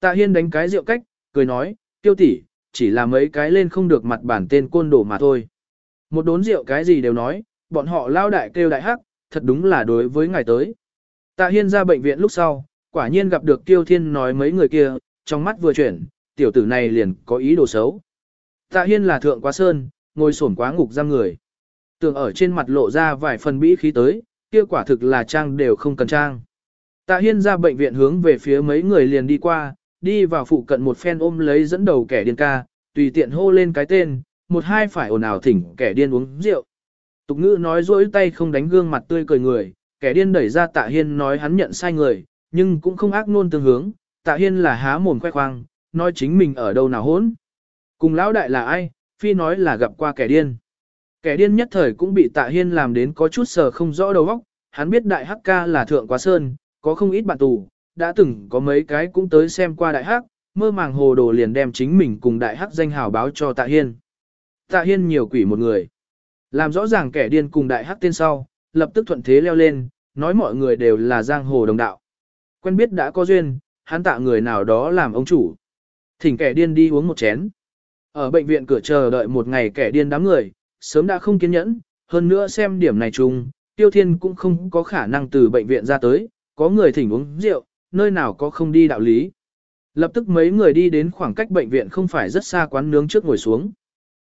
Tạ Hiên đánh cái rượu cách, cười nói, tiêu tỷ, chỉ là mấy cái lên không được mặt bản tên côn đồ mà thôi. Một đốn rượu cái gì đều nói, bọn họ lao đại kêu đại hắc, thật đúng là đối với ngài tới. Tạ Hiên ra bệnh viện lúc sau, quả nhiên gặp được Tiêu Thiên nói mấy người kia, trong mắt vừa chuyển, tiểu tử này liền có ý đồ xấu. Tạ Hiên là thượng quá sơn, ngồi sổn quá ngục giam người. Tưởng ở trên mặt lộ ra vài phần bĩ khí tới, kia quả thực là trang đều không cần trang. Tạ Hiên ra bệnh viện hướng về phía mấy người liền đi qua, đi vào phụ cận một phen ôm lấy dẫn đầu kẻ điên ca, tùy tiện hô lên cái tên, một hai phải ồn ào thỉnh kẻ điên uống rượu. Tục ngữ nói dỗi tay không đánh gương mặt tươi cười người, kẻ điên đẩy ra tạ hiên nói hắn nhận sai người, nhưng cũng không ác nôn tương hướng, tạ hiên là há mồm khoe khoang, nói chính mình ở đâu nào hỗn. Cùng lão đại là ai, phi nói là gặp qua kẻ điên. Kẻ điên nhất thời cũng bị tạ hiên làm đến có chút sờ không rõ đầu óc, hắn biết đại hắc ca là thượng quá sơn, có không ít bạn tù, đã từng có mấy cái cũng tới xem qua đại hắc, mơ màng hồ đồ liền đem chính mình cùng đại hắc danh hào báo cho tạ hiên. Tạ hiên nhiều quỷ một người. Làm rõ ràng kẻ điên cùng đại hắc tên sau, lập tức thuận thế leo lên, nói mọi người đều là giang hồ đồng đạo. Quen biết đã có duyên, hắn tạ người nào đó làm ông chủ. Thỉnh kẻ điên đi uống một chén. Ở bệnh viện cửa chờ đợi một ngày kẻ điên đám người, sớm đã không kiên nhẫn, hơn nữa xem điểm này chung, Tiêu Thiên cũng không có khả năng từ bệnh viện ra tới, có người thỉnh uống rượu, nơi nào có không đi đạo lý. Lập tức mấy người đi đến khoảng cách bệnh viện không phải rất xa quán nướng trước ngồi xuống.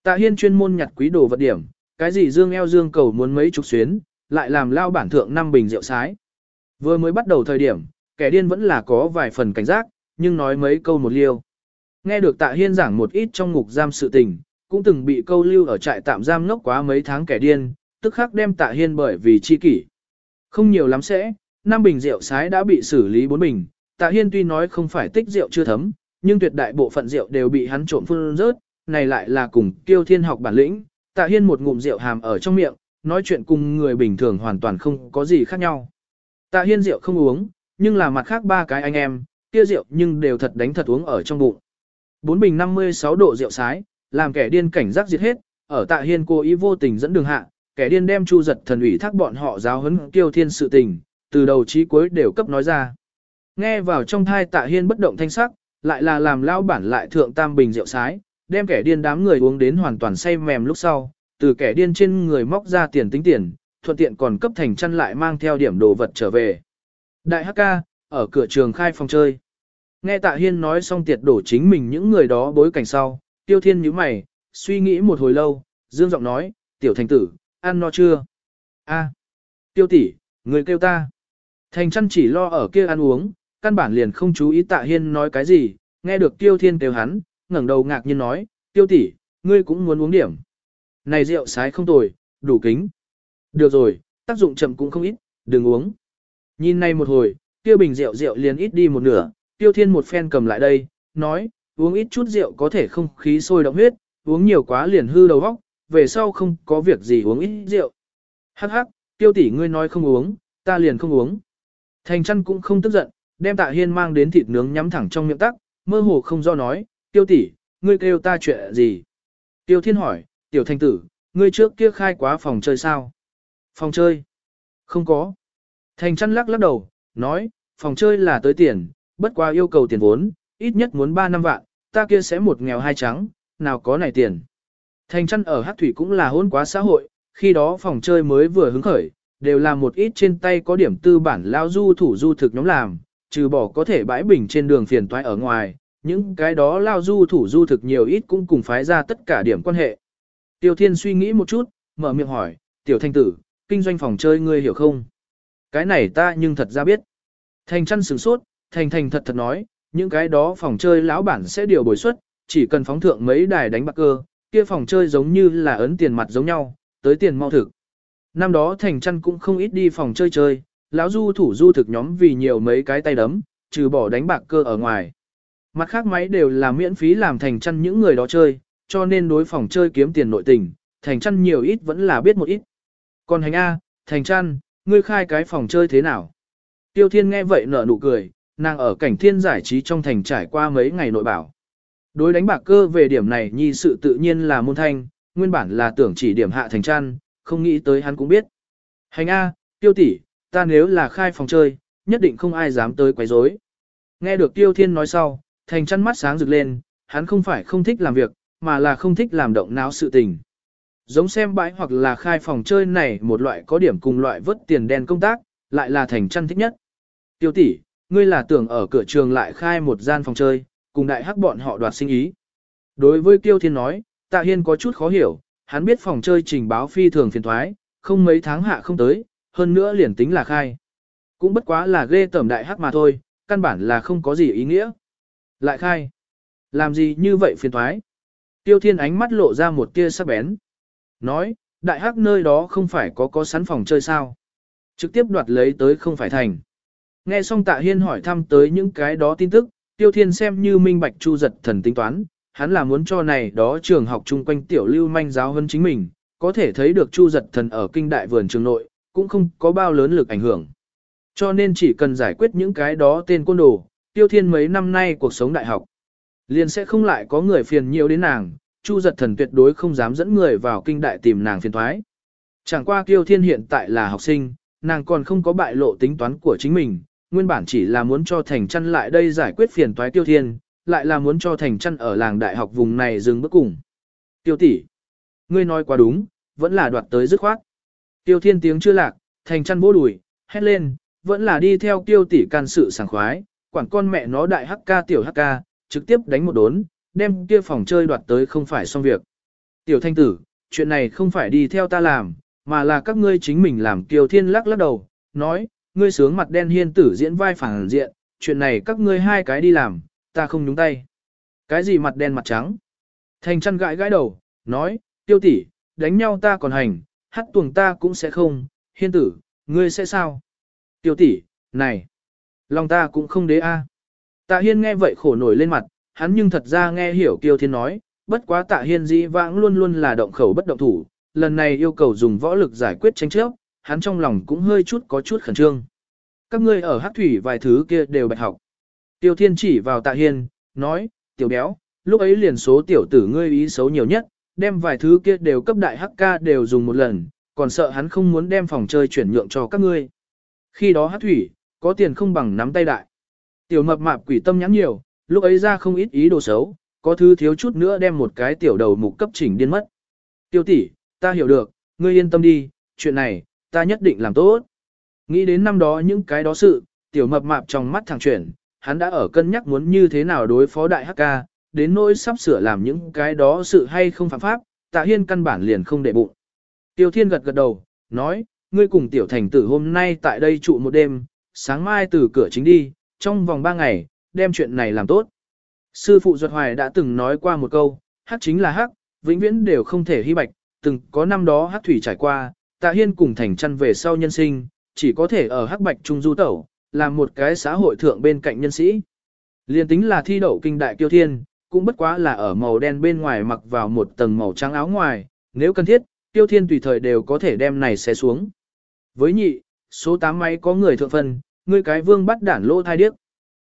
Tạ Hiên chuyên môn nhặt quý đồ vật điểm, cái gì dương eo dương cầu muốn mấy chục xuyến, lại làm lao bản thượng năm bình rượu sái. Vừa mới bắt đầu thời điểm, kẻ điên vẫn là có vài phần cảnh giác, nhưng nói mấy câu một liêu. Nghe được Tạ Hiên giảng một ít trong ngục giam sự tình, cũng từng bị câu lưu ở trại tạm giam ngốc quá mấy tháng kẻ điên, tức khắc đem Tạ Hiên bởi vì chi kỷ. Không nhiều lắm sẽ, năm bình rượu sái đã bị xử lý bốn bình, Tạ Hiên tuy nói không phải tích rượu chưa thấm, nhưng tuyệt đại bộ phận rượu đều bị hắn trộm phun rớt, này lại là cùng Kiêu Thiên học bản lĩnh, Tạ Hiên một ngụm rượu hàm ở trong miệng, nói chuyện cùng người bình thường hoàn toàn không có gì khác nhau. Tạ Hiên rượu không uống, nhưng là mặt khác ba cái anh em, kia rượu nhưng đều thật đánh thật uống ở trong bụng. Bốn bình 56 độ rượu sái, làm kẻ điên cảnh giác diệt hết, ở Tạ Hiên cố ý vô tình dẫn đường hạ, kẻ điên đem Chu giật thần ủy thác bọn họ giáo huấn Kiêu Thiên sự tình, từ đầu chí cuối đều cấp nói ra. Nghe vào trong thai Tạ Hiên bất động thanh sắc, lại là làm lao bản lại thượng tam bình rượu sái, đem kẻ điên đám người uống đến hoàn toàn say mềm lúc sau, từ kẻ điên trên người móc ra tiền tính tiền, thuận tiện còn cấp thành chăn lại mang theo điểm đồ vật trở về. Đại Hắc ca, ở cửa trường khai phòng chơi. Nghe Tạ Hiên nói xong tiệt đổ chính mình những người đó bối cảnh sau, Tiêu Thiên nhíu mày, suy nghĩ một hồi lâu, dương giọng nói, tiểu thành tử, ăn no chưa? A, Tiêu tỷ, người kêu ta. Thành chăn chỉ lo ở kia ăn uống, căn bản liền không chú ý Tạ Hiên nói cái gì, nghe được Tiêu Thiên kêu hắn, ngẩng đầu ngạc nhiên nói, tiêu tỷ, ngươi cũng muốn uống điểm. Này rượu sái không tồi, đủ kính. Được rồi, tác dụng chậm cũng không ít, đừng uống. Nhìn này một hồi, tiêu bình rượu rượu liền ít đi một nửa, tiêu thiên một phen cầm lại đây, nói, uống ít chút rượu có thể không khí sôi động huyết, uống nhiều quá liền hư đầu óc, về sau không có việc gì uống ít rượu. Hắc hắc, tiêu tỷ ngươi nói không uống, ta liền không uống. Thành chăn cũng không tức giận, đem tạ hiên mang đến thịt nướng nhắm thẳng trong miệng tắc, mơ hồ không do nói, tiêu tỷ, ngươi kêu ta chuyện gì? Tiêu thiên hỏi, tiểu thanh tử, ngươi trước kia khai quá phòng chơi sao? Phòng chơi? Không có. Thành chăn lắc lắc đầu, nói, phòng chơi là tới tiền, bất qua yêu cầu tiền vốn, ít nhất muốn 3 năm vạn, ta kia sẽ một nghèo hai trắng, nào có này tiền. Thành chăn ở hát thủy cũng là hôn quá xã hội, khi đó phòng chơi mới vừa hứng khởi, đều là một ít trên tay có điểm tư bản lao du thủ du thực nhóm làm, trừ bỏ có thể bãi bình trên đường phiền toái ở ngoài, những cái đó lao du thủ du thực nhiều ít cũng cùng phái ra tất cả điểm quan hệ. Tiêu Thiên suy nghĩ một chút, mở miệng hỏi, tiểu thanh tử, kinh doanh phòng chơi ngươi hiểu không? Cái này ta nhưng thật ra biết. Thành chăn sửng sốt, thành thành thật thật nói, những cái đó phòng chơi lão bản sẽ điều bồi suất, chỉ cần phóng thượng mấy đài đánh bạc cơ, kia phòng chơi giống như là ấn tiền mặt giống nhau, tới tiền mau thực. Năm đó thành chăn cũng không ít đi phòng chơi chơi, lão du thủ du thực nhóm vì nhiều mấy cái tay đấm, trừ bỏ đánh bạc cơ ở ngoài. Mặt khác máy đều là miễn phí làm thành chăn những người đó chơi, cho nên đối phòng chơi kiếm tiền nội tình, thành chăn nhiều ít vẫn là biết một ít. Còn hành A, thành chăn, ngươi khai cái phòng chơi thế nào? Tiêu thiên nghe vậy nở nụ cười, nàng ở cảnh thiên giải trí trong thành trải qua mấy ngày nội bảo. Đối đánh bạc cơ về điểm này nhi sự tự nhiên là môn thanh, nguyên bản là tưởng chỉ điểm hạ thành chăn, không nghĩ tới hắn cũng biết. Hành A, tiêu tỷ, ta nếu là khai phòng chơi, nhất định không ai dám tới quấy rối. Nghe được tiêu thiên nói sau, thành chăn mắt sáng rực lên, hắn không phải không thích làm việc, mà là không thích làm động não sự tình. Giống xem bãi hoặc là khai phòng chơi này một loại có điểm cùng loại vớt tiền đen công tác, lại là thành chăn thích nhất. Tiêu tỷ, ngươi là tưởng ở cửa trường lại khai một gian phòng chơi, cùng đại hắc bọn họ đoạt sinh ý. Đối với Tiêu Thiên nói, Tạ Hiên có chút khó hiểu, hắn biết phòng chơi trình báo phi thường phiền thoái, không mấy tháng hạ không tới, hơn nữa liền tính là khai. Cũng bất quá là ghê tẩm đại hắc mà thôi, căn bản là không có gì ý nghĩa. Lại khai. Làm gì như vậy phiền thoái? Tiêu Thiên ánh mắt lộ ra một tia sắc bén. Nói, đại hắc nơi đó không phải có có sẵn phòng chơi sao. Trực tiếp đoạt lấy tới không phải thành. Nghe xong tạ hiên hỏi thăm tới những cái đó tin tức, tiêu thiên xem như minh bạch chu giật thần tính toán, hắn là muốn cho này đó trường học chung quanh tiểu lưu manh giáo hơn chính mình, có thể thấy được chu giật thần ở kinh đại vườn trường nội, cũng không có bao lớn lực ảnh hưởng. Cho nên chỉ cần giải quyết những cái đó tên côn đồ, tiêu thiên mấy năm nay cuộc sống đại học, liền sẽ không lại có người phiền nhiều đến nàng, chu giật thần tuyệt đối không dám dẫn người vào kinh đại tìm nàng phiền thoái. Chẳng qua tiêu thiên hiện tại là học sinh, nàng còn không có bại lộ tính toán của chính mình, nguyên bản chỉ là muốn cho Thành chân lại đây giải quyết phiền toái Tiêu Thiên, lại là muốn cho Thành Trăn ở làng đại học vùng này dừng bước cùng. Tiêu tỷ, ngươi nói quá đúng, vẫn là đoạt tới dứt khoát. Tiêu Thiên tiếng chưa lạc, Thành Trăn bố đùi, hét lên, vẫn là đi theo Tiêu tỷ can sự sảng khoái, quản con mẹ nó đại hắc ca tiểu hắc ca, trực tiếp đánh một đốn, đem kia phòng chơi đoạt tới không phải xong việc. Tiểu thanh tử, chuyện này không phải đi theo ta làm, mà là các ngươi chính mình làm Tiêu Thiên lắc lắc đầu, nói, ngươi sướng mặt đen hiên tử diễn vai phản diện, chuyện này các ngươi hai cái đi làm, ta không nhúng tay. Cái gì mặt đen mặt trắng? Thành chăn gãi gãi đầu, nói, tiêu tỷ, đánh nhau ta còn hành, hát tuồng ta cũng sẽ không, hiên tử, ngươi sẽ sao? Tiêu tỷ, này, lòng ta cũng không đế a. Tạ hiên nghe vậy khổ nổi lên mặt, hắn nhưng thật ra nghe hiểu kiêu thiên nói, bất quá tạ hiên dĩ vãng luôn luôn là động khẩu bất động thủ, lần này yêu cầu dùng võ lực giải quyết tranh chấp, hắn trong lòng cũng hơi chút có chút khẩn trương. Các ngươi ở hát thủy vài thứ kia đều bạch học. Tiêu Thiên chỉ vào tạ hiên, nói, tiểu béo, lúc ấy liền số tiểu tử ngươi ý xấu nhiều nhất, đem vài thứ kia đều cấp đại hắc ca đều dùng một lần, còn sợ hắn không muốn đem phòng chơi chuyển nhượng cho các ngươi. Khi đó hát thủy, có tiền không bằng nắm tay đại. Tiểu mập mạp quỷ tâm nhắn nhiều, lúc ấy ra không ít ý đồ xấu, có thứ thiếu chút nữa đem một cái tiểu đầu mục cấp chỉnh điên mất. Tiêu tỷ, ta hiểu được, ngươi yên tâm đi, chuyện này, ta nhất định làm tốt. Nghĩ đến năm đó những cái đó sự, tiểu mập mạp trong mắt thằng chuyển, hắn đã ở cân nhắc muốn như thế nào đối phó đại hắc ca, đến nỗi sắp sửa làm những cái đó sự hay không phạm pháp, tạ hiên căn bản liền không để bụng. Tiêu thiên gật gật đầu, nói, ngươi cùng tiểu thành tử hôm nay tại đây trụ một đêm, sáng mai từ cửa chính đi, trong vòng ba ngày, đem chuyện này làm tốt. Sư phụ Duật Hoài đã từng nói qua một câu, hắc chính là hắc, vĩnh viễn đều không thể hy bạch, từng có năm đó hắc thủy trải qua, Tạ Hiên cùng thành chăn về sau nhân sinh, chỉ có thể ở hắc bạch trung du tẩu, làm một cái xã hội thượng bên cạnh nhân sĩ. Liên tính là thi đậu kinh đại kiêu thiên, cũng bất quá là ở màu đen bên ngoài mặc vào một tầng màu trắng áo ngoài, nếu cần thiết, tiêu thiên tùy thời đều có thể đem này xé xuống. Với nhị, số 8 máy có người thượng phân, ngươi cái vương bắt đản lô thai điếc.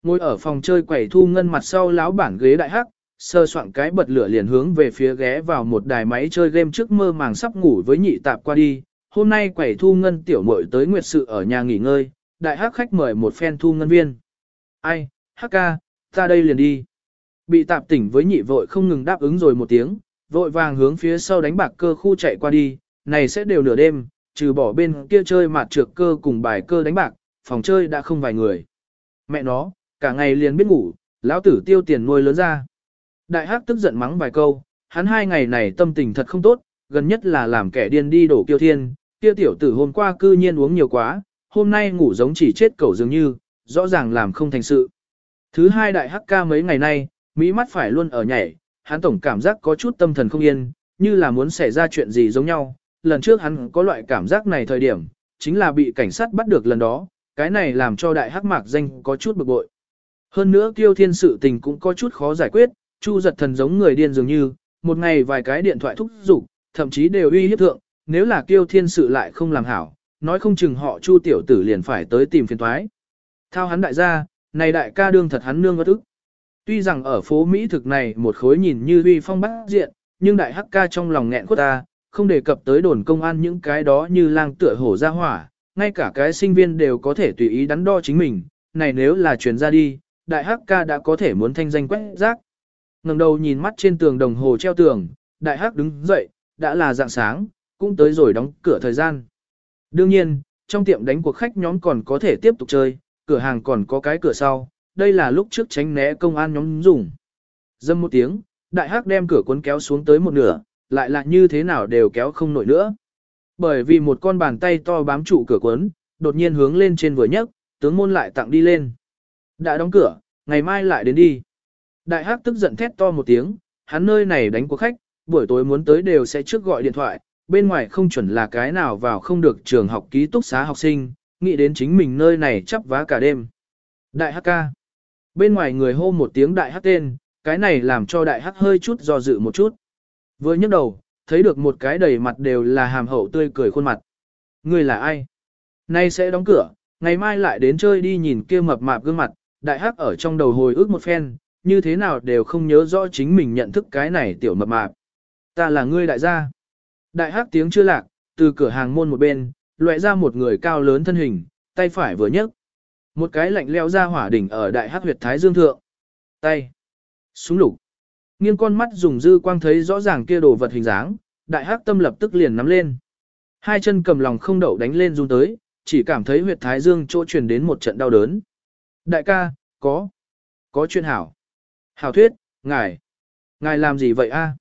Ngồi ở phòng chơi quẩy thu ngân mặt sau láo bản ghế đại hắc, sơ soạn cái bật lửa liền hướng về phía ghé vào một đài máy chơi game trước mơ màng sắp ngủ với nhị tạp qua đi, hôm nay quẩy thu ngân tiểu muội tới nguyệt sự ở nhà nghỉ ngơi, đại hắc khách mời một phen thu ngân viên. Ai, hắc ca, ta đây liền đi. Bị tạp tỉnh với nhị vội không ngừng đáp ứng rồi một tiếng, vội vàng hướng phía sau đánh bạc cơ khu chạy qua đi, này sẽ đều nửa đêm, trừ bỏ bên kia chơi mặt trược cơ cùng bài cơ đánh bạc, phòng chơi đã không vài người. Mẹ nó, cả ngày liền biết ngủ, lão tử tiêu tiền nuôi lớn ra. Đại hắc tức giận mắng vài câu, hắn hai ngày này tâm tình thật không tốt, gần nhất là làm kẻ điên đi đổ kiêu thiên, kia tiểu tử hôm qua cư nhiên uống nhiều quá, hôm nay ngủ giống chỉ chết cẩu dường như, rõ ràng làm không thành sự. Thứ hai đại hắc ca mấy ngày nay, mỹ mắt phải luôn ở nhảy, hắn tổng cảm giác có chút tâm thần không yên, như là muốn xảy ra chuyện gì giống nhau. Lần trước hắn có loại cảm giác này thời điểm, chính là bị cảnh sát bắt được lần đó, cái này làm cho đại hắc mạc danh có chút bực bội. Hơn nữa tiêu thiên sự tình cũng có chút khó giải quyết, chu giật thần giống người điên dường như, một ngày vài cái điện thoại thúc giục, thậm chí đều uy hiếp thượng, nếu là tiêu thiên sự lại không làm hảo, nói không chừng họ chu tiểu tử liền phải tới tìm phiền thoái. Thao hắn đại gia, này đại ca đương thật hắn nương bất ức. Tuy rằng ở phố Mỹ thực này một khối nhìn như uy phong bát diện, nhưng đại hắc ca trong lòng nghẹn khuất ta, không đề cập tới đồn công an những cái đó như lang tựa hổ ra hỏa, ngay cả cái sinh viên đều có thể tùy ý đắn đo chính mình, này nếu là truyền ra đi, đại hắc ca đã có thể muốn thanh danh quét rác. ngẩng đầu nhìn mắt trên tường đồng hồ treo tường, đại hắc đứng dậy, đã là dạng sáng, cũng tới rồi đóng cửa thời gian. Đương nhiên, trong tiệm đánh cuộc khách nhóm còn có thể tiếp tục chơi, cửa hàng còn có cái cửa sau, đây là lúc trước tránh né công an nhóm dùng. Dâm một tiếng, đại hắc đem cửa cuốn kéo xuống tới một nửa, lại là như thế nào đều kéo không nổi nữa. Bởi vì một con bàn tay to bám trụ cửa cuốn, đột nhiên hướng lên trên vừa nhấc, tướng môn lại tặng đi lên. Đã đóng cửa, ngày mai lại đến đi. Đại hắc tức giận thét to một tiếng, hắn nơi này đánh cuộc khách, buổi tối muốn tới đều sẽ trước gọi điện thoại, bên ngoài không chuẩn là cái nào vào không được trường học ký túc xá học sinh, nghĩ đến chính mình nơi này chắp vá cả đêm. Đại hắc ca. Bên ngoài người hô một tiếng đại hắc tên, cái này làm cho đại hắc hơi chút do dự một chút. Vừa nhấc đầu, thấy được một cái đầy mặt đều là hàm hậu tươi cười khuôn mặt. Người là ai? Nay sẽ đóng cửa, ngày mai lại đến chơi đi nhìn kia mập mạp gương mặt, đại hắc ở trong đầu hồi ức một phen, như thế nào đều không nhớ rõ chính mình nhận thức cái này tiểu mập mạp. Ta là ngươi đại gia. Đại hắc tiếng chưa lạc, từ cửa hàng môn một bên, loại ra một người cao lớn thân hình, tay phải vừa nhấc. Một cái lạnh leo ra hỏa đỉnh ở đại hắc huyệt thái dương thượng. Tay. Súng lục. Nghiêng con mắt dùng dư quang thấy rõ ràng kia đồ vật hình dáng, đại hắc tâm lập tức liền nắm lên. Hai chân cầm lòng không đậu đánh lên run tới, chỉ cảm thấy huyệt thái dương chỗ truyền đến một trận đau đớn. Đại ca, có, có chuyện hảo. Hảo thuyết, ngài, ngài làm gì vậy a?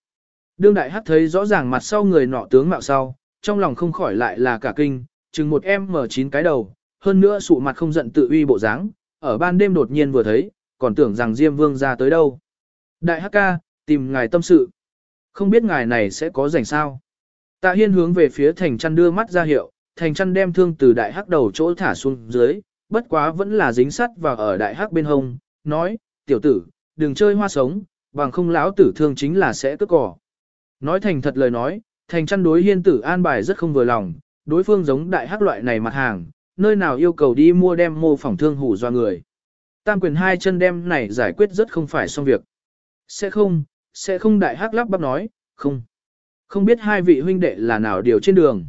Đương đại hắc thấy rõ ràng mặt sau người nọ tướng mạo sau, trong lòng không khỏi lại là cả kinh, chừng một em mở chín cái đầu, hơn nữa sụ mặt không giận tự uy bộ dáng, ở ban đêm đột nhiên vừa thấy, còn tưởng rằng Diêm Vương ra tới đâu. Đại hắc ca, tìm ngài tâm sự. Không biết ngài này sẽ có rảnh sao. Tạ Hiên hướng về phía thành Trăn đưa mắt ra hiệu, thành Trăn đem thương từ đại hắc đầu chỗ thả xuống dưới, bất quá vẫn là dính sắt và ở đại hắc bên hông, nói, tiểu tử, đừng chơi hoa sống, bằng không lão tử thương chính là sẽ cướp cỏ. Nói thành thật lời nói, thành chăn đối hiên tử an bài rất không vừa lòng, đối phương giống đại hắc loại này mặt hàng, nơi nào yêu cầu đi mua đem mô phỏng thương hủ do người. Tam quyền hai chân đem này giải quyết rất không phải xong việc. Sẽ không, sẽ không đại hắc lắp bắp nói, không. Không biết hai vị huynh đệ là nào điều trên đường.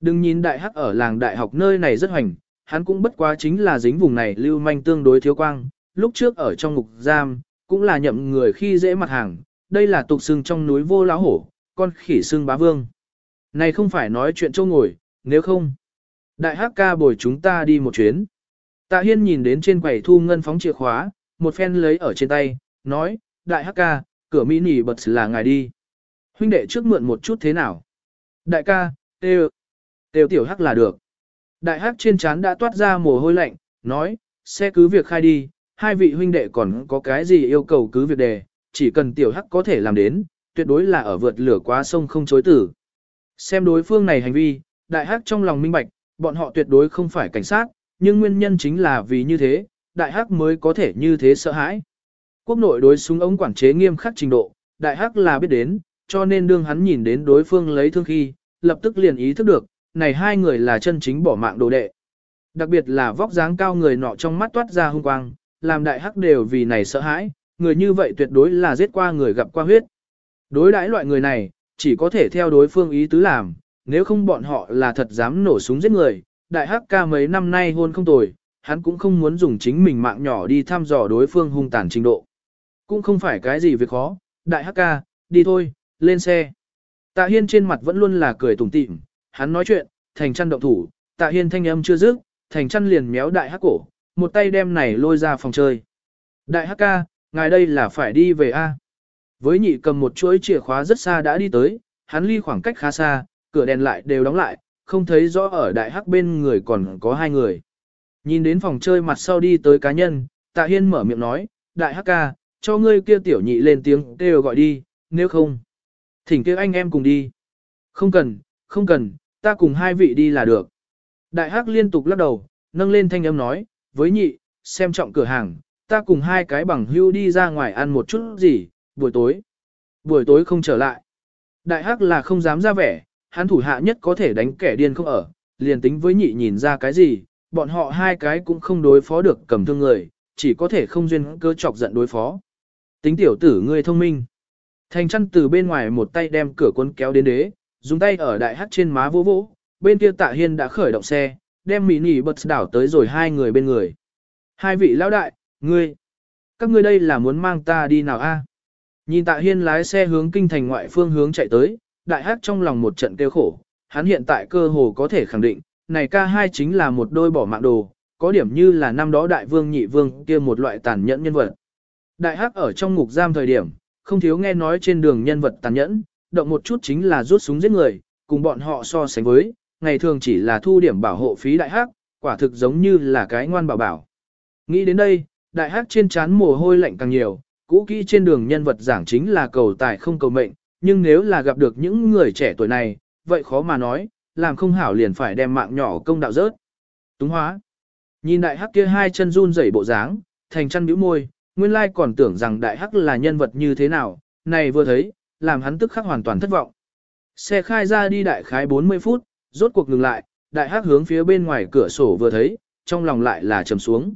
Đừng nhìn đại hắc ở làng đại học nơi này rất hoành, hắn cũng bất quá chính là dính vùng này lưu manh tương đối thiếu quang, lúc trước ở trong ngục giam, cũng là nhậm người khi dễ mặt hàng, đây là tục xưng trong núi vô lão hổ, con khỉ xưng bá vương. Này không phải nói chuyện châu ngồi, nếu không. Đại hắc ca bồi chúng ta đi một chuyến. Tạ Hiên nhìn đến trên quầy thu ngân phóng chìa khóa, một phen lấy ở trên tay, nói, đại hắc ca, cửa mỹ nỉ bật là ngài đi. Huynh đệ trước mượn một chút thế nào? Đại ca, têu, têu tiểu hắc là được. Đại hắc trên trán đã toát ra mồ hôi lạnh, nói, xe cứ việc khai đi, hai vị huynh đệ còn có cái gì yêu cầu cứ việc đề, chỉ cần tiểu hắc có thể làm đến, tuyệt đối là ở vượt lửa quá sông không chối tử. Xem đối phương này hành vi, đại hắc trong lòng minh bạch, bọn họ tuyệt đối không phải cảnh sát, nhưng nguyên nhân chính là vì như thế, đại hắc mới có thể như thế sợ hãi. Quốc nội đối súng ống quản chế nghiêm khắc trình độ, đại hắc là biết đến, cho nên đương hắn nhìn đến đối phương lấy thương khi, lập tức liền ý thức được, này hai người là chân chính bỏ mạng đồ đệ. Đặc biệt là vóc dáng cao người nọ trong mắt toát ra hung quang, làm đại hắc đều vì này sợ hãi, người như vậy tuyệt đối là giết qua người gặp qua huyết. Đối đãi loại người này, chỉ có thể theo đối phương ý tứ làm, nếu không bọn họ là thật dám nổ súng giết người, đại hắc ca mấy năm nay hôn không tồi, hắn cũng không muốn dùng chính mình mạng nhỏ đi thăm dò đối phương hung tàn trình độ. Cũng không phải cái gì việc khó, đại hắc ca, đi thôi, lên xe. Tạ Hiên trên mặt vẫn luôn là cười tủm tỉm, hắn nói chuyện, thành chăn động thủ, Tạ Hiên thanh âm chưa dứt, thành chăn liền méo đại hắc cổ, một tay đem này lôi ra phòng chơi. Đại hắc ca, ngài đây là phải đi về A. Với nhị cầm một chuỗi chìa khóa rất xa đã đi tới, hắn ly khoảng cách khá xa, cửa đèn lại đều đóng lại, không thấy rõ ở đại hắc bên người còn có hai người. Nhìn đến phòng chơi mặt sau đi tới cá nhân, tạ hiên mở miệng nói, đại hắc ca, cho ngươi kia tiểu nhị lên tiếng kêu gọi đi, nếu không. Thỉnh kêu anh em cùng đi. Không cần, không cần, ta cùng hai vị đi là được. Đại hắc liên tục lắc đầu, nâng lên thanh âm nói, với nhị, xem trọng cửa hàng, ta cùng hai cái bằng hưu đi ra ngoài ăn một chút gì, buổi tối. Buổi tối không trở lại. Đại hắc là không dám ra vẻ, hắn thủ hạ nhất có thể đánh kẻ điên không ở, liền tính với nhị nhìn ra cái gì, bọn họ hai cái cũng không đối phó được cầm thương người, chỉ có thể không duyên cơ chọc giận đối phó. Tính tiểu tử ngươi thông minh. Thành chăn từ bên ngoài một tay đem cửa quân kéo đến đế, dùng tay ở đại hắc trên má vỗ vỗ, bên kia tạ hiên đã khởi động xe, đem mỹ bật đảo tới rồi hai người bên người. Hai vị lão đại, ngươi, các ngươi đây là muốn mang ta đi nào a? Nhìn tạ hiên lái xe hướng kinh thành ngoại phương hướng chạy tới, đại hát trong lòng một trận kêu khổ, hắn hiện tại cơ hồ có thể khẳng định, này ca hai chính là một đôi bỏ mạng đồ, có điểm như là năm đó đại vương nhị vương kia một loại tàn nhẫn nhân vật. Đại hắc ở trong ngục giam thời điểm, không thiếu nghe nói trên đường nhân vật tàn nhẫn, động một chút chính là rút súng giết người, cùng bọn họ so sánh với, ngày thường chỉ là thu điểm bảo hộ phí đại hắc, quả thực giống như là cái ngoan bảo bảo. Nghĩ đến đây, đại hắc trên trán mồ hôi lạnh càng nhiều, cũ kỹ trên đường nhân vật giảng chính là cầu tài không cầu mệnh, nhưng nếu là gặp được những người trẻ tuổi này, vậy khó mà nói, làm không hảo liền phải đem mạng nhỏ công đạo rớt. Túng hóa. Nhìn đại hắc kia hai chân run rẩy bộ dáng, thành chăn bĩu môi, nguyên lai còn tưởng rằng đại hắc là nhân vật như thế nào, này vừa thấy, làm hắn tức khắc hoàn toàn thất vọng. Xe khai ra đi đại khái 40 phút, rốt cuộc ngừng lại, đại hắc hướng phía bên ngoài cửa sổ vừa thấy, trong lòng lại là trầm xuống.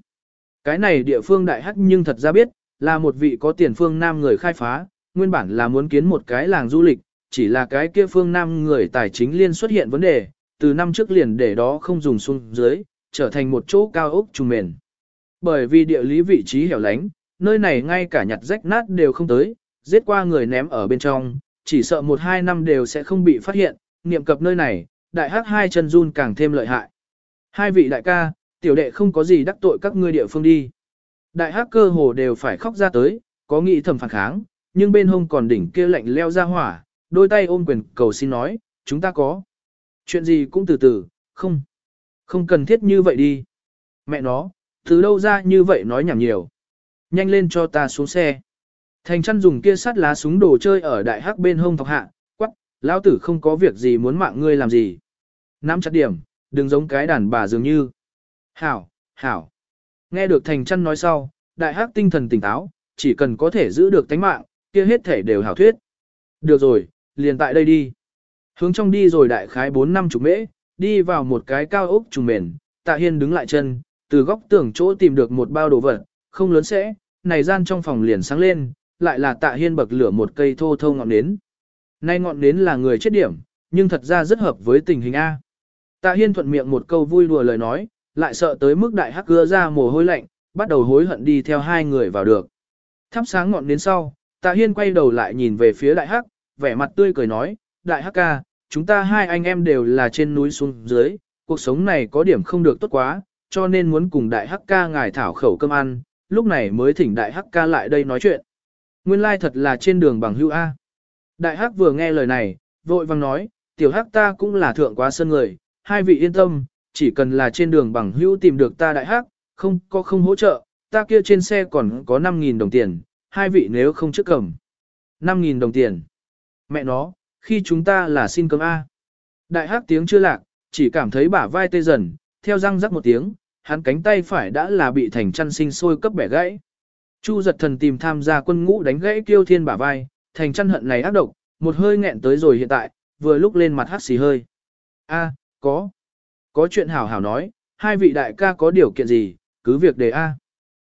Cái này địa phương đại hắc nhưng thật ra biết, là một vị có tiền phương nam người khai phá, nguyên bản là muốn kiến một cái làng du lịch, chỉ là cái kia phương nam người tài chính liên xuất hiện vấn đề, từ năm trước liền để đó không dùng xuống dưới, trở thành một chỗ cao ốc trùng mền. Bởi vì địa lý vị trí hẻo lánh, nơi này ngay cả nhặt rách nát đều không tới, giết qua người ném ở bên trong, chỉ sợ một hai năm đều sẽ không bị phát hiện, niệm cập nơi này, đại hắc hai chân run càng thêm lợi hại. Hai vị đại ca, tiểu đệ không có gì đắc tội các ngươi địa phương đi. Đại hắc cơ hồ đều phải khóc ra tới, có nghĩ thầm phản kháng, nhưng bên hông còn đỉnh kia lạnh leo ra hỏa, đôi tay ôm quyền cầu xin nói, chúng ta có. Chuyện gì cũng từ từ, không. Không cần thiết như vậy đi. Mẹ nó, từ đâu ra như vậy nói nhảm nhiều. Nhanh lên cho ta xuống xe. Thành chăn dùng kia sắt lá súng đồ chơi ở đại hắc bên hông thọc hạ, quắc, lão tử không có việc gì muốn mạng ngươi làm gì. Nắm chặt điểm, đừng giống cái đàn bà dường như. Hảo, hảo. Nghe được thành chăn nói sau, đại hắc tinh thần tỉnh táo, chỉ cần có thể giữ được tánh mạng, kia hết thể đều hảo thuyết. Được rồi, liền tại đây đi. Hướng trong đi rồi đại khái 4 năm chục mễ, đi vào một cái cao ốc trùng mền, tạ hiên đứng lại chân, từ góc tường chỗ tìm được một bao đồ vật, không lớn sẽ, này gian trong phòng liền sáng lên, lại là tạ hiên bậc lửa một cây thô thô ngọn nến. Nay ngọn nến là người chết điểm, nhưng thật ra rất hợp với tình hình A. Tạ hiên thuận miệng một câu vui đùa lời nói, lại sợ tới mức đại hắc gưa ra mồ hôi lạnh, bắt đầu hối hận đi theo hai người vào được. Thắp sáng ngọn đến sau, tạ hiên quay đầu lại nhìn về phía đại hắc, vẻ mặt tươi cười nói, đại hắc ca, chúng ta hai anh em đều là trên núi xuống dưới, cuộc sống này có điểm không được tốt quá, cho nên muốn cùng đại hắc ca ngài thảo khẩu cơm ăn, lúc này mới thỉnh đại hắc ca lại đây nói chuyện. Nguyên lai thật là trên đường bằng hữu A. Đại hắc vừa nghe lời này, vội vang nói, tiểu hắc ta cũng là thượng quá sân người, hai vị yên tâm, chỉ cần là trên đường bằng hữu tìm được ta đại hắc, không có không hỗ trợ, ta kia trên xe còn có 5.000 đồng tiền, hai vị nếu không trước cầm. 5.000 đồng tiền. Mẹ nó, khi chúng ta là xin cơm A. Đại hắc tiếng chưa lạc, chỉ cảm thấy bả vai tê dần, theo răng rắc một tiếng, hắn cánh tay phải đã là bị thành chăn sinh sôi cấp bẻ gãy. Chu giật thần tìm tham gia quân ngũ đánh gãy kiêu thiên bả vai, thành chăn hận này ác độc, một hơi nghẹn tới rồi hiện tại, vừa lúc lên mặt hát xì hơi. A, có. Có chuyện hảo hảo nói, hai vị đại ca có điều kiện gì, cứ việc đề A.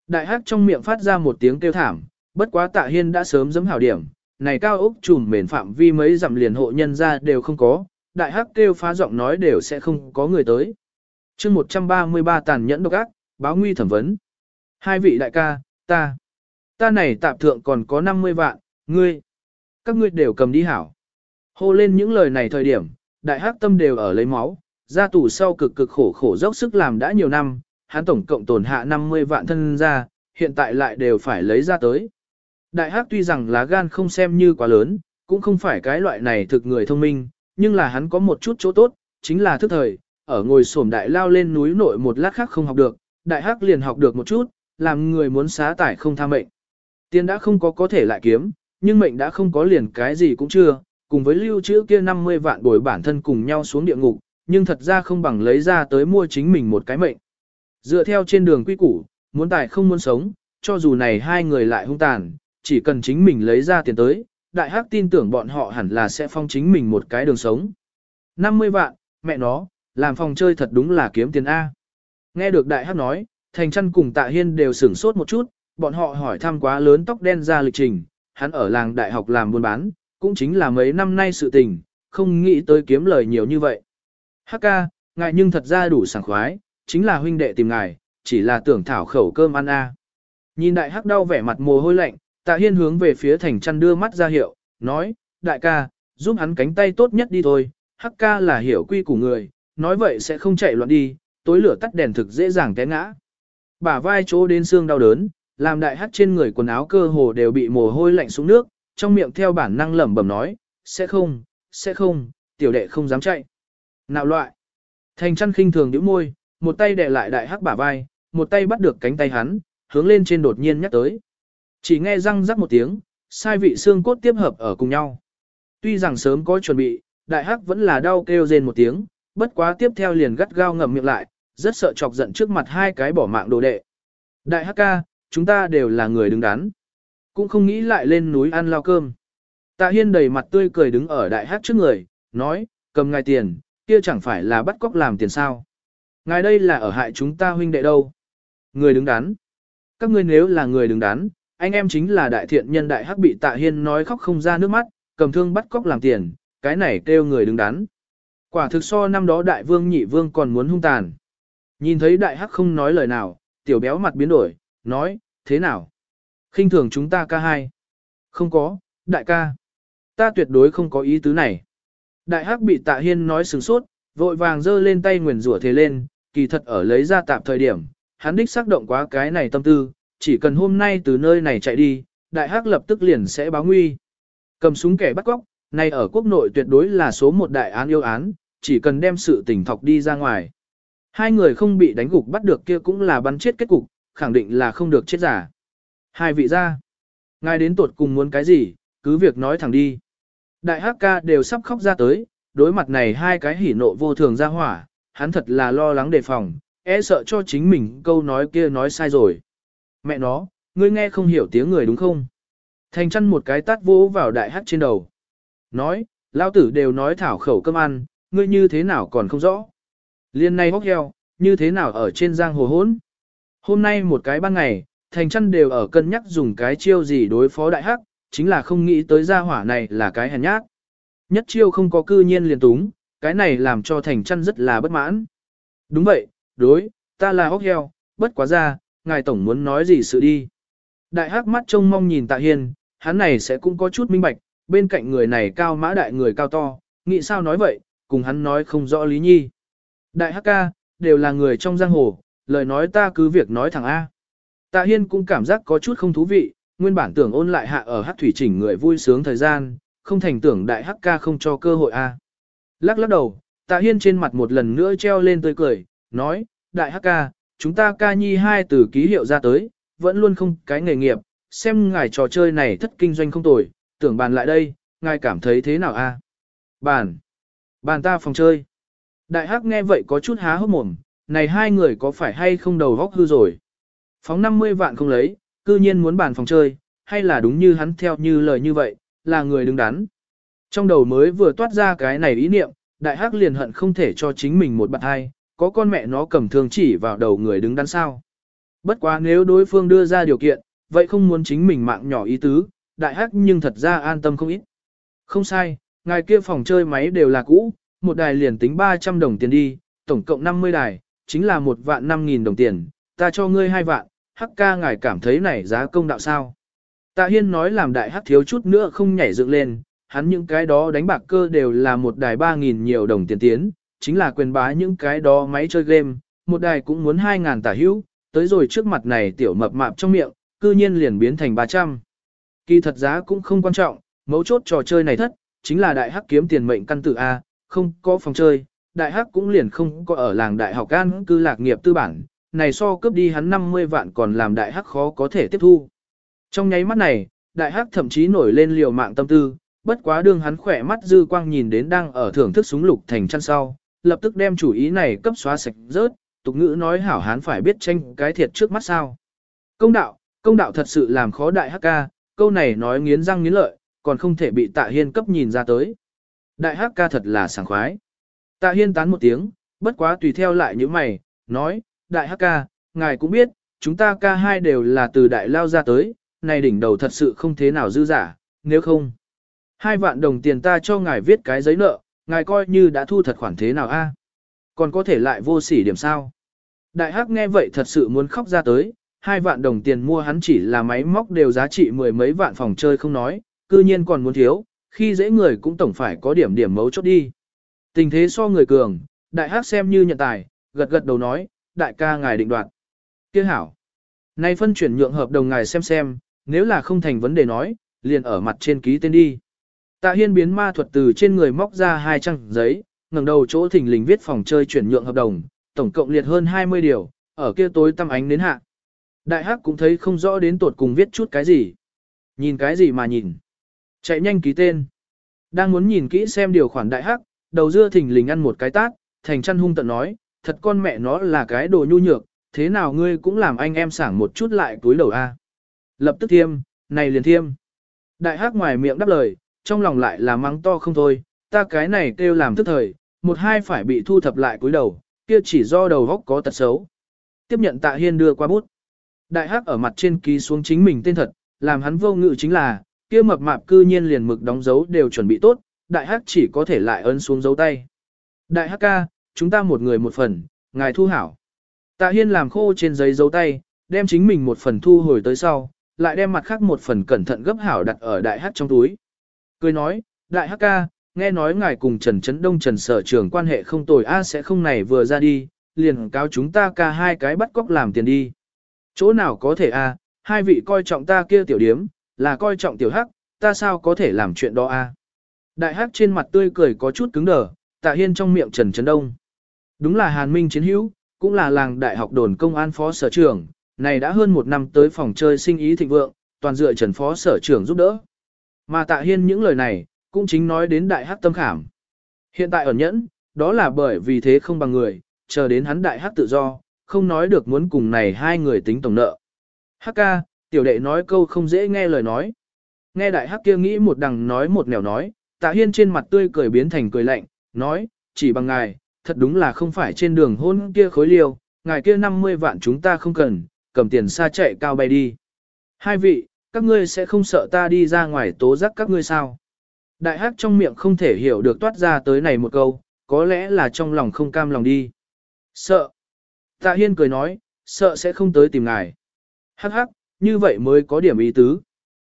Đại hát trong miệng phát ra một tiếng kêu thảm, bất quá tạ hiên đã sớm dấm hảo điểm, này cao ốc trùm mền phạm vi mấy dặm liền hộ nhân ra đều không có, đại hắc kêu phá giọng nói đều sẽ không có người tới. chương 133 tàn nhẫn độc ác, báo nguy thẩm vấn. Hai vị đại ca, ta, ta này tạp thượng còn có 50 vạn, ngươi, các ngươi đều cầm đi hảo. Hô lên những lời này thời điểm, đại hắc tâm đều ở lấy máu, ra tù sau cực cực khổ khổ dốc sức làm đã nhiều năm, hắn tổng cộng tổn hạ 50 vạn thân ra, hiện tại lại đều phải lấy ra tới. Đại hắc tuy rằng lá gan không xem như quá lớn, cũng không phải cái loại này thực người thông minh, nhưng là hắn có một chút chỗ tốt, chính là thức thời, ở ngồi xổm đại lao lên núi nội một lát khác không học được, đại hắc liền học được một chút, làm người muốn xá tải không tha mệnh. Tiền đã không có có thể lại kiếm, nhưng mệnh đã không có liền cái gì cũng chưa, cùng với lưu trữ kia 50 vạn bồi bản thân cùng nhau xuống địa ngục, nhưng thật ra không bằng lấy ra tới mua chính mình một cái mệnh. Dựa theo trên đường quy củ, muốn tài không muốn sống, cho dù này hai người lại hung tàn, chỉ cần chính mình lấy ra tiền tới, đại hắc tin tưởng bọn họ hẳn là sẽ phong chính mình một cái đường sống. 50 vạn, mẹ nó, làm phòng chơi thật đúng là kiếm tiền A. Nghe được đại hắc nói, thành chăn cùng tạ hiên đều sửng sốt một chút, bọn họ hỏi thăm quá lớn tóc đen ra lịch trình, hắn ở làng đại học làm buôn bán, cũng chính là mấy năm nay sự tình, không nghĩ tới kiếm lời nhiều như vậy. Hắc ca, ngài nhưng thật ra đủ sảng khoái, chính là huynh đệ tìm ngài, chỉ là tưởng thảo khẩu cơm ăn A. Nhìn đại hắc đau vẻ mặt mồ hôi lạnh, tạ hiên hướng về phía thành chăn đưa mắt ra hiệu, nói, đại ca, giúp hắn cánh tay tốt nhất đi thôi, hắc ca là hiểu quy của người, nói vậy sẽ không chạy loạn đi, tối lửa tắt đèn thực dễ dàng té ngã. Bả vai chỗ đến xương đau đớn, làm đại hắc trên người quần áo cơ hồ đều bị mồ hôi lạnh xuống nước, trong miệng theo bản năng lẩm bẩm nói, sẽ không, sẽ không, tiểu đệ không dám chạy. Nào loại. Thành chăn khinh thường nhíu môi, một tay đè lại đại hắc bả vai, một tay bắt được cánh tay hắn, hướng lên trên đột nhiên nhắc tới. Chỉ nghe răng rắc một tiếng, sai vị xương cốt tiếp hợp ở cùng nhau. Tuy rằng sớm có chuẩn bị, đại hắc vẫn là đau kêu rên một tiếng, bất quá tiếp theo liền gắt gao ngậm miệng lại, rất sợ chọc giận trước mặt hai cái bỏ mạng đồ đệ. Đại hắc ca, chúng ta đều là người đứng đắn. Cũng không nghĩ lại lên núi ăn lao cơm. Tạ Hiên đầy mặt tươi cười đứng ở đại hắc trước người, nói, cầm ngài tiền, kia chẳng phải là bắt cóc làm tiền sao. Ngài đây là ở hại chúng ta huynh đệ đâu. Người đứng đắn. Các ngươi nếu là người đứng đắn, anh em chính là đại thiện nhân đại hắc bị tạ hiên nói khóc không ra nước mắt, cầm thương bắt cóc làm tiền, cái này kêu người đứng đắn. Quả thực so năm đó đại vương nhị vương còn muốn hung tàn. Nhìn thấy đại hắc không nói lời nào, tiểu béo mặt biến đổi, nói, thế nào? khinh thường chúng ta ca hai. Không có, đại ca. Ta tuyệt đối không có ý tứ này. Đại hắc bị tạ hiên nói sừng sốt, vội vàng giơ lên tay nguyền rủa thế lên, kỳ thật ở lấy ra tạm thời điểm, hắn đích xác động quá cái này tâm tư, chỉ cần hôm nay từ nơi này chạy đi, đại hắc lập tức liền sẽ báo nguy. Cầm súng kẻ bắt cóc, này ở quốc nội tuyệt đối là số một đại án yêu án, chỉ cần đem sự tình thọc đi ra ngoài. Hai người không bị đánh gục bắt được kia cũng là bắn chết kết cục, khẳng định là không được chết giả. Hai vị ra. Ngài đến tuột cùng muốn cái gì, cứ việc nói thẳng đi. Đại hắc ca đều sắp khóc ra tới, đối mặt này hai cái hỉ nộ vô thường ra hỏa, hắn thật là lo lắng đề phòng, e sợ cho chính mình câu nói kia nói sai rồi. Mẹ nó, ngươi nghe không hiểu tiếng người đúng không? Thành chăn một cái tát vỗ vào đại hắc trên đầu. Nói, lao tử đều nói thảo khẩu cơm ăn, ngươi như thế nào còn không rõ. Liên này hốc heo, như thế nào ở trên giang hồ hốn. Hôm nay một cái ban ngày, thành chăn đều ở cân nhắc dùng cái chiêu gì đối phó đại hắc, chính là không nghĩ tới gia hỏa này là cái hèn nhát. Nhất chiêu không có cư nhiên liền túng, cái này làm cho thành chăn rất là bất mãn. Đúng vậy, đối, ta là hốc heo, bất quá ra, ngài tổng muốn nói gì sự đi. Đại hắc mắt trông mong nhìn tạ hiên, hắn này sẽ cũng có chút minh bạch, bên cạnh người này cao mã đại người cao to, nghĩ sao nói vậy, cùng hắn nói không rõ lý nhi. Đại hắc ca, đều là người trong giang hồ, lời nói ta cứ việc nói thẳng A. Tạ hiên cũng cảm giác có chút không thú vị, nguyên bản tưởng ôn lại hạ ở hắc thủy chỉnh người vui sướng thời gian, không thành tưởng đại hắc ca không cho cơ hội A. Lắc lắc đầu, tạ hiên trên mặt một lần nữa treo lên tươi cười, nói, đại hắc ca, chúng ta ca nhi hai từ ký hiệu ra tới, vẫn luôn không cái nghề nghiệp, xem ngài trò chơi này thất kinh doanh không tồi, tưởng bàn lại đây, ngài cảm thấy thế nào a? Bàn. Bàn ta phòng chơi. Đại hắc nghe vậy có chút há hốc mồm, này hai người có phải hay không đầu góc hư rồi. Phóng 50 vạn không lấy, cư nhiên muốn bàn phòng chơi, hay là đúng như hắn theo như lời như vậy, là người đứng đắn. Trong đầu mới vừa toát ra cái này ý niệm, đại hắc liền hận không thể cho chính mình một bạn hai, có con mẹ nó cầm thương chỉ vào đầu người đứng đắn sao. Bất quá nếu đối phương đưa ra điều kiện, vậy không muốn chính mình mạng nhỏ ý tứ, đại hắc nhưng thật ra an tâm không ít. Không sai, ngài kia phòng chơi máy đều là cũ, một đài liền tính 300 đồng tiền đi, tổng cộng 50 đài, chính là một vạn 5 nghìn đồng tiền, ta cho ngươi hai vạn, hắc ca ngài cảm thấy này giá công đạo sao. Tạ Hiên nói làm đại hắc thiếu chút nữa không nhảy dựng lên, hắn những cái đó đánh bạc cơ đều là một đài 3 nghìn nhiều đồng tiền tiến, chính là quyền bá những cái đó máy chơi game, một đài cũng muốn 2 ngàn tả hữu, tới rồi trước mặt này tiểu mập mạp trong miệng, cư nhiên liền biến thành 300. Kỳ thật giá cũng không quan trọng, mấu chốt trò chơi này thất, chính là đại hắc kiếm tiền mệnh căn tử A, không có phòng chơi, đại hắc cũng liền không có ở làng đại học an cư lạc nghiệp tư bản, này so cướp đi hắn 50 vạn còn làm đại hắc khó có thể tiếp thu. Trong nháy mắt này, đại hắc thậm chí nổi lên liều mạng tâm tư, bất quá đương hắn khỏe mắt dư quang nhìn đến đang ở thưởng thức súng lục thành chăn sau, lập tức đem chủ ý này cấp xóa sạch rớt, tục ngữ nói hảo hán phải biết tranh cái thiệt trước mắt sao. Công đạo, công đạo thật sự làm khó đại hắc ca, câu này nói nghiến răng nghiến lợi, còn không thể bị tạ hiên cấp nhìn ra tới. Đại hắc ca thật là sảng khoái. Tạ hiên tán một tiếng, bất quá tùy theo lại như mày, nói, đại hắc ca, ngài cũng biết, chúng ta ca hai đều là từ đại lao ra tới, này đỉnh đầu thật sự không thế nào dư giả, nếu không. Hai vạn đồng tiền ta cho ngài viết cái giấy nợ, ngài coi như đã thu thật khoản thế nào a? Còn có thể lại vô sỉ điểm sao? Đại hắc nghe vậy thật sự muốn khóc ra tới, hai vạn đồng tiền mua hắn chỉ là máy móc đều giá trị mười mấy vạn phòng chơi không nói, cư nhiên còn muốn thiếu, khi dễ người cũng tổng phải có điểm điểm mấu chốt đi. Tình thế so người cường, đại hắc xem như nhận tài, gật gật đầu nói, đại ca ngài định đoạt. Kia hảo. Nay phân chuyển nhượng hợp đồng ngài xem xem, nếu là không thành vấn đề nói, liền ở mặt trên ký tên đi. Tạ Hiên biến ma thuật từ trên người móc ra hai trang giấy, ngẩng đầu chỗ thỉnh lình viết phòng chơi chuyển nhượng hợp đồng, tổng cộng liệt hơn 20 điều, ở kia tối tăm ánh đến hạ. Đại hắc cũng thấy không rõ đến tột cùng viết chút cái gì. Nhìn cái gì mà nhìn. Chạy nhanh ký tên. Đang muốn nhìn kỹ xem điều khoản đại hắc, đầu dưa thỉnh lình ăn một cái tát, thành chăn hung tận nói, thật con mẹ nó là cái đồ nhu nhược, thế nào ngươi cũng làm anh em sảng một chút lại túi đầu a. Lập tức thiêm, này liền thiêm. Đại hắc ngoài miệng đáp lời, trong lòng lại là mắng to không thôi, ta cái này kêu làm tức thời, một hai phải bị thu thập lại cúi đầu, kia chỉ do đầu góc có tật xấu. Tiếp nhận tạ hiên đưa qua bút. Đại hắc ở mặt trên ký xuống chính mình tên thật, làm hắn vô ngự chính là, kia mập mạp cư nhiên liền mực đóng dấu đều chuẩn bị tốt, đại hắc chỉ có thể lại ấn xuống dấu tay. Đại hắc ca, chúng ta một người một phần, ngài thu hảo. Tạ hiên làm khô trên giấy dấu tay, đem chính mình một phần thu hồi tới sau, lại đem mặt khác một phần cẩn thận gấp hảo đặt ở đại hắc trong túi. Cười nói, đại hắc ca, nghe nói ngài cùng Trần Trấn Đông Trần Sở trưởng quan hệ không tồi a sẽ không này vừa ra đi, liền cáo chúng ta ca hai cái bắt cóc làm tiền đi. Chỗ nào có thể a, hai vị coi trọng ta kia tiểu điếm, là coi trọng tiểu hắc, ta sao có thể làm chuyện đó a? Đại hắc trên mặt tươi cười có chút cứng đờ, tạ hiên trong miệng Trần Trấn Đông. Đúng là Hàn Minh chiến hữu, cũng là làng đại học đồn công an phó sở trưởng, này đã hơn một năm tới phòng chơi sinh ý thịnh vượng, toàn dựa Trần phó sở trưởng giúp đỡ. Mà tạ hiên những lời này, cũng chính nói đến đại hắc tâm khảm. Hiện tại ẩn nhẫn, đó là bởi vì thế không bằng người, chờ đến hắn đại hắc tự do, không nói được muốn cùng này hai người tính tổng nợ. Hắc ca, tiểu đệ nói câu không dễ nghe lời nói. Nghe đại hắc kia nghĩ một đằng nói một nẻo nói, tạ hiên trên mặt tươi cười biến thành cười lạnh, nói, chỉ bằng ngài, thật đúng là không phải trên đường hôn kia khối liêu, ngài kia 50 vạn chúng ta không cần, cầm tiền xa chạy cao bay đi. Hai vị, các ngươi sẽ không sợ ta đi ra ngoài tố giác các ngươi sao? Đại hắc trong miệng không thể hiểu được toát ra tới này một câu, có lẽ là trong lòng không cam lòng đi. Sợ. Tạ Hiên cười nói, sợ sẽ không tới tìm ngài. Hắc hắc, như vậy mới có điểm ý tứ.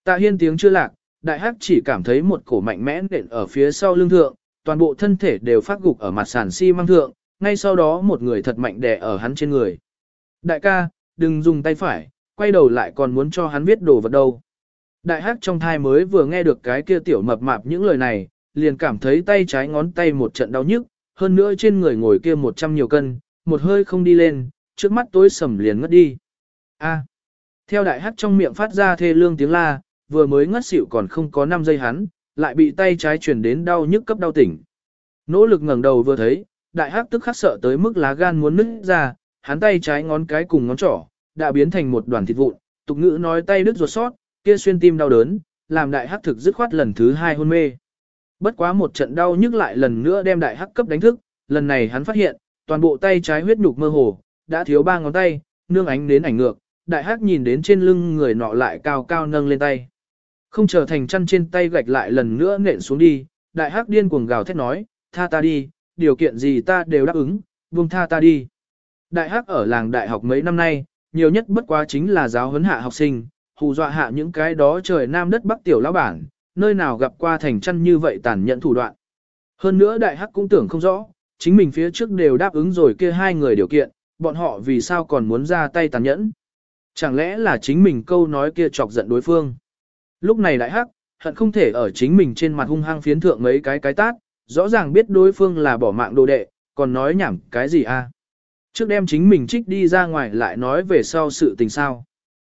Tạ Hiên tiếng chưa lạc, đại hắc chỉ cảm thấy một cổ mạnh mẽ nện ở phía sau lưng thượng, toàn bộ thân thể đều phát gục ở mặt sàn xi si măng thượng, ngay sau đó một người thật mạnh đè ở hắn trên người. Đại ca, đừng dùng tay phải, quay đầu lại còn muốn cho hắn viết đồ vật đâu. Đại hắc trong thai mới vừa nghe được cái kia tiểu mập mạp những lời này, liền cảm thấy tay trái ngón tay một trận đau nhức, hơn nữa trên người ngồi kia một trăm nhiều cân, một hơi không đi lên, trước mắt tối sầm liền ngất đi. A. À. Theo đại hắc trong miệng phát ra thê lương tiếng la, vừa mới ngất xỉu còn không có 5 giây hắn, lại bị tay trái truyền đến đau nhức cấp đau tỉnh. Nỗ lực ngẩng đầu vừa thấy, đại hắc tức khắc sợ tới mức lá gan muốn nứt ra, hắn tay trái ngón cái cùng ngón trỏ, đã biến thành một đoàn thịt vụn, tục ngữ nói tay đứt ruột sót, kia xuyên tim đau đớn, làm đại hắc thực dứt khoát lần thứ hai hôn mê. Bất quá một trận đau nhức lại lần nữa đem đại hắc cấp đánh thức, lần này hắn phát hiện, toàn bộ tay trái huyết nhục mơ hồ, đã thiếu ba ngón tay, nương ánh đến ảnh ngược, đại hắc nhìn đến trên lưng người nọ lại cao cao nâng lên tay. Không chờ thành chăn trên tay gạch lại lần nữa nện xuống đi, đại hắc điên cuồng gào thét nói, tha ta đi, điều kiện gì ta đều đáp ứng, buông tha ta đi. Đại hắc ở làng đại học mấy năm nay, nhiều nhất bất quá chính là giáo huấn hạ học sinh, hù dọa hạ những cái đó trời nam đất bắc tiểu lão bản, nơi nào gặp qua thành chăn như vậy tàn nhẫn thủ đoạn. Hơn nữa đại hắc cũng tưởng không rõ, chính mình phía trước đều đáp ứng rồi kia hai người điều kiện, bọn họ vì sao còn muốn ra tay tàn nhẫn. Chẳng lẽ là chính mình câu nói kia chọc giận đối phương. Lúc này đại hắc, hận không thể ở chính mình trên mặt hung hăng phiến thượng mấy cái cái tát, rõ ràng biết đối phương là bỏ mạng đồ đệ, còn nói nhảm cái gì a? Trước đem chính mình trích đi ra ngoài lại nói về sau sự tình sao.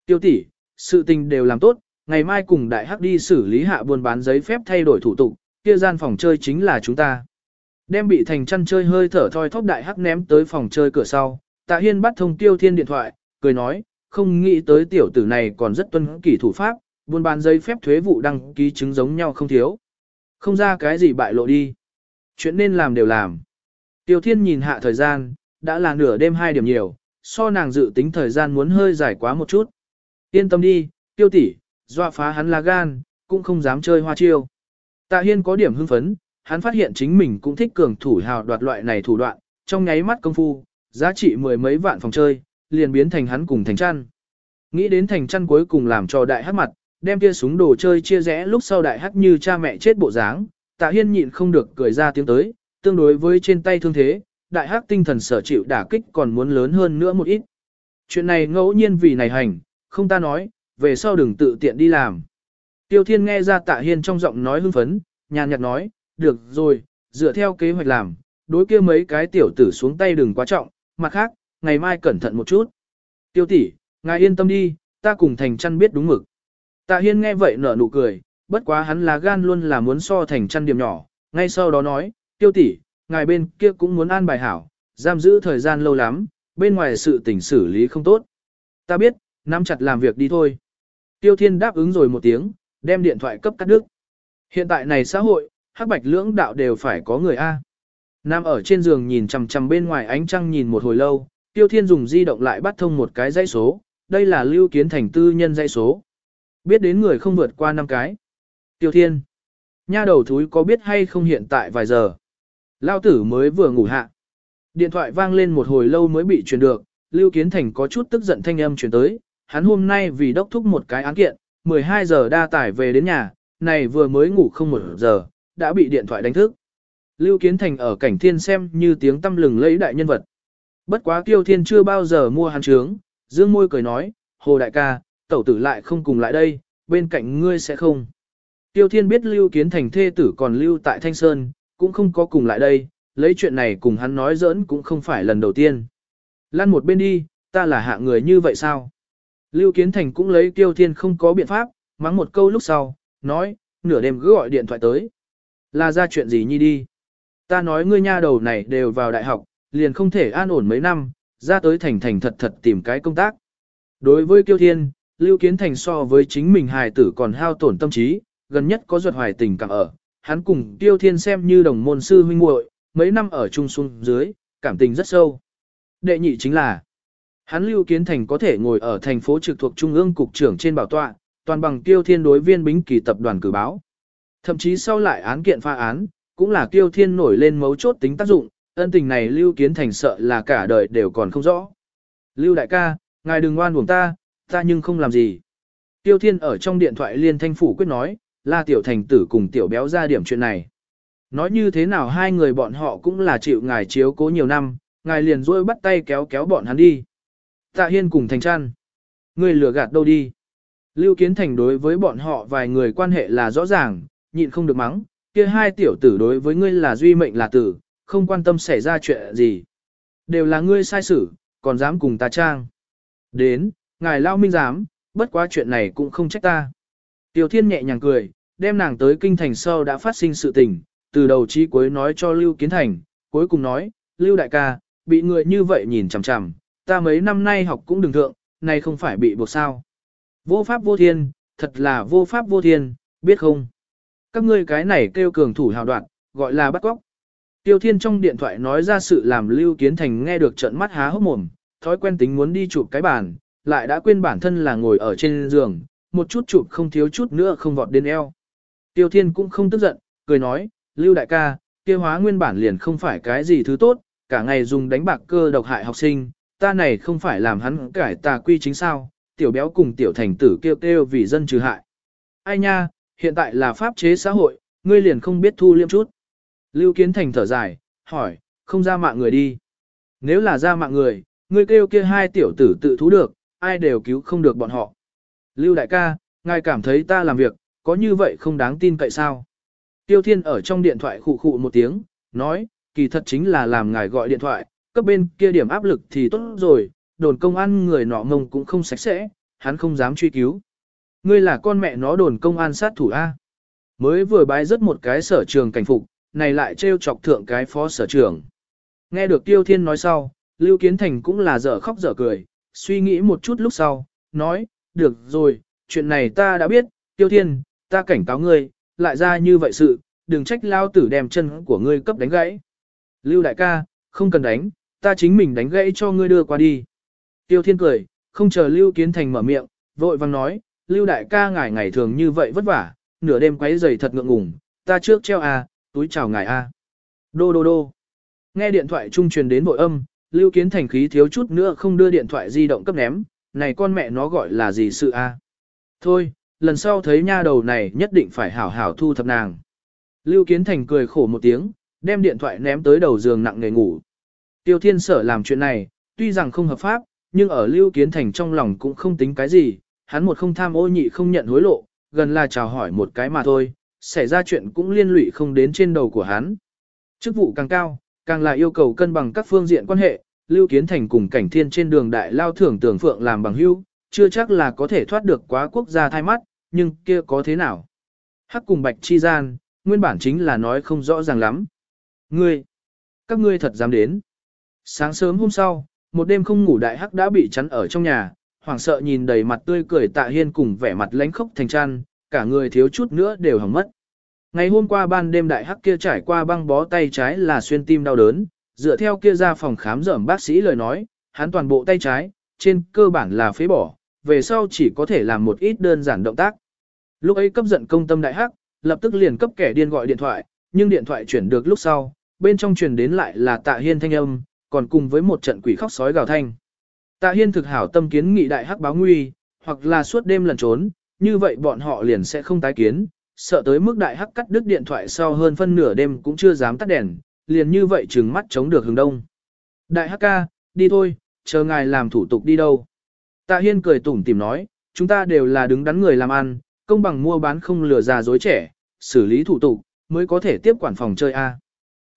Tiêu tỷ, sự tình đều làm tốt, ngày mai cùng đại hắc đi xử lý hạ buôn bán giấy phép thay đổi thủ tục, kia gian phòng chơi chính là chúng ta. Đem bị thành chăn chơi hơi thở thoi thóp đại hắc ném tới phòng chơi cửa sau, tạ hiên bắt thông tiêu thiên điện thoại, cười nói, không nghĩ tới tiểu tử này còn rất tuân kỷ thủ pháp, buôn bán giấy phép thuế vụ đăng ký chứng giống nhau không thiếu. Không ra cái gì bại lộ đi. Chuyện nên làm đều làm. Tiêu thiên nhìn hạ thời gian, đã là nửa đêm hai điểm nhiều, so nàng dự tính thời gian muốn hơi dài quá một chút. Yên tâm đi, tiêu tỷ, dọa phá hắn là gan, cũng không dám chơi hoa chiêu. Tạ Hiên có điểm hưng phấn, hắn phát hiện chính mình cũng thích cường thủ hào đoạt loại này thủ đoạn, trong nháy mắt công phu, giá trị mười mấy vạn phòng chơi, liền biến thành hắn cùng thành chăn. Nghĩ đến thành chăn cuối cùng làm cho đại hát mặt, đem kia súng đồ chơi chia rẽ lúc sau đại hắc như cha mẹ chết bộ dáng, tạ hiên nhịn không được cười ra tiếng tới, tương đối với trên tay thương thế, đại hắc tinh thần sở chịu đả kích còn muốn lớn hơn nữa một ít. Chuyện này ngẫu nhiên vì này hành, không ta nói, về sau đừng tự tiện đi làm. Tiêu Thiên nghe ra tạ hiên trong giọng nói hưng phấn, nhàn nhạt nói, được rồi, dựa theo kế hoạch làm, đối kia mấy cái tiểu tử xuống tay đừng quá trọng, mặt khác, ngày mai cẩn thận một chút. Tiêu tỷ, ngài yên tâm đi, ta cùng thành chăn biết đúng mực. Tạ hiên nghe vậy nở nụ cười, bất quá hắn là gan luôn là muốn so thành chăn điểm nhỏ, ngay sau đó nói, tiêu tỷ, ngài bên kia cũng muốn an bài hảo, giam giữ thời gian lâu lắm, bên ngoài sự tình xử lý không tốt. Ta biết, nắm chặt làm việc đi thôi. Tiêu Thiên đáp ứng rồi một tiếng, đem điện thoại cấp cắt đứt. Hiện tại này xã hội, hắc bạch lưỡng đạo đều phải có người A. Nam ở trên giường nhìn chằm chằm bên ngoài ánh trăng nhìn một hồi lâu, Tiêu Thiên dùng di động lại bắt thông một cái dãy số, đây là lưu kiến thành tư nhân dãy số. Biết đến người không vượt qua năm cái. Tiêu Thiên. Nha đầu thúi có biết hay không hiện tại vài giờ. Lao tử mới vừa ngủ hạ. Điện thoại vang lên một hồi lâu mới bị truyền được, Lưu Kiến Thành có chút tức giận thanh âm truyền tới, hắn hôm nay vì đốc thúc một cái án kiện, 12 giờ đa tải về đến nhà, này vừa mới ngủ không một giờ, đã bị điện thoại đánh thức. Lưu Kiến Thành ở cảnh thiên xem như tiếng tâm lừng lấy đại nhân vật. Bất quá tiêu Thiên chưa bao giờ mua hắn trướng, dương môi cười nói, Hồ đại ca, tẩu tử lại không cùng lại đây, bên cạnh ngươi sẽ không. Tiêu Thiên biết Lưu Kiến Thành thê tử còn lưu tại Thanh Sơn, cũng không có cùng lại đây, lấy chuyện này cùng hắn nói giỡn cũng không phải lần đầu tiên. Lăn một bên đi, ta là hạ người như vậy sao? Lưu Kiến Thành cũng lấy Tiêu Thiên không có biện pháp, mắng một câu lúc sau, nói, nửa đêm cứ gọi điện thoại tới. Là ra chuyện gì nhi đi? Ta nói ngươi nha đầu này đều vào đại học, liền không thể an ổn mấy năm, ra tới thành thành thật thật tìm cái công tác. Đối với Kiêu Thiên, Lưu Kiến Thành so với chính mình hài tử còn hao tổn tâm trí, gần nhất có ruột hoài tình cảm ở, hắn cùng Tiêu Thiên xem như đồng môn sư huynh muội, mấy năm ở chung xuống dưới, cảm tình rất sâu. Đệ nhị chính là, hắn Lưu Kiến Thành có thể ngồi ở thành phố trực thuộc Trung ương cục trưởng trên bảo tọa, toàn bằng Tiêu Thiên đối viên bính kỳ tập đoàn cử báo. Thậm chí sau lại án kiện pha án, cũng là Tiêu Thiên nổi lên mấu chốt tính tác dụng, ân tình này Lưu Kiến Thành sợ là cả đời đều còn không rõ. Lưu đại ca, ngài đừng oan uổng ta, ta nhưng không làm gì. Tiêu Thiên ở trong điện thoại liên thanh phủ quyết nói, là tiểu thành tử cùng tiểu béo ra điểm chuyện này. Nói như thế nào hai người bọn họ cũng là chịu ngài chiếu cố nhiều năm, ngài liền rôi bắt tay kéo kéo bọn hắn đi. Tạ Hiên cùng thành chăn. Người lừa gạt đâu đi. Lưu Kiến Thành đối với bọn họ vài người quan hệ là rõ ràng, nhịn không được mắng, kia hai tiểu tử đối với ngươi là duy mệnh là tử, không quan tâm xảy ra chuyện gì. Đều là ngươi sai xử, còn dám cùng ta trang. Đến, ngài lao minh dám, bất quá chuyện này cũng không trách ta. Tiểu Thiên nhẹ nhàng cười, đem nàng tới kinh thành sau đã phát sinh sự tình, từ đầu chí cuối nói cho Lưu Kiến Thành, cuối cùng nói, Lưu đại ca, bị người như vậy nhìn chằm chằm, ta mấy năm nay học cũng đừng thượng, này không phải bị buộc sao. Vô pháp vô thiên, thật là vô pháp vô thiên, biết không? Các ngươi cái này kêu cường thủ hào đoạn, gọi là bắt cóc. Tiêu Thiên trong điện thoại nói ra sự làm Lưu Kiến Thành nghe được trợn mắt há hốc mồm, thói quen tính muốn đi chụp cái bàn, lại đã quên bản thân là ngồi ở trên giường, một chút chụp không thiếu chút nữa không vọt đến eo. Tiêu Thiên cũng không tức giận, cười nói, Lưu đại ca, kia hóa nguyên bản liền không phải cái gì thứ tốt, cả ngày dùng đánh bạc cơ độc hại học sinh, ta này không phải làm hắn cải tà quy chính sao, tiểu béo cùng tiểu thành tử kêu kêu vì dân trừ hại. Ai nha, hiện tại là pháp chế xã hội, ngươi liền không biết thu liêm chút. Lưu Kiến Thành thở dài, hỏi, không ra mạng người đi. Nếu là ra mạng người, ngươi kêu kia hai tiểu tử tự thú được, ai đều cứu không được bọn họ. Lưu đại ca, ngài cảm thấy ta làm việc, có như vậy không đáng tin cậy sao? Tiêu Thiên ở trong điện thoại khụ khụ một tiếng, nói, kỳ thật chính là làm ngài gọi điện thoại, cấp bên kia điểm áp lực thì tốt rồi, đồn công an người nọ ngông cũng không sạch sẽ, hắn không dám truy cứu. Ngươi là con mẹ nó đồn công an sát thủ A. Mới vừa bái rất một cái sở trường cảnh phục, này lại trêu chọc thượng cái phó sở trường. Nghe được Tiêu Thiên nói sau, Lưu Kiến Thành cũng là dở khóc dở cười, suy nghĩ một chút lúc sau, nói, được rồi, chuyện này ta đã biết, Tiêu Thiên, ta cảnh cáo ngươi, lại ra như vậy sự, đừng trách lao tử đem chân của ngươi cấp đánh gãy. Lưu đại ca, không cần đánh, ta chính mình đánh gãy cho ngươi đưa qua đi. Tiêu Thiên cười, không chờ Lưu Kiến Thành mở miệng, vội vang nói, Lưu đại ca ngài ngày thường như vậy vất vả, nửa đêm quấy giày thật ngượng ngùng, ta trước treo à, túi chào ngài a. Đô đô đô. Nghe điện thoại trung truyền đến bội âm, Lưu Kiến Thành khí thiếu chút nữa không đưa điện thoại di động cấp ném, này con mẹ nó gọi là gì sự a? Thôi, lần sau thấy nha đầu này nhất định phải hảo hảo thu thập nàng. Lưu Kiến Thành cười khổ một tiếng, đem điện thoại ném tới đầu giường nặng nề ngủ. Tiêu Thiên Sở làm chuyện này, tuy rằng không hợp pháp, nhưng ở Lưu Kiến Thành trong lòng cũng không tính cái gì, hắn một không tham ô nhị không nhận hối lộ, gần là chào hỏi một cái mà thôi, xảy ra chuyện cũng liên lụy không đến trên đầu của hắn. Chức vụ càng cao, càng là yêu cầu cân bằng các phương diện quan hệ, Lưu Kiến Thành cùng cảnh thiên trên đường đại lao thưởng tưởng phượng làm bằng hữu, chưa chắc là có thể thoát được quá quốc gia thay mắt, nhưng kia có thế nào? Hắc cùng bạch chi gian, nguyên bản chính là nói không rõ ràng lắm. Ngươi, các ngươi thật dám đến. Sáng sớm hôm sau, một đêm không ngủ đại hắc đã bị chắn ở trong nhà, hoảng sợ nhìn đầy mặt tươi cười tạ hiên cùng vẻ mặt lánh khốc thành chăn, cả người thiếu chút nữa đều hỏng mất. Ngày hôm qua ban đêm đại hắc kia trải qua băng bó tay trái là xuyên tim đau đớn, dựa theo kia ra phòng khám dởm bác sĩ lời nói, hắn toàn bộ tay trái, trên cơ bản là phế bỏ, về sau chỉ có thể làm một ít đơn giản động tác. Lúc ấy cấp giận công tâm đại hắc, lập tức liền cấp kẻ điên gọi điện thoại, nhưng điện thoại chuyển được lúc sau, bên trong truyền đến lại là tạ hiên thanh âm, còn cùng với một trận quỷ khóc sói gào thanh. Tạ hiên thực hảo tâm kiến nghị đại hắc báo nguy, hoặc là suốt đêm lẩn trốn, như vậy bọn họ liền sẽ không tái kiến, sợ tới mức đại hắc cắt đứt điện thoại sau hơn phân nửa đêm cũng chưa dám tắt đèn, liền như vậy trừng mắt chống được hướng đông. Đại hắc ca, đi thôi, chờ ngài làm thủ tục đi đâu. Tạ hiên cười tủm tìm nói, chúng ta đều là đứng đắn người làm ăn, công bằng mua bán không lừa già dối trẻ, xử lý thủ tục, mới có thể tiếp quản phòng chơi A.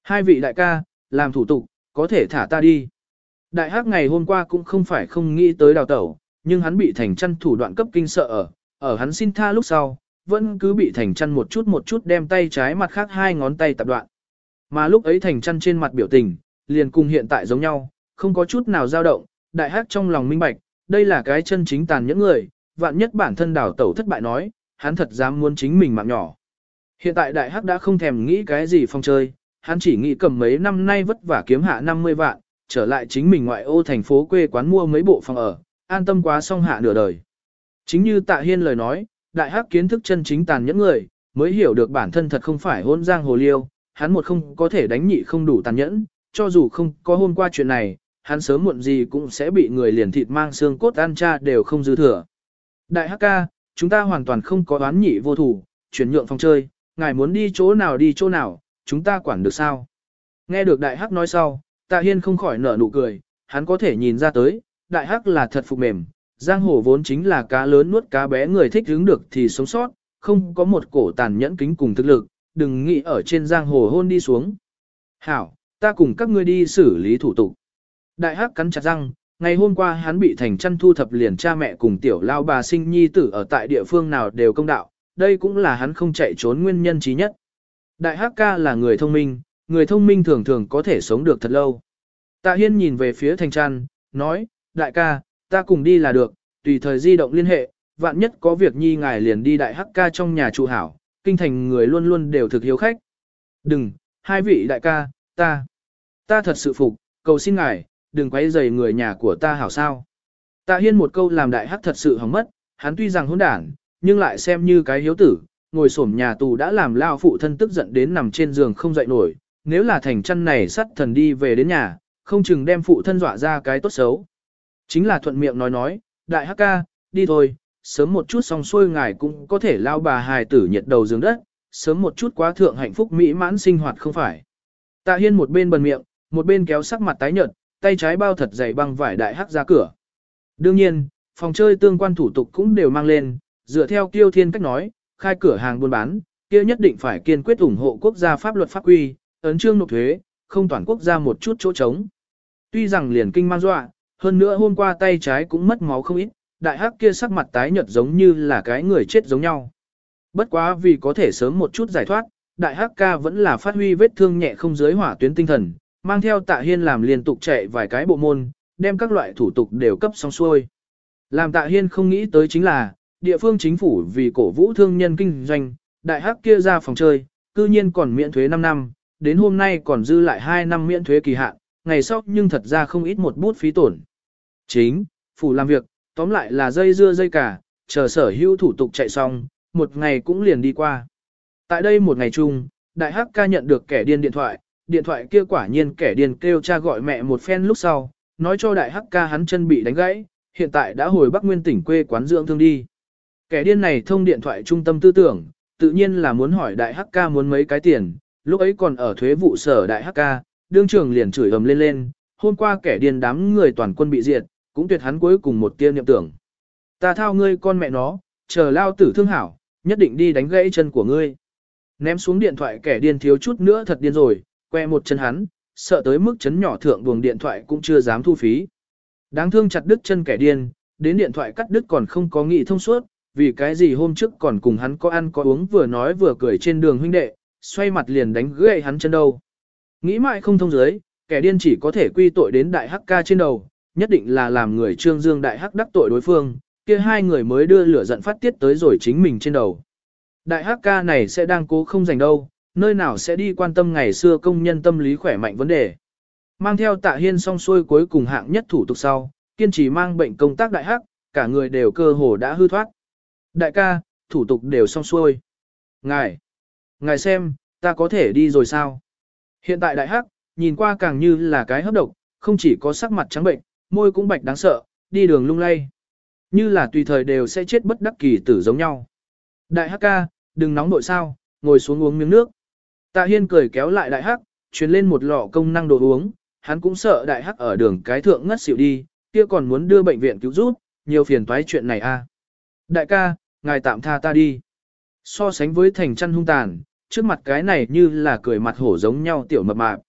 Hai vị đại ca, làm thủ tục, có thể thả ta đi. Đại hắc ngày hôm qua cũng không phải không nghĩ tới đào tẩu, nhưng hắn bị thành chăn thủ đoạn cấp kinh sợ ở, ở hắn xin tha lúc sau, vẫn cứ bị thành chăn một chút một chút đem tay trái mặt khác hai ngón tay tập đoạn. Mà lúc ấy thành chăn trên mặt biểu tình, liền cùng hiện tại giống nhau, không có chút nào dao động, đại hắc trong lòng minh bạch, đây là cái chân chính tàn những người, vạn nhất bản thân đảo tẩu thất bại nói, hắn thật dám muốn chính mình mạng nhỏ. Hiện tại đại hắc đã không thèm nghĩ cái gì phong chơi, hắn chỉ nghĩ cầm mấy năm nay vất vả kiếm hạ 50 vạn, trở lại chính mình ngoại ô thành phố quê quán mua mấy bộ phòng ở, an tâm quá xong hạ nửa đời. Chính như tạ hiên lời nói, đại hắc kiến thức chân chính tàn nhẫn người, mới hiểu được bản thân thật không phải hôn giang hồ liêu, hắn một không có thể đánh nhị không đủ tàn nhẫn, cho dù không có hôm qua chuyện này, hắn sớm muộn gì cũng sẽ bị người liền thịt mang xương cốt ăn cha đều không dư thừa. Đại hắc ca, chúng ta hoàn toàn không có đoán nhị vô thủ, chuyển nhượng phòng chơi, ngài muốn đi chỗ nào đi chỗ nào, chúng ta quản được sao? Nghe được đại hắc nói sau, tạ hiên không khỏi nở nụ cười, hắn có thể nhìn ra tới, đại hắc là thật phục mềm, giang hồ vốn chính là cá lớn nuốt cá bé người thích hứng được thì sống sót, không có một cổ tàn nhẫn kính cùng thực lực, đừng nghĩ ở trên giang hồ hôn đi xuống. Hảo, ta cùng các ngươi đi xử lý thủ tục. Đại hắc cắn chặt răng, ngày hôm qua hắn bị thành chăn thu thập liền cha mẹ cùng tiểu lao bà sinh nhi tử ở tại địa phương nào đều công đạo, đây cũng là hắn không chạy trốn nguyên nhân trí nhất. Đại hắc ca là người thông minh, người thông minh thường thường có thể sống được thật lâu. Tạ Hiên nhìn về phía thành chăn, nói, đại ca, ta cùng đi là được, tùy thời di động liên hệ, vạn nhất có việc nhi ngài liền đi đại hắc ca trong nhà trụ hảo, kinh thành người luôn luôn đều thực hiếu khách. Đừng, hai vị đại ca, ta, ta thật sự phục, cầu xin ngài, đừng quấy rầy người nhà của ta hảo sao. Tạ Hiên một câu làm đại hắc thật sự hỏng mất, hắn tuy rằng hỗn đản, nhưng lại xem như cái hiếu tử, ngồi xổm nhà tù đã làm lao phụ thân tức giận đến nằm trên giường không dậy nổi, nếu là thành chân này sắt thần đi về đến nhà, không chừng đem phụ thân dọa ra cái tốt xấu. Chính là thuận miệng nói nói, đại hắc ca, đi thôi, sớm một chút xong xuôi ngài cũng có thể lao bà hài tử nhiệt đầu giường đất, sớm một chút quá thượng hạnh phúc mỹ mãn sinh hoạt không phải. Tạ Hiên một bên bần miệng, một bên kéo sắc mặt tái nhợt, tay trái bao thật dày băng vải đại hắc ra cửa. Đương nhiên, phòng chơi tương quan thủ tục cũng đều mang lên, dựa theo Kiêu Thiên cách nói, khai cửa hàng buôn bán, kia nhất định phải kiên quyết ủng hộ quốc gia pháp luật pháp quy, ấn trương nộp thuế, không toàn quốc gia một chút chỗ trống. Tuy rằng liền kinh man dọa, hơn nữa hôm qua tay trái cũng mất máu không ít, đại hắc kia sắc mặt tái nhợt giống như là cái người chết giống nhau. Bất quá vì có thể sớm một chút giải thoát, đại hắc ca vẫn là phát huy vết thương nhẹ không dưới hỏa tuyến tinh thần, mang theo tạ hiên làm liên tục chạy vài cái bộ môn, đem các loại thủ tục đều cấp xong xuôi. Làm tạ hiên không nghĩ tới chính là, địa phương chính phủ vì cổ vũ thương nhân kinh doanh, đại hắc kia ra phòng chơi, cư nhiên còn miễn thuế 5 năm, đến hôm nay còn dư lại 2 năm miễn thuế kỳ hạn, ngày sau nhưng thật ra không ít một bút phí tổn. Chính, phủ làm việc, tóm lại là dây dưa dây cả, chờ sở hữu thủ tục chạy xong, một ngày cũng liền đi qua. Tại đây một ngày chung, đại hắc ca nhận được kẻ điên điện thoại, điện thoại kia quả nhiên kẻ điên kêu cha gọi mẹ một phen lúc sau, nói cho đại hắc ca hắn chân bị đánh gãy, hiện tại đã hồi Bắc Nguyên tỉnh quê quán dưỡng thương đi. Kẻ điên này thông điện thoại trung tâm tư tưởng, tự nhiên là muốn hỏi đại hắc ca muốn mấy cái tiền, lúc ấy còn ở thuế vụ sở đại hắc ca, đương trường liền chửi ầm lên lên, hôm qua kẻ điên đám người toàn quân bị diệt, cũng tuyệt hắn cuối cùng một tia niệm tưởng. Ta thao ngươi con mẹ nó, chờ lao tử thương hảo, nhất định đi đánh gãy chân của ngươi. Ném xuống điện thoại kẻ điên thiếu chút nữa thật điên rồi, que một chân hắn, sợ tới mức chấn nhỏ thượng buồng điện thoại cũng chưa dám thu phí. Đáng thương chặt đứt chân kẻ điên, đến điện thoại cắt đứt còn không có nghị thông suốt, vì cái gì hôm trước còn cùng hắn có ăn có uống vừa nói vừa cười trên đường huynh đệ, xoay mặt liền đánh gãy hắn chân đâu. Nghĩ mãi không thông dưới, kẻ điên chỉ có thể quy tội đến đại hắc ca trên đầu, nhất định là làm người trương dương đại hắc đắc tội đối phương, kia hai người mới đưa lửa giận phát tiết tới rồi chính mình trên đầu. Đại hắc ca này sẽ đang cố không giành đâu, nơi nào sẽ đi quan tâm ngày xưa công nhân tâm lý khỏe mạnh vấn đề. Mang theo tạ hiên song xuôi cuối cùng hạng nhất thủ tục sau, kiên trì mang bệnh công tác đại hắc, cả người đều cơ hồ đã hư thoát. Đại ca, thủ tục đều xong xuôi. Ngài, ngài xem, ta có thể đi rồi sao? Hiện tại đại hắc, nhìn qua càng như là cái hấp độc, không chỉ có sắc mặt trắng bệnh, môi cũng bạch đáng sợ, đi đường lung lay. Như là tùy thời đều sẽ chết bất đắc kỳ tử giống nhau. Đại hắc ca, đừng nóng nội sao, ngồi xuống uống miếng nước. Tạ Hiên cười kéo lại đại hắc, truyền lên một lọ công năng đồ uống, hắn cũng sợ đại hắc ở đường cái thượng ngất xỉu đi, kia còn muốn đưa bệnh viện cứu giúp, nhiều phiền toái chuyện này a. Đại ca, ngài tạm tha ta đi. So sánh với thành chăn hung tàn, trước mặt cái này như là cười mặt hổ giống nhau tiểu mập mạp.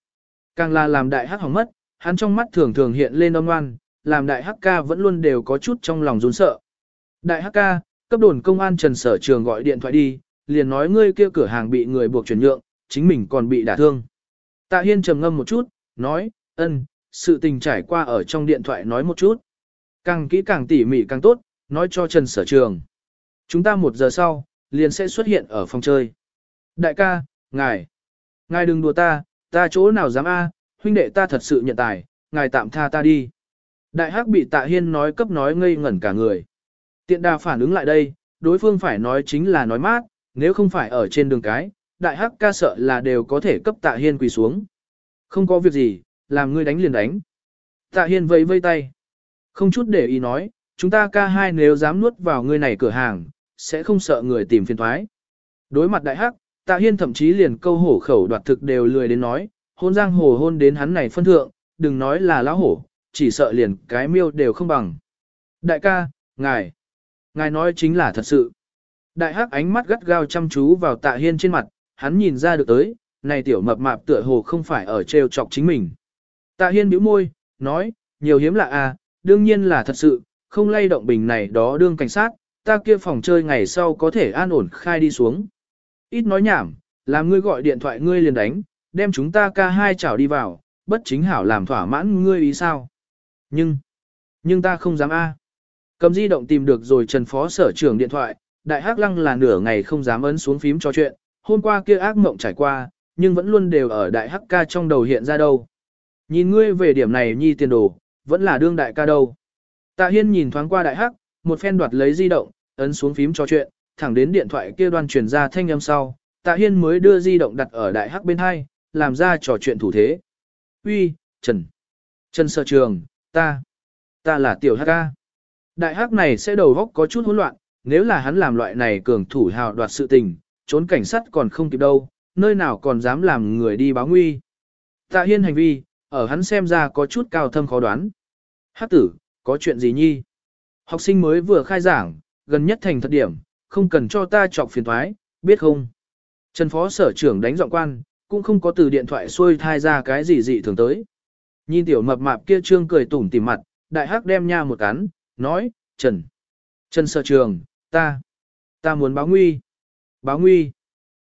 Càng là làm đại hắc hỏng mất, hắn trong mắt thường thường hiện lên âm ngoan, làm đại hắc ca vẫn luôn đều có chút trong lòng run sợ. Đại hắc ca, cấp đồn công an Trần Sở Trường gọi điện thoại đi, liền nói ngươi kia cửa hàng bị người buộc chuyển nhượng, chính mình còn bị đả thương. Tạ Hiên trầm ngâm một chút, nói, ân, sự tình trải qua ở trong điện thoại nói một chút. Càng kỹ càng tỉ mỉ càng tốt, nói cho Trần Sở Trường. Chúng ta một giờ sau, liền sẽ xuất hiện ở phòng chơi. Đại ca, ngài, ngài đừng đùa ta, ta chỗ nào dám a, huynh đệ ta thật sự nhận tài, ngài tạm tha ta đi. Đại hắc bị tạ hiên nói cấp nói ngây ngẩn cả người. Tiện đà phản ứng lại đây, đối phương phải nói chính là nói mát, nếu không phải ở trên đường cái, đại hắc ca sợ là đều có thể cấp tạ hiên quỳ xuống. Không có việc gì, làm ngươi đánh liền đánh. Tạ hiên vẫy vây tay. Không chút để ý nói, chúng ta ca hai nếu dám nuốt vào ngươi này cửa hàng, sẽ không sợ người tìm phiền thoái. Đối mặt đại hắc, tạ hiên thậm chí liền câu hổ khẩu đoạt thực đều lười đến nói, hôn giang hồ hôn đến hắn này phân thượng, đừng nói là lão hổ, chỉ sợ liền cái miêu đều không bằng. Đại ca, ngài, ngài nói chính là thật sự. Đại hắc ánh mắt gắt gao chăm chú vào tạ hiên trên mặt, hắn nhìn ra được tới, này tiểu mập mạp tựa hồ không phải ở trêu chọc chính mình. Tạ hiên bĩu môi, nói, nhiều hiếm lạ à, đương nhiên là thật sự, không lay động bình này đó đương cảnh sát, ta kia phòng chơi ngày sau có thể an ổn khai đi xuống. Ít nói nhảm, làm ngươi gọi điện thoại ngươi liền đánh, đem chúng ta ca hai chảo đi vào, bất chính hảo làm thỏa mãn ngươi ý sao. Nhưng, nhưng ta không dám a. Cầm di động tìm được rồi Trần Phó Sở trưởng điện thoại, Đại Hắc Lăng là nửa ngày không dám ấn xuống phím cho chuyện, hôm qua kia ác mộng trải qua, nhưng vẫn luôn đều ở Đại Hắc ca trong đầu hiện ra đâu. Nhìn ngươi về điểm này nhi tiền đồ, vẫn là đương đại ca đâu. Tạ Hiên nhìn thoáng qua Đại Hắc, một phen đoạt lấy di động, ấn xuống phím cho chuyện, thẳng đến điện thoại kia đoan truyền ra thanh âm sau, Tạ Hiên mới đưa di động đặt ở Đại Hắc bên hai, làm ra trò chuyện thủ thế. Uy, Trần. Trần Sở Trường, ta. Ta là Tiểu Hắc ca. Đại Hắc này sẽ đầu góc có chút hỗn loạn, nếu là hắn làm loại này cường thủ hào đoạt sự tình, trốn cảnh sát còn không kịp đâu, nơi nào còn dám làm người đi báo nguy. Tạ Hiên hành vi, ở hắn xem ra có chút cao thâm khó đoán. Hắc tử, có chuyện gì nhi? Học sinh mới vừa khai giảng, gần nhất thành thật điểm, không cần cho ta chọc phiền thoái, biết không? Trần phó sở trưởng đánh giọng quan, cũng không có từ điện thoại xuôi thai ra cái gì dị thường tới. Nhìn tiểu mập mạp kia trương cười tủm tỉm mặt, đại hắc đem nha một cắn, nói, Trần. Trần sở trường, ta, ta muốn báo nguy. Báo nguy.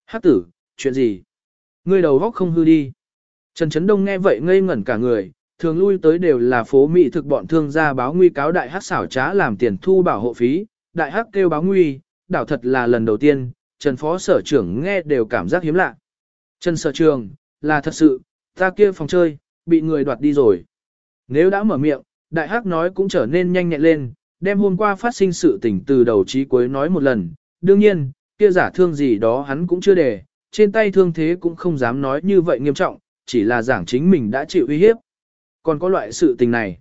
Hắc tử, chuyện gì? Ngươi đầu góc không hư đi. Trần Trấn Đông nghe vậy ngây ngẩn cả người, thường lui tới đều là phố mỹ thực bọn thương gia báo nguy cáo đại hắc xảo trá làm tiền thu bảo hộ phí, đại hắc kêu báo nguy, đảo thật là lần đầu tiên, Trần Phó Sở trưởng nghe đều cảm giác hiếm lạ. Trần Sở trường, là thật sự, ta kia phòng chơi, bị người đoạt đi rồi. Nếu đã mở miệng, đại hắc nói cũng trở nên nhanh nhẹn lên, đem hôm qua phát sinh sự tình từ đầu chí cuối nói một lần. Đương nhiên, kia giả thương gì đó hắn cũng chưa để, trên tay thương thế cũng không dám nói như vậy nghiêm trọng, chỉ là giảng chính mình đã chịu uy hiếp. Còn có loại sự tình này.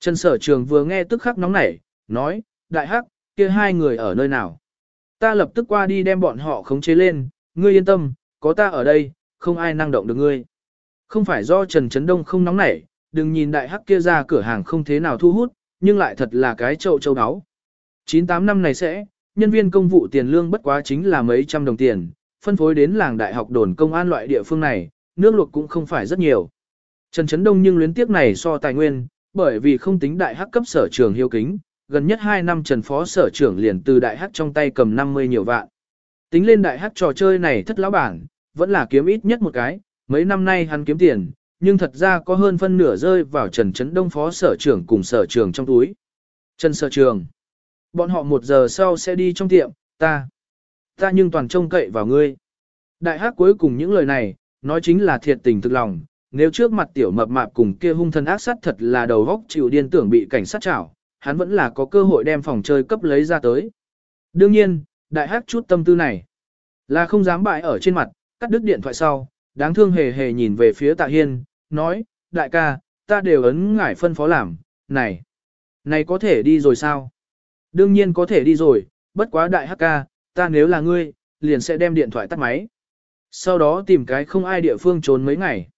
Trần sở trường vừa nghe tức khắc nóng nảy, nói, đại hắc, kia hai người ở nơi nào? Ta lập tức qua đi đem bọn họ khống chế lên, ngươi yên tâm, có ta ở đây, không ai năng động được ngươi. Không phải do Trần Trấn Đông không nóng nảy, đừng nhìn đại hắc kia ra cửa hàng không thế nào thu hút, nhưng lại thật là cái châu châu áo. 98 năm này sẽ, nhân viên công vụ tiền lương bất quá chính là mấy trăm đồng tiền, phân phối đến làng đại học đồn công an loại địa phương này, nước luộc cũng không phải rất nhiều. Trần Trấn Đông nhưng luyến tiếc này so tài nguyên, bởi vì không tính đại hắc cấp sở trường hiếu kính, gần nhất 2 năm Trần Phó sở trưởng liền từ đại hắc trong tay cầm 50 nhiều vạn. Tính lên đại hắc trò chơi này thất lão bản, vẫn là kiếm ít nhất một cái, mấy năm nay hắn kiếm tiền, nhưng thật ra có hơn phân nửa rơi vào Trần Trấn Đông Phó sở trưởng cùng sở trưởng trong túi. Trần sở trường. Bọn họ một giờ sau sẽ đi trong tiệm, ta. Ta nhưng toàn trông cậy vào ngươi. Đại hát cuối cùng những lời này, nói chính là thiệt tình thực lòng, nếu trước mặt tiểu mập mạp cùng kia hung thân ác sát thật là đầu góc chịu điên tưởng bị cảnh sát chảo, hắn vẫn là có cơ hội đem phòng chơi cấp lấy ra tới. Đương nhiên, đại hát chút tâm tư này, là không dám bại ở trên mặt, cắt đứt điện thoại sau, đáng thương hề hề nhìn về phía tạ hiên, nói, đại ca, ta đều ấn ngải phân phó làm, này, này có thể đi rồi sao? Đương nhiên có thể đi rồi, bất quá đại hắc ca, ta nếu là ngươi, liền sẽ đem điện thoại tắt máy. Sau đó tìm cái không ai địa phương trốn mấy ngày.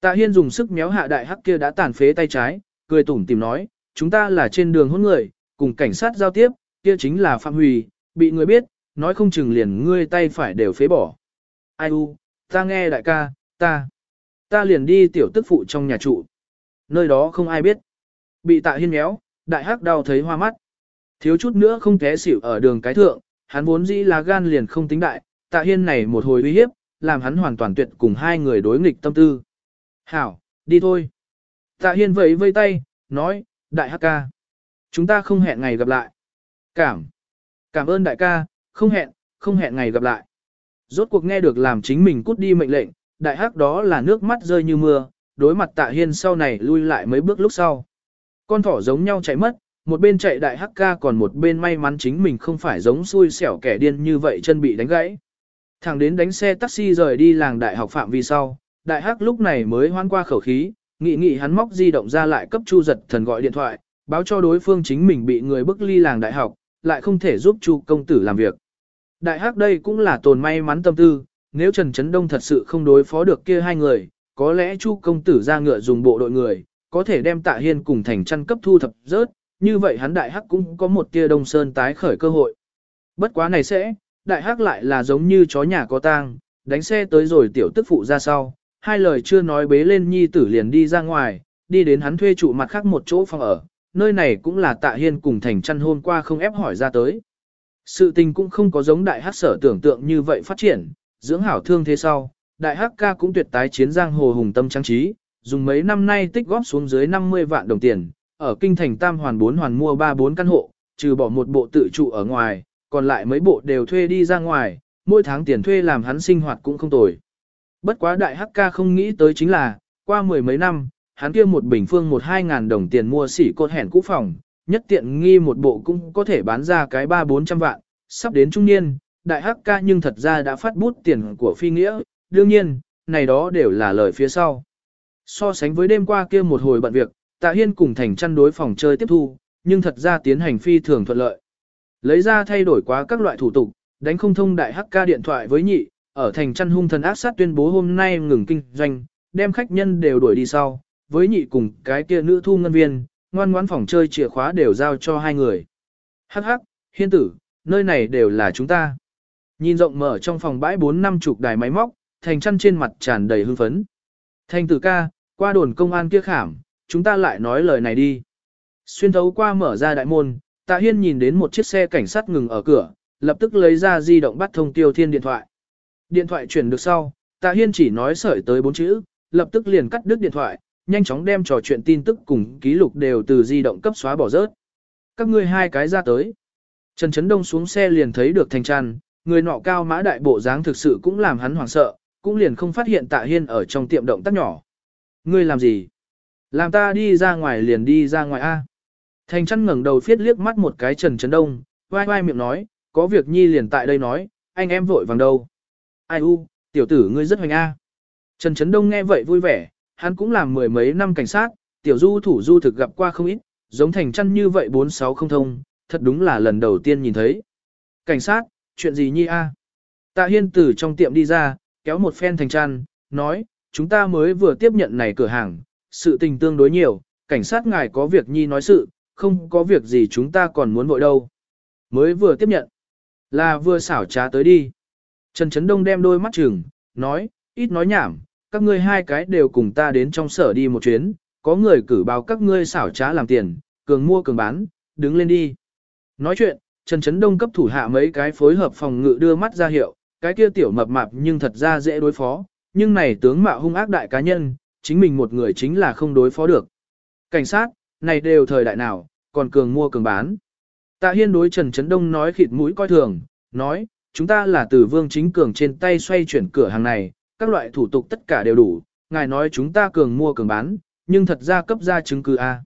Tạ Hiên dùng sức méo hạ đại hắc kia đã tàn phế tay trái, cười tủm tìm nói, chúng ta là trên đường hôn người, cùng cảnh sát giao tiếp, kia chính là Phạm Huy, bị người biết, nói không chừng liền ngươi tay phải đều phế bỏ. Ai u, ta nghe đại ca, ta, ta liền đi tiểu tức phụ trong nhà trụ. Nơi đó không ai biết. Bị tạ hiên méo, đại hắc đau thấy hoa mắt. Thiếu chút nữa không té xỉu ở đường cái thượng, hắn vốn dĩ là gan liền không tính đại, tạ hiên này một hồi uy hiếp, làm hắn hoàn toàn tuyệt cùng hai người đối nghịch tâm tư. Hảo, đi thôi. Tạ hiên vẫy vây tay, nói, đại hắc ca. Chúng ta không hẹn ngày gặp lại. Cảm. Cảm ơn đại ca, không hẹn, không hẹn ngày gặp lại. Rốt cuộc nghe được làm chính mình cút đi mệnh lệnh, đại hắc đó là nước mắt rơi như mưa, đối mặt tạ hiên sau này lui lại mấy bước lúc sau. Con thỏ giống nhau chạy mất, một bên chạy đại hắc ca còn một bên may mắn chính mình không phải giống xui xẻo kẻ điên như vậy chân bị đánh gãy. Thẳng đến đánh xe taxi rời đi làng đại học phạm vi sau, đại hắc lúc này mới hoan qua khẩu khí, nghị nghị hắn móc di động ra lại cấp chu giật thần gọi điện thoại, báo cho đối phương chính mình bị người bức ly làng đại học, lại không thể giúp chu công tử làm việc. Đại hắc đây cũng là tồn may mắn tâm tư, nếu Trần Trấn Đông thật sự không đối phó được kia hai người, có lẽ chu công tử ra ngựa dùng bộ đội người, có thể đem tạ hiên cùng thành chăn cấp thu thập rớt, như vậy hắn đại hắc cũng có một tia đông sơn tái khởi cơ hội. Bất quá này sẽ, đại hắc lại là giống như chó nhà có tang, đánh xe tới rồi tiểu tức phụ ra sau, hai lời chưa nói bế lên nhi tử liền đi ra ngoài, đi đến hắn thuê trụ mặt khác một chỗ phòng ở, nơi này cũng là tạ hiên cùng thành chăn hôm qua không ép hỏi ra tới. Sự tình cũng không có giống đại hắc sở tưởng tượng như vậy phát triển, dưỡng hảo thương thế sau, đại hắc ca cũng tuyệt tái chiến giang hồ hùng tâm trang trí, dùng mấy năm nay tích góp xuống dưới 50 vạn đồng tiền, ở kinh thành Tam Hoàn 4 Hoàn mua 3-4 căn hộ, trừ bỏ một bộ tự trụ ở ngoài, còn lại mấy bộ đều thuê đi ra ngoài, mỗi tháng tiền thuê làm hắn sinh hoạt cũng không tồi. Bất quá đại hắc ca không nghĩ tới chính là, qua mười mấy năm, hắn kia một bình phương một hai ngàn đồng tiền mua xỉ cột hẻn cũ phòng, nhất tiện nghi một bộ cũng có thể bán ra cái ba bốn trăm vạn, sắp đến trung niên, đại hắc ca nhưng thật ra đã phát bút tiền của phi nghĩa, đương nhiên, này đó đều là lời phía sau. So sánh với đêm qua kia một hồi bận việc, tạ hiên cùng thành chăn đối phòng chơi tiếp thu, nhưng thật ra tiến hành phi thường thuận lợi. Lấy ra thay đổi quá các loại thủ tục, đánh không thông đại hắc ca điện thoại với nhị, ở thành chăn hung thần ác sát tuyên bố hôm nay ngừng kinh doanh, đem khách nhân đều đuổi đi sau, với nhị cùng cái kia nữ thu ngân viên, ngoan ngoãn phòng chơi chìa khóa đều giao cho hai người. Hắc hắc, hiên tử, nơi này đều là chúng ta. Nhìn rộng mở trong phòng bãi bốn năm chục đài máy móc, thành chăn trên mặt tràn đầy hưng phấn. Thành tử ca, qua đồn công an kia khảm, chúng ta lại nói lời này đi. Xuyên thấu qua mở ra đại môn, tạ hiên nhìn đến một chiếc xe cảnh sát ngừng ở cửa, lập tức lấy ra di động bắt thông tiêu thiên điện thoại. Điện thoại chuyển được sau, tạ hiên chỉ nói sợi tới bốn chữ, lập tức liền cắt đứt điện thoại, nhanh chóng đem trò chuyện tin tức cùng ký lục đều từ di động cấp xóa bỏ rớt. Các ngươi hai cái ra tới. Trần Trấn Đông xuống xe liền thấy được Thanh Trăn, người nọ cao mã đại bộ dáng thực sự cũng làm hắn hoảng sợ, cũng liền không phát hiện Tạ Hiên ở trong tiệm động tác nhỏ. Ngươi làm gì? Làm ta đi ra ngoài liền đi ra ngoài A. Thành Trăn ngẩng đầu phiết liếc mắt một cái Trần Trấn Đông, vai vai miệng nói, có việc nhi liền tại đây nói, anh em vội vàng đâu. Ai u, tiểu tử ngươi rất hoành A. Trần Trấn Đông nghe vậy vui vẻ, hắn cũng làm mười mấy năm cảnh sát, tiểu du thủ du thực gặp qua không ít, giống thành chăn như vậy bốn sáu không thông, thật đúng là lần đầu tiên nhìn thấy. Cảnh sát, chuyện gì nhi a? Tạ Hiên từ trong tiệm đi ra, kéo một phen thành chăn, nói, chúng ta mới vừa tiếp nhận này cửa hàng, sự tình tương đối nhiều, cảnh sát ngài có việc nhi nói sự, không có việc gì chúng ta còn muốn vội đâu. Mới vừa tiếp nhận, là vừa xảo trá tới đi. Trần Trấn Đông đem đôi mắt chừng, nói, ít nói nhảm, các ngươi hai cái đều cùng ta đến trong sở đi một chuyến, có người cử báo các ngươi xảo trá làm tiền, cường mua cường bán, đứng lên đi. Nói chuyện, Trần Trấn Đông cấp thủ hạ mấy cái phối hợp phòng ngự đưa mắt ra hiệu, cái kia tiểu mập mạp nhưng thật ra dễ đối phó, nhưng này tướng mạo hung ác đại cá nhân, chính mình một người chính là không đối phó được. Cảnh sát, này đều thời đại nào, còn cường mua cường bán. Tạ Hiên đối Trần Trấn Đông nói khịt mũi coi thường, nói, chúng ta là từ vương chính cường trên tay xoay chuyển cửa hàng này, các loại thủ tục tất cả đều đủ, ngài nói chúng ta cường mua cường bán, nhưng thật ra cấp ra chứng cứ A.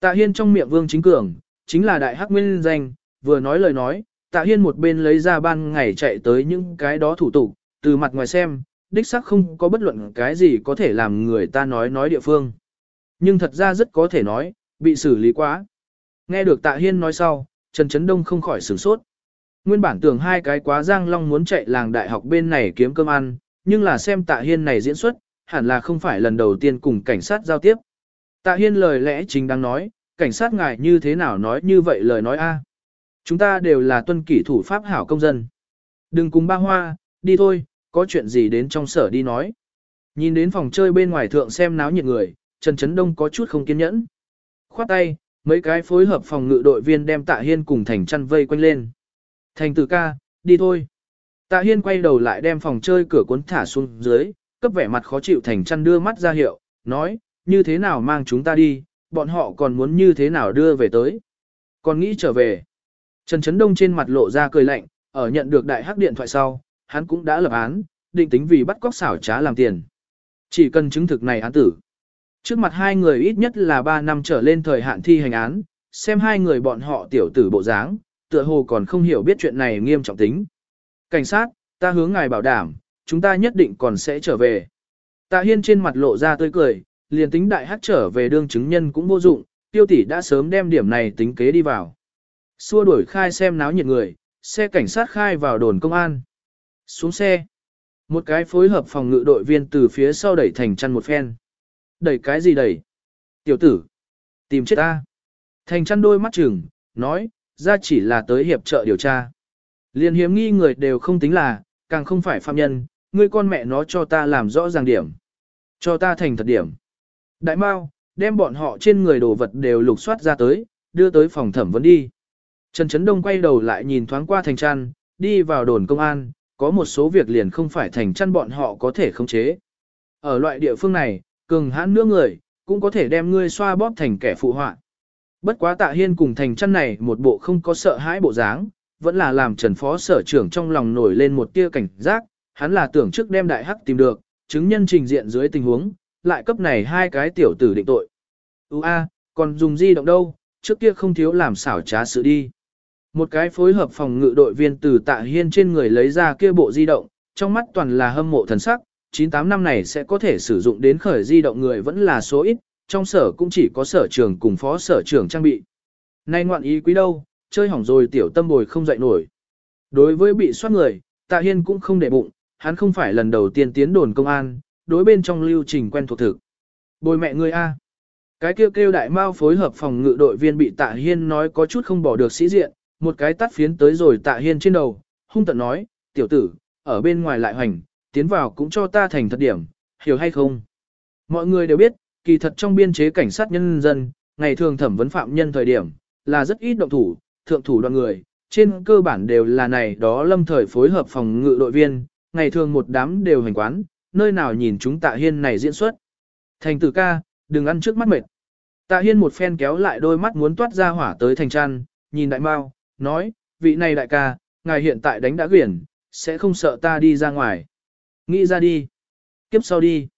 Tạ Hiên trong miệng vương chính cường, chính là đại hắc nguyên danh, vừa nói lời nói, Tạ Hiên một bên lấy ra ban ngày chạy tới những cái đó thủ tục, từ mặt ngoài xem, đích xác không có bất luận cái gì có thể làm người ta nói nói địa phương. Nhưng thật ra rất có thể nói, bị xử lý quá. Nghe được Tạ Hiên nói sau, Trần Trấn Đông không khỏi sửng sốt. Nguyên bản tưởng hai cái quá giang long muốn chạy làng đại học bên này kiếm cơm ăn, nhưng là xem Tạ Hiên này diễn xuất, hẳn là không phải lần đầu tiên cùng cảnh sát giao tiếp. Tạ Hiên lời lẽ chính đang nói, cảnh sát ngài như thế nào nói như vậy lời nói a? Chúng ta đều là tuân kỷ thủ pháp hảo công dân. Đừng cùng ba hoa, đi thôi, có chuyện gì đến trong sở đi nói. Nhìn đến phòng chơi bên ngoài thượng xem náo nhiệt người, Trần Trấn Đông có chút không kiên nhẫn. Khoát tay, mấy cái phối hợp phòng ngự đội viên đem Tạ Hiên cùng Thành chăn vây quanh lên. Thành tử ca, đi thôi. Tạ Hiên quay đầu lại đem phòng chơi cửa cuốn thả xuống dưới, cấp vẻ mặt khó chịu Thành chăn đưa mắt ra hiệu, nói, như thế nào mang chúng ta đi, bọn họ còn muốn như thế nào đưa về tới. Còn nghĩ trở về. Trần Trấn Đông trên mặt lộ ra cười lạnh, ở nhận được đại hắc điện thoại sau, hắn cũng đã lập án, định tính vì bắt cóc xảo trá làm tiền. Chỉ cần chứng thực này án tử. Trước mặt hai người ít nhất là 3 năm trở lên thời hạn thi hành án, xem hai người bọn họ tiểu tử bộ dáng, tựa hồ còn không hiểu biết chuyện này nghiêm trọng tính. Cảnh sát, ta hướng ngài bảo đảm, chúng ta nhất định còn sẽ trở về. Tạ Hiên trên mặt lộ ra tươi cười, liền tính đại hát trở về đương chứng nhân cũng vô dụng, tiêu tỷ đã sớm đem điểm này tính kế đi vào. Xua đuổi khai xem náo nhiệt người, xe cảnh sát khai vào đồn công an. Xuống xe. Một cái phối hợp phòng ngự đội viên từ phía sau đẩy thành chăn một phen. Đẩy cái gì đẩy? Tiểu tử. Tìm chết ta. Thành chăn đôi mắt chừng, nói, ra chỉ là tới hiệp trợ điều tra. Liên hiếm nghi người đều không tính là, càng không phải phạm nhân, ngươi con mẹ nó cho ta làm rõ ràng điểm. Cho ta thành thật điểm. Đại Mao, đem bọn họ trên người đồ vật đều lục soát ra tới, đưa tới phòng thẩm vấn đi. Trần Trấn Đông quay đầu lại nhìn thoáng qua thành trăn, đi vào đồn công an, có một số việc liền không phải thành chăn bọn họ có thể khống chế. Ở loại địa phương này, cường hãn nữa người, cũng có thể đem ngươi xoa bóp thành kẻ phụ họa. Bất quá tạ hiên cùng thành chăn này một bộ không có sợ hãi bộ dáng, vẫn là làm trần phó sở trưởng trong lòng nổi lên một tia cảnh giác, hắn là tưởng trước đem đại hắc tìm được, chứng nhân trình diện dưới tình huống, lại cấp này hai cái tiểu tử định tội. Ú a, còn dùng di động đâu, trước kia không thiếu làm xảo trá sự đi. Một cái phối hợp phòng ngự đội viên từ tạ hiên trên người lấy ra kia bộ di động, trong mắt toàn là hâm mộ thần sắc, 98 năm này sẽ có thể sử dụng đến khởi di động người vẫn là số ít, trong sở cũng chỉ có sở trường cùng phó sở trường trang bị. Nay ngoạn ý quý đâu, chơi hỏng rồi tiểu tâm bồi không dậy nổi. Đối với bị soát người, tạ hiên cũng không để bụng, hắn không phải lần đầu tiên tiến đồn công an, đối bên trong lưu trình quen thuộc thực. Bồi mẹ ngươi a. Cái kêu kêu đại mao phối hợp phòng ngự đội viên bị tạ hiên nói có chút không bỏ được sĩ diện, một cái tắt phiến tới rồi tạ hiên trên đầu, hung tận nói, tiểu tử, ở bên ngoài lại hoành, tiến vào cũng cho ta thành thật điểm, hiểu hay không? Mọi người đều biết, kỳ thật trong biên chế cảnh sát nhân dân, ngày thường thẩm vấn phạm nhân thời điểm, là rất ít động thủ, thượng thủ đoàn người, trên cơ bản đều là này đó lâm thời phối hợp phòng ngự đội viên, ngày thường một đám đều hành quán, nơi nào nhìn chúng tạ hiên này diễn xuất. Thành tử ca, đừng ăn trước mắt mệt. Tạ hiên một phen kéo lại đôi mắt muốn toát ra hỏa tới thành trăn, nhìn đại mao, nói, vị này đại ca, ngài hiện tại đánh đã quyển, sẽ không sợ ta đi ra ngoài. Nghĩ ra đi. Kiếp sau đi.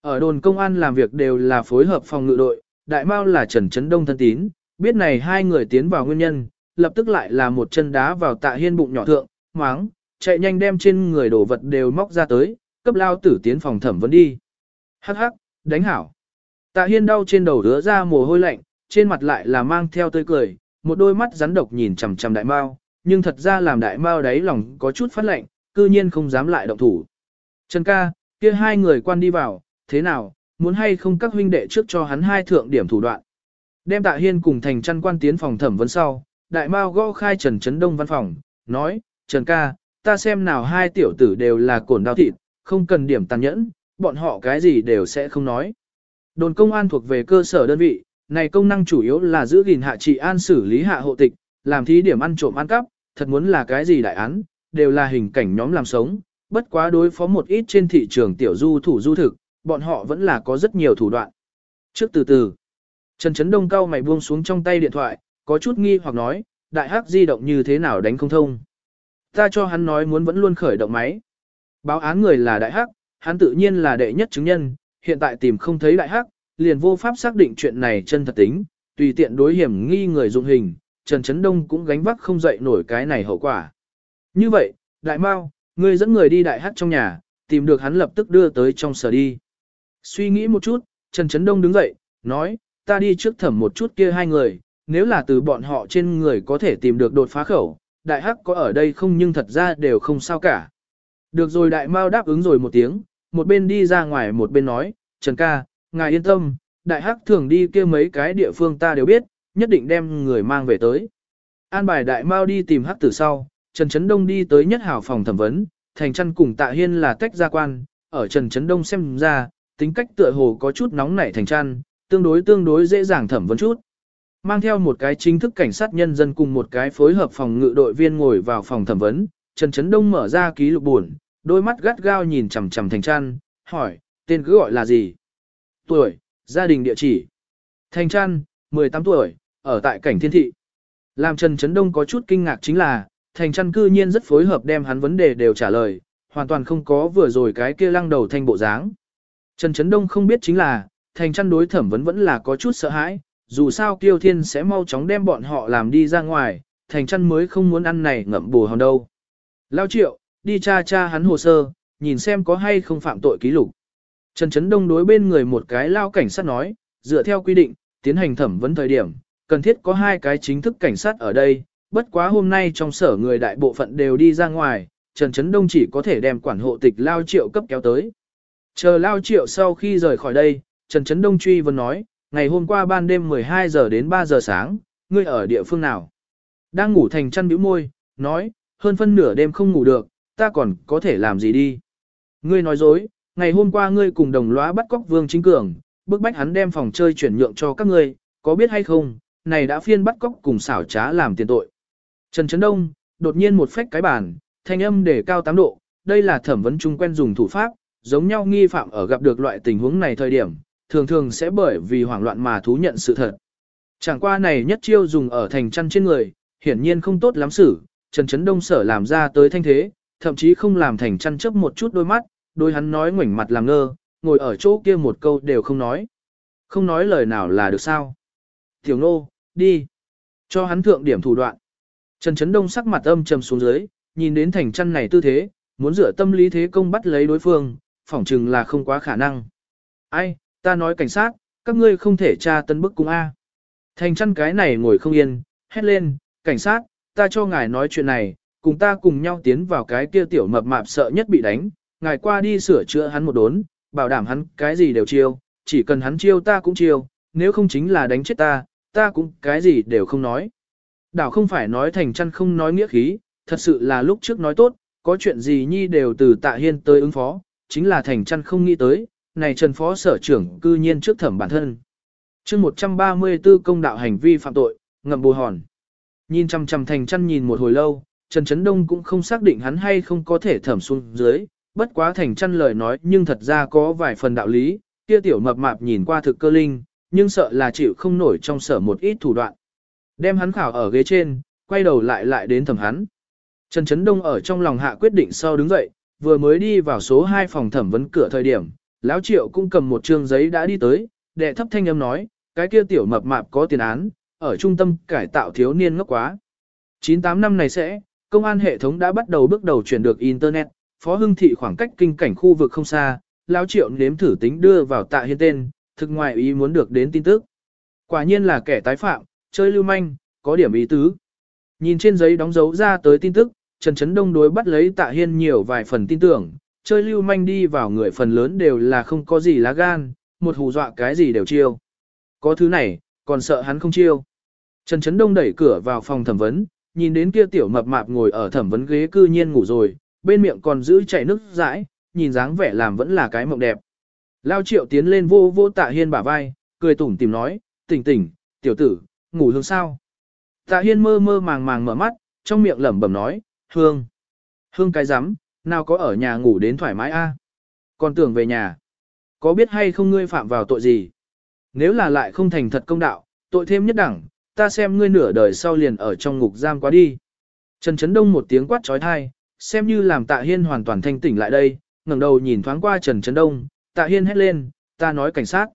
Ở đồn công an làm việc đều là phối hợp phòng ngự đội, đại mao là Trần Trấn Đông thân tín, biết này hai người tiến vào nguyên nhân, lập tức lại là một chân đá vào tạ hiên bụng nhỏ thượng, máng, chạy nhanh đem trên người đồ vật đều móc ra tới, cấp lao tử tiến phòng thẩm vấn đi. Hắc hắc, đánh hảo. Tạ hiên đau trên đầu đứa ra mồ hôi lạnh, trên mặt lại là mang theo tươi cười, một đôi mắt rắn độc nhìn chằm chằm đại mao, nhưng thật ra làm đại mao đáy lòng có chút phát lạnh, cư nhiên không dám lại động thủ. Trần ca, kia hai người quan đi vào, thế nào, muốn hay không các huynh đệ trước cho hắn hai thượng điểm thủ đoạn. Đem tạ hiên cùng thành chăn quan tiến phòng thẩm vấn sau, đại mao gõ khai Trần Trấn Đông văn phòng, nói, Trần ca, ta xem nào hai tiểu tử đều là cổn đao thịt, không cần điểm tàn nhẫn, bọn họ cái gì đều sẽ không nói. Đồn công an thuộc về cơ sở đơn vị, này công năng chủ yếu là giữ gìn hạ trị an xử lý hạ hộ tịch, làm thí điểm ăn trộm ăn cắp, thật muốn là cái gì đại án, đều là hình cảnh nhóm làm sống, bất quá đối phó một ít trên thị trường tiểu du thủ du thực, bọn họ vẫn là có rất nhiều thủ đoạn. Trước từ từ, Trần Trấn Đông cao mày buông xuống trong tay điện thoại, có chút nghi hoặc nói, đại hắc di động như thế nào đánh không thông. Ta cho hắn nói muốn vẫn luôn khởi động máy. Báo án người là đại hắc, hắn tự nhiên là đệ nhất chứng nhân, hiện tại tìm không thấy đại hắc, liền vô pháp xác định chuyện này chân thật tính, tùy tiện đối hiểm nghi người dụng hình, Trần Trấn Đông cũng gánh vác không dậy nổi cái này hậu quả. Như vậy, đại mao, ngươi dẫn người đi đại hắc trong nhà, tìm được hắn lập tức đưa tới trong sở đi. Suy nghĩ một chút, Trần Trấn Đông đứng dậy, nói, ta đi trước thẩm một chút kia hai người, nếu là từ bọn họ trên người có thể tìm được đột phá khẩu, đại hắc có ở đây không nhưng thật ra đều không sao cả. Được rồi đại mao đáp ứng rồi một tiếng, một bên đi ra ngoài một bên nói, Trần ca, ngài yên tâm, đại hắc thường đi kia mấy cái địa phương ta đều biết, nhất định đem người mang về tới. An bài đại mao đi tìm hắc tử sau, Trần Trấn Đông đi tới nhất hảo phòng thẩm vấn, thành chăn cùng tạ hiên là tách gia quan, ở Trần Trấn Đông xem ra, tính cách tựa hồ có chút nóng nảy thành chăn, tương đối tương đối dễ dàng thẩm vấn chút. Mang theo một cái chính thức cảnh sát nhân dân cùng một cái phối hợp phòng ngự đội viên ngồi vào phòng thẩm vấn, Trần Trấn Đông mở ra ký lục buồn, đôi mắt gắt gao nhìn chằm chằm thành Trăn, hỏi, tên cứ gọi là gì? Tuổi, gia đình địa chỉ. Thành Trăn, 18 tuổi, ở tại cảnh thiên thị. Làm Trần Trấn Đông có chút kinh ngạc chính là, thành Trăn cư nhiên rất phối hợp đem hắn vấn đề đều trả lời, hoàn toàn không có vừa rồi cái kia lăng đầu thanh bộ dáng. Trần Trấn Đông không biết chính là, thành Trăn đối thẩm vấn vẫn là có chút sợ hãi, dù sao Kiêu Thiên sẽ mau chóng đem bọn họ làm đi ra ngoài, thành chăn mới không muốn ăn này ngậm bù hòn đâu. Lao triệu, đi tra tra hắn hồ sơ, nhìn xem có hay không phạm tội ký lục. Trần Trấn Đông đối bên người một cái lao cảnh sát nói, dựa theo quy định, tiến hành thẩm vấn thời điểm, cần thiết có hai cái chính thức cảnh sát ở đây, bất quá hôm nay trong sở người đại bộ phận đều đi ra ngoài, Trần Trấn Đông chỉ có thể đem quản hộ tịch lao triệu cấp kéo tới. Chờ lao triệu sau khi rời khỏi đây, Trần Trấn Đông truy vấn nói, ngày hôm qua ban đêm 12 giờ đến 3 giờ sáng, ngươi ở địa phương nào? Đang ngủ thành chăn bĩu môi, nói, hơn phân nửa đêm không ngủ được, ta còn có thể làm gì đi? Ngươi nói dối, ngày hôm qua ngươi cùng đồng lõa bắt cóc Vương Chính Cường, bức bách hắn đem phòng chơi chuyển nhượng cho các ngươi, có biết hay không? Này đã phiên bắt cóc cùng xảo trá làm tiền tội. Trần Trấn Đông, đột nhiên một phách cái bàn, thanh âm để cao 8 độ, đây là thẩm vấn chung quen dùng thủ pháp, giống nhau nghi phạm ở gặp được loại tình huống này thời điểm, thường thường sẽ bởi vì hoảng loạn mà thú nhận sự thật. Chẳng qua này nhất chiêu dùng ở thành chăn trên người, hiển nhiên không tốt lắm xử, Trần Trấn Đông sở làm ra tới thanh thế, thậm chí không làm thành chăn chấp một chút đôi mắt, đôi hắn nói ngoảnh mặt làm ngơ, ngồi ở chỗ kia một câu đều không nói. Không nói lời nào là được sao. Tiểu nô, đi. Cho hắn thượng điểm thủ đoạn. Trần Trấn Đông sắc mặt âm trầm xuống dưới, nhìn đến thành chăn này tư thế, muốn dựa tâm lý thế công bắt lấy đối phương, phỏng chừng là không quá khả năng. Ai, ta nói cảnh sát, các ngươi không thể tra tấn bức cung A. Thành chăn cái này ngồi không yên, hét lên, cảnh sát, ta cho ngài nói chuyện này, cùng ta cùng nhau tiến vào cái kia tiểu mập mạp sợ nhất bị đánh, ngài qua đi sửa chữa hắn một đốn, bảo đảm hắn cái gì đều chiêu, chỉ cần hắn chiêu ta cũng chiêu, nếu không chính là đánh chết ta, ta cũng cái gì đều không nói. Đảo không phải nói thành chăn không nói nghĩa khí, thật sự là lúc trước nói tốt, có chuyện gì nhi đều từ tạ hiên tới ứng phó, chính là thành chăn không nghĩ tới, này Trần Phó Sở trưởng cư nhiên trước thẩm bản thân. chương 134 công đạo hành vi phạm tội, ngậm bù hòn. Nhìn chăm chăm thành chăn nhìn một hồi lâu, Trần Trấn Đông cũng không xác định hắn hay không có thể thẩm xuống dưới, bất quá thành chăn lời nói nhưng thật ra có vài phần đạo lý, kia tiểu mập mạp nhìn qua thực cơ linh, nhưng sợ là chịu không nổi trong sở một ít thủ đoạn. Đem hắn khảo ở ghế trên, quay đầu lại lại đến thẩm hắn. Trần Trấn Đông ở trong lòng hạ quyết định sau đứng dậy, vừa mới đi vào số 2 phòng thẩm vấn cửa thời điểm, lão Triệu cũng cầm một trương giấy đã đi tới, đệ thấp thanh âm nói, cái kia tiểu mập mạp có tiền án, ở trung tâm cải tạo thiếu niên ngốc quá. 98 năm này sẽ, công an hệ thống đã bắt đầu bước đầu chuyển được Internet, Phó Hưng Thị khoảng cách kinh cảnh khu vực không xa, lão Triệu nếm thử tính đưa vào tạ hiên tên, thực ngoại ý muốn được đến tin tức. Quả nhiên là kẻ tái phạm, chơi lưu manh, có điểm ý tứ. Nhìn trên giấy đóng dấu ra tới tin tức, Trần Trấn Đông đối bắt lấy Tạ Hiên nhiều vài phần tin tưởng, chơi lưu manh đi vào người phần lớn đều là không có gì lá gan, một hù dọa cái gì đều chiêu. Có thứ này, còn sợ hắn không chiêu. Trần Trấn Đông đẩy cửa vào phòng thẩm vấn, nhìn đến kia tiểu mập mạp ngồi ở thẩm vấn ghế cư nhiên ngủ rồi, bên miệng còn giữ chảy nước dãi, nhìn dáng vẻ làm vẫn là cái mộng đẹp. Lao triệu tiến lên vô vô tạ hiên bả vai, cười tủm tìm nói, tỉnh tỉnh, tiểu tử, ngủ hương sao. Tạ hiên mơ mơ màng màng mở mắt, trong miệng lẩm bẩm nói, hương. Hương cái rắm nào có ở nhà ngủ đến thoải mái a? Còn tưởng về nhà. Có biết hay không ngươi phạm vào tội gì? Nếu là lại không thành thật công đạo, tội thêm nhất đẳng, ta xem ngươi nửa đời sau liền ở trong ngục giam quá đi. Trần Trấn Đông một tiếng quát trói thai, xem như làm tạ hiên hoàn toàn thanh tỉnh lại đây, ngẩng đầu nhìn thoáng qua Trần Trấn Đông, tạ hiên hét lên, ta nói cảnh sát.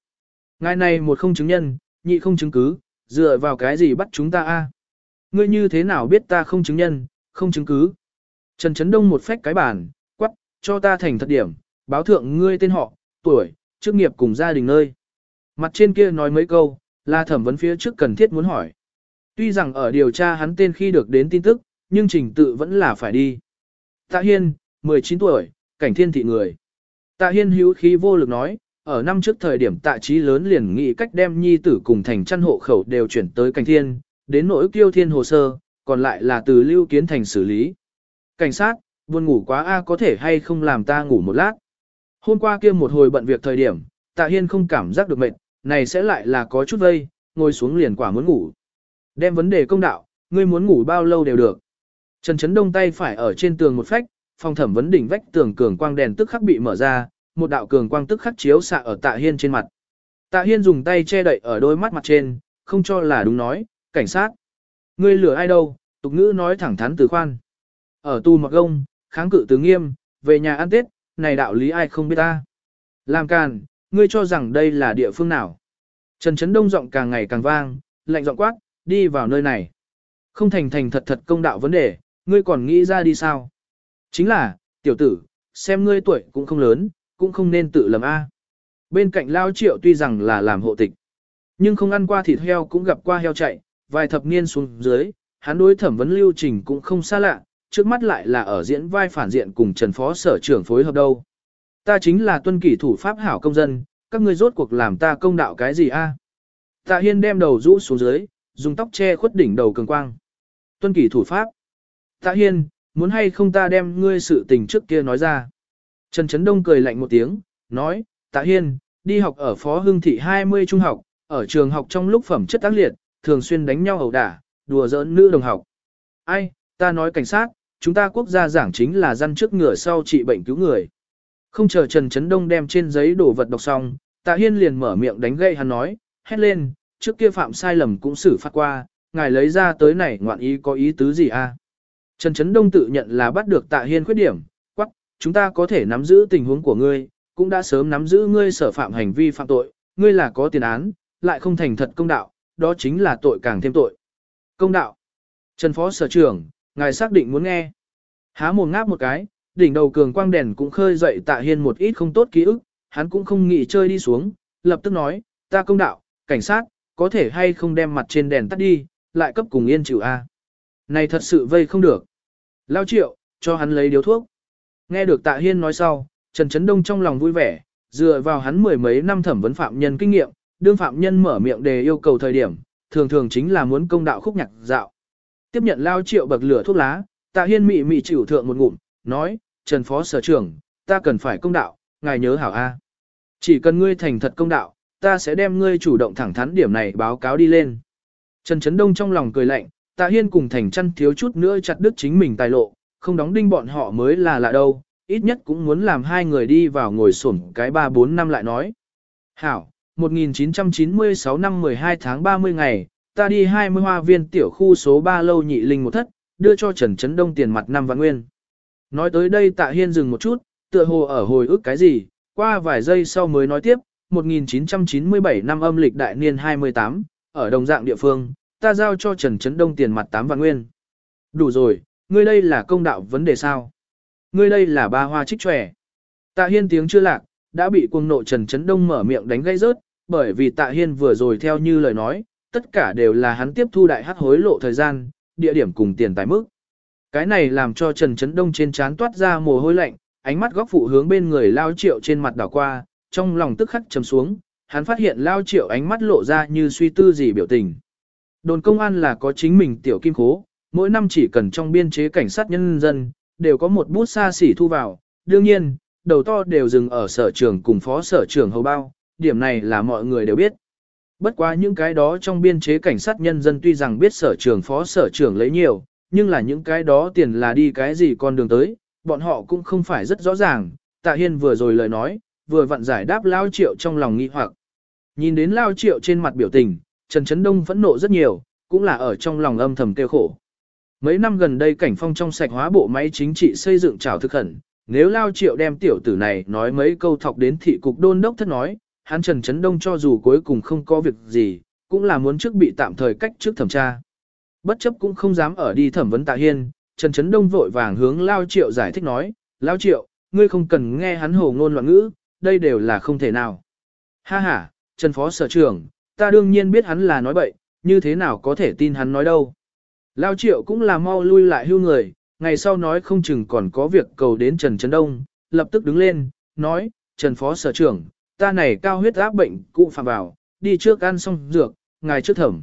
Ngài này một không chứng nhân, nhị không chứng cứ, dựa vào cái gì bắt chúng ta a? Ngươi như thế nào biết ta không chứng nhân, không chứng cứ? Trần Trấn Đông một phách cái bàn, quắc, cho ta thành thật điểm, báo thượng ngươi tên họ, tuổi, chức nghiệp cùng gia đình nơi. Mặt trên kia nói mấy câu, là thẩm vấn phía trước cần thiết muốn hỏi. Tuy rằng ở điều tra hắn tên khi được đến tin tức, nhưng trình tự vẫn là phải đi. Tạ Hiên, 19 tuổi, cảnh thiên thị người. Tạ Hiên hữu khí vô lực nói, ở năm trước thời điểm tạ trí lớn liền nghĩ cách đem nhi tử cùng thành chăn hộ khẩu đều chuyển tới cảnh thiên, đến nỗi kiêu thiên hồ sơ, còn lại là từ lưu kiến thành xử lý. Cảnh sát, buồn ngủ quá a có thể hay không làm ta ngủ một lát. Hôm qua kia một hồi bận việc thời điểm, tạ hiên không cảm giác được mệt, này sẽ lại là có chút vây, ngồi xuống liền quả muốn ngủ. Đem vấn đề công đạo, ngươi muốn ngủ bao lâu đều được. Trần trấn Đông tay phải ở trên tường một phách, phòng thẩm vấn đỉnh vách tường cường quang đèn tức khắc bị mở ra, một đạo cường quang tức khắc chiếu xạ ở Tạ Hiên trên mặt. Tạ Hiên dùng tay che đậy ở đôi mắt mặt trên, không cho là đúng nói, cảnh sát. Ngươi lừa ai đâu, tục ngữ nói thẳng thắn từ khoan. Ở tu mặc gông, kháng cự tứ nghiêm, về nhà ăn tết, này đạo lý ai không biết ta. Làm càn, ngươi cho rằng đây là địa phương nào. Trần Trấn Đông giọng càng ngày càng vang, lạnh giọng quát, đi vào nơi này. Không thành thành thật thật công đạo vấn đề, ngươi còn nghĩ ra đi sao? Chính là, tiểu tử, xem ngươi tuổi cũng không lớn, cũng không nên tự lầm A. Bên cạnh Lao Triệu tuy rằng là làm hộ tịch, nhưng không ăn qua thịt heo cũng gặp qua heo chạy, vài thập niên xuống dưới, hắn đối thẩm vấn lưu trình cũng không xa lạ, trước mắt lại là ở diễn vai phản diện cùng Trần Phó Sở trưởng phối hợp đâu. Ta chính là tuân kỷ thủ pháp hảo công dân, các ngươi rốt cuộc làm ta công đạo cái gì a? Tạ Hiên đem đầu rũ xuống dưới, dùng tóc che khuất đỉnh đầu cường quang. Tuân kỷ thủ pháp. Tạ Hiên, muốn hay không ta đem ngươi sự tình trước kia nói ra. Trần Trấn Đông cười lạnh một tiếng, nói, Tạ Hiên, đi học ở Phó Hưng Thị 20 trung học, ở trường học trong lúc phẩm chất tác liệt, thường xuyên đánh nhau ẩu đả, đùa giỡn nữ đồng học. Ai, ta nói cảnh sát, chúng ta quốc gia giảng chính là dân trước ngựa sau trị bệnh cứu người. Không chờ Trần Trấn Đông đem trên giấy đổ vật đọc xong, Tạ Hiên liền mở miệng đánh gậy hắn nói, hét lên, trước kia phạm sai lầm cũng xử phạt qua, ngài lấy ra tới này ngoạn ý có ý tứ gì a? À? Trần Trấn Đông tự nhận là bắt được Tạ Hiên khuyết điểm, quắc, chúng ta có thể nắm giữ tình huống của ngươi, cũng đã sớm nắm giữ ngươi sở phạm hành vi phạm tội, ngươi là có tiền án, lại không thành thật công đạo, đó chính là tội càng thêm tội. Công đạo. Trần Phó Sở trưởng, ngài xác định muốn nghe. Há mồm ngáp một cái, đỉnh đầu cường quang đèn cũng khơi dậy tạ hiên một ít không tốt ký ức, hắn cũng không nghĩ chơi đi xuống, lập tức nói, ta công đạo, cảnh sát, có thể hay không đem mặt trên đèn tắt đi, lại cấp cùng yên chịu A. Này thật sự vây không được. Lao triệu, cho hắn lấy điếu thuốc. Nghe được tạ hiên nói sau, Trần Trấn Đông trong lòng vui vẻ, dựa vào hắn mười mấy năm thẩm vấn phạm nhân kinh nghiệm, đương phạm nhân mở miệng đề yêu cầu thời điểm, thường thường chính là muốn công đạo khúc nhạc dạo. Tiếp nhận Lao triệu bậc lửa thuốc lá, tạ hiên mị mị chịu thượng một ngụm, nói, Trần Phó Sở trưởng, ta cần phải công đạo, ngài nhớ hảo A. Chỉ cần ngươi thành thật công đạo, ta sẽ đem ngươi chủ động thẳng thắn điểm này báo cáo đi lên. Trần Trấn Đông trong lòng cười lạnh, Tạ Hiên cùng thành chăn thiếu chút nữa chặt đứt chính mình tài lộ, không đóng đinh bọn họ mới là lạ đâu, ít nhất cũng muốn làm hai người đi vào ngồi sổm cái 3-4 năm lại nói. Hảo, 1996 năm 12 tháng 30 ngày, ta đi 20 hoa viên tiểu khu số 3 lâu nhị linh một thất, đưa cho Trần Trấn Đông tiền mặt năm vạn nguyên. Nói tới đây tạ hiên dừng một chút, tựa hồ ở hồi ức cái gì, qua vài giây sau mới nói tiếp, 1997 năm âm lịch đại niên 28, ở đồng dạng địa phương, ta giao cho Trần Trấn Đông tiền mặt 8 vạn nguyên. Đủ rồi, ngươi đây là công đạo vấn đề sao? Ngươi đây là ba hoa trích trẻ. Tạ hiên tiếng chưa lạc, đã bị cuồng nộ Trần Trấn Đông mở miệng đánh gây rớt, bởi vì tạ hiên vừa rồi theo như lời nói, tất cả đều là hắn tiếp thu đại hắc hối lộ thời gian, địa điểm cùng tiền tài mức. Cái này làm cho Trần Trấn Đông trên trán toát ra mồ hôi lạnh, ánh mắt góc phụ hướng bên người Lao Triệu trên mặt đảo qua, trong lòng tức khắc trầm xuống, hắn phát hiện Lao Triệu ánh mắt lộ ra như suy tư gì biểu tình. Đồn công an là có chính mình tiểu kim khố, mỗi năm chỉ cần trong biên chế cảnh sát nhân dân, đều có một bút xa xỉ thu vào, đương nhiên, đầu to đều dừng ở sở trưởng cùng phó sở trưởng hầu bao, điểm này là mọi người đều biết. Bất quá những cái đó trong biên chế cảnh sát nhân dân tuy rằng biết sở trưởng phó sở trưởng lấy nhiều, nhưng là những cái đó tiền là đi cái gì con đường tới, bọn họ cũng không phải rất rõ ràng. Tạ Hiên vừa rồi lời nói, vừa vặn giải đáp Lao Triệu trong lòng nghi hoặc. Nhìn đến Lao Triệu trên mặt biểu tình, Trần Trấn Đông phẫn nộ rất nhiều, cũng là ở trong lòng âm thầm kêu khổ. Mấy năm gần đây cảnh phong trong sạch hóa bộ máy chính trị xây dựng trào thực khẩn, nếu Lao Triệu đem tiểu tử này nói mấy câu thọc đến thị cục đôn đốc thất nói, hắn Trần Trấn Đông cho dù cuối cùng không có việc gì, cũng là muốn trước bị tạm thời cách trước thẩm tra. Bất chấp cũng không dám ở đi thẩm vấn Tạ Hiên, Trần Trấn Đông vội vàng hướng Lao Triệu giải thích nói, Lao Triệu, ngươi không cần nghe hắn hồ ngôn loạn ngữ, đây đều là không thể nào. Ha ha, Trần Phó Sở trưởng, ta đương nhiên biết hắn là nói bậy, như thế nào có thể tin hắn nói đâu. Lao Triệu cũng là mau lui lại hưu người, ngày sau nói không chừng còn có việc cầu đến Trần Trấn Đông, lập tức đứng lên, nói, Trần Phó Sở trưởng, ta này cao huyết áp bệnh cụ phạm vào, đi trước ăn xong dược, ngài trước thẩm.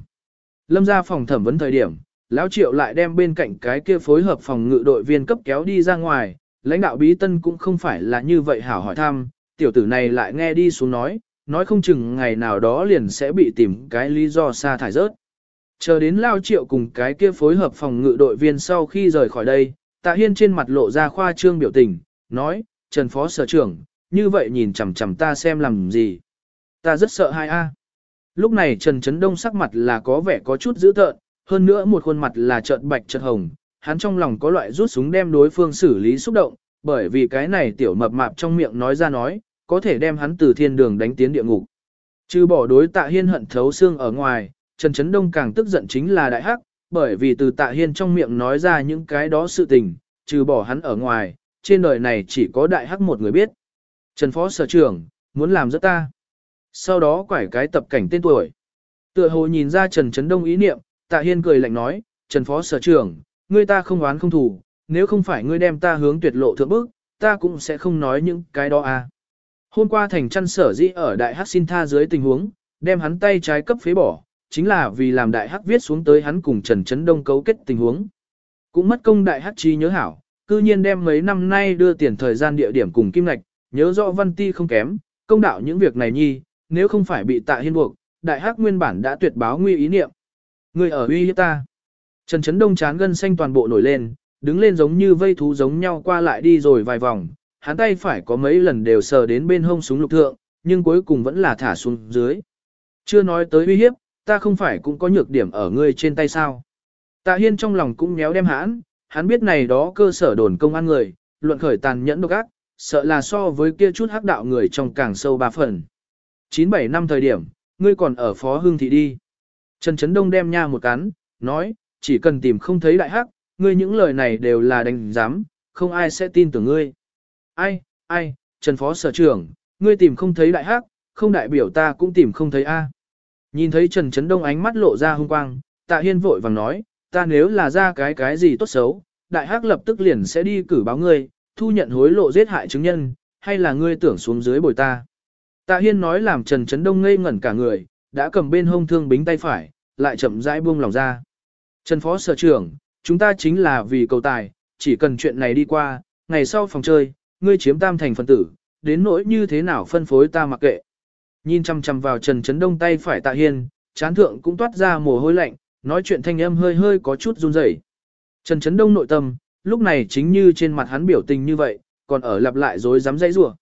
Lâm ra phòng thẩm vấn thời điểm, lão triệu lại đem bên cạnh cái kia phối hợp phòng ngự đội viên cấp kéo đi ra ngoài, lãnh đạo bí tân cũng không phải là như vậy hảo hỏi thăm, tiểu tử này lại nghe đi xuống nói, nói không chừng ngày nào đó liền sẽ bị tìm cái lý do xa thải rớt. Chờ đến lao triệu cùng cái kia phối hợp phòng ngự đội viên sau khi rời khỏi đây, tạ hiên trên mặt lộ ra khoa trương biểu tình, nói, Trần Phó Sở trưởng, như vậy nhìn chằm chằm ta xem làm gì. Ta rất sợ hai a. Lúc này Trần Trấn Đông sắc mặt là có vẻ có chút dữ tợn, hơn nữa một khuôn mặt là trợn bạch trợn hồng, hắn trong lòng có loại rút súng đem đối phương xử lý xúc động, bởi vì cái này tiểu mập mạp trong miệng nói ra nói, có thể đem hắn từ thiên đường đánh tiến địa ngục. Trừ bỏ đối tạ hiên hận thấu xương ở ngoài, Trần Trấn Đông càng tức giận chính là đại hắc, bởi vì từ tạ hiên trong miệng nói ra những cái đó sự tình, trừ bỏ hắn ở ngoài, trên đời này chỉ có đại hắc một người biết. Trần Phó Sở trưởng, muốn làm rất ta. Sau đó quải cái tập cảnh tên tuổi. Tựa hồ nhìn ra Trần Trấn Đông ý niệm, Tạ Hiên cười lạnh nói, Trần Phó Sở trưởng, ngươi ta không oán không thù, nếu không phải ngươi đem ta hướng tuyệt lộ thượng bức, ta cũng sẽ không nói những cái đó à. Hôm qua thành chăn sở dĩ ở đại hắc xin tha dưới tình huống, đem hắn tay trái cấp phế bỏ, chính là vì làm đại hắc viết xuống tới hắn cùng Trần Trấn Đông cấu kết tình huống. Cũng mất công đại hắc chi nhớ hảo, cư nhiên đem mấy năm nay đưa tiền thời gian địa điểm cùng kim ngạch, nhớ rõ văn ti không kém, công đạo những việc này nhi, nếu không phải bị tạ hiên buộc, đại hắc nguyên bản đã tuyệt báo nguy ý niệm. Người ở uy hiếp ta. Trần Trấn Đông chán gân xanh toàn bộ nổi lên, đứng lên giống như vây thú giống nhau qua lại đi rồi vài vòng, hắn tay phải có mấy lần đều sờ đến bên hông súng lục thượng, nhưng cuối cùng vẫn là thả xuống dưới. Chưa nói tới uy hiếp, ta không phải cũng có nhược điểm ở ngươi trên tay sao. Tạ Hiên trong lòng cũng méo đem hãn, hắn biết này đó cơ sở đồn công an người, luận khởi tàn nhẫn độc ác, sợ là so với kia chút hắc đạo người trong càng sâu ba phần. 97 năm thời điểm, ngươi còn ở Phó Hương Thị đi. Trần Trấn Đông đem nha một cắn, nói, chỉ cần tìm không thấy đại hắc, ngươi những lời này đều là đánh giám, không ai sẽ tin tưởng ngươi. Ai, ai, Trần Phó Sở trưởng, ngươi tìm không thấy đại hắc, không đại biểu ta cũng tìm không thấy A. Nhìn thấy Trần Trấn Đông ánh mắt lộ ra hung quang, tạ hiên vội vàng nói, ta nếu là ra cái cái gì tốt xấu, đại hắc lập tức liền sẽ đi cử báo ngươi, thu nhận hối lộ giết hại chứng nhân, hay là ngươi tưởng xuống dưới bồi ta. Tạ Hiên nói làm Trần Trấn Đông ngây ngẩn cả người, đã cầm bên hông thương bính tay phải, lại chậm rãi buông lòng ra. Trần Phó Sở trưởng, chúng ta chính là vì cầu tài, chỉ cần chuyện này đi qua, ngày sau phòng chơi, ngươi chiếm tam thành phần tử, đến nỗi như thế nào phân phối ta mặc kệ. Nhìn chăm chăm vào Trần Trấn Đông tay phải Tạ Hiên, chán thượng cũng toát ra mồ hôi lạnh, nói chuyện thanh âm hơi hơi có chút run rẩy. Trần Trấn Đông nội tâm, lúc này chính như trên mặt hắn biểu tình như vậy, còn ở lặp lại dối dám dãy rủa.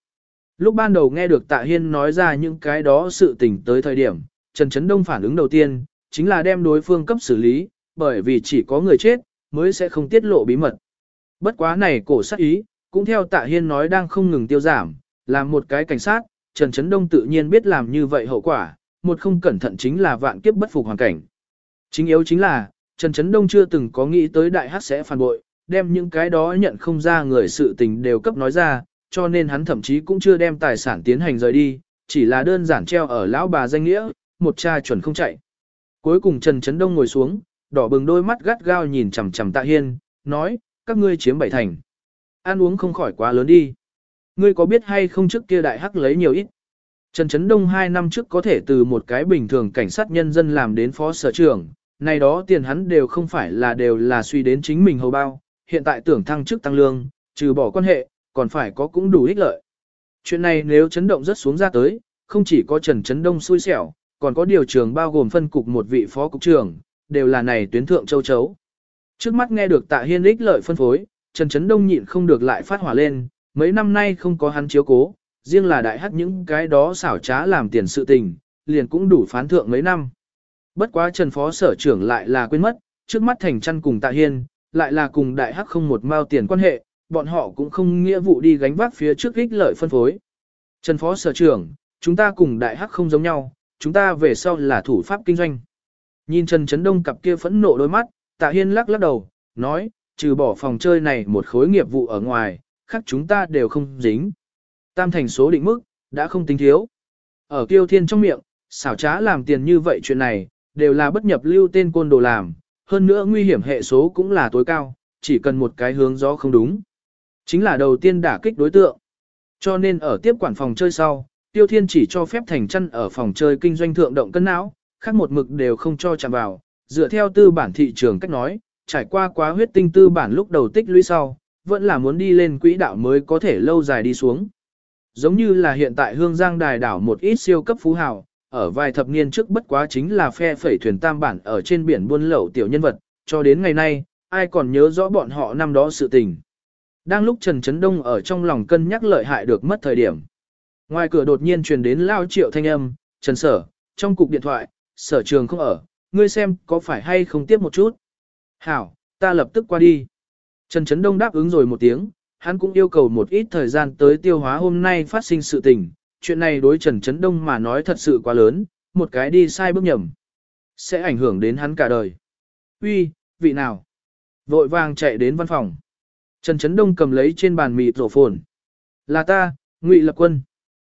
Lúc ban đầu nghe được Tạ Hiên nói ra những cái đó sự tình tới thời điểm, Trần Trấn Đông phản ứng đầu tiên, chính là đem đối phương cấp xử lý, bởi vì chỉ có người chết, mới sẽ không tiết lộ bí mật. Bất quá này cổ sát ý, cũng theo Tạ Hiên nói đang không ngừng tiêu giảm, làm một cái cảnh sát, Trần Trấn Đông tự nhiên biết làm như vậy hậu quả, một không cẩn thận chính là vạn kiếp bất phục hoàn cảnh. Chính yếu chính là, Trần Trấn Đông chưa từng có nghĩ tới đại hát sẽ phản bội, đem những cái đó nhận không ra người sự tình đều cấp nói ra, cho nên hắn thậm chí cũng chưa đem tài sản tiến hành rời đi, chỉ là đơn giản treo ở lão bà danh nghĩa, một cha chuẩn không chạy. Cuối cùng Trần Trấn Đông ngồi xuống, đỏ bừng đôi mắt gắt gao nhìn chằm chằm Tạ Hiên, nói, các ngươi chiếm bảy thành. Ăn uống không khỏi quá lớn đi. Ngươi có biết hay không trước kia đại hắc lấy nhiều ít. Trần Trấn Đông hai năm trước có thể từ một cái bình thường cảnh sát nhân dân làm đến phó sở trưởng, nay đó tiền hắn đều không phải là đều là suy đến chính mình hầu bao, hiện tại tưởng thăng chức tăng lương, trừ bỏ quan hệ, còn phải có cũng đủ ích lợi. Chuyện này nếu chấn động rất xuống ra tới, không chỉ có Trần Chấn Đông xui xẻo, còn có điều trường bao gồm phân cục một vị phó cục trưởng, đều là này tuyến thượng châu chấu. Trước mắt nghe được tạ hiên ích lợi phân phối, Trần Chấn Đông nhịn không được lại phát hỏa lên, mấy năm nay không có hắn chiếu cố, riêng là đại hắc những cái đó xảo trá làm tiền sự tình, liền cũng đủ phán thượng mấy năm. Bất quá Trần Phó Sở trưởng lại là quên mất, trước mắt thành chăn cùng tạ hiên, lại là cùng đại hắc không một mao tiền quan hệ, bọn họ cũng không nghĩa vụ đi gánh vác phía trước ích lợi phân phối. Trần Phó Sở trưởng, chúng ta cùng đại hắc không giống nhau, chúng ta về sau là thủ pháp kinh doanh. Nhìn Trần Trấn Đông cặp kia phẫn nộ đôi mắt, Tạ Hiên lắc lắc đầu, nói, trừ bỏ phòng chơi này một khối nghiệp vụ ở ngoài, khác chúng ta đều không dính. Tam thành số định mức, đã không tính thiếu. Ở kiêu thiên trong miệng, xảo trá làm tiền như vậy chuyện này, đều là bất nhập lưu tên côn đồ làm, hơn nữa nguy hiểm hệ số cũng là tối cao, chỉ cần một cái hướng gió không đúng. Chính là đầu tiên đả kích đối tượng. Cho nên ở tiếp quản phòng chơi sau, Tiêu Thiên chỉ cho phép thành chân ở phòng chơi kinh doanh thượng động cân não, khác một mực đều không cho chạm vào, dựa theo tư bản thị trường cách nói, trải qua quá huyết tinh tư bản lúc đầu tích lũy sau, vẫn là muốn đi lên quỹ đạo mới có thể lâu dài đi xuống. Giống như là hiện tại hương giang đài đảo một ít siêu cấp phú hào, ở vài thập niên trước bất quá chính là phe phẩy thuyền tam bản ở trên biển buôn lậu tiểu nhân vật, cho đến ngày nay, ai còn nhớ rõ bọn họ năm đó sự tình. Đang lúc Trần Trấn Đông ở trong lòng cân nhắc lợi hại được mất thời điểm. Ngoài cửa đột nhiên truyền đến lao triệu thanh âm, Trần Sở, trong cục điện thoại, sở trường không ở, ngươi xem có phải hay không tiếp một chút. Hảo, ta lập tức qua đi. Trần Trấn Đông đáp ứng rồi một tiếng, hắn cũng yêu cầu một ít thời gian tới tiêu hóa hôm nay phát sinh sự tình. Chuyện này đối Trần Trấn Đông mà nói thật sự quá lớn, một cái đi sai bước nhầm. Sẽ ảnh hưởng đến hắn cả đời. Uy, vị nào? Vội vàng chạy đến văn phòng. Trần Trấn Đông cầm lấy trên bàn mịt rổ phồn. Là ta, Ngụy Lập Quân.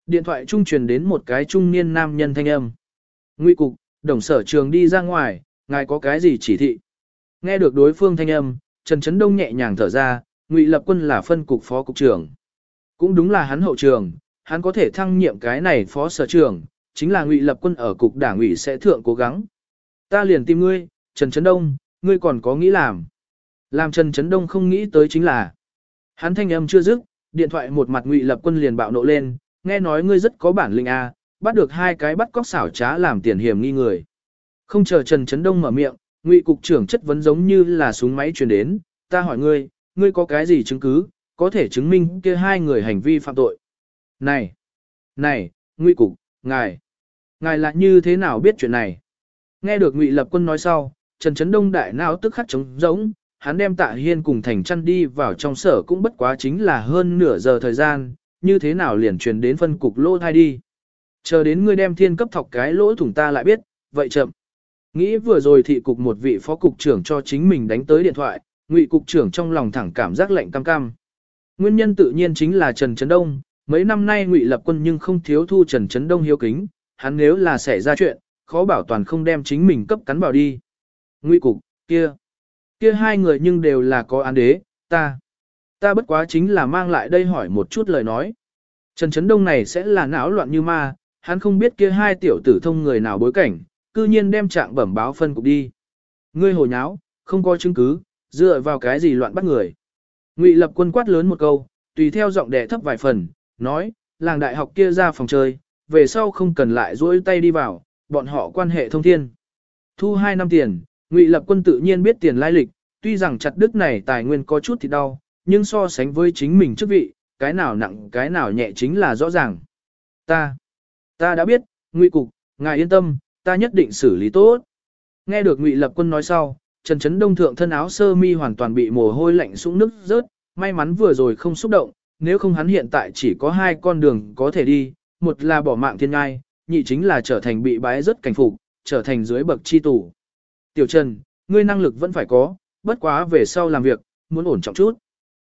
Điện thoại trung truyền đến một cái trung niên nam nhân thanh âm. Ngụy Cục, đồng sở trường đi ra ngoài, ngài có cái gì chỉ thị? Nghe được đối phương thanh âm, Trần Trấn Đông nhẹ nhàng thở ra, Ngụy Lập Quân là phân cục phó cục trưởng. Cũng đúng là hắn hậu trường, hắn có thể thăng nhiệm cái này phó sở trưởng, chính là Ngụy Lập Quân ở cục đảng ủy sẽ thượng cố gắng. Ta liền tìm ngươi, Trần Trấn Đông, ngươi còn có nghĩ làm. Làm Trần Trấn Đông không nghĩ tới chính là, hắn thanh âm chưa dứt, điện thoại một mặt Ngụy Lập Quân liền bạo nộ lên, nghe nói ngươi rất có bản lĩnh a, bắt được hai cái bắt cóc xảo trá làm tiền hiểm nghi người. Không chờ Trần Trấn Đông mở miệng, Ngụy cục trưởng chất vấn giống như là súng máy truyền đến, ta hỏi ngươi, ngươi có cái gì chứng cứ, có thể chứng minh kia hai người hành vi phạm tội. Này, này, Ngụy cục, ngài, ngài là như thế nào biết chuyện này? Nghe được Ngụy Lập Quân nói sau, Trần Trấn Đông đại não tức khắc trống rỗng, hắn đem Tạ Hiên cùng Thành Chân đi vào trong sở cũng bất quá chính là hơn nửa giờ thời gian, như thế nào liền truyền đến phân cục lỗ thai đi. Chờ đến ngươi đem thiên cấp thọc cái lỗ thủng ta lại biết, vậy chậm. Nghĩ vừa rồi thị cục một vị phó cục trưởng cho chính mình đánh tới điện thoại, ngụy cục trưởng trong lòng thẳng cảm giác lạnh cam cam. Nguyên nhân tự nhiên chính là Trần Trấn Đông, mấy năm nay ngụy lập quân nhưng không thiếu thu Trần Trấn Đông hiếu kính, hắn nếu là xảy ra chuyện, khó bảo toàn không đem chính mình cấp cắn vào đi. Ngụy cục, kia, kia hai người nhưng đều là có án đế, ta, ta bất quá chính là mang lại đây hỏi một chút lời nói. Trần Trấn Đông này sẽ là não loạn như ma, hắn không biết kia hai tiểu tử thông người nào bối cảnh, cư nhiên đem trạng bẩm báo phân cục đi. Ngươi hồi nháo, không có chứng cứ, dựa vào cái gì loạn bắt người. Ngụy lập quân quát lớn một câu, tùy theo giọng đẻ thấp vài phần, nói, làng đại học kia ra phòng chơi, về sau không cần lại duỗi tay đi vào, bọn họ quan hệ thông thiên. Thu 2 năm tiền, Ngụy lập quân tự nhiên biết tiền lai lịch, tuy rằng chặt đức này tài nguyên có chút thì đau, nhưng so sánh với chính mình chức vị, cái nào nặng cái nào nhẹ chính là rõ ràng. Ta, ta đã biết, Ngụy cục, ngài yên tâm, ta nhất định xử lý tốt. Nghe được Ngụy Lập Quân nói sau, Trần trấn Đông thượng thân áo sơ mi hoàn toàn bị mồ hôi lạnh sũng nước rớt, may mắn vừa rồi không xúc động, nếu không hắn hiện tại chỉ có hai con đường có thể đi, một là bỏ mạng thiên ngai, nhị chính là trở thành bị bái rất cảnh phục, trở thành dưới bậc chi tủ. Tiểu Trần, ngươi năng lực vẫn phải có, bất quá về sau làm việc, muốn ổn trọng chút.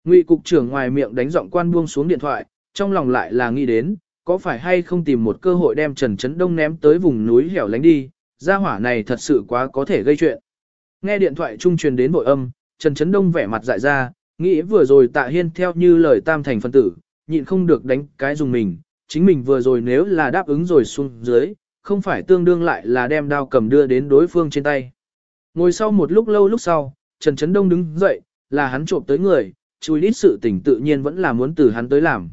Ngụy cục trưởng ngoài miệng đánh giọng quan buông xuống điện thoại, trong lòng lại là nghĩ đến, có phải hay không tìm một cơ hội đem Trần Trấn Đông ném tới vùng núi hẻo lánh đi, gia hỏa này thật sự quá có thể gây chuyện. Nghe điện thoại trung truyền đến bội âm, Trần Trấn Đông vẻ mặt dại ra, nghĩ vừa rồi tạ hiên theo như lời tam thành phân tử, nhịn không được đánh cái dùng mình, chính mình vừa rồi nếu là đáp ứng rồi xuống dưới, không phải tương đương lại là đem đao cầm đưa đến đối phương trên tay. Ngồi sau một lúc lâu lúc sau, Trần Trấn Đông đứng dậy, là hắn trộm tới người, chui ít sự tình tự nhiên vẫn là muốn từ hắn tới làm.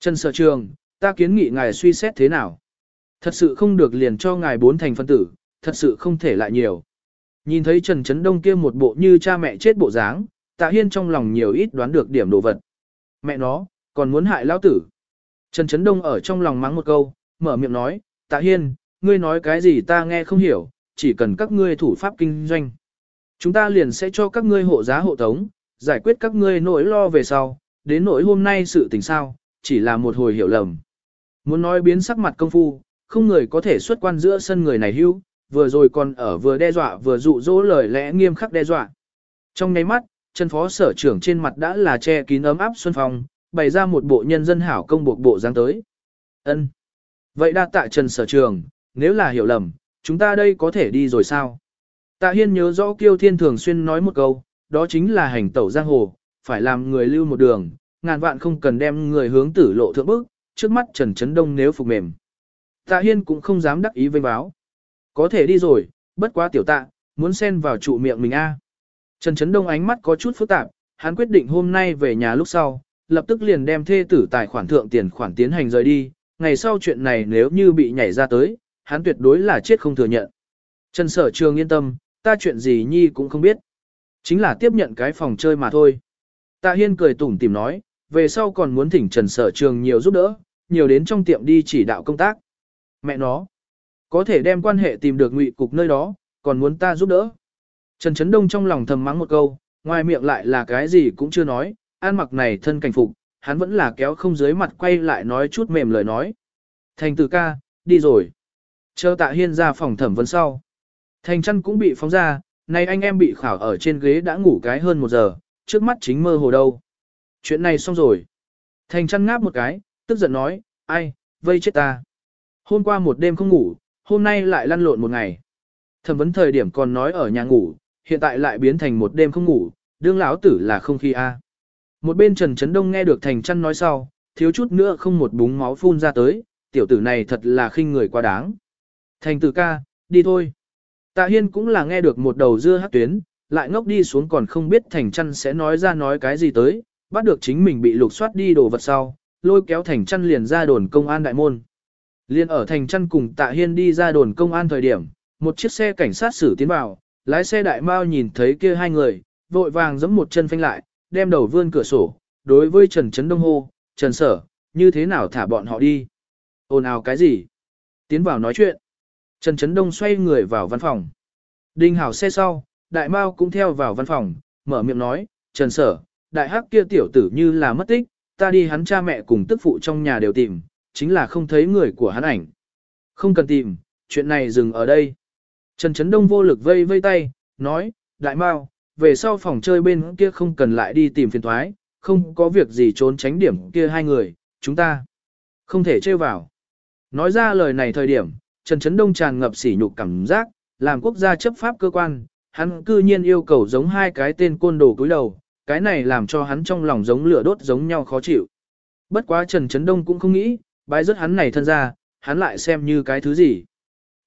Trần Sở Trường, ta kiến nghị ngài suy xét thế nào? Thật sự không được liền cho ngài bốn thành phân tử, thật sự không thể lại nhiều. Nhìn thấy Trần Trấn Đông kia một bộ như cha mẹ chết bộ dáng, Tạ Hiên trong lòng nhiều ít đoán được điểm đồ vật. Mẹ nó, còn muốn hại lão tử. Trần Trấn Đông ở trong lòng mắng một câu, mở miệng nói, Tạ Hiên, ngươi nói cái gì ta nghe không hiểu, chỉ cần các ngươi thủ pháp kinh doanh. Chúng ta liền sẽ cho các ngươi hộ giá hộ tống, giải quyết các ngươi nỗi lo về sau, đến nỗi hôm nay sự tình sao, chỉ là một hồi hiểu lầm. Muốn nói biến sắc mặt công phu, không người có thể xuất quan giữa sân người này hưu, vừa rồi còn ở vừa đe dọa vừa dụ dỗ lời lẽ nghiêm khắc đe dọa. Trong nháy mắt, chân phó sở trưởng trên mặt đã là che kín ấm áp xuân phong, bày ra một bộ nhân dân hảo công buộc bộ dáng tới. Ân. Vậy đa tạ Trần sở trường, nếu là hiểu lầm, chúng ta đây có thể đi rồi sao? Tạ Hiên nhớ rõ Kiêu Thiên thường xuyên nói một câu, đó chính là hành tẩu giang hồ, phải làm người lưu một đường, ngàn vạn không cần đem người hướng tử lộ thượng bức, trước mắt Trần Trấn Đông nếu phục mềm. Tạ Hiên cũng không dám đắc ý vênh báo. Có thể đi rồi, bất quá tiểu tạ, muốn xen vào trụ miệng mình a. Trần Trấn Đông ánh mắt có chút phức tạp, hắn quyết định hôm nay về nhà lúc sau, lập tức liền đem thê tử tài khoản thượng tiền khoản tiến hành rời đi, ngày sau chuyện này nếu như bị nhảy ra tới, hắn tuyệt đối là chết không thừa nhận. Trần Sở Trường yên tâm, ta chuyện gì nhi cũng không biết. Chính là tiếp nhận cái phòng chơi mà thôi. Tạ Hiên cười tủm tìm nói, về sau còn muốn thỉnh Trần Sở Trường nhiều giúp đỡ, nhiều đến trong tiệm đi chỉ đạo công tác. Mẹ nó, có thể đem quan hệ tìm được ngụy cục nơi đó, còn muốn ta giúp đỡ. Trần Trấn Đông trong lòng thầm mắng một câu, ngoài miệng lại là cái gì cũng chưa nói, an mặc này thân cảnh phục, hắn vẫn là kéo không dưới mặt quay lại nói chút mềm lời nói. Thành tử ca, đi rồi. Chờ tạ hiên ra phòng thẩm vấn sau. Thành chăn cũng bị phóng ra, nay anh em bị khảo ở trên ghế đã ngủ cái hơn một giờ, trước mắt chính mơ hồ đâu. Chuyện này xong rồi. Thành chăn ngáp một cái, tức giận nói, ai, vây chết ta. Hôm qua một đêm không ngủ, hôm nay lại lăn lộn một ngày. Thẩm vấn thời điểm còn nói ở nhà ngủ, hiện tại lại biến thành một đêm không ngủ, đương lão tử là không khi a. Một bên Trần Trấn Đông nghe được Thành Chăn nói sau, thiếu chút nữa không một búng máu phun ra tới, tiểu tử này thật là khinh người quá đáng. Thành tử ca, đi thôi. Tạ Hiên cũng là nghe được một đầu dưa hát tuyến, lại ngốc đi xuống còn không biết Thành Chăn sẽ nói ra nói cái gì tới, bắt được chính mình bị lục soát đi đồ vật sau, lôi kéo Thành Chăn liền ra đồn công an đại môn. Liên ở Thành Chăn cùng Tạ Hiên đi ra đồn công an thời điểm, một chiếc xe cảnh sát xử tiến vào, lái xe đại mao nhìn thấy kia hai người, vội vàng giẫm một chân phanh lại, đem đầu vươn cửa sổ, đối với Trần Trấn Đông hô, Trần Sở, như thế nào thả bọn họ đi? Ồn ào cái gì? Tiến vào nói chuyện. Trần Trấn Đông xoay người vào văn phòng. Đinh Hảo xe sau, đại mao cũng theo vào văn phòng, mở miệng nói, Trần Sở, đại hắc kia tiểu tử như là mất tích, ta đi hắn cha mẹ cùng tức phụ trong nhà đều tìm, chính là không thấy người của hắn ảnh. Không cần tìm, chuyện này dừng ở đây. Trần Trấn Đông vô lực vây vây tay, nói, đại mao, về sau phòng chơi bên kia không cần lại đi tìm phiền thoái, không có việc gì trốn tránh điểm kia hai người, chúng ta không thể chơi vào. Nói ra lời này thời điểm, Trần Trấn Đông tràn ngập sỉ nhục cảm giác, làm quốc gia chấp pháp cơ quan, hắn cư nhiên yêu cầu giống hai cái tên côn đồ cúi đầu, cái này làm cho hắn trong lòng giống lửa đốt giống nhau khó chịu. Bất quá Trần Trấn Đông cũng không nghĩ, bái rất hắn này thân ra, hắn lại xem như cái thứ gì.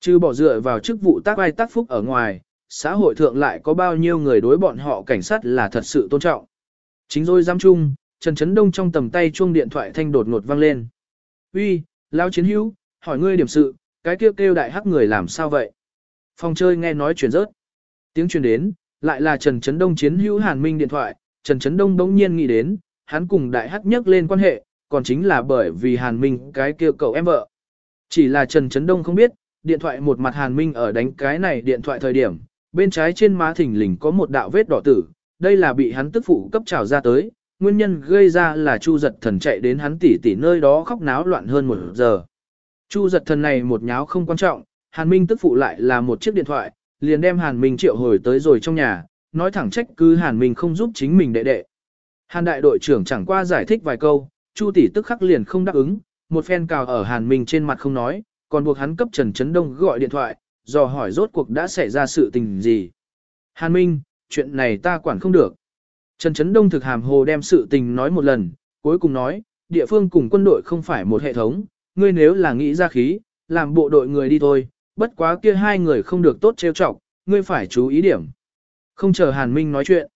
Chứ bỏ dựa vào chức vụ tác ai tác phúc ở ngoài, xã hội thượng lại có bao nhiêu người đối bọn họ cảnh sát là thật sự tôn trọng. Chính rồi giam chung, Trần Trấn Đông trong tầm tay chuông điện thoại thanh đột ngột vang lên. Uy, lao chiến hữu, hỏi ngươi điểm sự, cái kêu kêu đại hắc người làm sao vậy? Phòng chơi nghe nói chuyển rớt. Tiếng truyền đến, lại là Trần Trấn Đông chiến hữu Hàn Minh điện thoại, Trần Trấn Đông đống nhiên nghĩ đến, hắn cùng đại hắc nhắc lên quan hệ, còn chính là bởi vì Hàn Minh cái kia cậu em vợ. Chỉ là Trần Trấn Đông không biết, điện thoại một mặt Hàn Minh ở đánh cái này điện thoại thời điểm, bên trái trên má thỉnh lình có một đạo vết đỏ tử, đây là bị hắn tức phụ cấp trào ra tới, nguyên nhân gây ra là Chu giật thần chạy đến hắn tỉ tỉ nơi đó khóc náo loạn hơn một giờ. Chu giật thần này một nháo không quan trọng, Hàn Minh tức phụ lại là một chiếc điện thoại, liền đem Hàn Minh triệu hồi tới rồi trong nhà, nói thẳng trách cứ Hàn Minh không giúp chính mình đệ đệ. Hàn đại đội trưởng chẳng qua giải thích vài câu, Chu tỷ tức khắc liền không đáp ứng, một phen cào ở Hàn Minh trên mặt không nói, còn buộc hắn cấp Trần Trấn Đông gọi điện thoại, dò hỏi rốt cuộc đã xảy ra sự tình gì. Hàn Minh, chuyện này ta quản không được. Trần Trấn Đông thực hàm hồ đem sự tình nói một lần, cuối cùng nói, địa phương cùng quân đội không phải một hệ thống, ngươi nếu là nghĩ ra khí, làm bộ đội người đi thôi, bất quá kia hai người không được tốt trêu chọc, ngươi phải chú ý điểm. Không chờ Hàn Minh nói chuyện.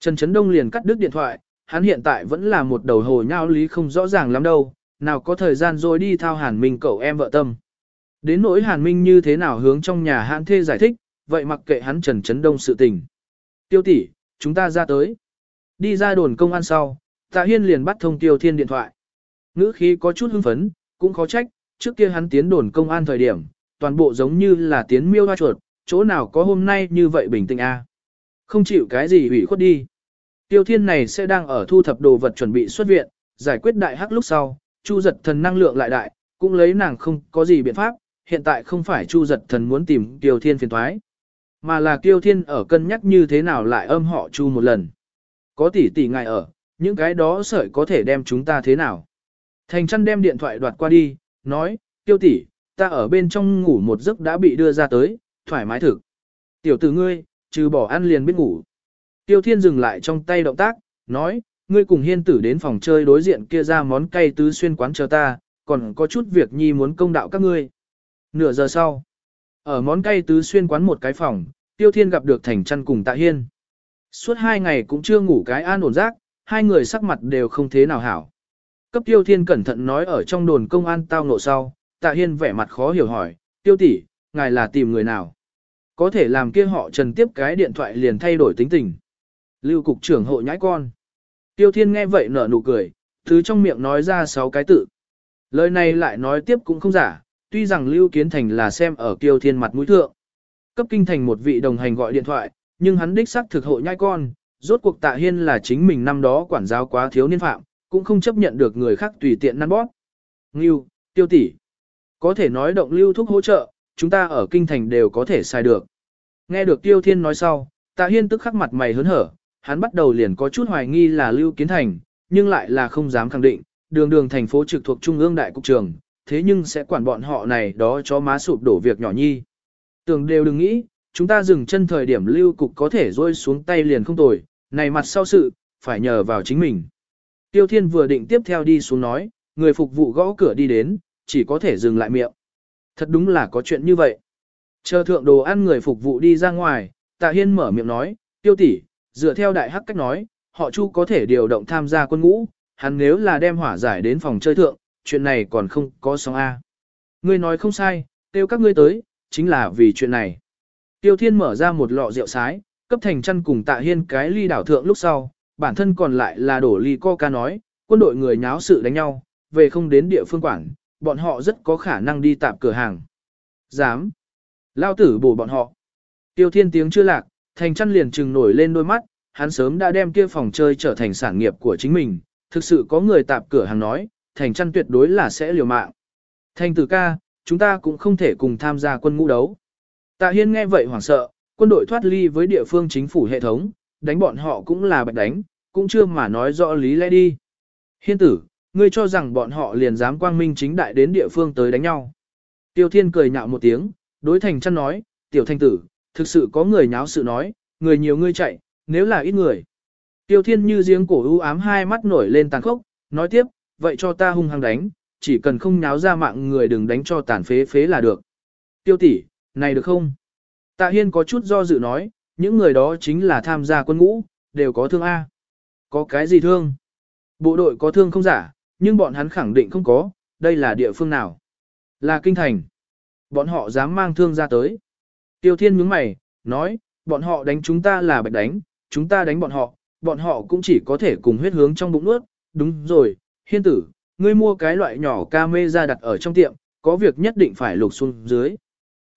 Trần Trấn Đông liền cắt đứt điện thoại, hắn hiện tại vẫn là một đầu hồ nhau lý không rõ ràng lắm đâu, nào có thời gian rồi đi thao Hàn Minh cậu em vợ tâm. Đến nỗi Hàn Minh như thế nào hướng trong nhà hãn thê giải thích, vậy mặc kệ hắn Trần Trấn Đông sự tình. Tiêu tỷ, chúng ta ra tới. Đi ra đồn công an sau, Tạ Hiên liền bắt thông Tiêu Thiên điện thoại. Ngữ khí có chút hưng phấn, cũng khó trách, trước kia hắn tiến đồn công an thời điểm, toàn bộ giống như là tiến miêu hoa chuột, chỗ nào có hôm nay như vậy bình tĩnh a. Không chịu cái gì hủy khuất đi. Tiêu Thiên này sẽ đang ở thu thập đồ vật chuẩn bị xuất viện, giải quyết đại hắc lúc sau, Chu giật thần năng lượng lại đại, cũng lấy nàng không có gì biện pháp, hiện tại không phải Chu giật thần muốn tìm Tiêu Thiên phiền thoái, mà là Tiêu Thiên ở cân nhắc như thế nào lại âm họ Chu một lần. Có tỷ tỷ ngài ở, những cái đó sợi có thể đem chúng ta thế nào. Thành chăn đem điện thoại đoạt qua đi, nói, Tiêu tỷ, ta ở bên trong ngủ một giấc đã bị đưa ra tới, thoải mái thực. Tiểu tử ngươi, trừ bỏ ăn liền biết ngủ. Tiêu Thiên dừng lại trong tay động tác, nói, ngươi cùng hiên tử đến phòng chơi đối diện kia ra món cay tứ xuyên quán chờ ta, còn có chút việc nhi muốn công đạo các ngươi. Nửa giờ sau, ở món cay tứ xuyên quán một cái phòng, Tiêu Thiên gặp được Thành Trăn cùng Tạ Hiên. Suốt hai ngày cũng chưa ngủ cái an ổn giấc, hai người sắc mặt đều không thế nào hảo. Cấp Tiêu Thiên cẩn thận nói ở trong đồn công an tao ngộ sau, Tạ Hiên vẻ mặt khó hiểu hỏi, Tiêu tỷ, ngài là tìm người nào? Có thể làm kia họ trần tiếp cái điện thoại liền thay đổi tính tình. Lưu cục trưởng hộ nhãi con. Tiêu Thiên nghe vậy nở nụ cười, thứ trong miệng nói ra sáu cái tự. Lời này lại nói tiếp cũng không giả, tuy rằng Lưu Kiến Thành là xem ở Tiêu Thiên mặt mũi thượng. Cấp kinh thành một vị đồng hành gọi điện thoại, nhưng hắn đích xác thực hộ nhãi con, rốt cuộc tạ hiên là chính mình năm đó quản giáo quá thiếu niên phạm, cũng không chấp nhận được người khác tùy tiện năn bóp. Ngưu, tiêu tỷ, có thể nói động lưu thuốc hỗ trợ, chúng ta ở kinh thành đều có thể xài được. Nghe được tiêu thiên nói sau, tạ hiên tức khắc mặt mày hớn hở, hắn bắt đầu liền có chút hoài nghi là lưu kiến thành, nhưng lại là không dám khẳng định, đường đường thành phố trực thuộc trung ương đại cục trường, thế nhưng sẽ quản bọn họ này đó cho má sụp đổ việc nhỏ nhi. Tưởng đều đừng nghĩ, chúng ta dừng chân thời điểm lưu cục có thể rôi xuống tay liền không tồi, này mặt sau sự, phải nhờ vào chính mình. Tiêu Thiên vừa định tiếp theo đi xuống nói, người phục vụ gõ cửa đi đến, chỉ có thể dừng lại miệng. Thật đúng là có chuyện như vậy. Chờ thượng đồ ăn người phục vụ đi ra ngoài, Tạ Hiên mở miệng nói, tiêu tỷ, dựa theo đại hắc cách nói, họ chu có thể điều động tham gia quân ngũ, hắn nếu là đem hỏa giải đến phòng chơi thượng, chuyện này còn không có sóng A. Ngươi nói không sai, tiêu các ngươi tới, chính là vì chuyện này. Tiêu Thiên mở ra một lọ rượu sái, cấp thành chăn cùng Tạ Hiên cái ly đảo thượng lúc sau, bản thân còn lại là đổ ly coca nói, quân đội người nháo sự đánh nhau, về không đến địa phương quản, bọn họ rất có khả năng đi tạp cửa hàng. Dám. Lao tử bổ bọn họ. Tiêu thiên tiếng chưa lạc, thành chăn liền trừng nổi lên đôi mắt, hắn sớm đã đem kia phòng chơi trở thành sản nghiệp của chính mình, thực sự có người tạp cửa hàng nói, thành chăn tuyệt đối là sẽ liều mạng. Thành tử ca, chúng ta cũng không thể cùng tham gia quân ngũ đấu. Tạ Hiên nghe vậy hoảng sợ, quân đội thoát ly với địa phương chính phủ hệ thống, đánh bọn họ cũng là bạch đánh, cũng chưa mà nói rõ lý lẽ đi. Hiên tử, ngươi cho rằng bọn họ liền dám quang minh chính đại đến địa phương tới đánh nhau. Tiêu Thiên cười nhạo một tiếng, đối thành chăn nói, tiểu thanh tử, thực sự có người nháo sự nói, người nhiều ngươi chạy, nếu là ít người. Tiêu Thiên như giếng cổ u ám hai mắt nổi lên tàn khốc, nói tiếp, vậy cho ta hung hăng đánh, chỉ cần không nháo ra mạng người đừng đánh cho tàn phế phế là được. Tiêu tỷ, này được không? Tạ Hiên có chút do dự nói, những người đó chính là tham gia quân ngũ, đều có thương A. Có cái gì thương? Bộ đội có thương không giả, nhưng bọn hắn khẳng định không có, đây là địa phương nào? Là kinh thành. Bọn họ dám mang thương ra tới. Tiêu Thiên nhướng mày, nói, bọn họ đánh chúng ta là bạch đánh, chúng ta đánh bọn họ, bọn họ cũng chỉ có thể cùng huyết hướng trong bụng nuốt. Đúng rồi, hiên tử, ngươi mua cái loại nhỏ ca mê ra đặt ở trong tiệm, có việc nhất định phải lục xuống dưới.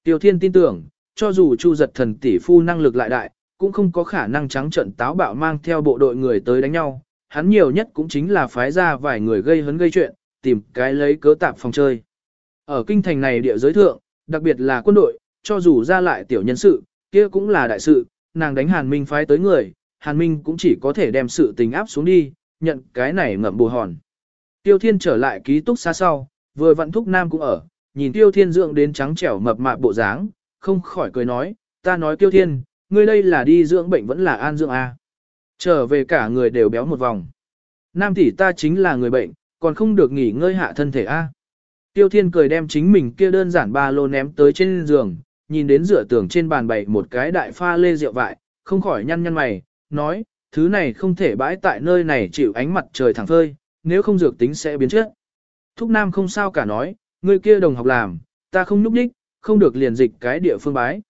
Tiêu Thiên tin tưởng, cho dù Chu giật thần tỷ phu năng lực lại đại, cũng không có khả năng trắng trận táo bạo mang theo bộ đội người tới đánh nhau. Hắn nhiều nhất cũng chính là phái ra vài người gây hấn gây chuyện, tìm cái lấy cớ tạp phòng chơi. Ở kinh thành này địa giới thượng, đặc biệt là quân đội, cho dù ra lại tiểu nhân sự, kia cũng là đại sự, nàng đánh Hàn Minh phái tới người, Hàn Minh cũng chỉ có thể đem sự tình áp xuống đi, nhận cái này ngậm bù hòn. Tiêu Thiên trở lại ký túc xá sau, vừa vận thúc nam cũng ở, nhìn Tiêu Thiên dưỡng đến trắng trẻo mập mạp bộ dáng, không khỏi cười nói, ta nói Tiêu Thiên, ngươi đây là đi dưỡng bệnh vẫn là an dưỡng a? Trở về cả người đều béo một vòng. Nam tỷ ta chính là người bệnh, còn không được nghỉ ngơi hạ thân thể a. Tiêu Thiên cười đem chính mình kia đơn giản ba lô ném tới trên giường, nhìn đến rửa tường trên bàn bày một cái đại pha lê rượu vại, không khỏi nhăn nhăn mày, nói, thứ này không thể bãi tại nơi này chịu ánh mặt trời thẳng phơi, nếu không dược tính sẽ biến chất. Thúc Nam không sao cả nói, người kia đồng học làm, ta không núp đích, không được liền dịch cái địa phương bái.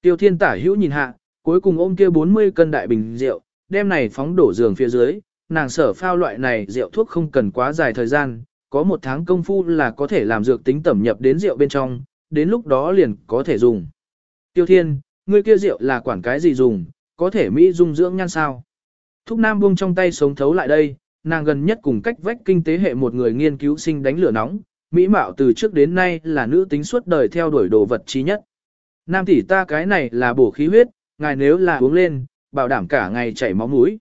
Tiêu Thiên tả hữu nhìn hạ, cuối cùng ôm kia 40 cân đại bình rượu, đem này phóng đổ giường phía dưới, nàng sở phao loại này rượu thuốc không cần quá dài thời gian, có một tháng công phu là có thể làm dược tính tẩm nhập đến rượu bên trong, đến lúc đó liền có thể dùng. Tiêu Thiên, ngươi kia rượu là quản cái gì dùng, có thể Mỹ dung dưỡng nhan sao? Thúc Nam buông trong tay sống thấu lại đây, nàng gần nhất cùng cách vách kinh tế hệ một người nghiên cứu sinh đánh lửa nóng, Mỹ mạo từ trước đến nay là nữ tính suốt đời theo đuổi đồ vật trí nhất. Nam tỷ ta cái này là bổ khí huyết, ngài nếu là uống lên, bảo đảm cả ngày chảy máu mũi.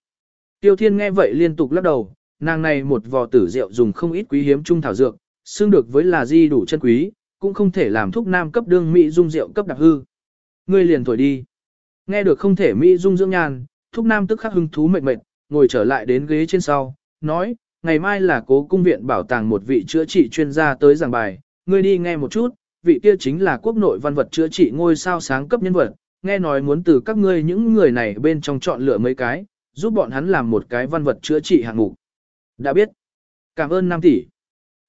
Tiêu Thiên nghe vậy liên tục lắc đầu, nàng này một vò tử rượu dùng không ít quý hiếm trung thảo dược, xương được với là di đủ chân quý, cũng không thể làm thuốc nam cấp đương Mỹ dung rượu cấp đặc hư. Ngươi liền thổi đi. Nghe được không thể Mỹ dung dưỡng nhàn, thuốc nam tức khắc hưng thú mệt mệt, ngồi trở lại đến ghế trên sau, nói, ngày mai là cố cung viện bảo tàng một vị chữa trị chuyên gia tới giảng bài, ngươi đi nghe một chút, vị kia chính là quốc nội văn vật chữa trị ngôi sao sáng cấp nhân vật, nghe nói muốn từ các ngươi những người này bên trong chọn lựa mấy cái, giúp bọn hắn làm một cái văn vật chữa trị hạng mục. Đã biết. Cảm ơn Nam tỷ.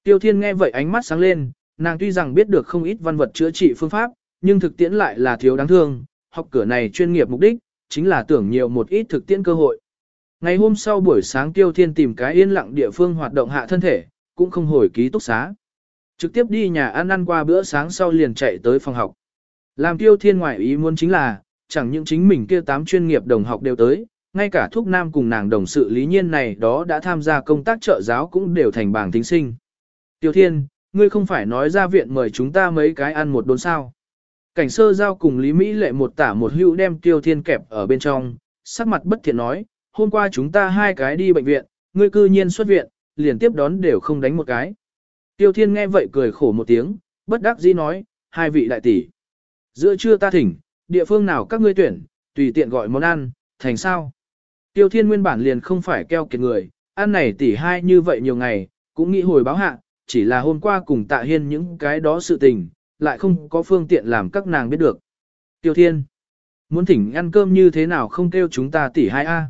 Tiêu Thiên nghe vậy ánh mắt sáng lên, nàng tuy rằng biết được không ít văn vật chữa trị phương pháp, nhưng thực tiễn lại là thiếu đáng thương, học cửa này chuyên nghiệp mục đích, chính là tưởng nhiều một ít thực tiễn cơ hội. Ngày hôm sau buổi sáng Tiêu Thiên tìm cái yên lặng địa phương hoạt động hạ thân thể, cũng không hồi ký túc xá. Trực tiếp đi nhà ăn ăn qua bữa sáng sau liền chạy tới phòng học. Làm Tiêu Thiên ngoại ý muốn chính là, chẳng những chính mình kia tám chuyên nghiệp đồng học đều tới, ngay cả Thúc Nam cùng nàng đồng sự lý nhiên này đó đã tham gia công tác trợ giáo cũng đều thành bảng thính sinh. Tiêu Thiên, ngươi không phải nói ra viện mời chúng ta mấy cái ăn một đốn sao. Cảnh sơ giao cùng Lý Mỹ lệ một tả một hữu đem Tiêu Thiên kẹp ở bên trong, sắc mặt bất thiện nói, hôm qua chúng ta hai cái đi bệnh viện, ngươi cư nhiên xuất viện, liền tiếp đón đều không đánh một cái. Tiêu Thiên nghe vậy cười khổ một tiếng, bất đắc dĩ nói, hai vị đại tỷ. Giữa trưa ta thỉnh, địa phương nào các ngươi tuyển, tùy tiện gọi món ăn, thành sao. Tiêu Thiên nguyên bản liền không phải keo kiệt người, ăn này tỷ hai như vậy nhiều ngày, cũng nghĩ hồi báo hạ, chỉ là hôm qua cùng tạ hiên những cái đó sự tình, lại không có phương tiện làm các nàng biết được. Tiêu Thiên, muốn thỉnh ăn cơm như thế nào không kêu chúng ta tỷ hai a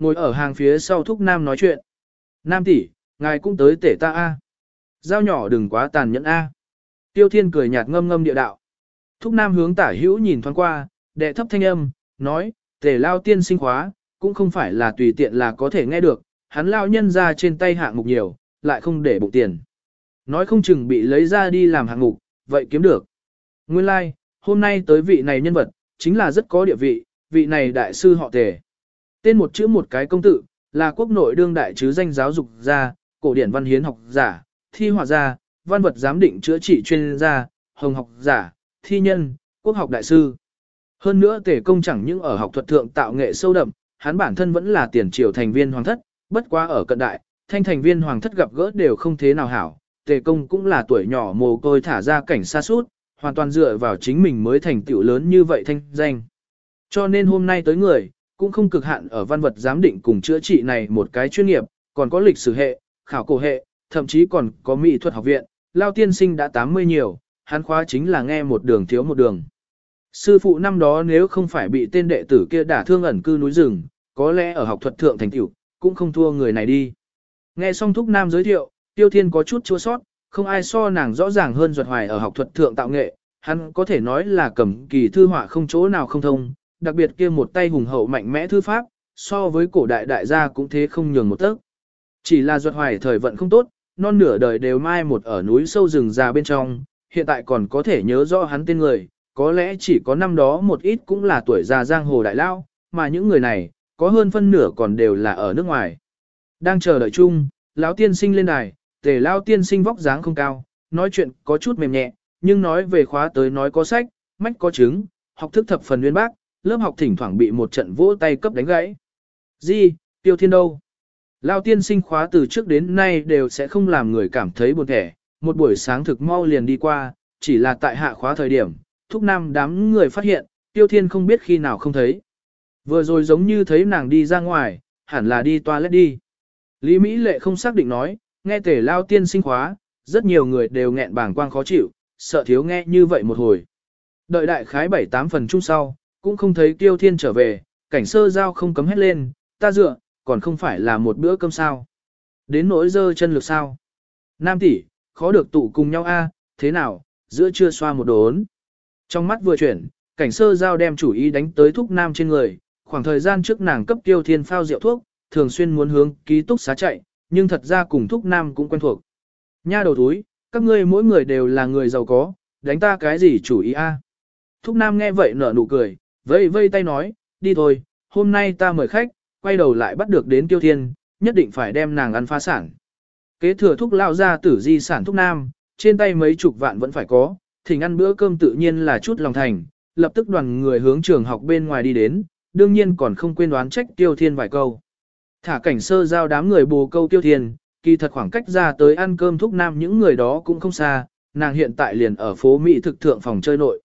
Ngồi ở hàng phía sau thúc Nam nói chuyện. Nam tỷ, ngài cũng tới tể ta a Giao nhỏ đừng quá tàn nhẫn a Tiêu Thiên cười nhạt ngâm ngâm địa đạo. Thúc Nam hướng tả hữu nhìn thoáng qua, đệ thấp thanh âm, nói, tể lao tiên sinh khóa, cũng không phải là tùy tiện là có thể nghe được, hắn lao nhân ra trên tay hạng mục nhiều, lại không để bụng tiền. Nói không chừng bị lấy ra đi làm hạng mục, vậy kiếm được. Nguyên lai, like, hôm nay tới vị này nhân vật, chính là rất có địa vị, vị này đại sư họ tề. Tên một chữ một cái công tự, là quốc nội đương đại chứ danh giáo dục gia, cổ điển văn hiến học giả, thi họa gia, văn vật giám định chữa trị chuyên gia, hồng học giả, thi nhân, quốc học đại sư. Hơn nữa tề công chẳng những ở học thuật thượng tạo nghệ sâu đậm, hắn bản thân vẫn là tiền triều thành viên hoàng thất, bất quá ở cận đại, thanh thành viên hoàng thất gặp gỡ đều không thế nào hảo, tề công cũng là tuổi nhỏ mồ côi thả ra cảnh xa suốt, hoàn toàn dựa vào chính mình mới thành tựu lớn như vậy thanh danh. Cho nên hôm nay tới người, cũng không cực hạn ở văn vật giám định cùng chữa trị này một cái chuyên nghiệp, còn có lịch sử hệ, khảo cổ hệ, thậm chí còn có mỹ thuật học viện, Lao tiên sinh đã 80 nhiều, hắn khóa chính là nghe một đường thiếu một đường. Sư phụ năm đó nếu không phải bị tên đệ tử kia đả thương ẩn cư núi rừng, có lẽ ở học thuật thượng thành tiểu, cũng không thua người này đi. Nghe xong Thúc Nam giới thiệu, Tiêu Thiên có chút chua sót, không ai so nàng rõ ràng hơn ruột hoài ở học thuật thượng tạo nghệ, hắn có thể nói là cầm kỳ thư họa không chỗ nào không thông, đặc biệt kia một tay hùng hậu mạnh mẽ thư pháp, so với cổ đại đại gia cũng thế không nhường một tấc. Chỉ là duật hoài thời vận không tốt, non nửa đời đều mai một ở núi sâu rừng già bên trong, hiện tại còn có thể nhớ rõ hắn tên người, có lẽ chỉ có năm đó một ít cũng là tuổi già giang hồ đại lao, mà những người này, có hơn phân nửa còn đều là ở nước ngoài. Đang chờ đợi chung, lão tiên sinh lên đài, tề lao tiên sinh vóc dáng không cao, nói chuyện có chút mềm nhẹ, nhưng nói về khóa tới nói có sách, mách có chứng, học thức thập phần nguyên bác, lớp học thỉnh thoảng bị một trận vỗ tay cấp đánh gãy. Di, tiêu thiên đâu? Lao tiên sinh khóa từ trước đến nay đều sẽ không làm người cảm thấy buồn thẻ, một buổi sáng thực mau liền đi qua, chỉ là tại hạ khóa thời điểm, thúc nam đám người phát hiện, tiêu thiên không biết khi nào không thấy. Vừa rồi giống như thấy nàng đi ra ngoài, hẳn là đi toilet đi. Lý Mỹ Lệ không xác định nói, nghe tể lao tiên sinh khóa, rất nhiều người đều nghẹn bảng quang khó chịu, sợ thiếu nghe như vậy một hồi. Đợi đại khái 7-8 phần chung sau, cũng không thấy Tiêu Thiên trở về, cảnh sơ giao không cấm hết lên, ta dựa, còn không phải là một bữa cơm sao. Đến nỗi dơ chân lực sao. Nam tỷ, khó được tụ cùng nhau a, thế nào, giữa trưa xoa một đốn. Trong mắt vừa chuyển, cảnh sơ giao đem chủ ý đánh tới thúc nam trên người, khoảng thời gian trước nàng cấp tiêu thiên phao rượu thuốc, thường xuyên muốn hướng ký túc xá chạy, nhưng thật ra cùng thúc nam cũng quen thuộc. Nha đầu túi, các ngươi mỗi người đều là người giàu có, đánh ta cái gì chủ ý a? Thúc nam nghe vậy nở nụ cười, vây vây tay nói, đi thôi, hôm nay ta mời khách, quay đầu lại bắt được đến tiêu thiên, nhất định phải đem nàng ăn phá sản. Kế thừa thúc lao ra tử di sản thúc nam, trên tay mấy chục vạn vẫn phải có, thỉnh ăn bữa cơm tự nhiên là chút lòng thành, lập tức đoàn người hướng trường học bên ngoài đi đến, đương nhiên còn không quên đoán trách tiêu thiên vài câu. Thả cảnh sơ giao đám người bồ câu tiêu thiên, kỳ thật khoảng cách ra tới ăn cơm thúc nam những người đó cũng không xa, nàng hiện tại liền ở phố Mỹ thực thượng phòng chơi nội.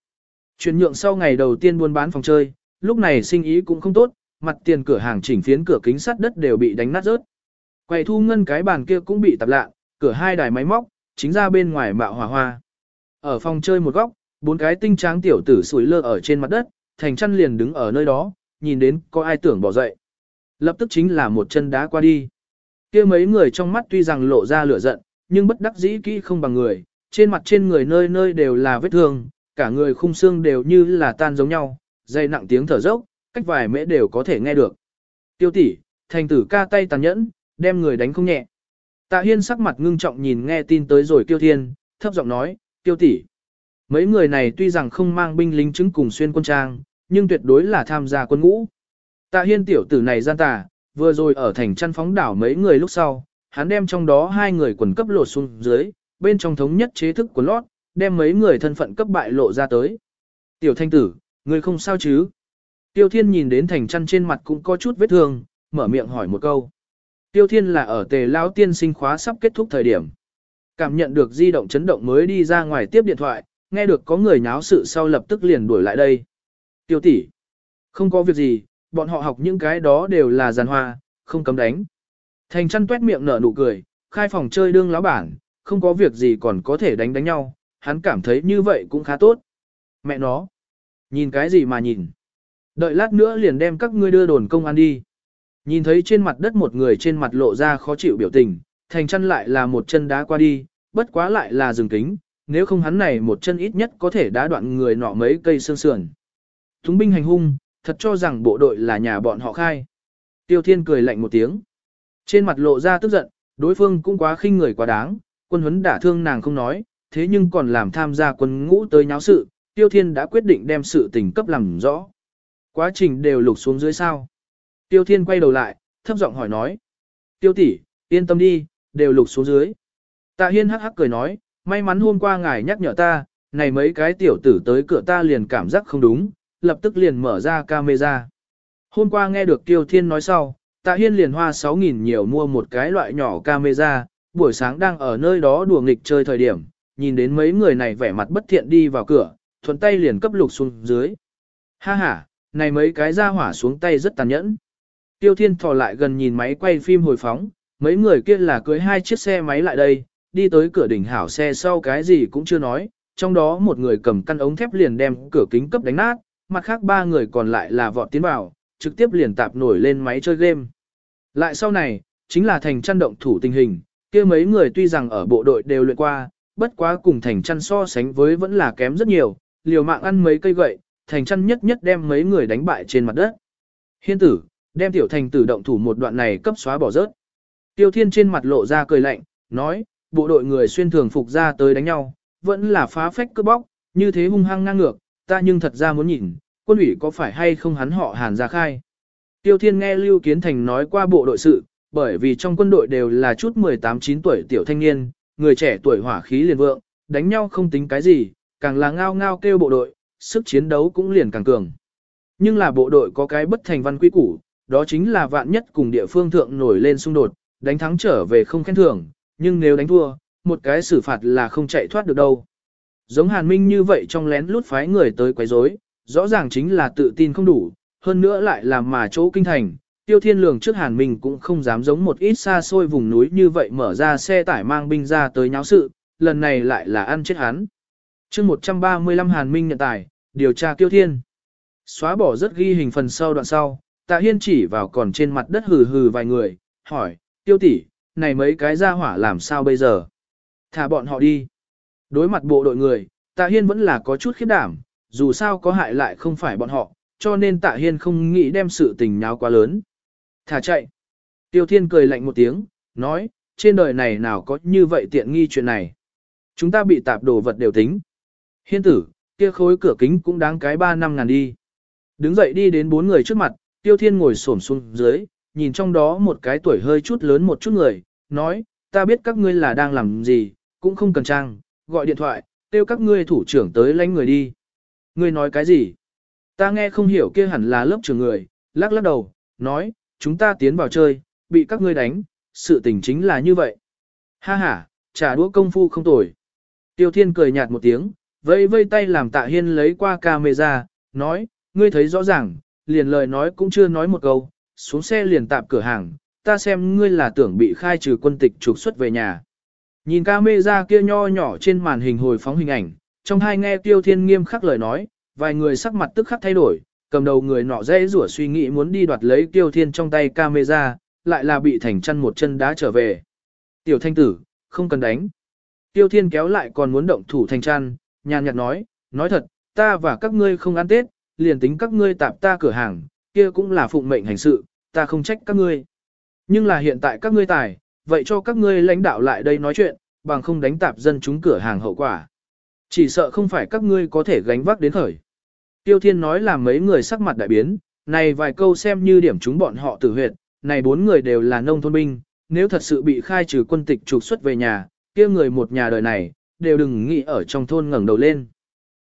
Chuyển nhượng sau ngày đầu tiên buôn bán phòng chơi, lúc này sinh ý cũng không tốt, mặt tiền cửa hàng chỉnh phiến cửa kính sắt đất đều bị đánh nát rớt. Quầy thu ngân cái bàn kia cũng bị tạp lạ, cửa hai đài máy móc, chính ra bên ngoài mạo hỏa hoa. Ở phòng chơi một góc, bốn cái tinh tráng tiểu tử sủi lơ ở trên mặt đất, thành chăn liền đứng ở nơi đó, nhìn đến có ai tưởng bỏ dậy. Lập tức chính là một chân đá qua đi. kia mấy người trong mắt tuy rằng lộ ra lửa giận, nhưng bất đắc dĩ kỹ không bằng người, trên mặt trên người nơi nơi đều là vết thương, cả người khung xương đều như là tan giống nhau, dây nặng tiếng thở dốc, cách vài mễ đều có thể nghe được. Tiêu tỷ, thành tử ca tay tàn nhẫn, đem người đánh không nhẹ. Tạ Hiên sắc mặt ngưng trọng nhìn nghe tin tới rồi Tiêu Thiên, thấp giọng nói, Tiêu tỷ, mấy người này tuy rằng không mang binh lính chứng cùng xuyên quân trang, nhưng tuyệt đối là tham gia quân ngũ. Tạ Hiên tiểu tử này gian tà, vừa rồi ở thành chăn phóng đảo mấy người lúc sau, hắn đem trong đó hai người quần cấp lột xuống dưới, bên trong thống nhất chế thức của lót, đem mấy người thân phận cấp bại lộ ra tới. Tiểu thanh tử, người không sao chứ? Tiêu Thiên nhìn đến thành chăn trên mặt cũng có chút vết thương, mở miệng hỏi một câu. Tiêu Thiên là ở tề Lão tiên sinh khóa sắp kết thúc thời điểm. Cảm nhận được di động chấn động mới đi ra ngoài tiếp điện thoại, nghe được có người nháo sự sau lập tức liền đuổi lại đây. Tiêu tỷ, không có việc gì, bọn họ học những cái đó đều là giàn hoa, không cấm đánh. Thành chăn tuét miệng nở nụ cười, khai phòng chơi đương lão bản, không có việc gì còn có thể đánh đánh nhau, hắn cảm thấy như vậy cũng khá tốt. Mẹ nó, nhìn cái gì mà nhìn. Đợi lát nữa liền đem các ngươi đưa đồn công an đi. Nhìn thấy trên mặt đất một người trên mặt lộ ra khó chịu biểu tình, thành chăn lại là một chân đá qua đi, bất quá lại là dừng kính, nếu không hắn này một chân ít nhất có thể đá đoạn người nọ mấy cây xương sườn. Thúng binh hành hung, thật cho rằng bộ đội là nhà bọn họ khai. Tiêu Thiên cười lạnh một tiếng. Trên mặt lộ ra tức giận, đối phương cũng quá khinh người quá đáng, quân huấn đả thương nàng không nói, thế nhưng còn làm tham gia quân ngũ tới nháo sự, Tiêu Thiên đã quyết định đem sự tình cấp làm rõ. Quá trình đều lục xuống dưới sao. Tiêu Thiên quay đầu lại, thấp giọng hỏi nói. Tiêu tỷ, yên tâm đi, đều lục xuống dưới. Tạ Hiên hắc hắc cười nói, may mắn hôm qua ngài nhắc nhở ta, này mấy cái tiểu tử tới cửa ta liền cảm giác không đúng, lập tức liền mở ra camera. Hôm qua nghe được Tiêu Thiên nói sau, Tạ Hiên liền hoa 6.000 nhiều mua một cái loại nhỏ camera, buổi sáng đang ở nơi đó đùa nghịch chơi thời điểm, nhìn đến mấy người này vẻ mặt bất thiện đi vào cửa, thuận tay liền cấp lục xuống dưới. Ha ha, này mấy cái ra hỏa xuống tay rất tàn nhẫn. Tiêu Thiên thò lại gần nhìn máy quay phim hồi phóng, mấy người kia là cưới hai chiếc xe máy lại đây, đi tới cửa đỉnh hảo xe sau cái gì cũng chưa nói, trong đó một người cầm căn ống thép liền đem cửa kính cấp đánh nát, mặt khác ba người còn lại là vọt tiến vào, trực tiếp liền tạp nổi lên máy chơi game. Lại sau này, chính là thành chăn động thủ tình hình, kia mấy người tuy rằng ở bộ đội đều luyện qua, bất quá cùng thành chăn so sánh với vẫn là kém rất nhiều, liều mạng ăn mấy cây gậy, thành chăn nhất nhất đem mấy người đánh bại trên mặt đất. Hiên tử, đem tiểu thành tử động thủ một đoạn này cấp xóa bỏ rớt. Tiêu thiên trên mặt lộ ra cười lạnh, nói, bộ đội người xuyên thường phục ra tới đánh nhau, vẫn là phá phách cướp bóc, như thế hung hăng ngang ngược, ta nhưng thật ra muốn nhìn, quân ủy có phải hay không hắn họ hàn ra khai. Tiêu thiên nghe Lưu Kiến Thành nói qua bộ đội sự, bởi vì trong quân đội đều là chút 18-9 tuổi tiểu thanh niên, người trẻ tuổi hỏa khí liền vượng, đánh nhau không tính cái gì, càng là ngao ngao kêu bộ đội, sức chiến đấu cũng liền càng cường. Nhưng là bộ đội có cái bất thành văn quy củ, đó chính là vạn nhất cùng địa phương thượng nổi lên xung đột, đánh thắng trở về không khen thưởng, nhưng nếu đánh thua, một cái xử phạt là không chạy thoát được đâu. Giống Hàn Minh như vậy trong lén lút phái người tới quấy rối, rõ ràng chính là tự tin không đủ, hơn nữa lại làm mà chỗ kinh thành. Tiêu Thiên Lường trước Hàn Minh cũng không dám giống một ít xa xôi vùng núi như vậy mở ra xe tải mang binh ra tới nháo sự, lần này lại là ăn chết hắn. chương 135 Hàn Minh nhận tài, điều tra Tiêu Thiên. Xóa bỏ rất ghi hình phần sau đoạn sau, Tạ Hiên chỉ vào còn trên mặt đất hừ hừ vài người, hỏi, Tiêu tỷ, này mấy cái ra hỏa làm sao bây giờ? Thả bọn họ đi. Đối mặt bộ đội người, Tạ Hiên vẫn là có chút khiếp đảm, dù sao có hại lại không phải bọn họ, cho nên Tạ Hiên không nghĩ đem sự tình nháo quá lớn. Thả chạy. Tiêu Thiên cười lạnh một tiếng, nói, trên đời này nào có như vậy tiện nghi chuyện này. Chúng ta bị tạp đồ vật đều tính. Hiên tử, kia khối cửa kính cũng đáng cái 3 năm ngàn đi. Đứng dậy đi đến bốn người trước mặt, Tiêu Thiên ngồi xổm xuống dưới, nhìn trong đó một cái tuổi hơi chút lớn một chút người, nói, ta biết các ngươi là đang làm gì, cũng không cần trang, gọi điện thoại, kêu các ngươi thủ trưởng tới lãnh người đi. Ngươi nói cái gì? Ta nghe không hiểu kia hẳn là lớp trưởng người, lắc lắc đầu, nói, chúng ta tiến vào chơi, bị các ngươi đánh, sự tình chính là như vậy. Ha ha, trả đũa công phu không tồi. Tiêu Thiên cười nhạt một tiếng, vây vây tay làm tạ hiên lấy qua camera, nói, ngươi thấy rõ ràng, liền lời nói cũng chưa nói một câu, xuống xe liền tạp cửa hàng, ta xem ngươi là tưởng bị khai trừ quân tịch trục xuất về nhà. Nhìn camera kia nho nhỏ trên màn hình hồi phóng hình ảnh, trong hai nghe Tiêu Thiên nghiêm khắc lời nói, vài người sắc mặt tức khắc thay đổi, cầm đầu người nọ dễ rủa suy nghĩ muốn đi đoạt lấy Tiêu Thiên trong tay camera, lại là bị thành Chân một chân đá trở về. Tiểu thanh tử, không cần đánh. Tiêu Thiên kéo lại còn muốn động thủ thành Chân, nhàn nhạt nói, nói thật, ta và các ngươi không ăn Tết, liền tính các ngươi tạp ta cửa hàng, kia cũng là phụng mệnh hành sự, ta không trách các ngươi. Nhưng là hiện tại các ngươi tài, vậy cho các ngươi lãnh đạo lại đây nói chuyện, bằng không đánh tạp dân chúng cửa hàng hậu quả. Chỉ sợ không phải các ngươi có thể gánh vác đến khởi. Tiêu Thiên nói là mấy người sắc mặt đại biến, này vài câu xem như điểm chúng bọn họ tử huyệt, này bốn người đều là nông thôn binh, nếu thật sự bị khai trừ quân tịch trục xuất về nhà, kia người một nhà đời này, đều đừng nghĩ ở trong thôn ngẩng đầu lên.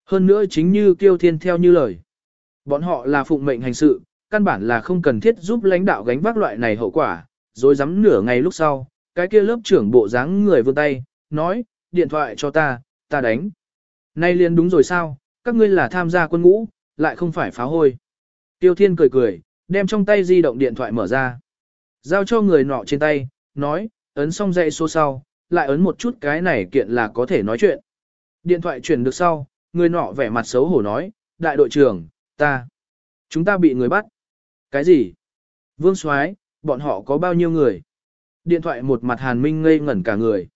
Hơn nữa chính như Tiêu Thiên theo như lời. Bọn họ là phụng mệnh hành sự, căn bản là không cần thiết giúp lãnh đạo gánh vác loại này hậu quả, rồi dám nửa ngày lúc sau, cái kia lớp trưởng bộ dáng người vươn tay, nói, điện thoại cho ta, ta đánh. Nay liền đúng rồi sao, các ngươi là tham gia quân ngũ, lại không phải phá hôi. Tiêu Thiên cười cười, đem trong tay di động điện thoại mở ra. Giao cho người nọ trên tay, nói, ấn xong dãy số sau, lại ấn một chút cái này kiện là có thể nói chuyện. Điện thoại chuyển được sau, người nọ vẻ mặt xấu hổ nói, đại đội trưởng, ta, chúng ta bị người bắt. Cái gì? Vương Soái, bọn họ có bao nhiêu người? Điện thoại một mặt Hàn Minh ngây ngẩn cả người.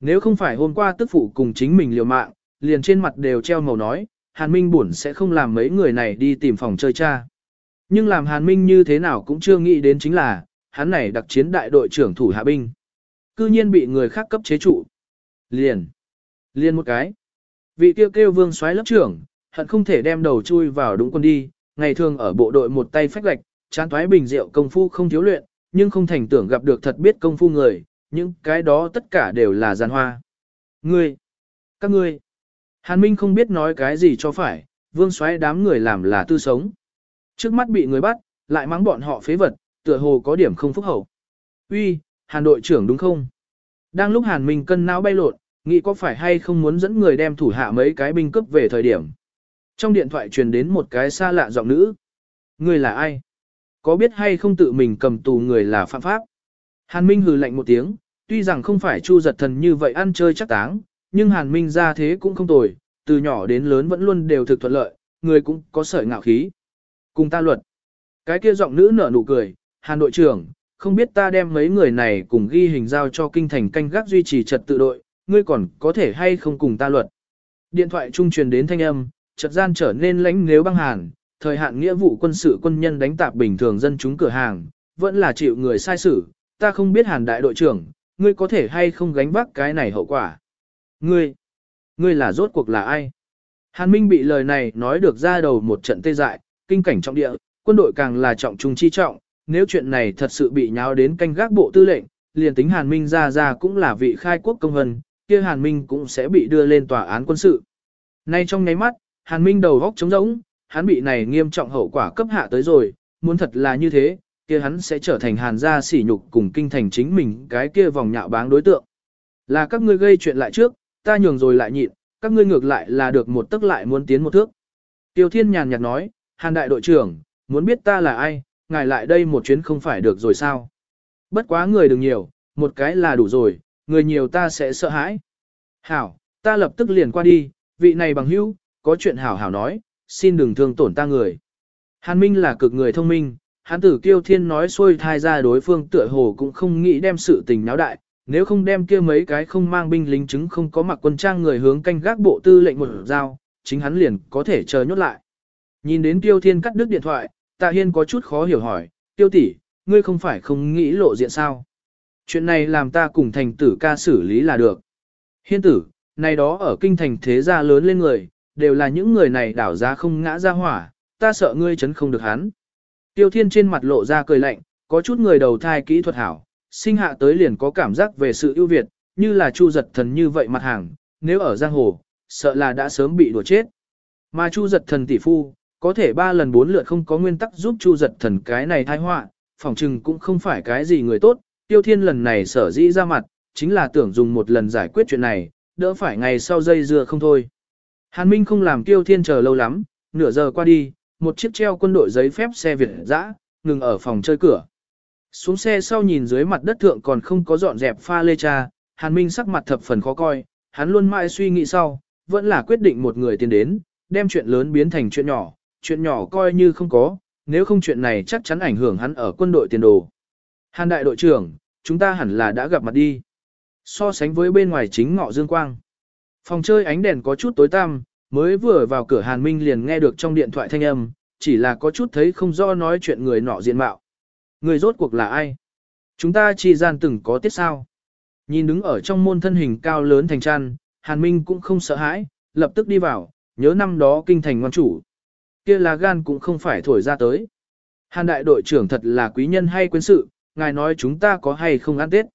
Nếu không phải hôm qua tức phụ cùng chính mình liều mạng, liền trên mặt đều treo màu nói, Hàn Minh buồn sẽ không làm mấy người này đi tìm phòng chơi cha. Nhưng làm Hàn Minh như thế nào cũng chưa nghĩ đến chính là, hắn này đặc chiến đại đội trưởng thủ hạ binh. Cư nhiên bị người khác cấp chế trụ. Liền. Liền một cái. Vị kêu kêu vương xoáy lớp trưởng, hận không thể đem đầu chui vào đúng quân đi, ngày thường ở bộ đội một tay phách lạch, chán thoái bình rượu công phu không thiếu luyện, nhưng không thành tưởng gặp được thật biết công phu người, những cái đó tất cả đều là gian hoa. Ngươi, các ngươi, Hàn Minh không biết nói cái gì cho phải, vương xoáy đám người làm là tư sống. Trước mắt bị người bắt, lại mắng bọn họ phế vật, tựa hồ có điểm không phúc hậu. Uy, Hàn đội trưởng đúng không? Đang lúc Hàn Minh cân não bay lộn, nghĩ có phải hay không muốn dẫn người đem thủ hạ mấy cái binh cướp về thời điểm. Trong điện thoại truyền đến một cái xa lạ giọng nữ. Người là ai? Có biết hay không tự mình cầm tù người là phạm pháp? Hàn Minh hừ lạnh một tiếng, tuy rằng không phải chu giật thần như vậy ăn chơi chắc táng, nhưng Hàn Minh ra thế cũng không tồi, từ nhỏ đến lớn vẫn luôn đều thực thuận lợi, người cũng có sợi ngạo khí. Cùng ta luật. Cái kia giọng nữ nở nụ cười, Hàn đội trưởng, không biết ta đem mấy người này cùng ghi hình giao cho kinh thành canh gác duy trì trật tự đội, ngươi còn có thể hay không cùng ta luật. Điện thoại trung truyền đến thanh âm, chợt gian trở nên lãnh nếu băng hàn, thời hạn nghĩa vụ quân sự quân nhân đánh tạp bình thường dân chúng cửa hàng, vẫn là chịu người sai xử, ta không biết hàn đại đội trưởng, ngươi có thể hay không gánh vác cái này hậu quả. Ngươi, ngươi là rốt cuộc là ai? Hàn Minh bị lời này nói được ra đầu một trận tê dại, kinh cảnh trọng địa, quân đội càng là trọng trung chi trọng, nếu chuyện này thật sự bị nháo đến canh gác bộ tư lệnh, liền tính Hàn Minh ra ra cũng là vị khai quốc công hân, kia Hàn Minh cũng sẽ bị đưa lên tòa án quân sự. Nay trong nháy mắt, Hàn Minh đầu góc trống rỗng, hắn bị này nghiêm trọng hậu quả cấp hạ tới rồi, muốn thật là như thế, kia hắn sẽ trở thành hàn gia sỉ nhục cùng kinh thành chính mình cái kia vòng nhạo báng đối tượng. Là các ngươi gây chuyện lại trước, ta nhường rồi lại nhịn, các ngươi ngược lại là được một tức lại muốn tiến một thước. Tiêu Thiên nhàn nhạt nói, hàn đại đội trưởng, muốn biết ta là ai, ngài lại đây một chuyến không phải được rồi sao. Bất quá người đừng nhiều, một cái là đủ rồi, người nhiều ta sẽ sợ hãi. Hảo, ta lập tức liền qua đi, vị này bằng hữu, có chuyện hảo hảo nói, xin đừng thương tổn ta người. Hàn Minh là cực người thông minh, hắn tử kiêu thiên nói xuôi thai ra đối phương tựa hồ cũng không nghĩ đem sự tình náo đại, nếu không đem kia mấy cái không mang binh lính chứng không có mặc quân trang người hướng canh gác bộ tư lệnh một dao, chính hắn liền có thể chờ nhốt lại. Nhìn đến Tiêu Thiên cắt đứt điện thoại, Tạ Hiên có chút khó hiểu hỏi, Tiêu tỷ, ngươi không phải không nghĩ lộ diện sao? Chuyện này làm ta cùng thành tử ca xử lý là được. Hiên tử, này đó ở kinh thành thế gia lớn lên người, đều là những người này đảo giá không ngã ra hỏa, ta sợ ngươi chấn không được hắn. Tiêu Thiên trên mặt lộ ra cười lạnh, có chút người đầu thai kỹ thuật hảo, sinh hạ tới liền có cảm giác về sự ưu việt, như là Chu giật thần như vậy mặt hàng, nếu ở giang hồ, sợ là đã sớm bị đùa chết. Mà Chu giật thần tỷ phu, có thể ba lần bốn lượt không có nguyên tắc giúp Chu giật thần cái này thai họa, phỏng chừng cũng không phải cái gì người tốt, Tiêu Thiên lần này sở dĩ ra mặt, chính là tưởng dùng một lần giải quyết chuyện này, đỡ phải ngày sau dây dưa không thôi. Hàn Minh không làm Tiêu Thiên chờ lâu lắm, nửa giờ qua đi, một chiếc treo quân đội giấy phép xe Việt dã ngừng ở phòng chơi cửa. Xuống xe sau nhìn dưới mặt đất thượng còn không có dọn dẹp pha lê cha, Hàn Minh sắc mặt thập phần khó coi, hắn luôn mãi suy nghĩ sau, vẫn là quyết định một người tiến đến, đem chuyện lớn biến thành chuyện nhỏ, chuyện nhỏ coi như không có, nếu không chuyện này chắc chắn ảnh hưởng hắn ở quân đội tiền đồ. Hàn đại đội trưởng, chúng ta hẳn là đã gặp mặt đi. So sánh với bên ngoài chính ngọ dương quang. Phòng chơi ánh đèn có chút tối tăm, mới vừa vào cửa Hàn Minh liền nghe được trong điện thoại thanh âm, chỉ là có chút thấy không rõ nói chuyện người nọ diện mạo. Người rốt cuộc là ai? Chúng ta chỉ gian từng có tiết sao? Nhìn đứng ở trong môn thân hình cao lớn thành trăn, Hàn Minh cũng không sợ hãi, lập tức đi vào, nhớ năm đó kinh thành ngoan chủ. kia là gan cũng không phải thổi ra tới. Hàn đại đội trưởng thật là quý nhân hay quân sự, ngài nói chúng ta có hay không ăn tết.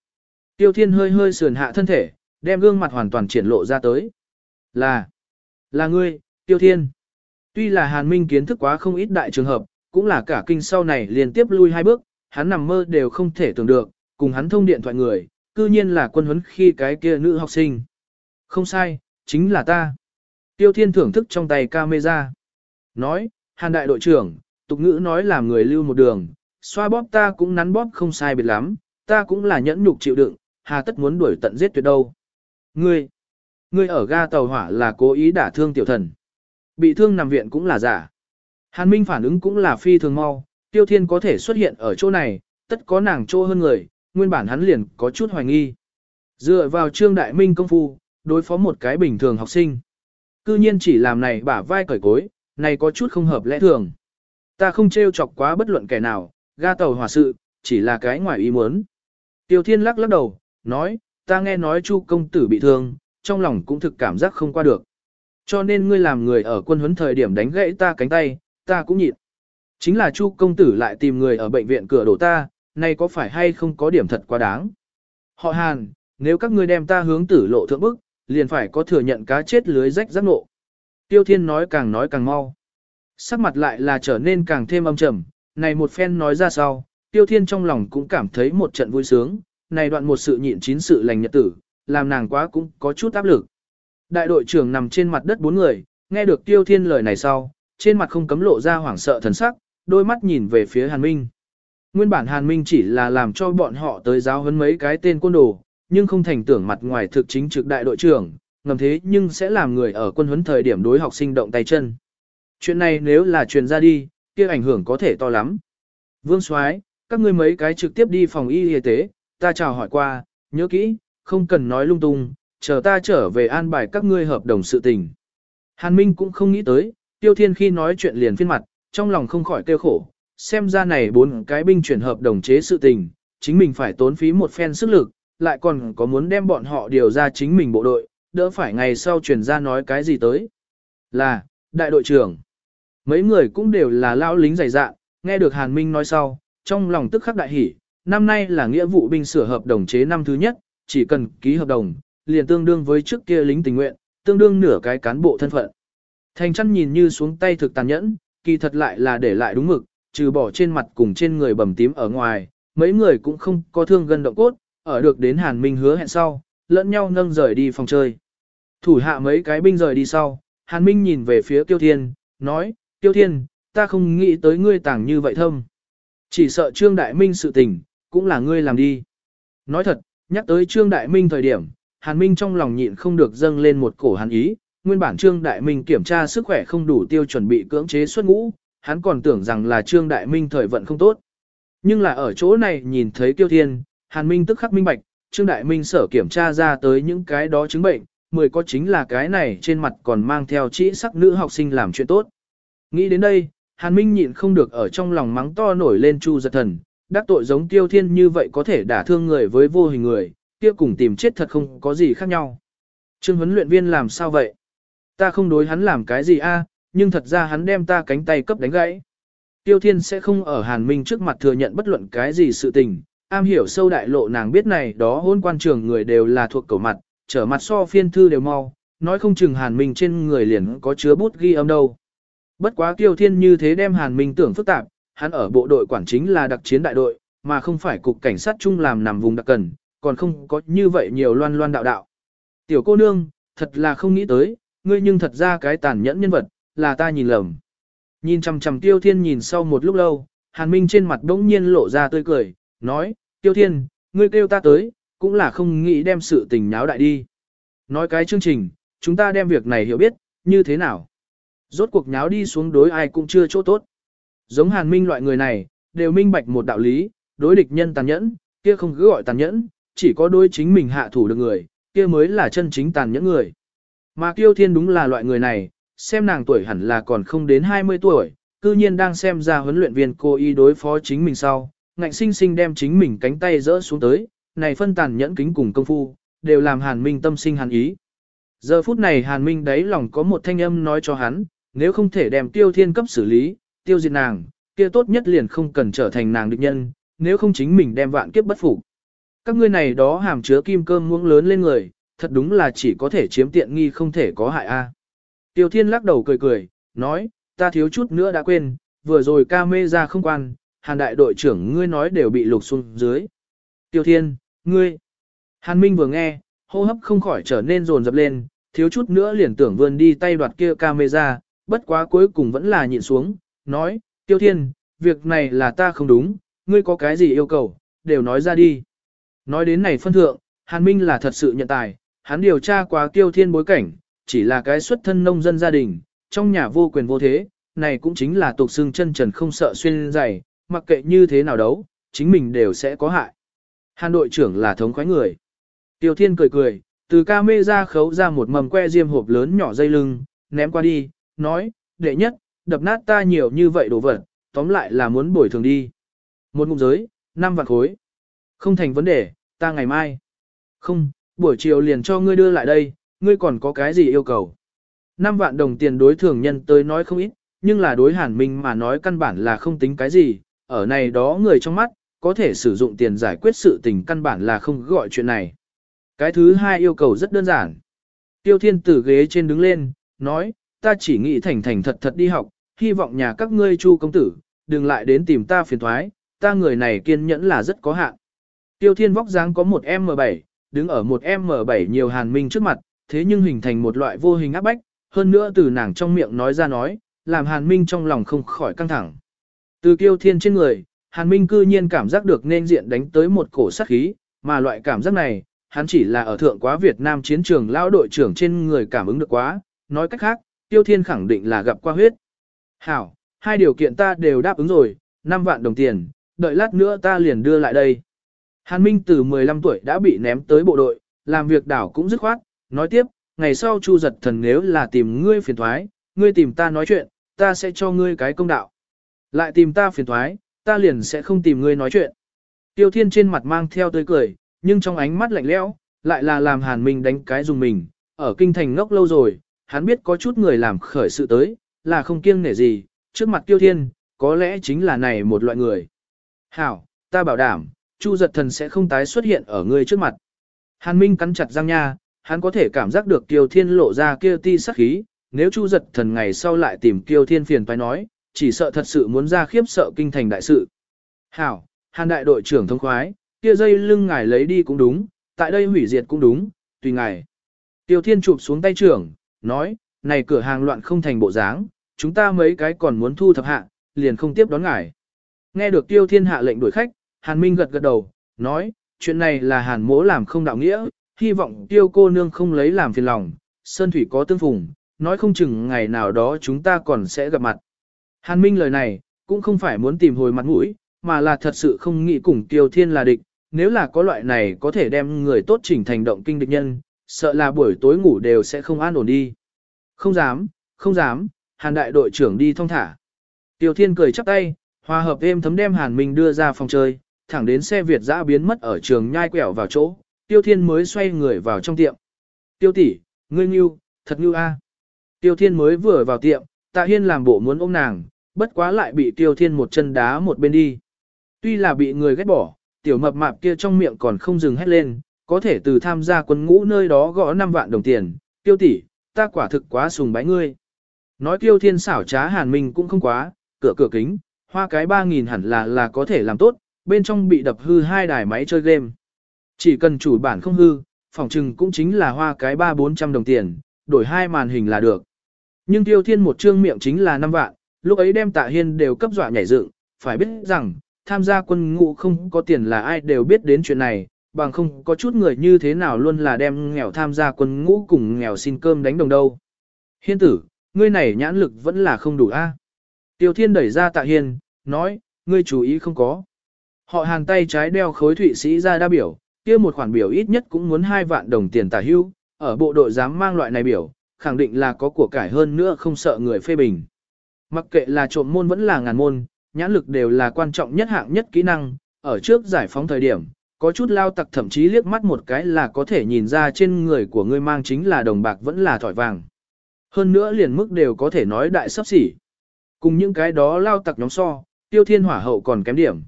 Tiêu Thiên hơi hơi sườn hạ thân thể, đem gương mặt hoàn toàn triển lộ ra tới. Là, là ngươi, Tiêu Thiên. Tuy là Hàn Minh kiến thức quá không ít đại trường hợp, cũng là cả kinh sau này liên tiếp lui hai bước, hắn nằm mơ đều không thể tưởng được, cùng hắn thông điện thoại người, cư nhiên là quân huấn khi cái kia nữ học sinh. Không sai, chính là ta. Tiêu Thiên thưởng thức trong tay camera. Nói, Hàn đại đội trưởng, tục ngữ nói làm người lưu một đường, xoa bóp ta cũng nắn bóp không sai biệt lắm, ta cũng là nhẫn nhục chịu đựng, hà tất muốn đuổi tận giết tuyệt đâu. Ngươi, ngươi ở ga tàu hỏa là cố ý đả thương tiểu thần. Bị thương nằm viện cũng là giả. Hàn Minh phản ứng cũng là phi thường mau, Tiêu Thiên có thể xuất hiện ở chỗ này, tất có nàng chỗ hơn người, nguyên bản hắn liền có chút hoài nghi. Dựa vào Trương Đại Minh công phu, đối phó một cái bình thường học sinh. Cư nhiên chỉ làm này bả vai cởi cối, này có chút không hợp lẽ thường. Ta không trêu chọc quá bất luận kẻ nào, ga tàu hòa sự, chỉ là cái ngoài ý muốn. Tiêu Thiên lắc lắc đầu, nói, ta nghe nói Chu công tử bị thương, trong lòng cũng thực cảm giác không qua được. Cho nên ngươi làm người ở quân huấn thời điểm đánh gãy ta cánh tay, ta cũng nhịn. Chính là Chu công tử lại tìm người ở bệnh viện cửa đổ ta, này có phải hay không có điểm thật quá đáng. Họ Hàn, nếu các ngươi đem ta hướng tử lộ thượng bức, liền phải có thừa nhận cá chết lưới rách giác nộ Tiêu Thiên nói càng nói càng mau. Sắc mặt lại là trở nên càng thêm âm trầm, này một phen nói ra sau, Tiêu Thiên trong lòng cũng cảm thấy một trận vui sướng, này đoạn một sự nhịn chín sự lành nhật tử, làm nàng quá cũng có chút áp lực. Đại đội trưởng nằm trên mặt đất bốn người, nghe được Tiêu Thiên lời này sau, trên mặt không cấm lộ ra hoảng sợ thần sắc, đôi mắt nhìn về phía Hàn Minh. Nguyên bản Hàn Minh chỉ là làm cho bọn họ tới giáo huấn mấy cái tên quân đồ, nhưng không thành tưởng mặt ngoài thực chính trực đại đội trưởng, ngầm thế nhưng sẽ làm người ở quân huấn thời điểm đối học sinh động tay chân. Chuyện này nếu là truyền ra đi, kia ảnh hưởng có thể to lắm. Vương Soái, các ngươi mấy cái trực tiếp đi phòng y y tế, ta chào hỏi qua, nhớ kỹ, không cần nói lung tung, chờ ta trở về an bài các ngươi hợp đồng sự tình. Hàn Minh cũng không nghĩ tới, Tiêu Thiên khi nói chuyện liền phiên mặt, trong lòng không khỏi kêu khổ, xem ra này bốn cái binh chuyển hợp đồng chế sự tình, chính mình phải tốn phí một phen sức lực, lại còn có muốn đem bọn họ điều ra chính mình bộ đội, đỡ phải ngày sau chuyển ra nói cái gì tới. Là, đại đội trưởng. Mấy người cũng đều là lao lính dày dạn, nghe được Hàn Minh nói sau, trong lòng tức khắc đại hỉ, năm nay là nghĩa vụ binh sửa hợp đồng chế năm thứ nhất, chỉ cần ký hợp đồng, liền tương đương với trước kia lính tình nguyện, tương đương nửa cái cán bộ thân phận. Thành chăn nhìn như xuống tay thực tàn nhẫn, kỳ thật lại là để lại đúng mực, trừ bỏ trên mặt cùng trên người bầm tím ở ngoài, mấy người cũng không có thương gần động cốt, ở được đến Hàn Minh hứa hẹn sau, lẫn nhau nâng rời đi phòng chơi. Thủ hạ mấy cái binh rời đi sau, Hàn Minh nhìn về phía Tiêu Thiên, nói, Tiêu Thiên, ta không nghĩ tới ngươi tàng như vậy thâm. Chỉ sợ Trương Đại Minh sự tình, cũng là ngươi làm đi. Nói thật, nhắc tới Trương Đại Minh thời điểm, Hàn Minh trong lòng nhịn không được dâng lên một cổ hàn ý, nguyên bản Trương Đại Minh kiểm tra sức khỏe không đủ tiêu chuẩn bị cưỡng chế xuất ngũ, hắn còn tưởng rằng là Trương Đại Minh thời vận không tốt. Nhưng là ở chỗ này nhìn thấy Tiêu Thiên, Hàn Minh tức khắc minh bạch, Trương Đại Minh sở kiểm tra ra tới những cái đó chứng bệnh, mười có chính là cái này trên mặt còn mang theo chỉ sắc nữ học sinh làm chuyện tốt. Nghĩ đến đây, Hàn Minh nhịn không được ở trong lòng mắng to nổi lên Chu giật thần, đắc tội giống Tiêu Thiên như vậy có thể đả thương người với vô hình người, kia cùng tìm chết thật không có gì khác nhau. Trương huấn luyện viên làm sao vậy? Ta không đối hắn làm cái gì a, à, nhưng thật ra hắn đem ta cánh tay cấp đánh gãy. Tiêu Thiên sẽ không ở Hàn Minh trước mặt thừa nhận bất luận cái gì sự tình, am hiểu sâu đại lộ nàng biết này đó hôn quan trường người đều là thuộc cầu mặt, trở mặt so phiên thư đều mau, nói không chừng Hàn Minh trên người liền có chứa bút ghi âm đâu. Bất quá Tiêu Thiên như thế đem Hàn Minh tưởng phức tạp, hắn ở bộ đội quản chính là đặc chiến đại đội, mà không phải cục cảnh sát chung làm nằm vùng đặc cần, còn không có như vậy nhiều loan loan đạo đạo. Tiểu cô nương, thật là không nghĩ tới, ngươi nhưng thật ra cái tàn nhẫn nhân vật, là ta nhìn lầm. Nhìn chằm chằm Tiêu Thiên nhìn sau một lúc lâu, Hàn Minh trên mặt đống nhiên lộ ra tươi cười, nói, Tiêu Thiên, ngươi kêu ta tới, cũng là không nghĩ đem sự tình nháo đại đi. Nói cái chương trình, chúng ta đem việc này hiểu biết, như thế nào. Rốt cuộc nháo đi xuống đối ai cũng chưa chỗ tốt. Giống Hàn Minh loại người này, đều minh bạch một đạo lý, đối địch nhân tàn nhẫn, kia không cứ gọi tàn nhẫn, chỉ có đối chính mình hạ thủ được người, kia mới là chân chính tàn nhẫn người. Mà Kiêu Thiên đúng là loại người này, xem nàng tuổi hẳn là còn không đến 20 tuổi, cư nhiên đang xem ra huấn luyện viên cô y đối phó chính mình sau, ngạnh sinh sinh đem chính mình cánh tay rỡ xuống tới, này phân tàn nhẫn kính cùng công phu, đều làm Hàn Minh tâm sinh hàn ý. Giờ phút này Hàn Minh đáy lòng có một thanh âm nói cho hắn, nếu không thể đem tiêu thiên cấp xử lý, tiêu diệt nàng, kia tốt nhất liền không cần trở thành nàng địch nhân, nếu không chính mình đem vạn kiếp bất phục. Các ngươi này đó hàm chứa kim cơm muỗng lớn lên người, thật đúng là chỉ có thể chiếm tiện nghi không thể có hại a. Tiêu Thiên lắc đầu cười cười, nói, ta thiếu chút nữa đã quên, vừa rồi ca mê ra không quan, hàn đại đội trưởng ngươi nói đều bị lục xuống dưới. Tiêu Thiên, ngươi. Hàn Minh vừa nghe, hô hấp không khỏi trở nên rồn rập lên, thiếu chút nữa liền tưởng vươn đi tay đoạt kia camera, bất quá cuối cùng vẫn là nhịn xuống, nói, Tiêu Thiên, việc này là ta không đúng, ngươi có cái gì yêu cầu, đều nói ra đi. Nói đến này phân thượng, Hàn Minh là thật sự nhận tài, hắn điều tra qua Tiêu Thiên bối cảnh, chỉ là cái xuất thân nông dân gia đình, trong nhà vô quyền vô thế, này cũng chính là tục xương chân trần không sợ xuyên dày, mặc kệ như thế nào đấu, chính mình đều sẽ có hại. Hàn đội trưởng là thống khoái người. Tiêu Thiên cười cười, từ ca mê ra khấu ra một mầm que diêm hộp lớn nhỏ dây lưng, ném qua đi, nói, đệ nhất, đập nát ta nhiều như vậy đồ vật, tóm lại là muốn bồi thường đi. Một ngụm giới, năm vạn khối. Không thành vấn đề, ta ngày mai. Không, buổi chiều liền cho ngươi đưa lại đây, ngươi còn có cái gì yêu cầu. Năm vạn đồng tiền đối thường nhân tới nói không ít, nhưng là đối hàn minh mà nói căn bản là không tính cái gì, ở này đó người trong mắt, có thể sử dụng tiền giải quyết sự tình căn bản là không gọi chuyện này. Cái thứ hai yêu cầu rất đơn giản. Tiêu thiên từ ghế trên đứng lên, nói, ta chỉ nghĩ thành thành thật thật đi học, hy vọng nhà các ngươi chu công tử, đừng lại đến tìm ta phiền thoái, ta người này kiên nhẫn là rất có hạn. Tiêu thiên vóc dáng có một M7, đứng ở một M7 nhiều hàn minh trước mặt, thế nhưng hình thành một loại vô hình áp bách, hơn nữa từ nàng trong miệng nói ra nói, làm hàn minh trong lòng không khỏi căng thẳng. Từ kiêu thiên trên người, hàn minh cư nhiên cảm giác được nên diện đánh tới một cổ sát khí, mà loại cảm giác này, hắn chỉ là ở thượng quá Việt Nam chiến trường lao đội trưởng trên người cảm ứng được quá, nói cách khác, tiêu thiên khẳng định là gặp qua huyết. Hảo, hai điều kiện ta đều đáp ứng rồi, 5 vạn đồng tiền, đợi lát nữa ta liền đưa lại đây. Hàn Minh từ 15 tuổi đã bị ném tới bộ đội, làm việc đảo cũng dứt khoát, nói tiếp, ngày sau Chu giật thần nếu là tìm ngươi phiền thoái, ngươi tìm ta nói chuyện, ta sẽ cho ngươi cái công đạo. Lại tìm ta phiền thoái, ta liền sẽ không tìm ngươi nói chuyện. Tiêu Thiên trên mặt mang theo tươi cười, nhưng trong ánh mắt lạnh lẽo, lại là làm Hàn Minh đánh cái dùng mình, ở kinh thành ngốc lâu rồi, hắn biết có chút người làm khởi sự tới, là không kiêng nể gì, trước mặt Tiêu Thiên, có lẽ chính là này một loại người. Hảo, ta bảo đảm, Chu giật thần sẽ không tái xuất hiện ở ngươi trước mặt. Hàn Minh cắn chặt răng nha, hắn có thể cảm giác được Kiều Thiên lộ ra kia ti sắc khí, nếu Chu giật thần ngày sau lại tìm Kiều Thiên phiền phải nói, chỉ sợ thật sự muốn ra khiếp sợ kinh thành đại sự. Hảo, hàn đại đội trưởng thông khoái, kia dây lưng ngài lấy đi cũng đúng, tại đây hủy diệt cũng đúng, tùy ngài. Tiêu Thiên chụp xuống tay trưởng, nói, này cửa hàng loạn không thành bộ dáng, chúng ta mấy cái còn muốn thu thập hạ, liền không tiếp đón ngài. Nghe được Tiêu Thiên hạ lệnh đuổi khách, Hàn Minh gật gật đầu, nói, chuyện này là Hàn mỗ làm không đạo nghĩa, hy vọng Tiêu cô nương không lấy làm phiền lòng, Sơn Thủy có tương phùng, nói không chừng ngày nào đó chúng ta còn sẽ gặp mặt. Hàn Minh lời này, cũng không phải muốn tìm hồi mặt mũi, mà là thật sự không nghĩ cùng Tiêu Thiên là địch, nếu là có loại này có thể đem người tốt chỉnh thành động kinh địch nhân, sợ là buổi tối ngủ đều sẽ không an ổn đi. Không dám, không dám, Hàn đại đội trưởng đi thong thả. Tiêu Thiên cười chắp tay, hòa hợp êm thấm đem Hàn Minh đưa ra phòng chơi, thẳng đến xe Việt dã biến mất ở trường nhai quẹo vào chỗ, Tiêu Thiên mới xoay người vào trong tiệm. Tiêu tỷ, ngươi nghiêu, thật nghiêu a. Tiêu Thiên mới vừa vào tiệm, Tạ Hiên làm bộ muốn ôm nàng, bất quá lại bị Tiêu Thiên một chân đá một bên đi. Tuy là bị người ghét bỏ, tiểu mập mạp kia trong miệng còn không dừng hét lên, có thể từ tham gia quân ngũ nơi đó gõ 5 vạn đồng tiền, tiêu tỷ, ta quả thực quá sùng bái ngươi. Nói tiêu thiên xảo trá hàn minh cũng không quá, cửa cửa kính, hoa cái 3.000 hẳn là là có thể làm tốt, bên trong bị đập hư hai đài máy chơi game. Chỉ cần chủ bản không hư, phòng trừng cũng chính là hoa cái 3-400 đồng tiền, đổi hai màn hình là được. Nhưng tiêu thiên một trương miệng chính là 5 vạn, lúc ấy đem tạ hiên đều cấp dọa nhảy dựng, phải biết rằng, tham gia quân ngũ không có tiền là ai đều biết đến chuyện này, bằng không có chút người như thế nào luôn là đem nghèo tham gia quân ngũ cùng nghèo xin cơm đánh đồng đâu. Hiên tử, ngươi này nhãn lực vẫn là không đủ a. Tiêu Thiên đẩy ra Tạ Hiên, nói, ngươi chú ý không có. Họ hàng tay trái đeo khối thụy sĩ ra đa biểu, kia một khoản biểu ít nhất cũng muốn 2 vạn đồng tiền tả hưu, ở bộ đội dám mang loại này biểu, khẳng định là có của cải hơn nữa không sợ người phê bình. Mặc kệ là trộm môn vẫn là ngàn môn, nhãn lực đều là quan trọng nhất hạng nhất kỹ năng, ở trước giải phóng thời điểm, có chút lao tặc thậm chí liếc mắt một cái là có thể nhìn ra trên người của ngươi mang chính là đồng bạc vẫn là thỏi vàng. Hơn nữa liền mức đều có thể nói đại sắp xỉ. Cùng những cái đó lao tặc nhóm so, tiêu thiên hỏa hậu còn kém điểm.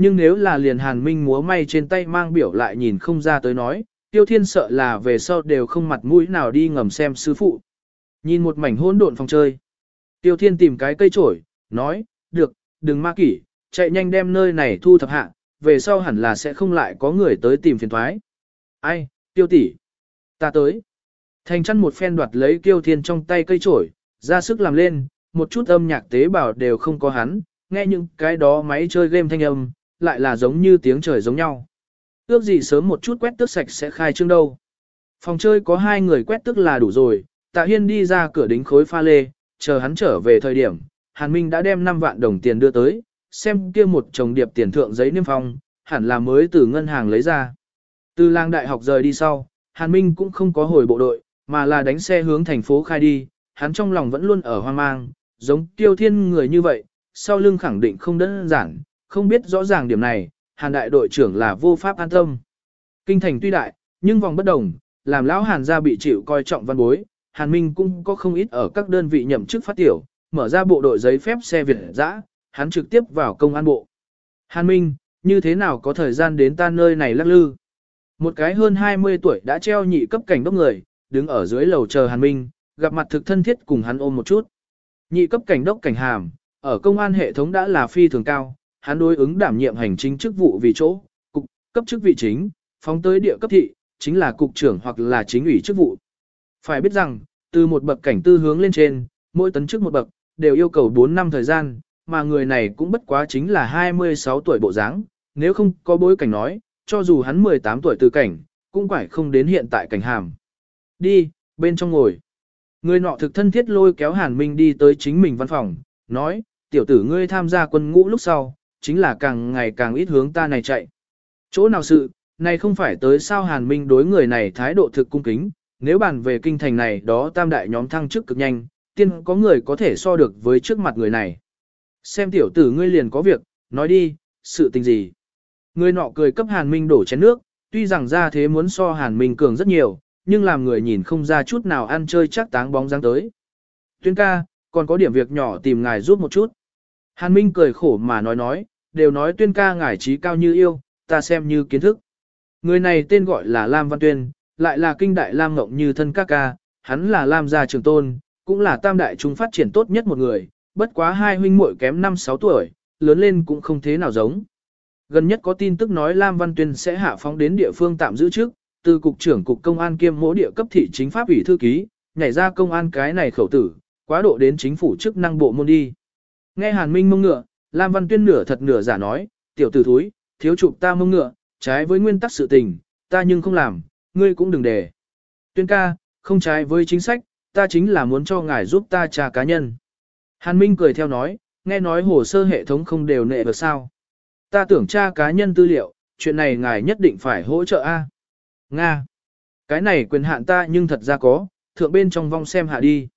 Nhưng nếu là liền hàn minh múa may trên tay mang biểu lại nhìn không ra tới nói, tiêu thiên sợ là về sau đều không mặt mũi nào đi ngầm xem sư phụ. Nhìn một mảnh hỗn độn phòng chơi. Tiêu thiên tìm cái cây trổi, nói, được, đừng ma kỷ, chạy nhanh đem nơi này thu thập hạ, về sau hẳn là sẽ không lại có người tới tìm phiền thoái. Ai, tiêu tỷ, ta tới. Thành chăn một phen đoạt lấy Tiêu thiên trong tay cây trổi, ra sức làm lên, một chút âm nhạc tế bào đều không có hắn, nghe những cái đó máy chơi game thanh âm, lại là giống như tiếng trời giống nhau. Ước gì sớm một chút quét tước sạch sẽ khai trương đâu. Phòng chơi có hai người quét tước là đủ rồi, tạ hiên đi ra cửa đính khối pha lê, chờ hắn trở về thời điểm, Hàn Minh đã đem 5 vạn đồng tiền đưa tới, xem kia một chồng điệp tiền thượng giấy niêm phong, hẳn là mới từ ngân hàng lấy ra. Từ làng đại học rời đi sau, Hàn Minh cũng không có hồi bộ đội, mà là đánh xe hướng thành phố khai đi, hắn trong lòng vẫn luôn ở hoang mang, giống tiêu thiên người như vậy, sau lưng khẳng định không đơn giản, không biết rõ ràng điểm này, Hàn đại đội trưởng là vô pháp an tâm. Kinh thành tuy đại, nhưng vòng bất đồng, làm lão Hàn gia bị chịu coi trọng văn bối, Hàn Minh cũng có không ít ở các đơn vị nhậm chức phát tiểu, mở ra bộ đội giấy phép xe Việt dã, hắn trực tiếp vào công an bộ. Hàn Minh, như thế nào có thời gian đến ta nơi này lắc lư? Một cái hơn 20 tuổi đã treo nhị cấp cảnh đốc người, đứng ở dưới lầu chờ Hàn Minh, gặp mặt thực thân thiết cùng hắn ôm một chút. Nhị cấp cảnh đốc cảnh hàm, ở công an hệ thống đã là phi thường cao, hắn đối ứng đảm nhiệm hành chính chức vụ vì chỗ, cục, cấp chức vị chính, phóng tới địa cấp thị, chính là cục trưởng hoặc là chính ủy chức vụ. Phải biết rằng, từ một bậc cảnh tư hướng lên trên, mỗi tấn chức một bậc, đều yêu cầu 4 năm thời gian, mà người này cũng bất quá chính là 26 tuổi bộ dáng, nếu không có bối cảnh nói, cho dù hắn 18 tuổi từ cảnh, cũng phải không đến hiện tại cảnh hàm. Đi, bên trong ngồi. Người nọ thực thân thiết lôi kéo Hàn Minh đi tới chính mình văn phòng, nói, tiểu tử ngươi tham gia quân ngũ lúc sau, chính là càng ngày càng ít hướng ta này chạy. Chỗ nào sự, này không phải tới sao Hàn Minh đối người này thái độ thực cung kính, nếu bàn về kinh thành này đó tam đại nhóm thăng chức cực nhanh, tiên có người có thể so được với trước mặt người này. Xem tiểu tử ngươi liền có việc, nói đi, sự tình gì. Người nọ cười cấp Hàn Minh đổ chén nước, tuy rằng ra thế muốn so Hàn Minh cường rất nhiều, nhưng làm người nhìn không ra chút nào ăn chơi chắc táng bóng dáng tới. Tuyên ca, còn có điểm việc nhỏ tìm ngài giúp một chút. Hàn Minh cười khổ mà nói nói, đều nói tuyên ca ngải trí cao như yêu, ta xem như kiến thức. Người này tên gọi là Lam Văn Tuyên, lại là kinh đại Lam Ngộng như thân ca ca, hắn là Lam gia trường tôn, cũng là tam đại chúng phát triển tốt nhất một người, bất quá hai huynh muội kém 5-6 tuổi, lớn lên cũng không thế nào giống. Gần nhất có tin tức nói Lam Văn Tuyên sẽ hạ phóng đến địa phương tạm giữ trước, từ cục trưởng cục công an kiêm mỗi địa cấp thị chính pháp ủy thư ký, nhảy ra công an cái này khẩu tử, quá độ đến chính phủ chức năng bộ môn đi. Nghe Hàn Minh mông ngựa, Lam Văn Tuyên nửa thật nửa giả nói, tiểu tử thúi, thiếu chụp ta mông ngựa, trái với nguyên tắc sự tình, ta nhưng không làm, ngươi cũng đừng để. Tuyên ca, không trái với chính sách, ta chính là muốn cho ngài giúp ta trà cá nhân. Hàn Minh cười theo nói, nghe nói hồ sơ hệ thống không đều nệ được sao. Ta tưởng tra cá nhân tư liệu, chuyện này ngài nhất định phải hỗ trợ A. Nga. Cái này quyền hạn ta nhưng thật ra có, thượng bên trong vong xem hạ đi.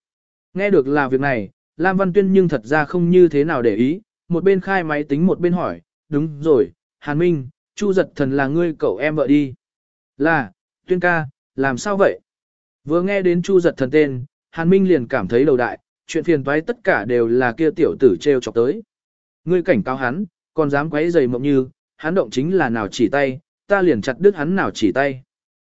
Nghe được là việc này, Lam Văn Tuyên nhưng thật ra không như thế nào để ý, một bên khai máy tính một bên hỏi, đúng rồi, Hàn Minh, Chu giật thần là ngươi cậu em vợ đi. Là, Tuyên ca, làm sao vậy? Vừa nghe đến Chu giật thần tên, Hàn Minh liền cảm thấy đầu đại, chuyện phiền toái tất cả đều là kia tiểu tử treo chọc tới. Ngươi cảnh cáo hắn, còn dám quấy giày mộng như, hắn động chính là nào chỉ tay, ta liền chặt đứt hắn nào chỉ tay.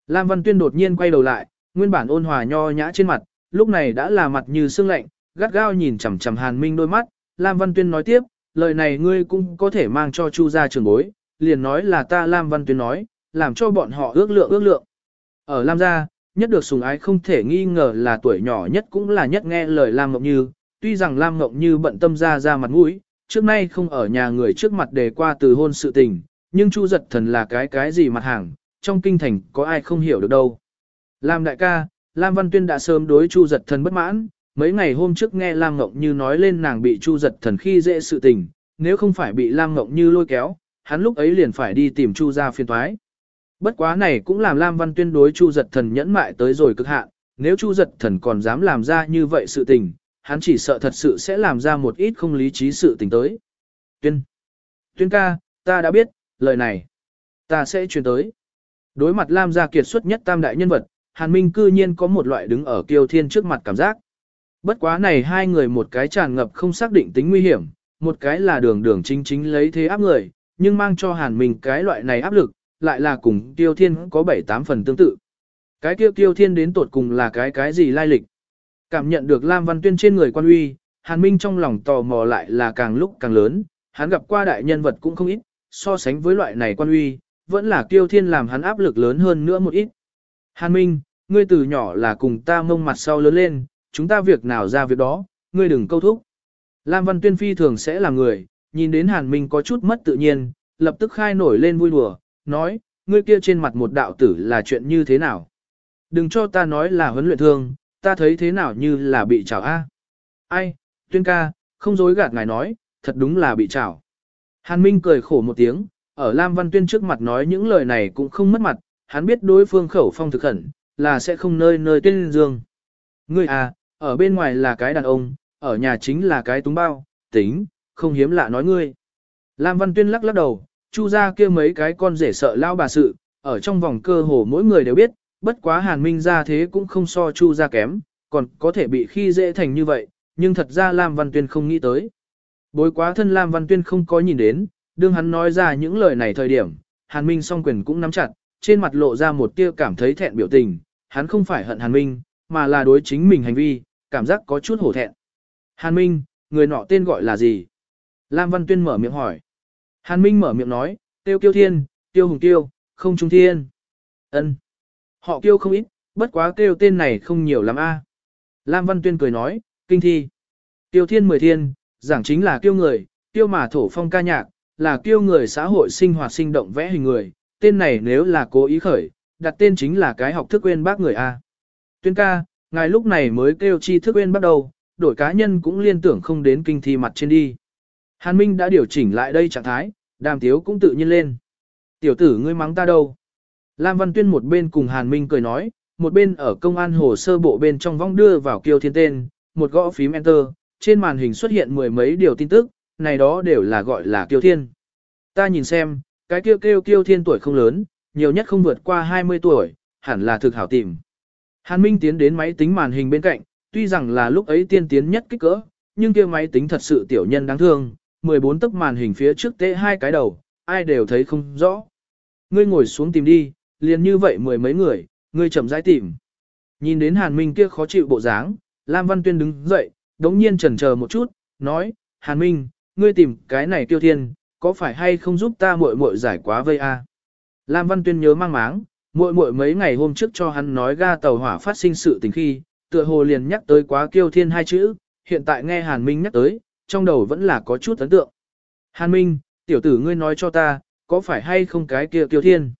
Lam Văn Tuyên đột nhiên quay đầu lại, nguyên bản ôn hòa nho nhã trên mặt, lúc này đã là mặt như sương lạnh, gắt gao nhìn chằm chằm Hàn Minh đôi mắt, Lam Văn Tuyên nói tiếp, lời này ngươi cũng có thể mang cho Chu gia trường bối, liền nói là ta Lam Văn Tuyên nói, làm cho bọn họ ước lượng ước lượng. Ở Lam gia, nhất được sùng ái không thể nghi ngờ là tuổi nhỏ nhất cũng là nhất nghe lời Lam Ngọc Như, tuy rằng Lam Ngọc Như bận tâm ra ra mặt mũi, trước nay không ở nhà người trước mặt đề qua từ hôn sự tình, nhưng Chu giật thần là cái cái gì mặt hàng, trong kinh thành có ai không hiểu được đâu. Lam đại ca, Lam Văn Tuyên đã sớm đối Chu giật thần bất mãn, mấy ngày hôm trước nghe Lam Ngọc Như nói lên nàng bị Chu giật thần khi dễ sự tình, nếu không phải bị Lam Ngọc Như lôi kéo, hắn lúc ấy liền phải đi tìm Chu ra phiên thoái. Bất quá này cũng làm Lam Văn Tuyên đối Chu giật thần nhẫn mại tới rồi cực hạn, nếu Chu giật thần còn dám làm ra như vậy sự tình, hắn chỉ sợ thật sự sẽ làm ra một ít không lý trí sự tình tới. Tuyên, Tuyên ca, ta đã biết, lời này, ta sẽ truyền tới. Đối mặt Lam gia kiệt xuất nhất tam đại nhân vật, Hàn Minh cư nhiên có một loại đứng ở kiêu thiên trước mặt cảm giác. Bất quá này hai người một cái tràn ngập không xác định tính nguy hiểm, một cái là đường đường chính chính lấy thế áp người, nhưng mang cho Hàn Minh cái loại này áp lực, lại là cùng Tiêu thiên có 7-8 phần tương tự. Cái Tiêu Tiêu thiên đến tột cùng là cái cái gì lai lịch. Cảm nhận được Lam Văn Tuyên trên người quan uy, Hàn Minh trong lòng tò mò lại là càng lúc càng lớn, hắn gặp qua đại nhân vật cũng không ít, so sánh với loại này quan uy, vẫn là Tiêu thiên làm hắn áp lực lớn hơn nữa một ít. Hàn Minh, ngươi từ nhỏ là cùng ta mông mặt sau lớn lên, chúng ta việc nào ra việc đó, ngươi đừng câu thúc. Lam Văn Tuyên phi thường sẽ là người, nhìn đến Hàn Minh có chút mất tự nhiên, lập tức khai nổi lên vui đùa, nói, ngươi kia trên mặt một đạo tử là chuyện như thế nào. Đừng cho ta nói là huấn luyện thương, ta thấy thế nào như là bị chảo a. Ai, Tuyên ca, không dối gạt ngài nói, thật đúng là bị chảo. Hàn Minh cười khổ một tiếng, ở Lam Văn Tuyên trước mặt nói những lời này cũng không mất mặt, hắn biết đối phương khẩu phong thực khẩn, là sẽ không nơi nơi tuyên dương. Ngươi à, ở bên ngoài là cái đàn ông, ở nhà chính là cái túng bao, tính, không hiếm lạ nói ngươi. Lam Văn Tuyên lắc lắc đầu, chu ra kia mấy cái con rể sợ lao bà sự, ở trong vòng cơ hồ mỗi người đều biết, bất quá hàn minh ra thế cũng không so chu ra kém, còn có thể bị khi dễ thành như vậy, nhưng thật ra Lam Văn Tuyên không nghĩ tới. Bối quá thân Lam Văn Tuyên không có nhìn đến, đương hắn nói ra những lời này thời điểm, hàn minh song quyền cũng nắm chặt, trên mặt lộ ra một tia cảm thấy thẹn biểu tình, hắn không phải hận hàn minh, mà là đối chính mình hành vi, cảm giác có chút hổ thẹn. Hàn Minh, người nọ tên gọi là gì? Lam Văn Tuyên mở miệng hỏi. Hàn Minh mở miệng nói, tiêu kiêu thiên, tiêu hùng tiêu, không trung thiên. ân Họ kêu không ít, bất quá kêu tên này không nhiều lắm a. Lam Văn Tuyên cười nói, kinh thi. Tiêu thiên mười thiên, giảng chính là Tiêu người, tiêu mà thổ phong ca nhạc, là Tiêu người xã hội sinh hoạt sinh động vẽ hình người. Tên này nếu là cố ý khởi, đặt tên chính là cái học thức quên bác người A. Tuyên ca, ngài lúc này mới kêu chi thức quên bắt đầu, đổi cá nhân cũng liên tưởng không đến kinh thi mặt trên đi. Hàn Minh đã điều chỉnh lại đây trạng thái, đàm tiếu cũng tự nhiên lên. Tiểu tử ngươi mắng ta đâu? Lam Văn Tuyên một bên cùng Hàn Minh cười nói, một bên ở công an hồ sơ bộ bên trong vong đưa vào kiêu thiên tên, một gõ phím enter, trên màn hình xuất hiện mười mấy điều tin tức, này đó đều là gọi là kiêu thiên. Ta nhìn xem, cái kêu kêu kiêu thiên tuổi không lớn, nhiều nhất không vượt qua 20 tuổi, hẳn là thực hảo tìm. Hàn Minh tiến đến máy tính màn hình bên cạnh, tuy rằng là lúc ấy tiên tiến nhất kích cỡ, nhưng kia máy tính thật sự tiểu nhân đáng thương, 14 tấc màn hình phía trước tê hai cái đầu, ai đều thấy không rõ. Ngươi ngồi xuống tìm đi, liền như vậy mười mấy người, ngươi chậm rãi tìm. Nhìn đến Hàn Minh kia khó chịu bộ dáng, Lam Văn Tuyên đứng dậy, đống nhiên chần chờ một chút, nói, Hàn Minh, ngươi tìm cái này Tiêu Thiên, có phải hay không giúp ta muội muội giải quá vây a? Lam Văn Tuyên nhớ mang máng, muội muội mấy ngày hôm trước cho hắn nói ga tàu hỏa phát sinh sự tình khi, tựa hồ liền nhắc tới quá Kiêu Thiên hai chữ, hiện tại nghe Hàn Minh nhắc tới, trong đầu vẫn là có chút ấn tượng. Hàn Minh, tiểu tử ngươi nói cho ta, có phải hay không cái kia Kiêu Thiên?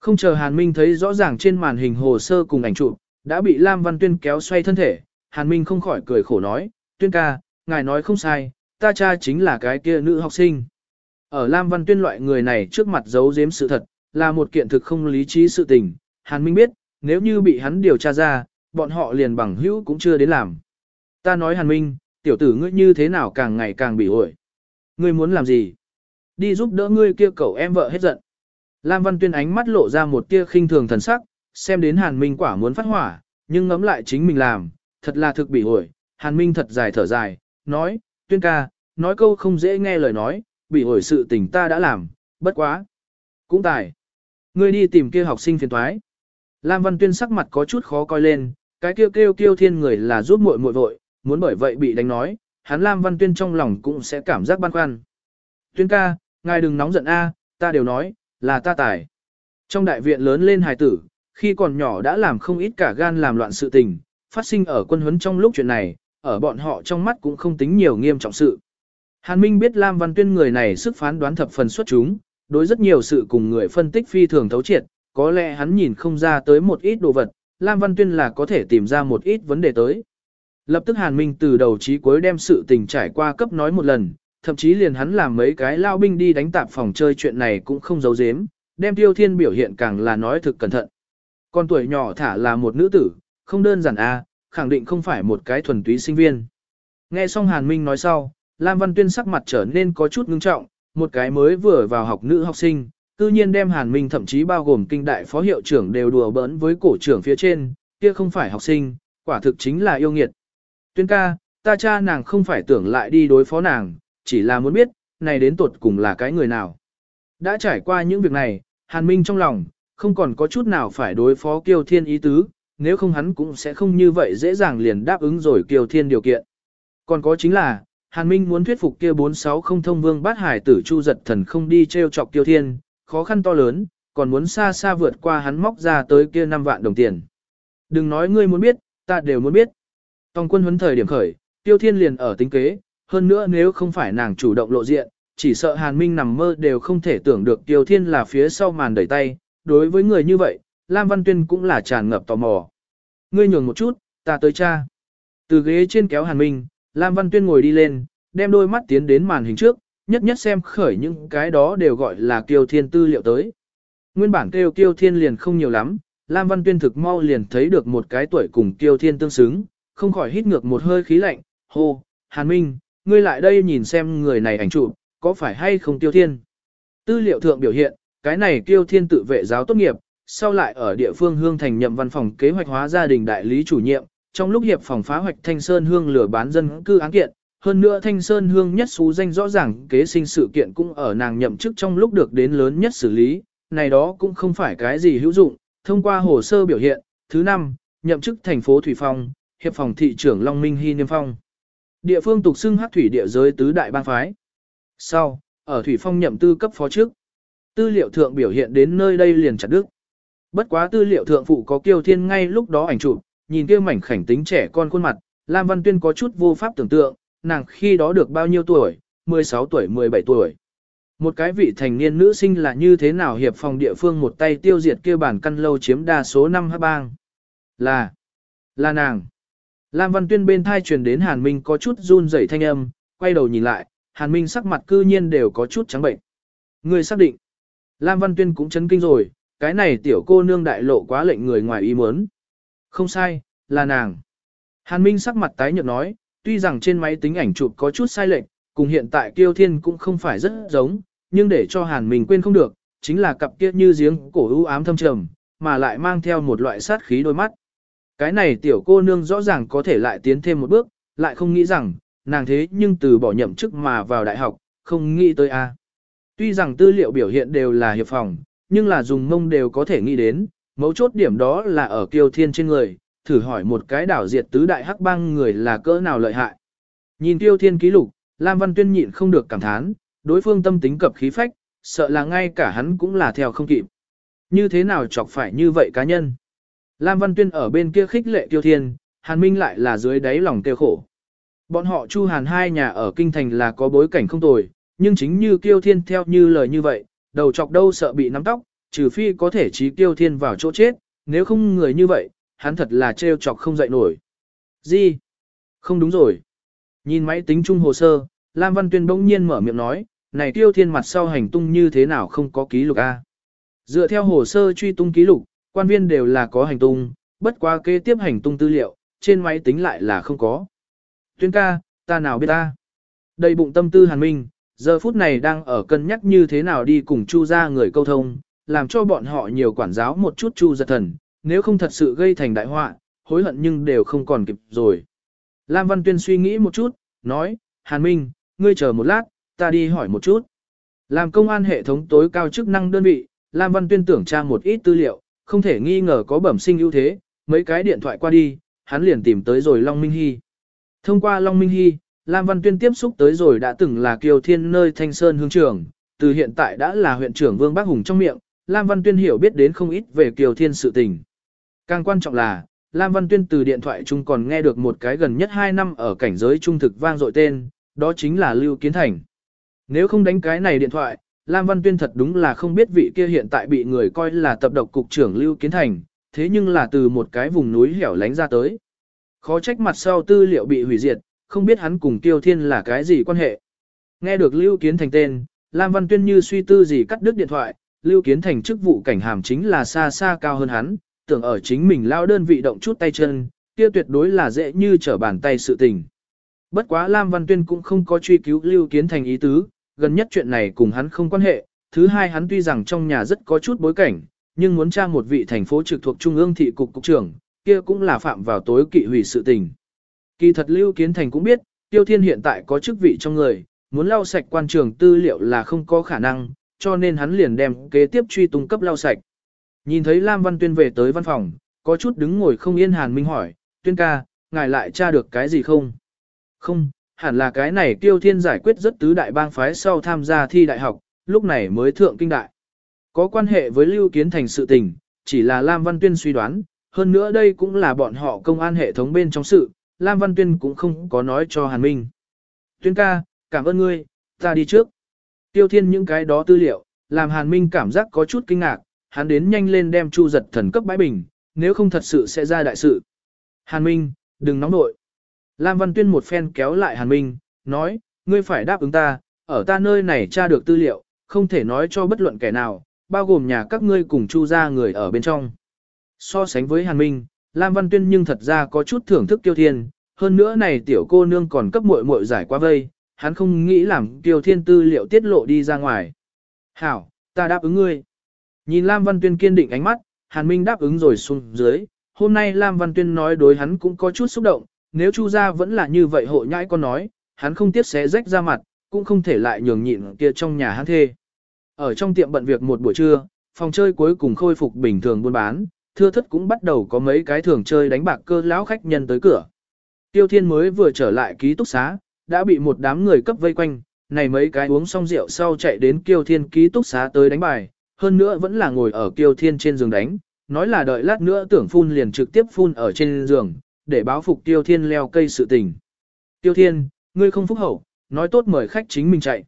Không chờ Hàn Minh thấy rõ ràng trên màn hình hồ sơ cùng ảnh chụp, đã bị Lam Văn Tuyên kéo xoay thân thể, Hàn Minh không khỏi cười khổ nói, Tuyên ca, ngài nói không sai, ta cha chính là cái kia nữ học sinh. Ở Lam Văn Tuyên loại người này trước mặt giấu giếm sự thật, là một kiện thực không lý trí sự tình, Hàn Minh biết, nếu như bị hắn điều tra ra, bọn họ liền bằng hữu cũng chưa đến làm. Ta nói Hàn Minh, tiểu tử ngươi như thế nào càng ngày càng bị ổi. Ngươi muốn làm gì? Đi giúp đỡ ngươi kia cậu em vợ hết giận. Lam Văn Tuyên ánh mắt lộ ra một tia khinh thường thần sắc, xem đến Hàn Minh quả muốn phát hỏa, nhưng ngẫm lại chính mình làm, thật là thực bị ổi. Hàn Minh thật dài thở dài, nói, Tuyên ca, nói câu không dễ nghe lời nói, bị ổi sự tình ta đã làm, bất quá. Cũng tài. Ngươi đi tìm kia học sinh phiền toái. Lam Văn Tuyên sắc mặt có chút khó coi lên, cái kêu kêu kêu thiên người là giúp muội muội vội, muốn bởi vậy bị đánh nói, hắn Lam Văn Tuyên trong lòng cũng sẽ cảm giác băn khoăn. Tuyên ca, ngài đừng nóng giận a, ta đều nói, là ta tài. Trong đại viện lớn lên hài tử, khi còn nhỏ đã làm không ít cả gan làm loạn sự tình, phát sinh ở quân huấn trong lúc chuyện này, ở bọn họ trong mắt cũng không tính nhiều nghiêm trọng sự. Hàn Minh biết Lam Văn Tuyên người này sức phán đoán thập phần xuất chúng, đối rất nhiều sự cùng người phân tích phi thường thấu triệt, có lẽ hắn nhìn không ra tới một ít đồ vật, Lam Văn Tuyên là có thể tìm ra một ít vấn đề tới. Lập tức Hàn Minh từ đầu chí cuối đem sự tình trải qua cấp nói một lần, thậm chí liền hắn làm mấy cái lao binh đi đánh tạp phòng chơi chuyện này cũng không giấu giếm, đem Tiêu Thiên biểu hiện càng là nói thực cẩn thận. Con tuổi nhỏ thả là một nữ tử, không đơn giản a, khẳng định không phải một cái thuần túy sinh viên. Nghe xong Hàn Minh nói sau, Lam Văn Tuyên sắc mặt trở nên có chút ngưng trọng, một cái mới vừa vào học nữ học sinh, tự nhiên đem Hàn Minh thậm chí bao gồm kinh đại phó hiệu trưởng đều đùa bỡn với cổ trưởng phía trên, kia không phải học sinh, quả thực chính là yêu nghiệt. Tuyên ca, ta cha nàng không phải tưởng lại đi đối phó nàng, chỉ là muốn biết, này đến tuột cùng là cái người nào. Đã trải qua những việc này, Hàn Minh trong lòng, không còn có chút nào phải đối phó Kiều Thiên ý tứ, nếu không hắn cũng sẽ không như vậy dễ dàng liền đáp ứng rồi Kiều Thiên điều kiện. Còn có chính là, Hàn Minh muốn thuyết phục kia bốn sáu không thông vương bát hải tử chu giật thần không đi treo chọc Tiêu Thiên, khó khăn to lớn, còn muốn xa xa vượt qua hắn móc ra tới kia 5 vạn đồng tiền. Đừng nói ngươi muốn biết, ta đều muốn biết. Tòng quân huấn thời điểm khởi, Tiêu Thiên liền ở tính kế, hơn nữa nếu không phải nàng chủ động lộ diện, chỉ sợ Hàn Minh nằm mơ đều không thể tưởng được Tiêu Thiên là phía sau màn đẩy tay, đối với người như vậy, Lam Văn Tuyên cũng là tràn ngập tò mò. Ngươi nhường một chút, ta tới cha. Từ ghế trên kéo Hàn Minh, Lam Văn Tuyên ngồi đi lên, đem đôi mắt tiến đến màn hình trước, nhất nhất xem khởi những cái đó đều gọi là Kiêu Thiên tư liệu tới. Nguyên bản kêu Kiêu Thiên liền không nhiều lắm, Lam Văn Tuyên thực mau liền thấy được một cái tuổi cùng Kiêu Thiên tương xứng, không khỏi hít ngược một hơi khí lạnh, hô, Hàn Minh, ngươi lại đây nhìn xem người này ảnh chụp, có phải hay không Kiêu Thiên. Tư liệu thượng biểu hiện, cái này Kiêu Thiên tự vệ giáo tốt nghiệp, sau lại ở địa phương Hương Thành nhậm văn phòng kế hoạch hóa gia đình đại lý chủ nhiệm, trong lúc hiệp phòng phá hoạch Thanh Sơn Hương lửa bán dân cư án kiện, hơn nữa Thanh Sơn Hương nhất xú danh rõ ràng kế sinh sự kiện cũng ở nàng nhậm chức trong lúc được đến lớn nhất xử lý, này đó cũng không phải cái gì hữu dụng, thông qua hồ sơ biểu hiện, thứ năm, nhậm chức thành phố Thủy Phong, hiệp phòng thị trưởng Long Minh Hy Niêm Phong. Địa phương tục xưng hát thủy địa giới tứ đại bang phái. Sau, ở Thủy Phong nhậm tư cấp phó trước. Tư liệu thượng biểu hiện đến nơi đây liền chặt đức. Bất quá tư liệu thượng phụ có kiêu thiên ngay lúc đó ảnh chụp, nhìn kia mảnh khảnh tính trẻ con khuôn mặt, Lam Văn Tuyên có chút vô pháp tưởng tượng, nàng khi đó được bao nhiêu tuổi, 16 tuổi 17 tuổi. Một cái vị thành niên nữ sinh là như thế nào hiệp phòng địa phương một tay tiêu diệt kia bản căn lâu chiếm đa số năm hát bang. Là, là nàng. Lam Văn Tuyên bên thai truyền đến Hàn Minh có chút run rẩy thanh âm, quay đầu nhìn lại, Hàn Minh sắc mặt cư nhiên đều có chút trắng bệnh. Người xác định. Lam Văn Tuyên cũng chấn kinh rồi, cái này tiểu cô nương đại lộ quá lệnh người ngoài ý muốn. Không sai, là nàng. Hàn Minh sắc mặt tái nhợt nói, tuy rằng trên máy tính ảnh chụp có chút sai lệch, cùng hiện tại Kiêu Thiên cũng không phải rất giống, nhưng để cho Hàn Minh quên không được, chính là cặp kia như giếng cổ u ám thâm trầm, mà lại mang theo một loại sát khí đôi mắt. Cái này tiểu cô nương rõ ràng có thể lại tiến thêm một bước, lại không nghĩ rằng, nàng thế nhưng từ bỏ nhậm chức mà vào đại học, không nghĩ tới a. Tuy rằng tư liệu biểu hiện đều là hiệp phòng, nhưng là dùng mông đều có thể nghĩ đến, mấu chốt điểm đó là ở kiêu thiên trên người, thử hỏi một cái đảo diệt tứ đại hắc bang người là cỡ nào lợi hại. Nhìn kiêu thiên ký lục, Lam Văn Tuyên nhịn không được cảm thán, đối phương tâm tính cập khí phách, sợ là ngay cả hắn cũng là theo không kịp. Như thế nào chọc phải như vậy cá nhân? Lam Văn Tuyên ở bên kia khích lệ Tiêu Thiên, Hàn Minh lại là dưới đáy lòng tiêu khổ. Bọn họ Chu Hàn hai nhà ở kinh thành là có bối cảnh không tồi, nhưng chính như Kiêu Thiên theo như lời như vậy, đầu chọc đâu sợ bị nắm tóc, trừ phi có thể trí tiêu Thiên vào chỗ chết, nếu không người như vậy, hắn thật là trêu chọc không dậy nổi. Gì? Không đúng rồi. Nhìn máy tính chung hồ sơ, Lam Văn Tuyên bỗng nhiên mở miệng nói, này tiêu Thiên mặt sau hành tung như thế nào không có ký lục A. Dựa theo hồ sơ truy tung ký lục, quan viên đều là có hành tung, bất quá kế tiếp hành tung tư liệu, trên máy tính lại là không có. Tuyên ca, ta nào biết ta. Đầy bụng tâm tư hàn minh, giờ phút này đang ở cân nhắc như thế nào đi cùng chu ra người câu thông, làm cho bọn họ nhiều quản giáo một chút chu giật thần, nếu không thật sự gây thành đại họa, hối hận nhưng đều không còn kịp rồi. Lam Văn Tuyên suy nghĩ một chút, nói, Hàn Minh, ngươi chờ một lát, ta đi hỏi một chút. Làm công an hệ thống tối cao chức năng đơn vị, Lam Văn Tuyên tưởng tra một ít tư liệu, không thể nghi ngờ có bẩm sinh ưu thế, mấy cái điện thoại qua đi, hắn liền tìm tới rồi Long Minh Hy. Thông qua Long Minh Hy, Lam Văn Tuyên tiếp xúc tới rồi đã từng là Kiều Thiên nơi Thanh Sơn hương trưởng, từ hiện tại đã là huyện trưởng Vương Bác Hùng trong miệng, Lam Văn Tuyên hiểu biết đến không ít về Kiều Thiên sự tình. Càng quan trọng là, Lam Văn Tuyên từ điện thoại chung còn nghe được một cái gần nhất 2 năm ở cảnh giới trung thực vang dội tên, đó chính là Lưu Kiến Thành. Nếu không đánh cái này điện thoại, Lam Văn Tuyên thật đúng là không biết vị kia hiện tại bị người coi là tập độc cục trưởng Lưu Kiến Thành, thế nhưng là từ một cái vùng núi hẻo lánh ra tới. Khó trách mặt sau tư liệu bị hủy diệt, không biết hắn cùng Tiêu Thiên là cái gì quan hệ. Nghe được Lưu Kiến Thành tên, Lam Văn Tuyên như suy tư gì cắt đứt điện thoại, Lưu Kiến Thành chức vụ cảnh hàm chính là xa xa cao hơn hắn, tưởng ở chính mình lao đơn vị động chút tay chân, kia tuyệt đối là dễ như trở bàn tay sự tình. Bất quá Lam Văn Tuyên cũng không có truy cứu Lưu Kiến Thành ý tứ, gần nhất chuyện này cùng hắn không quan hệ, thứ hai hắn tuy rằng trong nhà rất có chút bối cảnh, nhưng muốn tra một vị thành phố trực thuộc Trung ương thị cục cục trưởng, kia cũng là phạm vào tối kỵ hủy sự tình. Kỳ thật Lưu Kiến Thành cũng biết, Tiêu Thiên hiện tại có chức vị trong người, muốn lau sạch quan trường tư liệu là không có khả năng, cho nên hắn liền đem kế tiếp truy tung cấp lau sạch. Nhìn thấy Lam Văn Tuyên về tới văn phòng, có chút đứng ngồi không yên Hàn Minh hỏi, Tuyên ca, ngài lại tra được cái gì không? Không, hẳn là cái này Tiêu Thiên giải quyết rất tứ đại bang phái sau tham gia thi đại học, lúc này mới thượng kinh đại. Có quan hệ với Lưu Kiến Thành sự tình, chỉ là Lam Văn Tuyên suy đoán, hơn nữa đây cũng là bọn họ công an hệ thống bên trong sự, Lam Văn Tuyên cũng không có nói cho Hàn Minh. Tuyên ca, cảm ơn ngươi, ta đi trước. Tiêu Thiên những cái đó tư liệu, làm Hàn Minh cảm giác có chút kinh ngạc, hắn đến nhanh lên đem Chu giật thần cấp bãi bình, nếu không thật sự sẽ ra đại sự. Hàn Minh, đừng nóng nội. Lam Văn Tuyên một phen kéo lại Hàn Minh, nói, ngươi phải đáp ứng ta, ở ta nơi này tra được tư liệu, không thể nói cho bất luận kẻ nào, bao gồm nhà các ngươi cùng Chu ra người ở bên trong. So sánh với Hàn Minh, Lam Văn Tuyên nhưng thật ra có chút thưởng thức Tiêu Thiên, hơn nữa này tiểu cô nương còn cấp muội muội giải qua vây, hắn không nghĩ làm Tiêu Thiên tư liệu tiết lộ đi ra ngoài. Hảo, ta đáp ứng ngươi. Nhìn Lam Văn Tuyên kiên định ánh mắt, Hàn Minh đáp ứng rồi xuống dưới, hôm nay Lam Văn Tuyên nói đối hắn cũng có chút xúc động, nếu Chu gia vẫn là như vậy hộ nhãi con nói, hắn không tiếc xé rách ra mặt, cũng không thể lại nhường nhịn kia trong nhà hắn thê. Ở trong tiệm bận việc một buổi trưa, phòng chơi cuối cùng khôi phục bình thường buôn bán, thưa thất cũng bắt đầu có mấy cái thường chơi đánh bạc cơ lão khách nhân tới cửa. Tiêu Thiên mới vừa trở lại ký túc xá, đã bị một đám người cấp vây quanh, này mấy cái uống xong rượu sau chạy đến Kiêu Thiên ký túc xá tới đánh bài, hơn nữa vẫn là ngồi ở Kiêu Thiên trên giường đánh, nói là đợi lát nữa tưởng phun liền trực tiếp phun ở trên giường, để báo phục Tiêu Thiên leo cây sự tình. Tiêu Thiên, ngươi không phúc hậu, nói tốt mời khách chính mình chạy.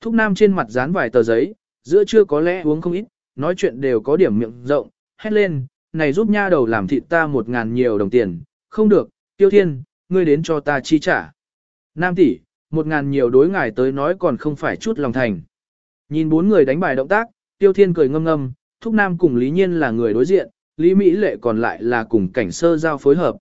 Thúc Nam trên mặt dán vài tờ giấy, giữa trưa có lẽ uống không ít, nói chuyện đều có điểm miệng rộng, hét lên, này giúp nha đầu làm thịt ta một ngàn nhiều đồng tiền, không được, tiêu thiên, ngươi đến cho ta chi trả. Nam tỷ, một ngàn nhiều đối ngài tới nói còn không phải chút lòng thành. Nhìn bốn người đánh bài động tác, tiêu thiên cười ngâm ngâm, thúc nam cùng lý nhiên là người đối diện, lý Mỹ lệ còn lại là cùng cảnh sơ giao phối hợp.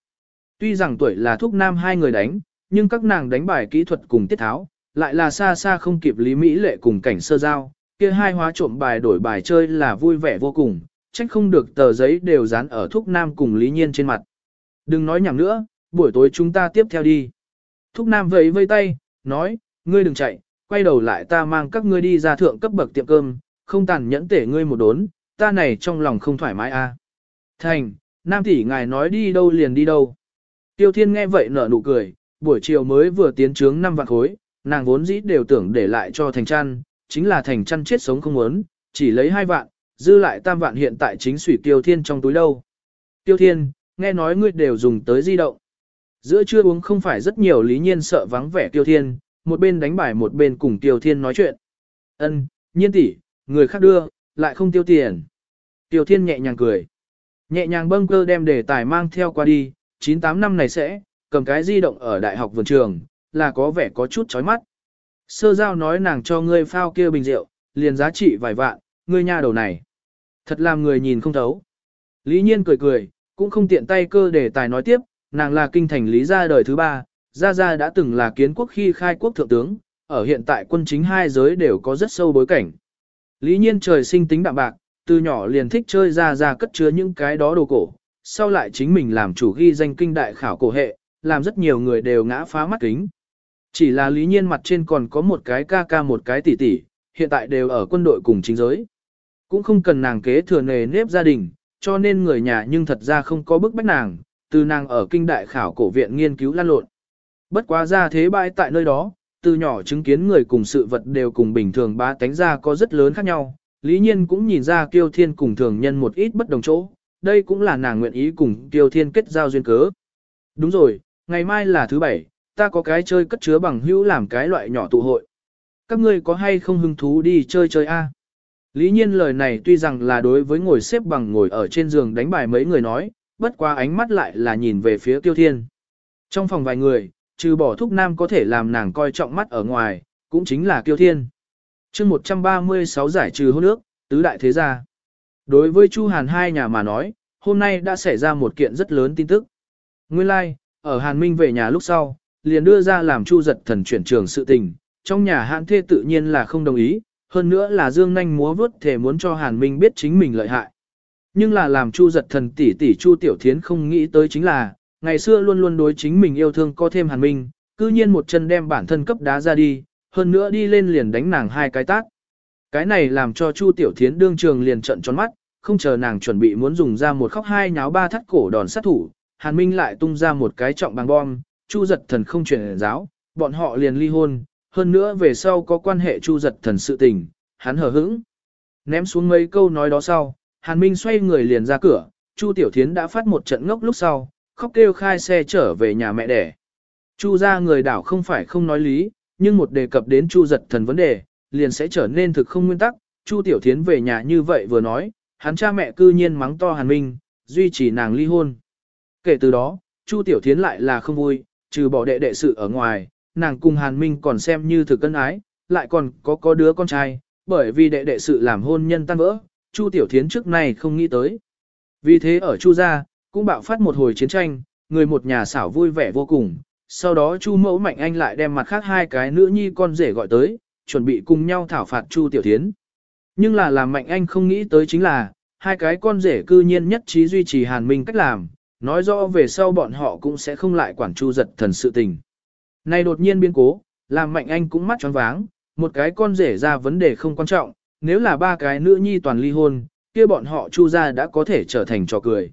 Tuy rằng tuổi là thúc nam hai người đánh, nhưng các nàng đánh bài kỹ thuật cùng tiết tháo, lại là xa xa không kịp lý Mỹ lệ cùng cảnh sơ giao, kia hai hóa trộm bài đổi bài chơi là vui vẻ vô cùng, trách không được tờ giấy đều dán ở Thúc Nam cùng Lý Nhiên trên mặt. Đừng nói nhảm nữa, buổi tối chúng ta tiếp theo đi. Thúc Nam vẫy vây tay, nói, ngươi đừng chạy, quay đầu lại ta mang các ngươi đi ra thượng cấp bậc tiệm cơm, không tàn nhẫn tể ngươi một đốn, ta này trong lòng không thoải mái a. À. Thành, Nam tỷ ngài nói đi đâu liền đi đâu. Tiêu Thiên nghe vậy nở nụ cười, buổi chiều mới vừa tiến trướng năm vạn khối, nàng vốn dĩ đều tưởng để lại cho thành Trăn, chính là thành Trăn chết sống không muốn, chỉ lấy hai vạn, dư lại tam vạn hiện tại chính sủy tiêu thiên trong túi đâu. Tiêu thiên, nghe nói ngươi đều dùng tới di động. Giữa trưa uống không phải rất nhiều lý nhiên sợ vắng vẻ tiêu thiên, một bên đánh bài một bên cùng tiêu thiên nói chuyện. Ân, nhiên tỷ, người khác đưa, lại không tiêu tiền. Tiêu thiên nhẹ nhàng cười. Nhẹ nhàng bâng cơ đem đề tài mang theo qua đi, 9-8 năm này sẽ, cầm cái di động ở đại học vườn trường, là có vẻ có chút chói mắt. Sơ giao nói nàng cho ngươi phao kia bình rượu, liền giá trị vài vạn, ngươi nha đầu này. Thật làm người nhìn không thấu. Lý nhiên cười cười, cũng không tiện tay cơ để tài nói tiếp, nàng là kinh thành lý gia đời thứ ba, gia gia đã từng là kiến quốc khi khai quốc thượng tướng, ở hiện tại quân chính hai giới đều có rất sâu bối cảnh. Lý nhiên trời sinh tính đạm bạc, từ nhỏ liền thích chơi gia gia cất chứa những cái đó đồ cổ, sau lại chính mình làm chủ ghi danh kinh đại khảo cổ hệ, làm rất nhiều người đều ngã phá mắt kính. Chỉ là lý nhiên mặt trên còn có một cái ca ca một cái tỷ tỷ, hiện tại đều ở quân đội cùng chính giới. Cũng không cần nàng kế thừa nề nếp gia đình, cho nên người nhà nhưng thật ra không có bức bách nàng, từ nàng ở kinh đại khảo cổ viện nghiên cứu lan lộn. Bất quá ra thế bãi tại nơi đó, từ nhỏ chứng kiến người cùng sự vật đều cùng bình thường ba tánh ra có rất lớn khác nhau, lý nhiên cũng nhìn ra kiêu thiên cùng thường nhân một ít bất đồng chỗ, đây cũng là nàng nguyện ý cùng kiêu thiên kết giao duyên cớ. Đúng rồi, ngày mai là thứ bảy, ta có cái chơi cất chứa bằng hữu làm cái loại nhỏ tụ hội. Các ngươi có hay không hứng thú đi chơi chơi a? Lý nhiên lời này tuy rằng là đối với ngồi xếp bằng ngồi ở trên giường đánh bài mấy người nói, bất qua ánh mắt lại là nhìn về phía Tiêu Thiên. Trong phòng vài người, trừ bỏ thúc nam có thể làm nàng coi trọng mắt ở ngoài, cũng chính là Tiêu Thiên. chương 136 giải trừ hôn ước, tứ đại thế gia. Đối với Chu Hàn hai nhà mà nói, hôm nay đã xảy ra một kiện rất lớn tin tức. Nguyên lai, like, ở Hàn Minh về nhà lúc sau, liền đưa ra làm Chu giật thần chuyển trường sự tình, trong nhà hãn thê tự nhiên là không đồng ý, hơn nữa là dương nanh múa vớt thể muốn cho Hàn Minh biết chính mình lợi hại. Nhưng là làm Chu giật thần tỷ tỷ Chu Tiểu Thiến không nghĩ tới chính là, ngày xưa luôn luôn đối chính mình yêu thương có thêm Hàn Minh, cư nhiên một chân đem bản thân cấp đá ra đi, hơn nữa đi lên liền đánh nàng hai cái tác. Cái này làm cho Chu Tiểu Thiến đương trường liền trận tròn mắt, không chờ nàng chuẩn bị muốn dùng ra một khóc hai nháo ba thắt cổ đòn sát thủ, Hàn Minh lại tung ra một cái trọng bằng bom, Chu giật thần không chuyển giáo, bọn họ liền ly hôn, hơn nữa về sau có quan hệ Chu giật thần sự tình, hắn hờ hững. Ném xuống mấy câu nói đó sau, Hàn Minh xoay người liền ra cửa, Chu Tiểu Thiến đã phát một trận ngốc lúc sau, khóc kêu khai xe trở về nhà mẹ đẻ. Chu ra người đảo không phải không nói lý, nhưng một đề cập đến Chu giật thần vấn đề, liền sẽ trở nên thực không nguyên tắc. Chu Tiểu Thiến về nhà như vậy vừa nói, hắn cha mẹ cư nhiên mắng to Hàn Minh, duy trì nàng ly hôn. Kể từ đó, Chu Tiểu Thiến lại là không vui, trừ bỏ đệ đệ sự ở ngoài, nàng cùng Hàn Minh còn xem như thực cân ái, lại còn có có đứa con trai, bởi vì đệ đệ sự làm hôn nhân tan vỡ, Chu Tiểu Thiến trước này không nghĩ tới. Vì thế ở Chu gia, cũng bạo phát một hồi chiến tranh, người một nhà xảo vui vẻ vô cùng. Sau đó Chu Mẫu Mạnh Anh lại đem mặt khác hai cái nữ nhi con rể gọi tới, chuẩn bị cùng nhau thảo phạt Chu Tiểu Thiến. Nhưng là làm Mạnh Anh không nghĩ tới chính là, hai cái con rể cư nhiên nhất trí duy trì Hàn Minh cách làm, nói rõ về sau bọn họ cũng sẽ không lại quản Chu giật thần sự tình. Này đột nhiên biến cố, làm Mạnh Anh cũng mắt tròn váng, một cái con rể ra vấn đề không quan trọng, nếu là ba cái nữ nhi toàn ly hôn, kia bọn họ chu ra đã có thể trở thành trò cười.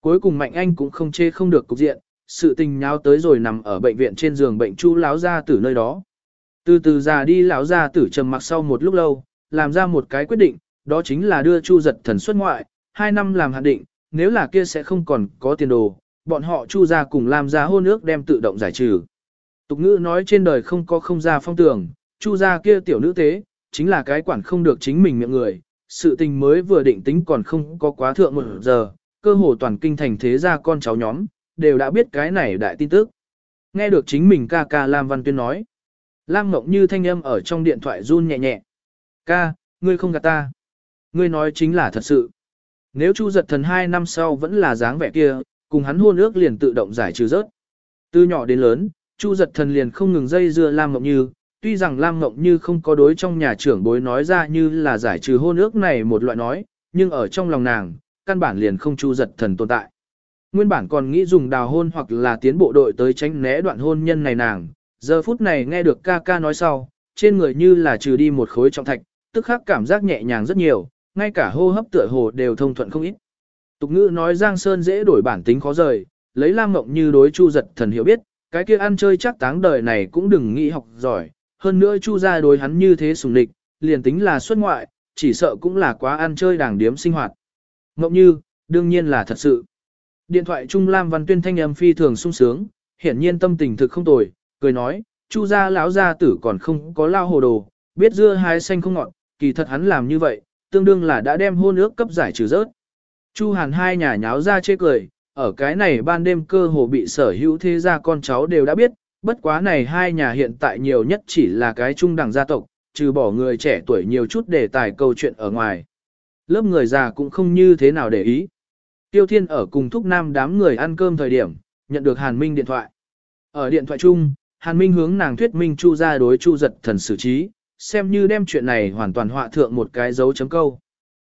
Cuối cùng Mạnh Anh cũng không chê không được cục diện, sự tình nháo tới rồi nằm ở bệnh viện trên giường bệnh chu láo ra tử nơi đó. Từ từ già đi lão ra tử trầm mặc sau một lúc lâu, làm ra một cái quyết định, đó chính là đưa chu giật thần xuất ngoại, hai năm làm hạn định, nếu là kia sẽ không còn có tiền đồ, bọn họ chu ra cùng làm ra hôn ước đem tự động giải trừ. Tục ngữ nói trên đời không có không ra phong tưởng, chu ra kia tiểu nữ tế, chính là cái quản không được chính mình miệng người, sự tình mới vừa định tính còn không có quá thượng một giờ, cơ hồ toàn kinh thành thế gia con cháu nhóm, đều đã biết cái này đại tin tức. Nghe được chính mình ca ca Lam Văn Tuyên nói. Lam Ngọc Như thanh âm ở trong điện thoại run nhẹ nhẹ. Ca, ngươi không gạt ta. Ngươi nói chính là thật sự. Nếu Chu giật thần hai năm sau vẫn là dáng vẻ kia, cùng hắn hôn ước liền tự động giải trừ rớt. Từ nhỏ đến lớn, Chu giật thần liền không ngừng dây dưa Lam Ngọc Như, tuy rằng Lam Ngọc Như không có đối trong nhà trưởng bối nói ra như là giải trừ hôn ước này một loại nói, nhưng ở trong lòng nàng, căn bản liền không Chu giật thần tồn tại. Nguyên bản còn nghĩ dùng đào hôn hoặc là tiến bộ đội tới tránh né đoạn hôn nhân này nàng, giờ phút này nghe được ca ca nói sau, trên người như là trừ đi một khối trọng thạch, tức khắc cảm giác nhẹ nhàng rất nhiều, ngay cả hô hấp tựa hồ đều thông thuận không ít. Tục ngữ nói Giang Sơn dễ đổi bản tính khó rời, lấy Lam Ngọc Như đối Chu giật thần hiểu biết, cái kia ăn chơi chắc táng đời này cũng đừng nghĩ học giỏi, hơn nữa chu gia đối hắn như thế sùng địch, liền tính là xuất ngoại, chỉ sợ cũng là quá ăn chơi đảng điếm sinh hoạt. Ngọc như, đương nhiên là thật sự. Điện thoại Trung Lam Văn Tuyên thanh âm phi thường sung sướng, hiển nhiên tâm tình thực không tồi, cười nói, chu gia lão gia tử còn không có lao hồ đồ, biết dưa hái xanh không ngọt, kỳ thật hắn làm như vậy, tương đương là đã đem hôn ước cấp giải trừ rớt. Chu Hàn hai nhà nháo ra chê cười, ở cái này ban đêm cơ hồ bị sở hữu thế gia con cháu đều đã biết, bất quá này hai nhà hiện tại nhiều nhất chỉ là cái trung đẳng gia tộc, trừ bỏ người trẻ tuổi nhiều chút để tài câu chuyện ở ngoài. Lớp người già cũng không như thế nào để ý. Tiêu Thiên ở cùng thúc nam đám người ăn cơm thời điểm, nhận được Hàn Minh điện thoại. Ở điện thoại chung, Hàn Minh hướng nàng thuyết minh Chu ra đối Chu giật thần xử trí, xem như đem chuyện này hoàn toàn họa thượng một cái dấu chấm câu.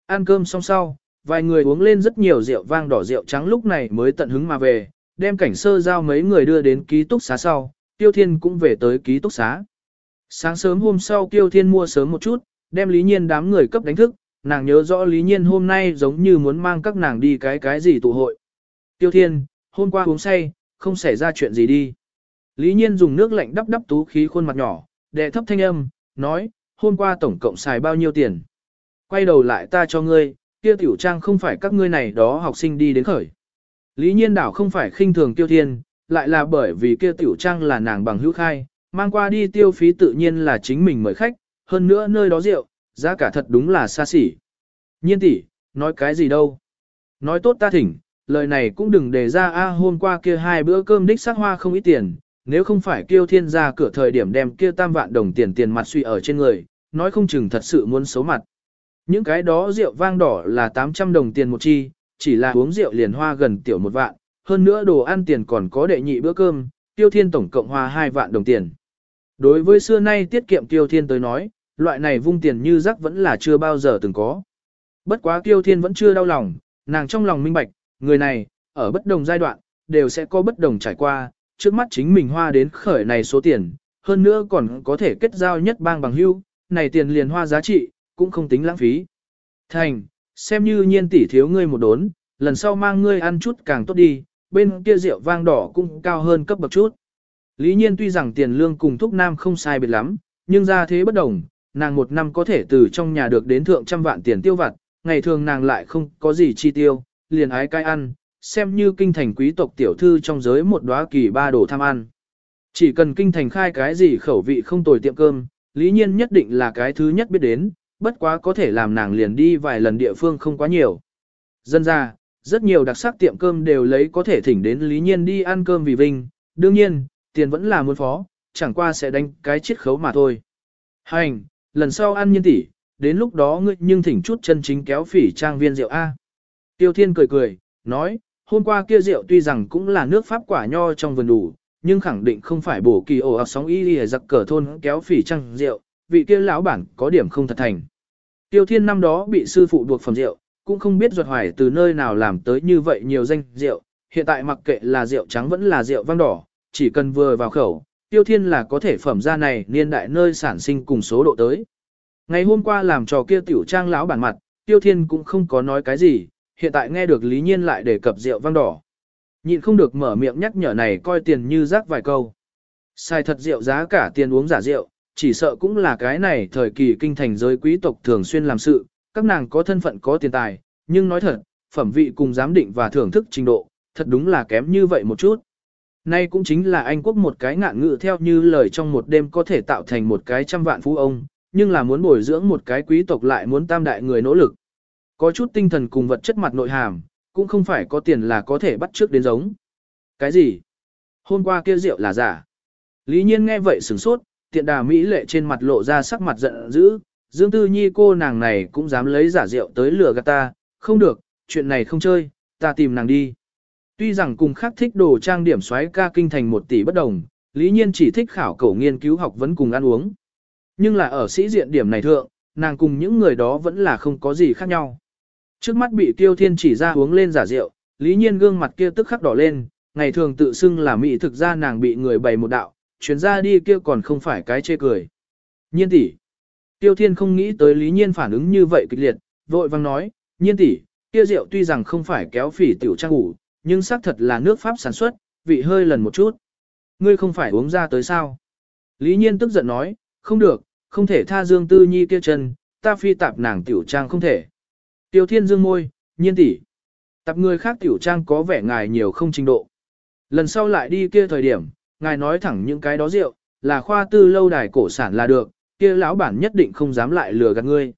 Ăn cơm xong sau, vài người uống lên rất nhiều rượu vang đỏ rượu trắng lúc này mới tận hứng mà về, đem cảnh sơ giao mấy người đưa đến ký túc xá sau, Tiêu Thiên cũng về tới ký túc xá. Sáng sớm hôm sau Tiêu Thiên mua sớm một chút, đem Lý Nhiên đám người cấp đánh thức, nàng nhớ rõ Lý Nhiên hôm nay giống như muốn mang các nàng đi cái cái gì tụ hội. Tiêu Thiên, hôm qua uống say, không xảy ra chuyện gì đi. Lý Nhiên dùng nước lạnh đắp đắp tú khí khuôn mặt nhỏ, đệ thấp thanh âm, nói, hôm qua tổng cộng xài bao nhiêu tiền. Quay đầu lại ta cho ngươi, kia tiểu trang không phải các ngươi này đó học sinh đi đến khởi. Lý Nhiên đảo không phải khinh thường Tiêu Thiên, lại là bởi vì kia tiểu trang là nàng bằng hữu khai, mang qua đi tiêu phí tự nhiên là chính mình mời khách, hơn nữa nơi đó rượu, giá cả thật đúng là xa xỉ. Nhiên tỷ, nói cái gì đâu? Nói tốt ta thỉnh, lời này cũng đừng để ra a hôm qua kia hai bữa cơm đích sắc hoa không ít tiền, nếu không phải kêu thiên ra cửa thời điểm đem kia tam vạn đồng tiền tiền mặt suy ở trên người, nói không chừng thật sự muốn xấu mặt. Những cái đó rượu vang đỏ là 800 đồng tiền một chi, chỉ là uống rượu liền hoa gần tiểu một vạn, hơn nữa đồ ăn tiền còn có đệ nhị bữa cơm, tiêu thiên tổng cộng hoa 2 vạn đồng tiền. Đối với xưa nay tiết kiệm tiêu thiên tới nói, loại này vung tiền như rắc vẫn là chưa bao giờ từng có. Bất quá tiêu thiên vẫn chưa đau lòng, nàng trong lòng minh bạch, người này, ở bất đồng giai đoạn, đều sẽ có bất đồng trải qua, trước mắt chính mình hoa đến khởi này số tiền, hơn nữa còn có thể kết giao nhất bang bằng hưu, này tiền liền hoa giá trị, cũng không tính lãng phí. Thành, xem như nhiên tỷ thiếu ngươi một đốn, lần sau mang ngươi ăn chút càng tốt đi, bên kia rượu vang đỏ cũng cao hơn cấp bậc chút. Lý nhiên tuy rằng tiền lương cùng thúc nam không sai biệt lắm, nhưng ra thế bất đồng, nàng một năm có thể từ trong nhà được đến thượng trăm vạn tiền tiêu vặt, ngày thường nàng lại không có gì chi tiêu, liền ái cai ăn, xem như kinh thành quý tộc tiểu thư trong giới một đóa kỳ ba đồ tham ăn. Chỉ cần kinh thành khai cái gì khẩu vị không tồi tiệm cơm, lý nhiên nhất định là cái thứ nhất biết đến, bất quá có thể làm nàng liền đi vài lần địa phương không quá nhiều. Dân ra, rất nhiều đặc sắc tiệm cơm đều lấy có thể thỉnh đến lý nhiên đi ăn cơm vì vinh, đương nhiên, tiền vẫn là muốn phó, chẳng qua sẽ đánh cái chiết khấu mà thôi. Hành, lần sau ăn nhiên tỷ, đến lúc đó ngươi nhưng thỉnh chút chân chính kéo phỉ trang viên rượu A. Tiêu Thiên cười cười, nói, hôm qua kia rượu tuy rằng cũng là nước pháp quả nho trong vườn đủ, nhưng khẳng định không phải bổ kỳ ổ ạc sóng y lìa giặc cờ thôn kéo phỉ trang rượu, vị kia lão bản có điểm không thật thành. Tiêu Thiên năm đó bị sư phụ buộc phẩm rượu, cũng không biết ruột hoài từ nơi nào làm tới như vậy nhiều danh rượu, hiện tại mặc kệ là rượu trắng vẫn là rượu vang đỏ, chỉ cần vừa vào khẩu, Tiêu Thiên là có thể phẩm ra này niên đại nơi sản sinh cùng số độ tới. Ngày hôm qua làm trò kia tiểu trang lão bản mặt, Tiêu Thiên cũng không có nói cái gì, hiện tại nghe được Lý Nhiên lại đề cập rượu vang đỏ. Nhịn không được mở miệng nhắc nhở này coi tiền như rác vài câu. Sai thật rượu giá cả tiền uống giả rượu, chỉ sợ cũng là cái này thời kỳ kinh thành giới quý tộc thường xuyên làm sự, các nàng có thân phận có tiền tài, nhưng nói thật, phẩm vị cùng giám định và thưởng thức trình độ, thật đúng là kém như vậy một chút. Nay cũng chính là Anh quốc một cái ngạn ngữ theo như lời trong một đêm có thể tạo thành một cái trăm vạn phú ông, nhưng là muốn bồi dưỡng một cái quý tộc lại muốn tam đại người nỗ lực. Có chút tinh thần cùng vật chất mặt nội hàm, cũng không phải có tiền là có thể bắt trước đến giống. Cái gì? Hôm qua kia rượu là giả. Lý nhiên nghe vậy sửng sốt, tiện đà Mỹ lệ trên mặt lộ ra sắc mặt giận dữ, Dương Tư Nhi cô nàng này cũng dám lấy giả rượu tới lừa gạt ta, không được, chuyện này không chơi, ta tìm nàng đi. Tuy rằng cùng khác thích đồ trang điểm xoáy ca kinh thành một tỷ bất đồng, lý nhiên chỉ thích khảo cổ nghiên cứu học vẫn cùng ăn uống. Nhưng là ở sĩ diện điểm này thượng, nàng cùng những người đó vẫn là không có gì khác nhau. Trước mắt bị tiêu thiên chỉ ra uống lên giả rượu, lý nhiên gương mặt kia tức khắc đỏ lên, ngày thường tự xưng là mỹ thực ra nàng bị người bày một đạo, chuyến ra đi kia còn không phải cái chê cười. Nhiên tỷ, Tiêu thiên không nghĩ tới lý nhiên phản ứng như vậy kịch liệt, vội vang nói, nhiên tỷ, kia rượu tuy rằng không phải kéo phỉ tiểu trang ngủ, nhưng xác thật là nước Pháp sản xuất, vị hơi lần một chút. Ngươi không phải uống ra tới sao? Lý nhiên tức giận nói, không được, không thể tha Dương Tư Nhi kia chân, ta phi tạp nàng tiểu trang không thể. Tiêu Thiên dương môi, nhiên tỷ. Tạp người khác tiểu trang có vẻ ngài nhiều không trình độ. Lần sau lại đi kia thời điểm, ngài nói thẳng những cái đó rượu, là khoa tư lâu đài cổ sản là được, kia lão bản nhất định không dám lại lừa gạt ngươi.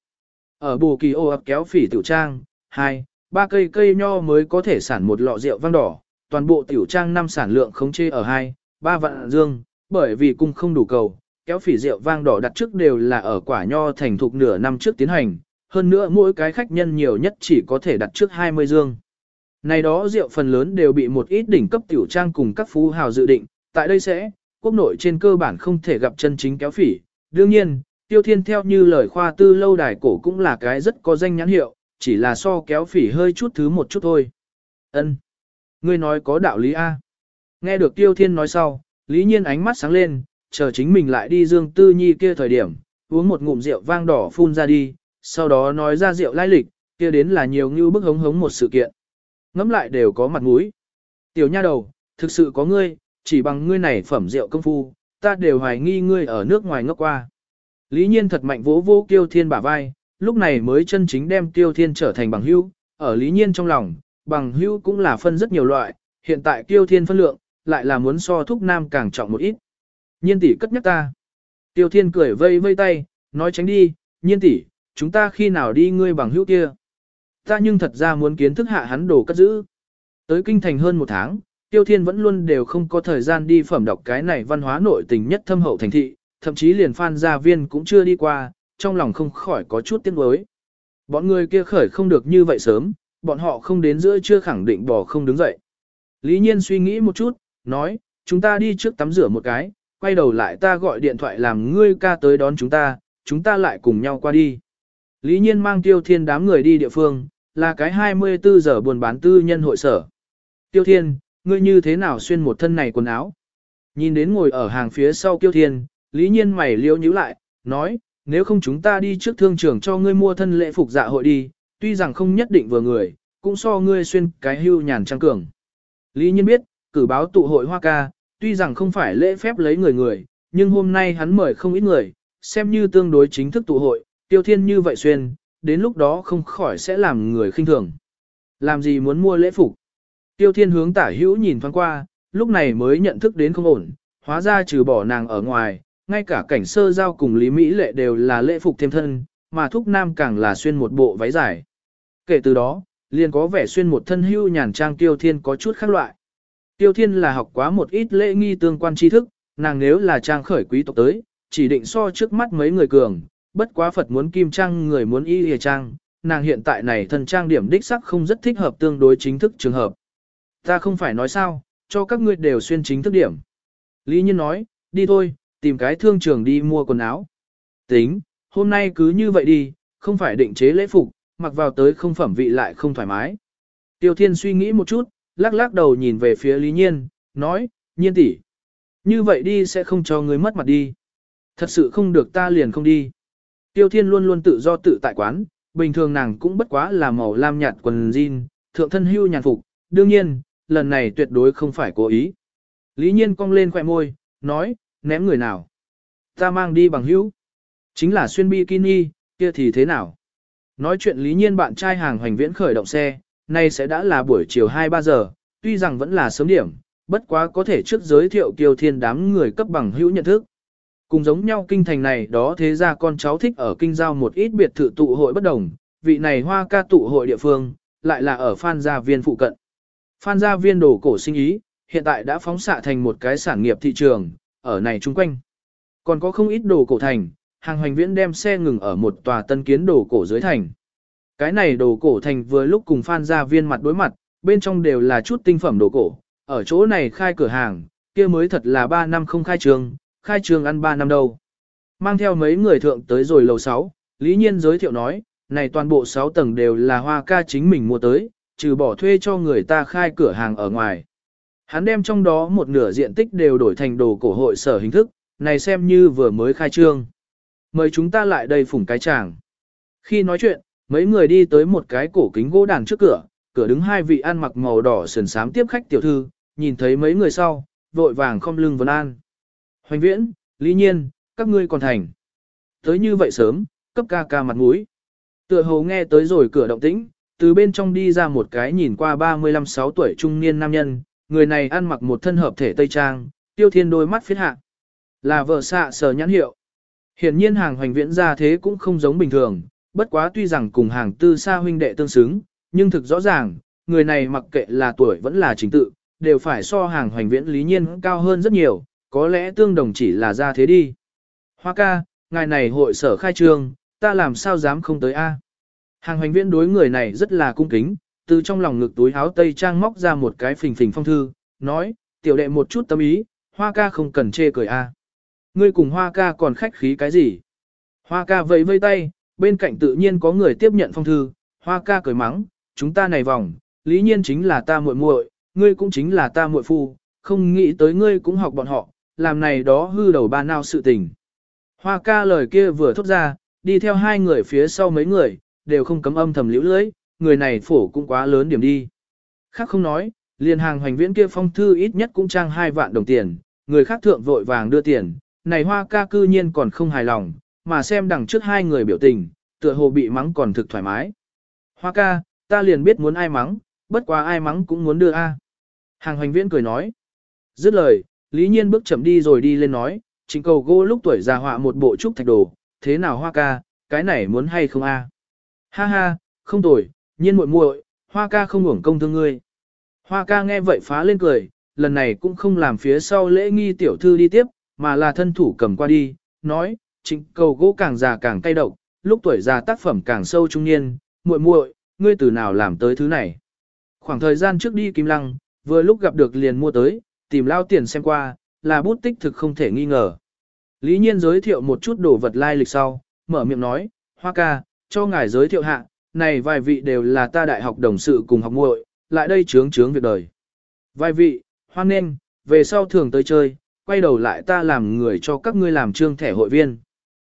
Ở bù kỳ ô ập kéo phỉ tiểu trang, hai, ba cây cây nho mới có thể sản một lọ rượu vang đỏ, toàn bộ tiểu trang năm sản lượng khống chê ở hai, ba vạn dương, bởi vì cung không đủ cầu, kéo phỉ rượu vang đỏ đặt trước đều là ở quả nho thành thục nửa năm trước tiến hành, hơn nữa mỗi cái khách nhân nhiều nhất chỉ có thể đặt trước 20 dương. Này đó rượu phần lớn đều bị một ít đỉnh cấp tiểu trang cùng các phú hào dự định, tại đây sẽ, quốc nội trên cơ bản không thể gặp chân chính kéo phỉ. Đương nhiên, tiêu thiên theo như lời khoa tư lâu đài cổ cũng là cái rất có danh nhãn hiệu, chỉ là so kéo phỉ hơi chút thứ một chút thôi. Ân, Ngươi nói có đạo lý A. Nghe được tiêu thiên nói sau, lý nhiên ánh mắt sáng lên, chờ chính mình lại đi dương tư nhi kia thời điểm, uống một ngụm rượu vang đỏ phun ra đi, sau đó nói ra rượu lai lịch, kia đến là nhiều như bức hống hống một sự kiện. Ngắm lại đều có mặt mũi. Tiểu nha đầu, thực sự có ngươi, chỉ bằng ngươi này phẩm rượu công phu, ta đều hoài nghi ngươi ở nước ngoài ngốc qua. Lý nhiên thật mạnh vỗ vô kiêu thiên bả vai, lúc này mới chân chính đem kiêu thiên trở thành bằng hữu, ở lý nhiên trong lòng, bằng hữu cũng là phân rất nhiều loại, hiện tại kiêu thiên phân lượng, lại là muốn so thúc nam càng trọng một ít. Nhiên tỷ cất nhắc ta. Tiêu thiên cười vây vây tay, nói tránh đi, nhiên tỷ, chúng ta khi nào đi ngươi bằng hữu kia. Ta nhưng thật ra muốn kiến thức hạ hắn đồ cất giữ. Tới kinh thành hơn một tháng, Tiêu Thiên vẫn luôn đều không có thời gian đi phẩm đọc cái này văn hóa nội tình nhất thâm hậu thành thị, thậm chí liền Phan Gia Viên cũng chưa đi qua, trong lòng không khỏi có chút tiếc nuối. Bọn người kia khởi không được như vậy sớm, bọn họ không đến giữa chưa khẳng định bỏ không đứng dậy. Lý Nhiên suy nghĩ một chút, nói, chúng ta đi trước tắm rửa một cái, quay đầu lại ta gọi điện thoại làm ngươi ca tới đón chúng ta, chúng ta lại cùng nhau qua đi. Lý Nhiên mang Tiêu Thiên đám người đi địa phương, là cái 24 giờ buồn bán tư nhân hội sở. Tiêu Thiên, ngươi như thế nào xuyên một thân này quần áo? Nhìn đến ngồi ở hàng phía sau Tiêu Thiên, Lý Nhiên mày liêu nhíu lại, nói, nếu không chúng ta đi trước thương trường cho ngươi mua thân lễ phục dạ hội đi, tuy rằng không nhất định vừa người, cũng so ngươi xuyên cái hưu nhàn trang cường. Lý Nhiên biết, cử báo tụ hội Hoa Ca, tuy rằng không phải lễ phép lấy người người, nhưng hôm nay hắn mời không ít người, xem như tương đối chính thức tụ hội, Tiêu Thiên như vậy xuyên, đến lúc đó không khỏi sẽ làm người khinh thường. Làm gì muốn mua lễ phục? Tiêu Thiên hướng tả hữu nhìn thoáng qua, lúc này mới nhận thức đến không ổn, hóa ra trừ bỏ nàng ở ngoài, ngay cả cảnh sơ giao cùng Lý Mỹ Lệ đều là lễ phục thêm thân, mà Thúc Nam càng là xuyên một bộ váy dài. Kể từ đó, liền có vẻ xuyên một thân hưu nhàn trang Tiêu Thiên có chút khác loại. Tiêu Thiên là học quá một ít lễ nghi tương quan tri thức, nàng nếu là trang khởi quý tộc tới, chỉ định so trước mắt mấy người cường, bất quá Phật muốn kim trang người muốn y hề trang, nàng hiện tại này thân trang điểm đích sắc không rất thích hợp tương đối chính thức trường hợp. Ta không phải nói sao, cho các ngươi đều xuyên chính thức điểm. Lý Nhân nói, đi thôi, tìm cái thương trường đi mua quần áo. Tính, hôm nay cứ như vậy đi, không phải định chế lễ phục, mặc vào tới không phẩm vị lại không thoải mái. Tiêu Thiên suy nghĩ một chút, lắc lắc đầu nhìn về phía Lý Nhiên, nói, Nhiên tỷ, như vậy đi sẽ không cho người mất mặt đi. Thật sự không được ta liền không đi. Tiêu Thiên luôn luôn tự do tự tại quán, bình thường nàng cũng bất quá là màu lam nhạt quần jean, thượng thân hưu nhàn phục, đương nhiên, lần này tuyệt đối không phải cố ý. Lý Nhiên cong lên khỏe môi, nói, ném người nào. Ta mang đi bằng hữu. Chính là xuyên bikini, kia thì thế nào? Nói chuyện Lý Nhiên bạn trai hàng hoành viễn khởi động xe, nay sẽ đã là buổi chiều 2-3 giờ, tuy rằng vẫn là sớm điểm, bất quá có thể trước giới thiệu kiều thiên đám người cấp bằng hữu nhận thức. Cùng giống nhau kinh thành này đó thế ra con cháu thích ở kinh giao một ít biệt thự tụ hội bất đồng, vị này hoa ca tụ hội địa phương, lại là ở Phan Gia Viên phụ cận. Phan Gia Viên đồ cổ sinh ý, hiện tại đã phóng xạ thành một cái sản nghiệp thị trường, ở này chung quanh. Còn có không ít đồ cổ thành, hàng hoành viễn đem xe ngừng ở một tòa tân kiến đồ cổ dưới thành. Cái này đồ cổ thành vừa lúc cùng Phan Gia Viên mặt đối mặt, bên trong đều là chút tinh phẩm đồ cổ, ở chỗ này khai cửa hàng, kia mới thật là 3 năm không khai trường, khai trường ăn 3 năm đâu. Mang theo mấy người thượng tới rồi lầu 6, Lý Nhiên giới thiệu nói, này toàn bộ 6 tầng đều là hoa ca chính mình mua tới, trừ bỏ thuê cho người ta khai cửa hàng ở ngoài. Hắn đem trong đó một nửa diện tích đều đổi thành đồ cổ hội sở hình thức, này xem như vừa mới khai trương. Mời chúng ta lại đây phủng cái chàng. Khi nói chuyện, mấy người đi tới một cái cổ kính gỗ đàn trước cửa, cửa đứng hai vị ăn mặc màu đỏ sườn sám tiếp khách tiểu thư, nhìn thấy mấy người sau, vội vàng không lưng vấn an. Hoành viễn, lý nhiên, các ngươi còn thành. Tới như vậy sớm, cấp ca ca mặt mũi. Tựa hồ nghe tới rồi cửa động tĩnh, từ bên trong đi ra một cái nhìn qua 35-6 tuổi trung niên nam nhân, người này ăn mặc một thân hợp thể tây trang, tiêu thiên đôi mắt phiết hạ. Là vợ xạ sở nhãn hiệu. Hiển nhiên hàng hoành viễn ra thế cũng không giống bình thường, bất quá tuy rằng cùng hàng tư xa huynh đệ tương xứng, nhưng thực rõ ràng, người này mặc kệ là tuổi vẫn là chính tự, đều phải so hàng hoành viễn lý nhiên cao hơn rất nhiều, có lẽ tương đồng chỉ là ra thế đi. Hoa ca, ngài này hội sở khai trương, ta làm sao dám không tới a? Hàng hoành viễn đối người này rất là cung kính, từ trong lòng ngực túi áo tây trang móc ra một cái phình phình phong thư, nói, tiểu đệ một chút tâm ý, hoa ca không cần chê cười a. Ngươi cùng hoa ca còn khách khí cái gì? Hoa ca vẫy vây tay, bên cạnh tự nhiên có người tiếp nhận phong thư, hoa ca cười mắng, chúng ta này vòng, lý nhiên chính là ta muội muội, ngươi cũng chính là ta muội phu, không nghĩ tới ngươi cũng học bọn họ, làm này đó hư đầu ba nào sự tình. Hoa ca lời kia vừa thốt ra, đi theo hai người phía sau mấy người, đều không cấm âm thầm liễu lưới, người này phổ cũng quá lớn điểm đi. Khác không nói, liền hàng hoành viễn kia phong thư ít nhất cũng trang hai vạn đồng tiền, người khác thượng vội vàng đưa tiền, này hoa ca cư nhiên còn không hài lòng, mà xem đằng trước hai người biểu tình, tựa hồ bị mắng còn thực thoải mái. Hoa ca, ta liền biết muốn ai mắng, bất quá ai mắng cũng muốn đưa a. Hàng hoành viễn cười nói. Dứt lời, Lý Nhiên bước chậm đi rồi đi lên nói, chính cầu gô lúc tuổi già họa một bộ trúc thạch đồ, thế nào hoa ca, cái này muốn hay không a? Ha ha, không tồi, nhiên muội muội, hoa ca không uổng công thương ngươi. Hoa ca nghe vậy phá lên cười, lần này cũng không làm phía sau lễ nghi tiểu thư đi tiếp, mà là thân thủ cầm qua đi, nói, trịnh cầu gỗ càng già càng cay độc, lúc tuổi già tác phẩm càng sâu trung niên, muội muội, ngươi từ nào làm tới thứ này. Khoảng thời gian trước đi Kim Lăng, vừa lúc gặp được liền mua tới, tìm lao tiền xem qua, là bút tích thực không thể nghi ngờ. Lý nhiên giới thiệu một chút đồ vật lai lịch sau, mở miệng nói, hoa ca, cho ngài giới thiệu hạ, này vài vị đều là ta đại học đồng sự cùng học muội, lại đây chướng chướng việc đời. Vài vị, hoan nghênh, về sau thường tới chơi, quay đầu lại ta làm người cho các ngươi làm trương thẻ hội viên.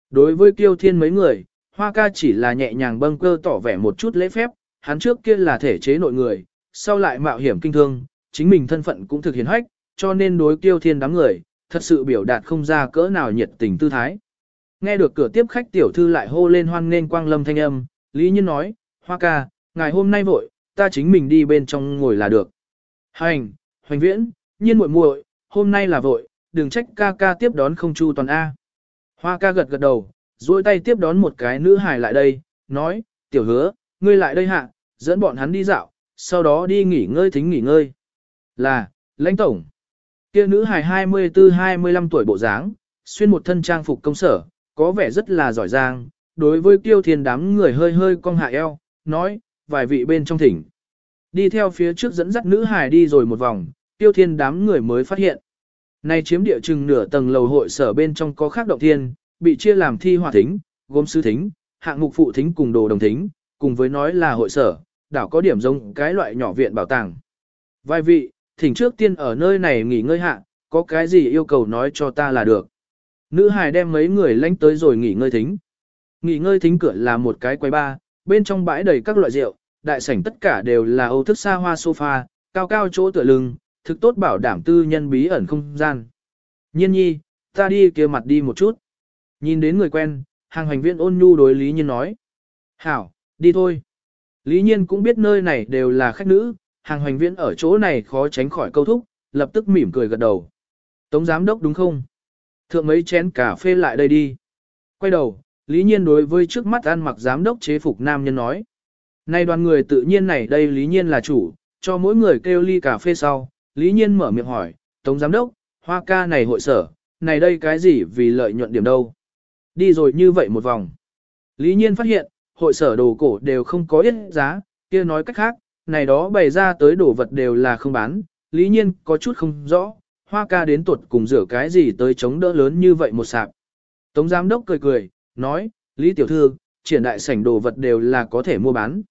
Đối với kiêu thiên mấy người, hoa ca chỉ là nhẹ nhàng bâng cơ tỏ vẻ một chút lễ phép, hắn trước kia là thể chế nội người, sau lại mạo hiểm kinh thương, chính mình thân phận cũng thực hiện hách, cho nên đối kiêu thiên đám người, thật sự biểu đạt không ra cỡ nào nhiệt tình tư thái. Nghe được cửa tiếp khách tiểu thư lại hô lên hoan nên quang lâm thanh âm, Lý Nhiên nói, Hoa ca, ngày hôm nay vội, ta chính mình đi bên trong ngồi là được. Hành, hoành viễn, nhiên muội muội, hôm nay là vội, đừng trách ca ca tiếp đón không chu toàn A. Hoa ca gật gật đầu, duỗi tay tiếp đón một cái nữ hài lại đây, nói, tiểu hứa, ngươi lại đây hạ, dẫn bọn hắn đi dạo, sau đó đi nghỉ ngơi thính nghỉ ngơi. Là, lãnh tổng. Kia nữ hài 24-25 tuổi bộ dáng, xuyên một thân trang phục công sở, có vẻ rất là giỏi giang, đối với tiêu thiên đám người hơi hơi cong hạ eo, nói, vài vị bên trong thỉnh. Đi theo phía trước dẫn dắt nữ hài đi rồi một vòng, tiêu thiên đám người mới phát hiện. Này chiếm địa chừng nửa tầng lầu hội sở bên trong có khác động thiên, bị chia làm thi hỏa thính, gốm sư thính, hạng mục phụ thính cùng đồ đồng thính, cùng với nói là hội sở, đảo có điểm giống cái loại nhỏ viện bảo tàng. Vài vị, thỉnh trước tiên ở nơi này nghỉ ngơi hạ, có cái gì yêu cầu nói cho ta là được. Nữ hài đem mấy người lánh tới rồi nghỉ ngơi thính. Nghỉ ngơi thính cửa là một cái quầy bar, bên trong bãi đầy các loại rượu, đại sảnh tất cả đều là âu thức xa hoa sofa, cao cao chỗ tựa lưng, thực tốt bảo đảm tư nhân bí ẩn không gian. Nhiên nhi, ta đi kia mặt đi một chút. Nhìn đến người quen, hàng hành viên ôn nhu đối Lý Nhiên nói. Hảo, đi thôi. Lý Nhiên cũng biết nơi này đều là khách nữ, hàng hành viên ở chỗ này khó tránh khỏi câu thúc, lập tức mỉm cười gật đầu. Tống giám đốc đúng không? Thượng mấy chén cà phê lại đây đi. Quay đầu, Lý Nhiên đối với trước mắt ăn mặc giám đốc chế phục nam nhân nói. Này đoàn người tự nhiên này đây Lý Nhiên là chủ, cho mỗi người kêu ly cà phê sau, Lý Nhiên mở miệng hỏi, Tống Giám Đốc, hoa ca này hội sở, này đây cái gì vì lợi nhuận điểm đâu. Đi rồi như vậy một vòng. Lý Nhiên phát hiện, hội sở đồ cổ đều không có ít giá, kia nói cách khác, này đó bày ra tới đồ vật đều là không bán, Lý Nhiên có chút không rõ, hoa ca đến tuột cùng rửa cái gì tới chống đỡ lớn như vậy một sạp. Tống Giám Đốc cười cười, nói, Lý Tiểu Thư, triển đại sảnh đồ vật đều là có thể mua bán.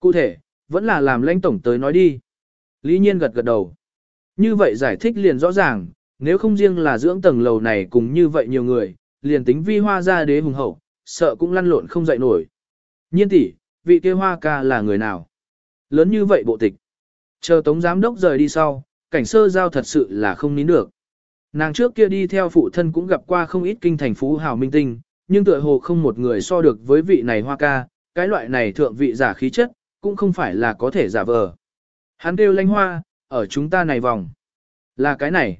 Cụ thể, vẫn là làm lãnh tổng tới nói đi. Lý Nhiên gật gật đầu. Như vậy giải thích liền rõ ràng, nếu không riêng là dưỡng tầng lầu này cùng như vậy nhiều người, liền tính vi hoa ra đế hùng hậu, sợ cũng lăn lộn không dậy nổi. Nhiên tỷ, vị kia hoa ca là người nào? Lớn như vậy bộ tịch. Chờ tống giám đốc rời đi sau, cảnh sơ giao thật sự là không nín được. Nàng trước kia đi theo phụ thân cũng gặp qua không ít kinh thành phú hào minh tinh, nhưng tựa hồ không một người so được với vị này hoa ca, cái loại này thượng vị giả khí chất, cũng không phải là có thể giả vờ. Hắn kêu lanh hoa, ở chúng ta này vòng. Là cái này.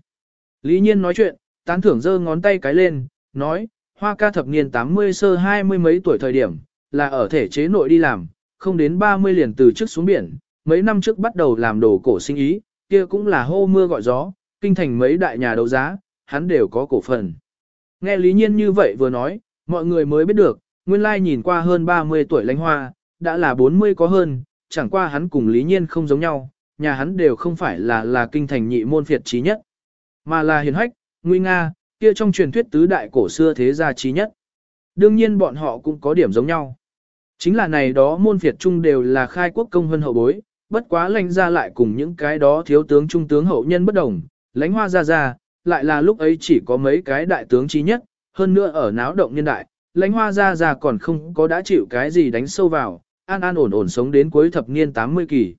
Lý nhiên nói chuyện, tán thưởng giơ ngón tay cái lên, nói, hoa ca thập niên 80 sơ hai mươi mấy tuổi thời điểm, là ở thể chế nội đi làm, không đến 30 liền từ trước xuống biển, mấy năm trước bắt đầu làm đồ cổ sinh ý, kia cũng là hô mưa gọi gió, kinh thành mấy đại nhà đấu giá, hắn đều có cổ phần. Nghe Lý Nhiên như vậy vừa nói, mọi người mới biết được, nguyên lai nhìn qua hơn 30 tuổi lãnh hoa, đã là 40 có hơn, chẳng qua hắn cùng Lý Nhiên không giống nhau, nhà hắn đều không phải là là kinh thành nhị môn phiệt trí nhất, mà là hiền hách, nguy nga, kia trong truyền thuyết tứ đại cổ xưa thế gia trí nhất. Đương nhiên bọn họ cũng có điểm giống nhau. Chính là này đó môn phiệt chung đều là khai quốc công hơn hậu bối, bất quá lãnh ra lại cùng những cái đó thiếu tướng trung tướng hậu nhân bất đồng, lãnh hoa ra ra, lại là lúc ấy chỉ có mấy cái đại tướng trí nhất, hơn nữa ở náo động nhân đại, lãnh hoa ra ra còn không có đã chịu cái gì đánh sâu vào, an an ổn ổn sống đến cuối thập niên 80 kỳ.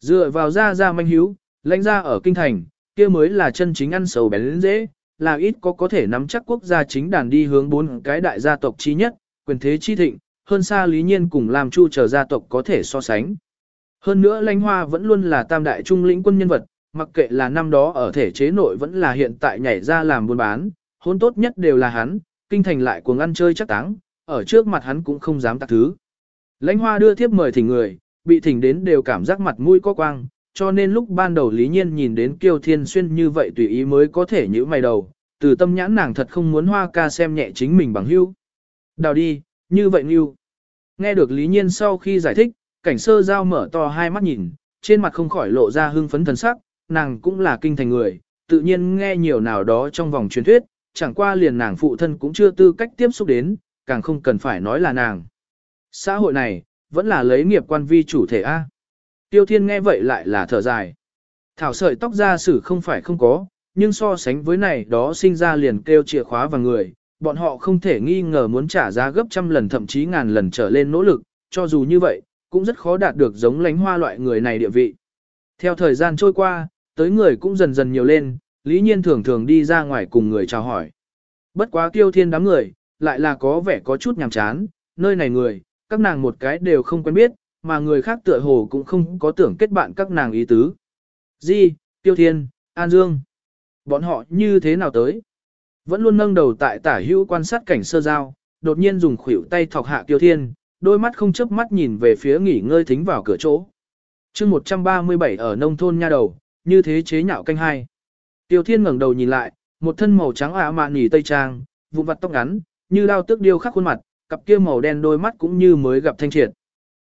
Dựa vào ra ra manh hiếu, lãnh ra ở kinh thành, kia mới là chân chính ăn sầu bén dễ, là ít có có thể nắm chắc quốc gia chính đàn đi hướng bốn cái đại gia tộc chi nhất, quyền thế chi thịnh, hơn xa lý nhiên cùng làm chu chờ gia tộc có thể so sánh. Hơn nữa lãnh hoa vẫn luôn là tam đại trung lĩnh quân nhân vật, mặc kệ là năm đó ở thể chế nội vẫn là hiện tại nhảy ra làm buôn bán, hôn tốt nhất đều là hắn, kinh thành lại cuồng ăn chơi chắc táng, ở trước mặt hắn cũng không dám tạc thứ. Lãnh hoa đưa thiếp mời thỉnh người, bị thỉnh đến đều cảm giác mặt mũi có quang, cho nên lúc ban đầu Lý Nhiên nhìn đến kiêu Thiên Xuyên như vậy tùy ý mới có thể nhữ mày đầu, từ tâm nhãn nàng thật không muốn hoa ca xem nhẹ chính mình bằng hưu. Đào đi, như vậy như. Nghe được Lý Nhiên sau khi giải thích, cảnh sơ giao mở to hai mắt nhìn, trên mặt không khỏi lộ ra hưng phấn thần sắc, nàng cũng là kinh thành người, tự nhiên nghe nhiều nào đó trong vòng truyền thuyết, chẳng qua liền nàng phụ thân cũng chưa tư cách tiếp xúc đến, càng không cần phải nói là nàng. Xã hội này, vẫn là lấy nghiệp quan vi chủ thể A. Tiêu thiên nghe vậy lại là thở dài. Thảo sợi tóc ra sử không phải không có, nhưng so sánh với này đó sinh ra liền kêu chìa khóa và người, bọn họ không thể nghi ngờ muốn trả giá gấp trăm lần thậm chí ngàn lần trở lên nỗ lực, cho dù như vậy, cũng rất khó đạt được giống lánh hoa loại người này địa vị. Theo thời gian trôi qua, tới người cũng dần dần nhiều lên, lý nhiên thường thường đi ra ngoài cùng người chào hỏi. Bất quá tiêu thiên đám người, lại là có vẻ có chút nhàm chán, nơi này người, các nàng một cái đều không quen biết, mà người khác tựa hồ cũng không có tưởng kết bạn các nàng ý tứ. Di, Tiêu Thiên, An Dương. Bọn họ như thế nào tới? Vẫn luôn nâng đầu tại tả hữu quan sát cảnh sơ giao, đột nhiên dùng khuỷu tay thọc hạ Tiêu Thiên, đôi mắt không chớp mắt nhìn về phía nghỉ ngơi thính vào cửa chỗ. chương 137 ở nông thôn nha đầu, như thế chế nhạo canh hai. Tiêu Thiên ngẩng đầu nhìn lại, một thân màu trắng ả mạn nhỉ tây trang, vụ vặt tóc ngắn, như đao tước điêu khắc khuôn mặt, cặp kia màu đen đôi mắt cũng như mới gặp thanh triệt.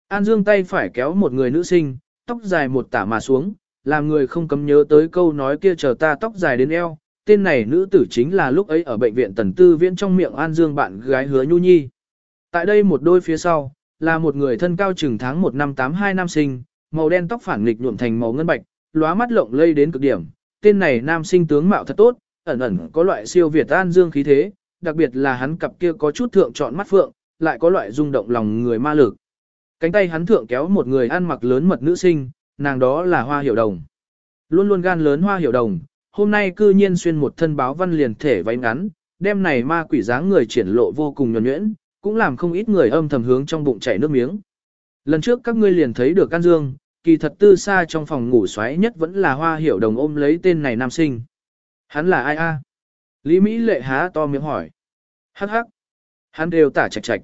An Dương tay phải kéo một người nữ sinh, tóc dài một tả mà xuống, làm người không cấm nhớ tới câu nói kia chờ ta tóc dài đến eo. Tên này nữ tử chính là lúc ấy ở bệnh viện Tần Tư Viễn trong miệng An Dương bạn gái hứa Nhu Nhi. Tại đây một đôi phía sau, là một người thân cao chừng tháng 1 năm 82 nam sinh, màu đen tóc phản nghịch nhuộm thành màu ngân bạch, lóa mắt lộng lây đến cực điểm. Tên này nam sinh tướng mạo thật tốt, ẩn ẩn có loại siêu việt An Dương khí thế, đặc biệt là hắn cặp kia có chút thượng chọn mắt phượng, lại có loại rung động lòng người ma lực. Cánh tay hắn thượng kéo một người ăn mặc lớn mật nữ sinh, nàng đó là Hoa Hiểu Đồng. Luôn luôn gan lớn Hoa Hiểu Đồng, hôm nay cư nhiên xuyên một thân báo văn liền thể váy ngắn, đêm này ma quỷ dáng người triển lộ vô cùng nhuần nhuyễn, cũng làm không ít người âm thầm hướng trong bụng chảy nước miếng. Lần trước các ngươi liền thấy được Can Dương, kỳ thật tư xa trong phòng ngủ xoáy nhất vẫn là Hoa Hiểu Đồng ôm lấy tên này nam sinh. Hắn là ai a? Lý Mỹ lệ há to miệng hỏi. Hắc hắc. Hắn đều tả chạch chạch.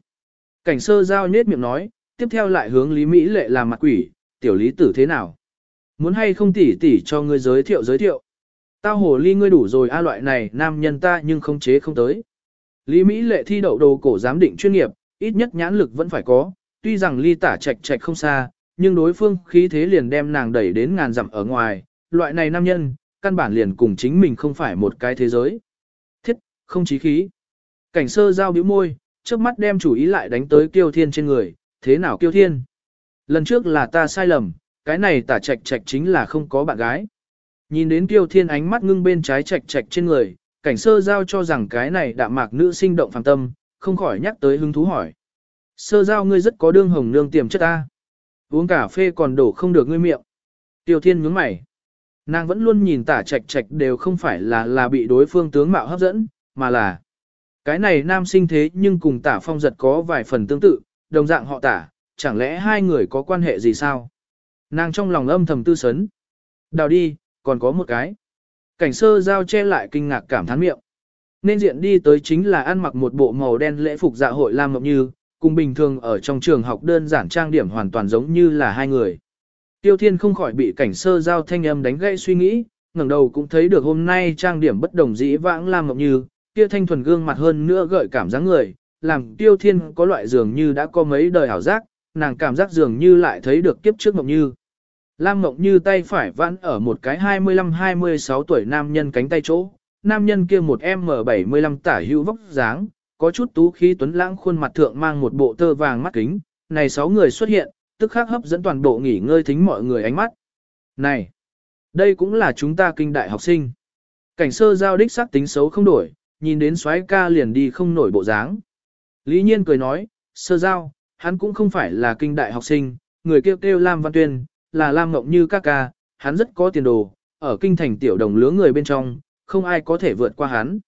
Cảnh sơ giao nết miệng nói, tiếp theo lại hướng Lý Mỹ lệ làm mặt quỷ, tiểu lý tử thế nào? Muốn hay không tỉ tỉ cho ngươi giới thiệu giới thiệu? Tao hồ ly ngươi đủ rồi a loại này nam nhân ta nhưng không chế không tới. Lý Mỹ lệ thi đậu đồ cổ giám định chuyên nghiệp, ít nhất nhãn lực vẫn phải có, tuy rằng ly tả trạch trạch không xa, nhưng đối phương khí thế liền đem nàng đẩy đến ngàn dặm ở ngoài, loại này nam nhân, căn bản liền cùng chính mình không phải một cái thế giới. Thiết, không chí khí. Cảnh sơ giao bĩu môi, trước mắt đem chủ ý lại đánh tới kiêu thiên trên người, thế nào kiêu thiên? Lần trước là ta sai lầm, cái này tả trạch trạch chính là không có bạn gái. Nhìn đến kiêu thiên ánh mắt ngưng bên trái trạch trạch trên người, cảnh sơ giao cho rằng cái này đạm mạc nữ sinh động phàm tâm, không khỏi nhắc tới hứng thú hỏi. Sơ giao ngươi rất có đương hồng nương tiềm chất ta. Uống cà phê còn đổ không được ngươi miệng. Tiêu thiên nhướng mày. Nàng vẫn luôn nhìn tả trạch trạch đều không phải là là bị đối phương tướng mạo hấp dẫn, mà là cái này nam sinh thế nhưng cùng tả phong giật có vài phần tương tự, đồng dạng họ tả, chẳng lẽ hai người có quan hệ gì sao? Nàng trong lòng âm thầm tư sấn. Đào đi, còn có một cái. Cảnh sơ giao che lại kinh ngạc cảm thán miệng. Nên diện đi tới chính là ăn mặc một bộ màu đen lễ phục dạ hội Lam Ngọc Như, cùng bình thường ở trong trường học đơn giản trang điểm hoàn toàn giống như là hai người. Tiêu Thiên không khỏi bị cảnh sơ giao thanh âm đánh gãy suy nghĩ, ngẩng đầu cũng thấy được hôm nay trang điểm bất đồng dĩ vãng Lam Ngọc Như, kia thanh thuần gương mặt hơn nữa gợi cảm dáng người, làm Tiêu Thiên có loại dường như đã có mấy đời ảo giác, nàng cảm giác dường như lại thấy được kiếp trước Ngọc Như. Lam Ngọc Như tay phải vãn ở một cái 25-26 tuổi nam nhân cánh tay chỗ, nam nhân kia một M75 tả hữu vóc dáng, có chút tú khí tuấn lãng khuôn mặt thượng mang một bộ tơ vàng mắt kính, này sáu người xuất hiện, tức khắc hấp dẫn toàn bộ nghỉ ngơi thính mọi người ánh mắt. Này, đây cũng là chúng ta kinh đại học sinh. Cảnh sơ giao đích sắc tính xấu không đổi, nhìn đến soái ca liền đi không nổi bộ dáng. Lý nhiên cười nói, sơ giao, hắn cũng không phải là kinh đại học sinh, người kêu kêu Lam Văn Tuyên, là Lam Ngọc Như ca ca, hắn rất có tiền đồ, ở kinh thành tiểu đồng lứa người bên trong, không ai có thể vượt qua hắn.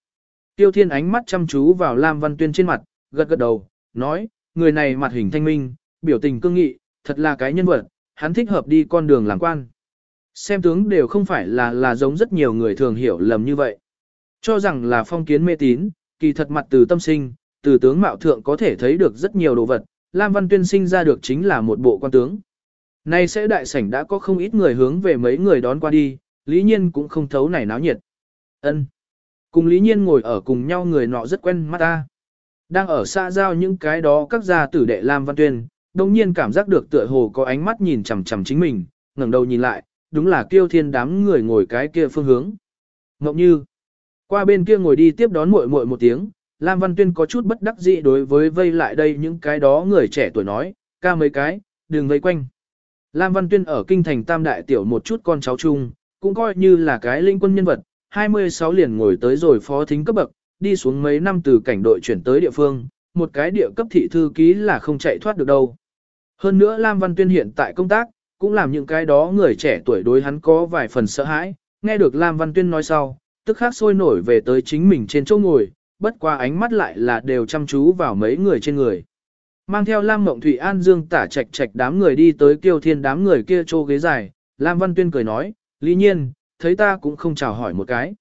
Tiêu Thiên ánh mắt chăm chú vào Lam Văn Tuyên trên mặt, gật gật đầu, nói, người này mặt hình thanh minh, biểu tình cương nghị, thật là cái nhân vật, hắn thích hợp đi con đường làm quan. Xem tướng đều không phải là là giống rất nhiều người thường hiểu lầm như vậy. Cho rằng là phong kiến mê tín, kỳ thật mặt từ tâm sinh, từ tướng mạo thượng có thể thấy được rất nhiều đồ vật, Lam Văn Tuyên sinh ra được chính là một bộ quan tướng. Nay sẽ đại sảnh đã có không ít người hướng về mấy người đón qua đi, lý nhiên cũng không thấu này náo nhiệt. ân Cùng lý nhiên ngồi ở cùng nhau người nọ rất quen mắt ta. Đang ở xa giao những cái đó các gia tử đệ Lam Văn Tuyên, đồng nhiên cảm giác được tựa hồ có ánh mắt nhìn chằm chằm chính mình, ngẩng đầu nhìn lại, đúng là kiêu thiên đám người ngồi cái kia phương hướng. Ngọc Như, qua bên kia ngồi đi tiếp đón muội muội một tiếng, Lam Văn Tuyên có chút bất đắc dĩ đối với vây lại đây những cái đó người trẻ tuổi nói, ca mấy cái, đừng vây quanh. Lam Văn Tuyên ở kinh thành tam đại tiểu một chút con cháu chung, cũng coi như là cái linh quân nhân vật, 26 liền ngồi tới rồi phó thính cấp bậc, đi xuống mấy năm từ cảnh đội chuyển tới địa phương, một cái địa cấp thị thư ký là không chạy thoát được đâu. Hơn nữa Lam Văn Tuyên hiện tại công tác, cũng làm những cái đó người trẻ tuổi đối hắn có vài phần sợ hãi, nghe được Lam Văn Tuyên nói sau, tức khắc sôi nổi về tới chính mình trên chỗ ngồi, bất qua ánh mắt lại là đều chăm chú vào mấy người trên người. Mang theo Lam Mộng Thủy An Dương tả trạch trạch đám người đi tới kiêu thiên đám người kia trô ghế dài, Lam Văn Tuyên cười nói, lý nhiên, thấy ta cũng không chào hỏi một cái.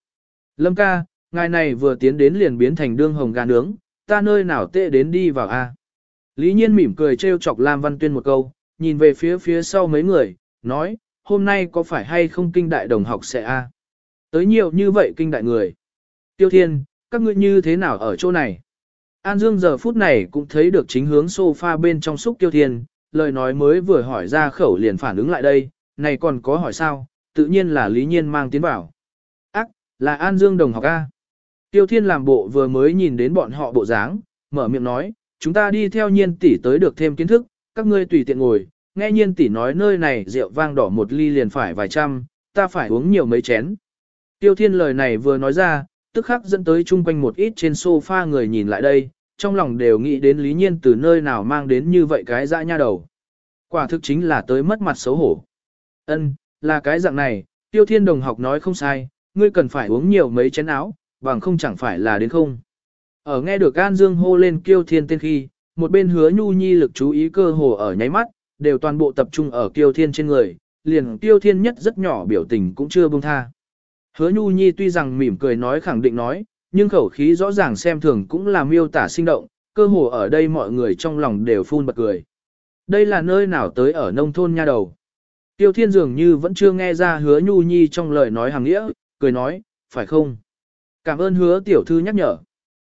Lâm ca, ngài này vừa tiến đến liền biến thành đương hồng gà nướng, ta nơi nào tệ đến đi vào a? Lý nhiên mỉm cười trêu chọc Lam Văn Tuyên một câu, nhìn về phía phía sau mấy người, nói, hôm nay có phải hay không kinh đại đồng học sẽ a? Tới nhiều như vậy kinh đại người. Tiêu Thiên, các ngươi như thế nào ở chỗ này? An Dương giờ phút này cũng thấy được chính hướng sofa bên trong xúc Tiêu Thiên, lời nói mới vừa hỏi ra khẩu liền phản ứng lại đây, này còn có hỏi sao, tự nhiên là Lý Nhiên mang tiến vào. Ác, là An Dương đồng học A. Tiêu Thiên làm bộ vừa mới nhìn đến bọn họ bộ dáng, mở miệng nói, chúng ta đi theo nhiên tỷ tới được thêm kiến thức, các ngươi tùy tiện ngồi, nghe nhiên tỷ nói nơi này rượu vang đỏ một ly liền phải vài trăm, ta phải uống nhiều mấy chén. Tiêu Thiên lời này vừa nói ra, tức khắc dẫn tới chung quanh một ít trên sofa người nhìn lại đây, trong lòng đều nghĩ đến Lý Nhiên từ nơi nào mang đến như vậy cái dã nha đầu. Quả thực chính là tới mất mặt xấu hổ. Ân, là cái dạng này, Tiêu Thiên đồng học nói không sai, ngươi cần phải uống nhiều mấy chén áo, bằng không chẳng phải là đến không. Ở nghe được An Dương hô lên Kiêu Thiên tên khi, một bên hứa nhu nhi lực chú ý cơ hồ ở nháy mắt, đều toàn bộ tập trung ở Kiêu Thiên trên người, liền Kiêu Thiên nhất rất nhỏ biểu tình cũng chưa buông tha. Hứa nhu nhi tuy rằng mỉm cười nói khẳng định nói, nhưng khẩu khí rõ ràng xem thường cũng là miêu tả sinh động, cơ hồ ở đây mọi người trong lòng đều phun bật cười. Đây là nơi nào tới ở nông thôn nha đầu. Tiêu Thiên dường như vẫn chưa nghe ra hứa nhu nhi trong lời nói hàng nghĩa, cười nói, phải không? Cảm ơn hứa tiểu thư nhắc nhở.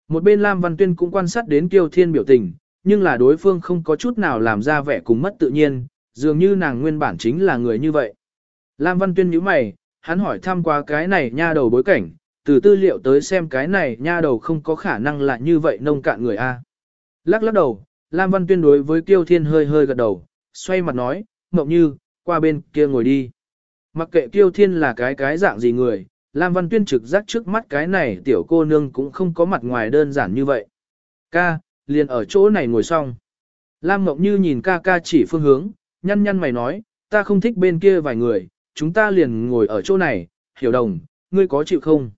Một bên Lam Văn Tuyên cũng quan sát đến Tiêu Thiên biểu tình, nhưng là đối phương không có chút nào làm ra vẻ cùng mất tự nhiên, dường như nàng nguyên bản chính là người như vậy. Lam Văn Tuyên nhíu mày, hắn hỏi thăm qua cái này nha đầu bối cảnh, từ tư liệu tới xem cái này nha đầu không có khả năng là như vậy nông cạn người A. Lắc lắc đầu, Lam Văn Tuyên đối với Tiêu Thiên hơi hơi gật đầu, xoay mặt nói, mộng như, qua bên kia ngồi đi. Mặc kệ Tiêu Thiên là cái cái dạng gì người, Lam Văn Tuyên trực giác trước mắt cái này tiểu cô nương cũng không có mặt ngoài đơn giản như vậy. Ca, liền ở chỗ này ngồi xong. Lam Mộng Như nhìn ca ca chỉ phương hướng, nhăn nhăn mày nói, ta không thích bên kia vài người, chúng ta liền ngồi ở chỗ này, hiểu đồng, ngươi có chịu không?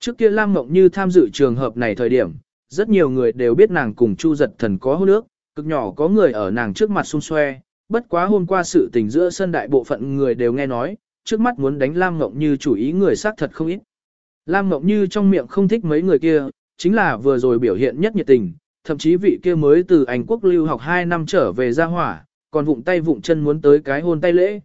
Trước kia Lam Mộng Như tham dự trường hợp này thời điểm, rất nhiều người đều biết nàng cùng Chu giật thần có hôn nước, cực nhỏ có người ở nàng trước mặt xung xoe, bất quá hôm qua sự tình giữa sân đại bộ phận người đều nghe nói, trước mắt muốn đánh Lam Mộng Như chủ ý người xác thật không ít. Lam Mộng Như trong miệng không thích mấy người kia, chính là vừa rồi biểu hiện nhất nhiệt tình, thậm chí vị kia mới từ Anh quốc lưu học 2 năm trở về ra hỏa, còn vụng tay vụng chân muốn tới cái hôn tay lễ.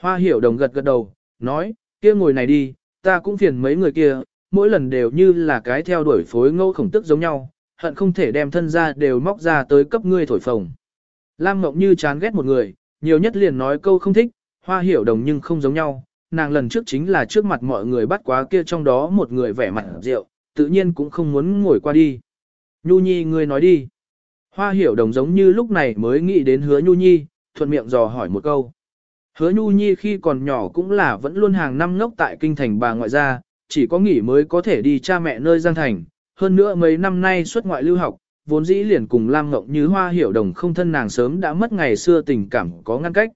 Hoa hiểu đồng gật gật đầu, nói, kia ngồi này đi, ta cũng phiền mấy người kia, mỗi lần đều như là cái theo đuổi phối ngẫu khổng tức giống nhau, hận không thể đem thân ra đều móc ra tới cấp ngươi thổi phồng. Lam Mộng Như chán ghét một người, nhiều nhất liền nói câu không thích, hoa hiểu đồng nhưng không giống nhau, nàng lần trước chính là trước mặt mọi người bắt quá kia trong đó một người vẻ mặt rượu, tự nhiên cũng không muốn ngồi qua đi. Nhu Nhi ngươi nói đi. Hoa hiểu đồng giống như lúc này mới nghĩ đến hứa Nhu Nhi, thuận miệng dò hỏi một câu. Hứa Nhu Nhi khi còn nhỏ cũng là vẫn luôn hàng năm ngốc tại kinh thành bà ngoại gia, chỉ có nghỉ mới có thể đi cha mẹ nơi Giang Thành. Hơn nữa mấy năm nay xuất ngoại lưu học, vốn dĩ liền cùng Lam Ngọc như Hoa Hiểu Đồng không thân nàng sớm đã mất ngày xưa tình cảm có ngăn cách.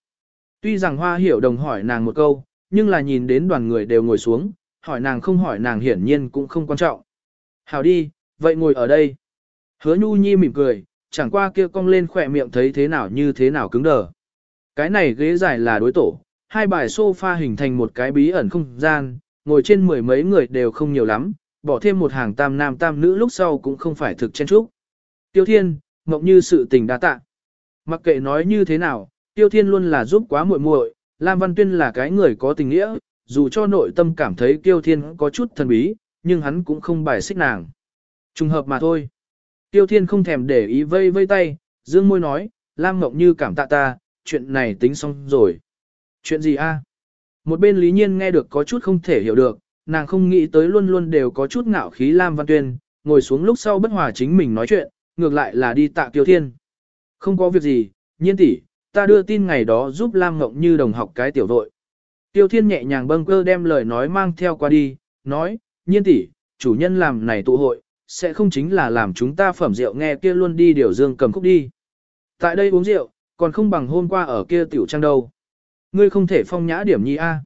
Tuy rằng Hoa Hiểu Đồng hỏi nàng một câu, nhưng là nhìn đến đoàn người đều ngồi xuống, hỏi nàng không hỏi nàng hiển nhiên cũng không quan trọng. Hào đi, vậy ngồi ở đây. Hứa Nhu Nhi mỉm cười, chẳng qua kia cong lên khỏe miệng thấy thế nào như thế nào cứng đờ. Cái này ghế dài là đối tổ, hai bài sofa hình thành một cái bí ẩn không gian, ngồi trên mười mấy người đều không nhiều lắm, bỏ thêm một hàng tam nam tam nữ lúc sau cũng không phải thực chen trúc. Tiêu Thiên, mộng như sự tình đa tạ. Mặc kệ nói như thế nào, Tiêu Thiên luôn là giúp quá muội muội, Lam Văn Tuyên là cái người có tình nghĩa, dù cho nội tâm cảm thấy Tiêu Thiên có chút thần bí, nhưng hắn cũng không bài xích nàng. Trùng hợp mà thôi. Tiêu Thiên không thèm để ý vây vây tay, dương môi nói, Lam Ngọc Như cảm tạ ta, chuyện này tính xong rồi. Chuyện gì a? Một bên Lý Nhiên nghe được có chút không thể hiểu được, nàng không nghĩ tới luôn luôn đều có chút ngạo khí Lam Văn Tuyên, ngồi xuống lúc sau bất hòa chính mình nói chuyện, ngược lại là đi tạ Tiêu Thiên. Không có việc gì, nhiên tỷ, ta đưa tin ngày đó giúp Lam Ngộng Như đồng học cái tiểu đội. Tiêu Thiên nhẹ nhàng bâng cơ đem lời nói mang theo qua đi, nói, nhiên tỷ, chủ nhân làm này tụ hội, sẽ không chính là làm chúng ta phẩm rượu nghe kia luôn đi điều dương cầm khúc đi. Tại đây uống rượu, còn không bằng hôm qua ở kia tiểu trang đâu. Ngươi không thể phong nhã điểm nhi A.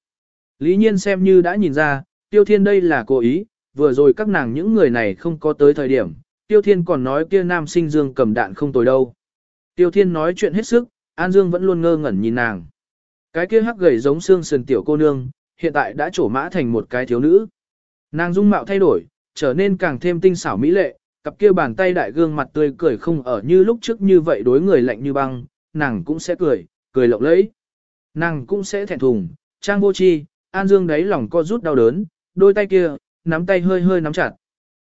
Lý nhiên xem như đã nhìn ra, tiêu thiên đây là cố ý, vừa rồi các nàng những người này không có tới thời điểm, tiêu thiên còn nói kia nam sinh dương cầm đạn không tồi đâu. Tiêu thiên nói chuyện hết sức, An Dương vẫn luôn ngơ ngẩn nhìn nàng. Cái kia hắc gầy giống xương sườn tiểu cô nương, hiện tại đã trổ mã thành một cái thiếu nữ. Nàng dung mạo thay đổi, trở nên càng thêm tinh xảo mỹ lệ, cặp kia bàn tay đại gương mặt tươi cười không ở như lúc trước như vậy đối người lạnh như băng, nàng cũng sẽ cười, cười lộng lẫy. Nàng cũng sẽ thẹn thùng, trang vô chi, An Dương đáy lòng co rút đau đớn, đôi tay kia, nắm tay hơi hơi nắm chặt.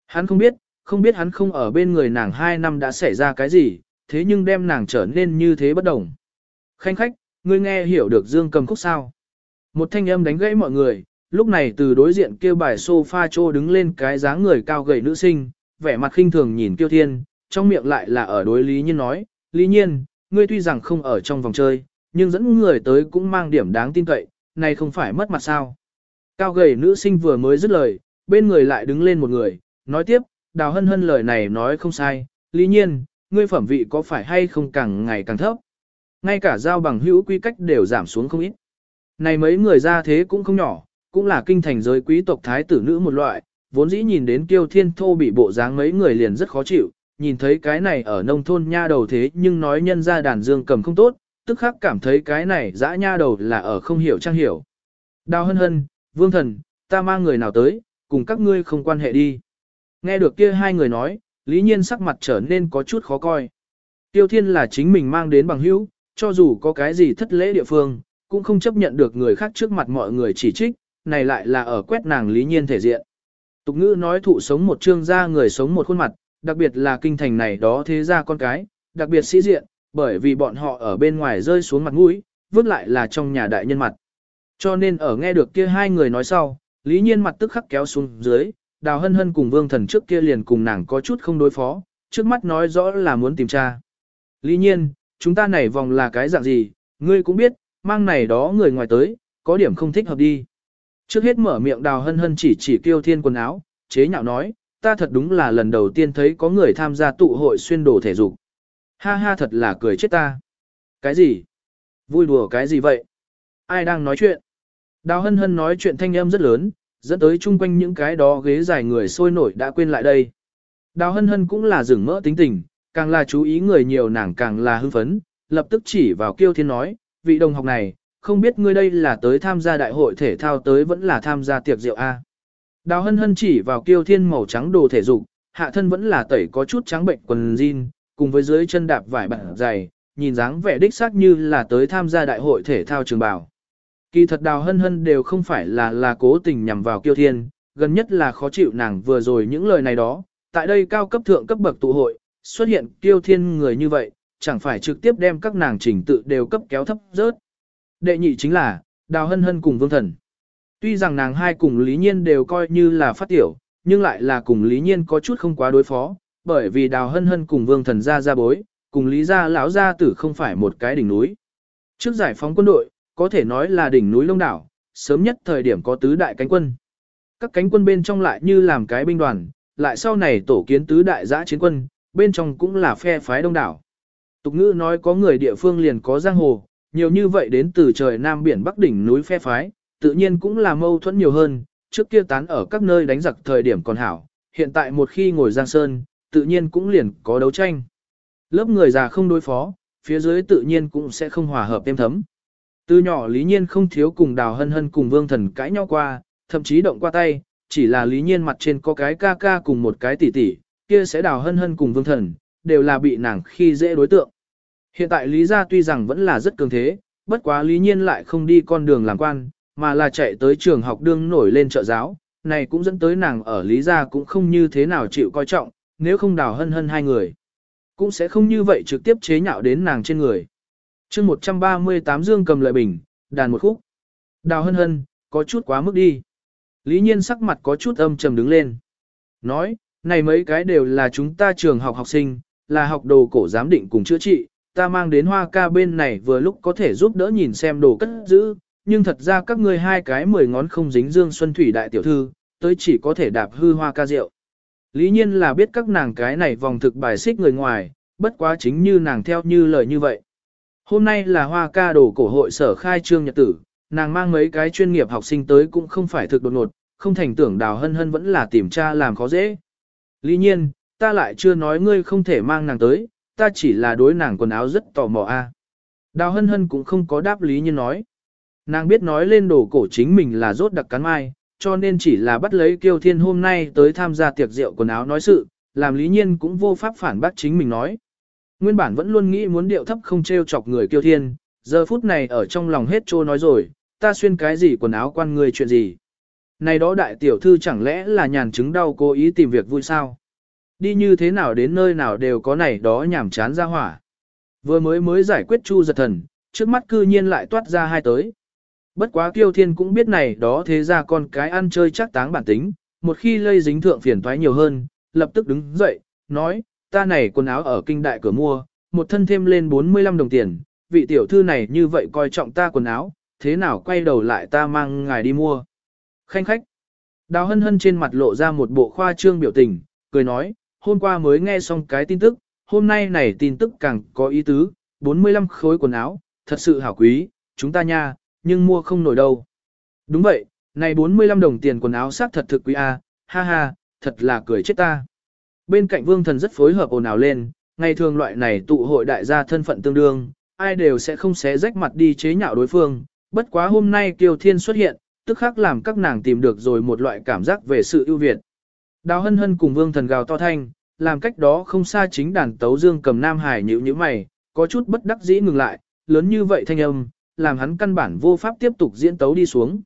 Hắn không biết, không biết hắn không ở bên người nàng hai năm đã xảy ra cái gì, thế nhưng đem nàng trở nên như thế bất đồng. Khanh khách, ngươi nghe hiểu được Dương cầm khúc sao. Một thanh âm đánh gãy mọi người, lúc này từ đối diện kêu bài sofa trô đứng lên cái dáng người cao gầy nữ sinh, vẻ mặt khinh thường nhìn Kiêu Thiên, trong miệng lại là ở đối Lý Nhiên nói, Lý Nhiên, ngươi tuy rằng không ở trong vòng chơi, nhưng dẫn người tới cũng mang điểm đáng tin cậy, này không phải mất mặt sao. Cao gầy nữ sinh vừa mới dứt lời, bên người lại đứng lên một người, nói tiếp, đào hân hân lời này nói không sai, Lý Nhiên, ngươi phẩm vị có phải hay không càng ngày càng thấp. Ngay cả giao bằng hữu quy cách đều giảm xuống không ít. Này mấy người ra thế cũng không nhỏ, cũng là kinh thành giới quý tộc thái tử nữ một loại, vốn dĩ nhìn đến kiêu thiên thô bị bộ dáng mấy người liền rất khó chịu, nhìn thấy cái này ở nông thôn nha đầu thế nhưng nói nhân ra đàn dương cầm không tốt, tức khắc cảm thấy cái này dã nha đầu là ở không hiểu trang hiểu. Đào hân hân, vương thần, ta mang người nào tới, cùng các ngươi không quan hệ đi. Nghe được kia hai người nói, lý nhiên sắc mặt trở nên có chút khó coi. Tiêu thiên là chính mình mang đến bằng hữu, cho dù có cái gì thất lễ địa phương, cũng không chấp nhận được người khác trước mặt mọi người chỉ trích, này lại là ở quét nàng lý nhiên thể diện. Tục ngữ nói thụ sống một trương gia người sống một khuôn mặt, đặc biệt là kinh thành này đó thế ra con cái, đặc biệt sĩ diện, bởi vì bọn họ ở bên ngoài rơi xuống mặt mũi, vứt lại là trong nhà đại nhân mặt. Cho nên ở nghe được kia hai người nói sau, lý nhiên mặt tức khắc kéo xuống dưới, đào hân hân cùng vương thần trước kia liền cùng nàng có chút không đối phó, trước mắt nói rõ là muốn tìm tra. Lý nhiên, chúng ta này vòng là cái dạng gì, ngươi cũng biết, mang này đó người ngoài tới, có điểm không thích hợp đi. Trước hết mở miệng đào hân hân chỉ chỉ kiêu thiên quần áo, chế nhạo nói, ta thật đúng là lần đầu tiên thấy có người tham gia tụ hội xuyên đồ thể dục. Ha ha thật là cười chết ta. Cái gì? Vui đùa cái gì vậy? Ai đang nói chuyện? Đào hân hân nói chuyện thanh âm rất lớn, dẫn tới chung quanh những cái đó ghế dài người sôi nổi đã quên lại đây. Đào hân hân cũng là rừng mỡ tính tình, càng là chú ý người nhiều nàng càng là hưng phấn, lập tức chỉ vào kiêu thiên nói, vị đồng học này, không biết ngươi đây là tới tham gia đại hội thể thao tới vẫn là tham gia tiệc rượu A. Đào hân hân chỉ vào kiêu thiên màu trắng đồ thể dục, hạ thân vẫn là tẩy có chút trắng bệnh quần jean, cùng với dưới chân đạp vải bản dày, nhìn dáng vẻ đích xác như là tới tham gia đại hội thể thao trường bào. Kỳ thật đào hân hân đều không phải là là cố tình nhằm vào kiêu thiên, gần nhất là khó chịu nàng vừa rồi những lời này đó, tại đây cao cấp thượng cấp bậc tụ hội, xuất hiện kiêu thiên người như vậy, chẳng phải trực tiếp đem các nàng trình tự đều cấp kéo thấp rớt. Đệ nhị chính là, đào hân hân cùng vương thần. Tuy rằng nàng hai cùng Lý Nhiên đều coi như là phát tiểu, nhưng lại là cùng Lý Nhiên có chút không quá đối phó, bởi vì đào hân hân cùng vương thần gia gia bối, cùng Lý gia lão gia tử không phải một cái đỉnh núi. Trước giải phóng quân đội, có thể nói là đỉnh núi lông đảo, sớm nhất thời điểm có tứ đại cánh quân. Các cánh quân bên trong lại như làm cái binh đoàn, lại sau này tổ kiến tứ đại giã chiến quân, bên trong cũng là phe phái đông đảo. Tục ngữ nói có người địa phương liền có giang hồ, nhiều như vậy đến từ trời Nam biển Bắc đỉnh núi phe phái, tự nhiên cũng là mâu thuẫn nhiều hơn, trước kia tán ở các nơi đánh giặc thời điểm còn hảo, hiện tại một khi ngồi giang sơn, tự nhiên cũng liền có đấu tranh. Lớp người già không đối phó, phía dưới tự nhiên cũng sẽ không hòa hợp êm thấm. Từ nhỏ Lý Nhiên không thiếu cùng Đào Hân Hân cùng Vương Thần cãi nhau qua, thậm chí động qua tay, chỉ là Lý Nhiên mặt trên có cái ca ca cùng một cái tỷ tỷ, kia sẽ Đào Hân Hân cùng Vương Thần, đều là bị nàng khi dễ đối tượng. Hiện tại Lý gia tuy rằng vẫn là rất cường thế, bất quá Lý Nhiên lại không đi con đường làm quan, mà là chạy tới trường học đương nổi lên trợ giáo, này cũng dẫn tới nàng ở Lý gia cũng không như thế nào chịu coi trọng, nếu không Đào Hân Hân hai người. Cũng sẽ không như vậy trực tiếp chế nhạo đến nàng trên người. chương 138 Dương cầm lợi bình, đàn một khúc. Đào hân hân, có chút quá mức đi. Lý nhiên sắc mặt có chút âm trầm đứng lên. Nói, này mấy cái đều là chúng ta trường học học sinh, là học đồ cổ giám định cùng chữa trị, ta mang đến hoa ca bên này vừa lúc có thể giúp đỡ nhìn xem đồ cất giữ, nhưng thật ra các ngươi hai cái mười ngón không dính dương xuân thủy đại tiểu thư, tới chỉ có thể đạp hư hoa ca rượu. Lý nhiên là biết các nàng cái này vòng thực bài xích người ngoài, bất quá chính như nàng theo như lời như vậy. Hôm nay là hoa ca đồ cổ hội sở khai trương nhật tử, nàng mang mấy cái chuyên nghiệp học sinh tới cũng không phải thực đột ngột, không thành tưởng đào hân hân vẫn là tìm tra làm khó dễ. Lý nhiên, ta lại chưa nói ngươi không thể mang nàng tới, ta chỉ là đối nàng quần áo rất tò mò a. Đào hân hân cũng không có đáp lý nhiên nói. Nàng biết nói lên đồ cổ chính mình là rốt đặc cắn mai, cho nên chỉ là bắt lấy Kiêu Thiên hôm nay tới tham gia tiệc rượu quần áo nói sự, làm Lý Nhiên cũng vô pháp phản bác chính mình nói. Nguyên bản vẫn luôn nghĩ muốn điệu thấp không trêu chọc người Kiêu Thiên, giờ phút này ở trong lòng hết trô nói rồi, ta xuyên cái gì quần áo quan người chuyện gì. Này đó đại tiểu thư chẳng lẽ là nhàn chứng đau cố ý tìm việc vui sao? Đi như thế nào đến nơi nào đều có này đó nhảm chán ra hỏa. Vừa mới mới giải quyết chu giật thần, trước mắt cư nhiên lại toát ra hai tới. Bất quá kiêu thiên cũng biết này đó thế ra con cái ăn chơi chắc táng bản tính, một khi lây dính thượng phiền toái nhiều hơn, lập tức đứng dậy, nói, ta này quần áo ở kinh đại cửa mua, một thân thêm lên 45 đồng tiền, vị tiểu thư này như vậy coi trọng ta quần áo, thế nào quay đầu lại ta mang ngài đi mua. Khanh khách, đào hân hân trên mặt lộ ra một bộ khoa trương biểu tình, cười nói, hôm qua mới nghe xong cái tin tức, hôm nay này tin tức càng có ý tứ, 45 khối quần áo, thật sự hảo quý, chúng ta nha, nhưng mua không nổi đâu. Đúng vậy, này 45 đồng tiền quần áo sát thật thực quý a, ha ha, thật là cười chết ta. Bên cạnh vương thần rất phối hợp ồn ào lên, ngày thường loại này tụ hội đại gia thân phận tương đương, ai đều sẽ không xé rách mặt đi chế nhạo đối phương, bất quá hôm nay Kiều Thiên xuất hiện, tức khắc làm các nàng tìm được rồi một loại cảm giác về sự ưu việt. Đào hân hân cùng vương thần gào to thanh, làm cách đó không xa chính đàn tấu dương cầm nam hải nhữ như mày, có chút bất đắc dĩ ngừng lại, lớn như vậy thanh âm, làm hắn căn bản vô pháp tiếp tục diễn tấu đi xuống.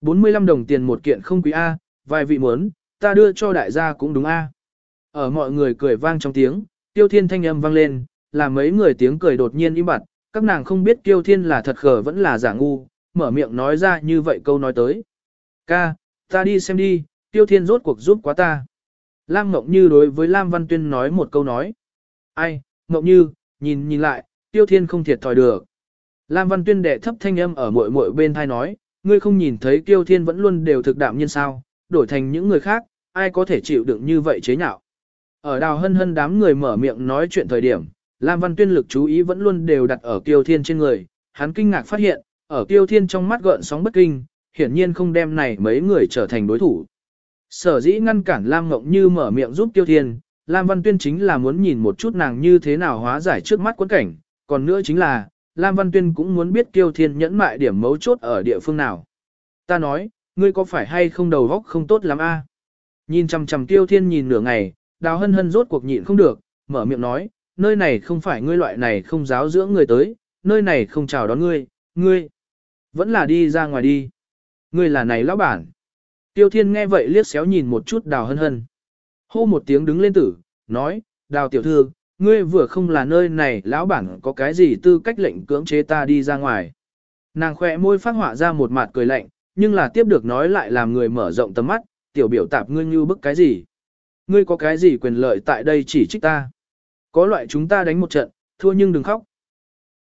45 đồng tiền một kiện không quý A, vài vị muốn, ta đưa cho đại gia cũng đúng A. Ở mọi người cười vang trong tiếng, tiêu thiên thanh âm vang lên, làm mấy người tiếng cười đột nhiên im bặt, các nàng không biết tiêu thiên là thật khờ vẫn là giả ngu, mở miệng nói ra như vậy câu nói tới. Ca, ta đi xem đi, tiêu thiên rốt cuộc giúp quá ta. Lam Ngọc Như đối với Lam Văn Tuyên nói một câu nói. Ai, Ngọc Như, nhìn nhìn lại, tiêu thiên không thiệt thòi được. Lam Văn Tuyên đệ thấp thanh âm ở muội muội bên thai nói, ngươi không nhìn thấy Kiêu Thiên vẫn luôn đều thực đạm nhiên sao, đổi thành những người khác, ai có thể chịu đựng như vậy chế nhạo. Ở đào hân hân đám người mở miệng nói chuyện thời điểm, Lam Văn Tuyên lực chú ý vẫn luôn đều đặt ở Kiêu Thiên trên người, hắn kinh ngạc phát hiện, ở Kiêu Thiên trong mắt gợn sóng bất kinh, hiển nhiên không đem này mấy người trở thành đối thủ. Sở dĩ ngăn cản Lam Ngộng Như mở miệng giúp Tiêu Thiên, Lam Văn Tuyên chính là muốn nhìn một chút nàng như thế nào hóa giải trước mắt quẫn cảnh, còn nữa chính là, Lam Văn Tuyên cũng muốn biết Tiêu Thiên nhẫn mại điểm mấu chốt ở địa phương nào. Ta nói, ngươi có phải hay không đầu góc không tốt lắm a? Nhìn chằm chằm Tiêu Thiên nhìn nửa ngày, Đào Hân Hân rốt cuộc nhịn không được, mở miệng nói, nơi này không phải ngươi loại này không giáo dưỡng người tới, nơi này không chào đón ngươi, ngươi vẫn là đi ra ngoài đi. Ngươi là này lão bản. Tiêu Thiên nghe vậy liếc xéo nhìn một chút Đào Hân Hân. Hô một tiếng đứng lên tử, nói, Đào tiểu thư, ngươi vừa không là nơi này lão bản có cái gì tư cách lệnh cưỡng chế ta đi ra ngoài. Nàng khỏe môi phát họa ra một mặt cười lạnh, nhưng là tiếp được nói lại làm người mở rộng tầm mắt, tiểu biểu tạp ngươi như bức cái gì. Ngươi có cái gì quyền lợi tại đây chỉ trích ta. Có loại chúng ta đánh một trận, thua nhưng đừng khóc,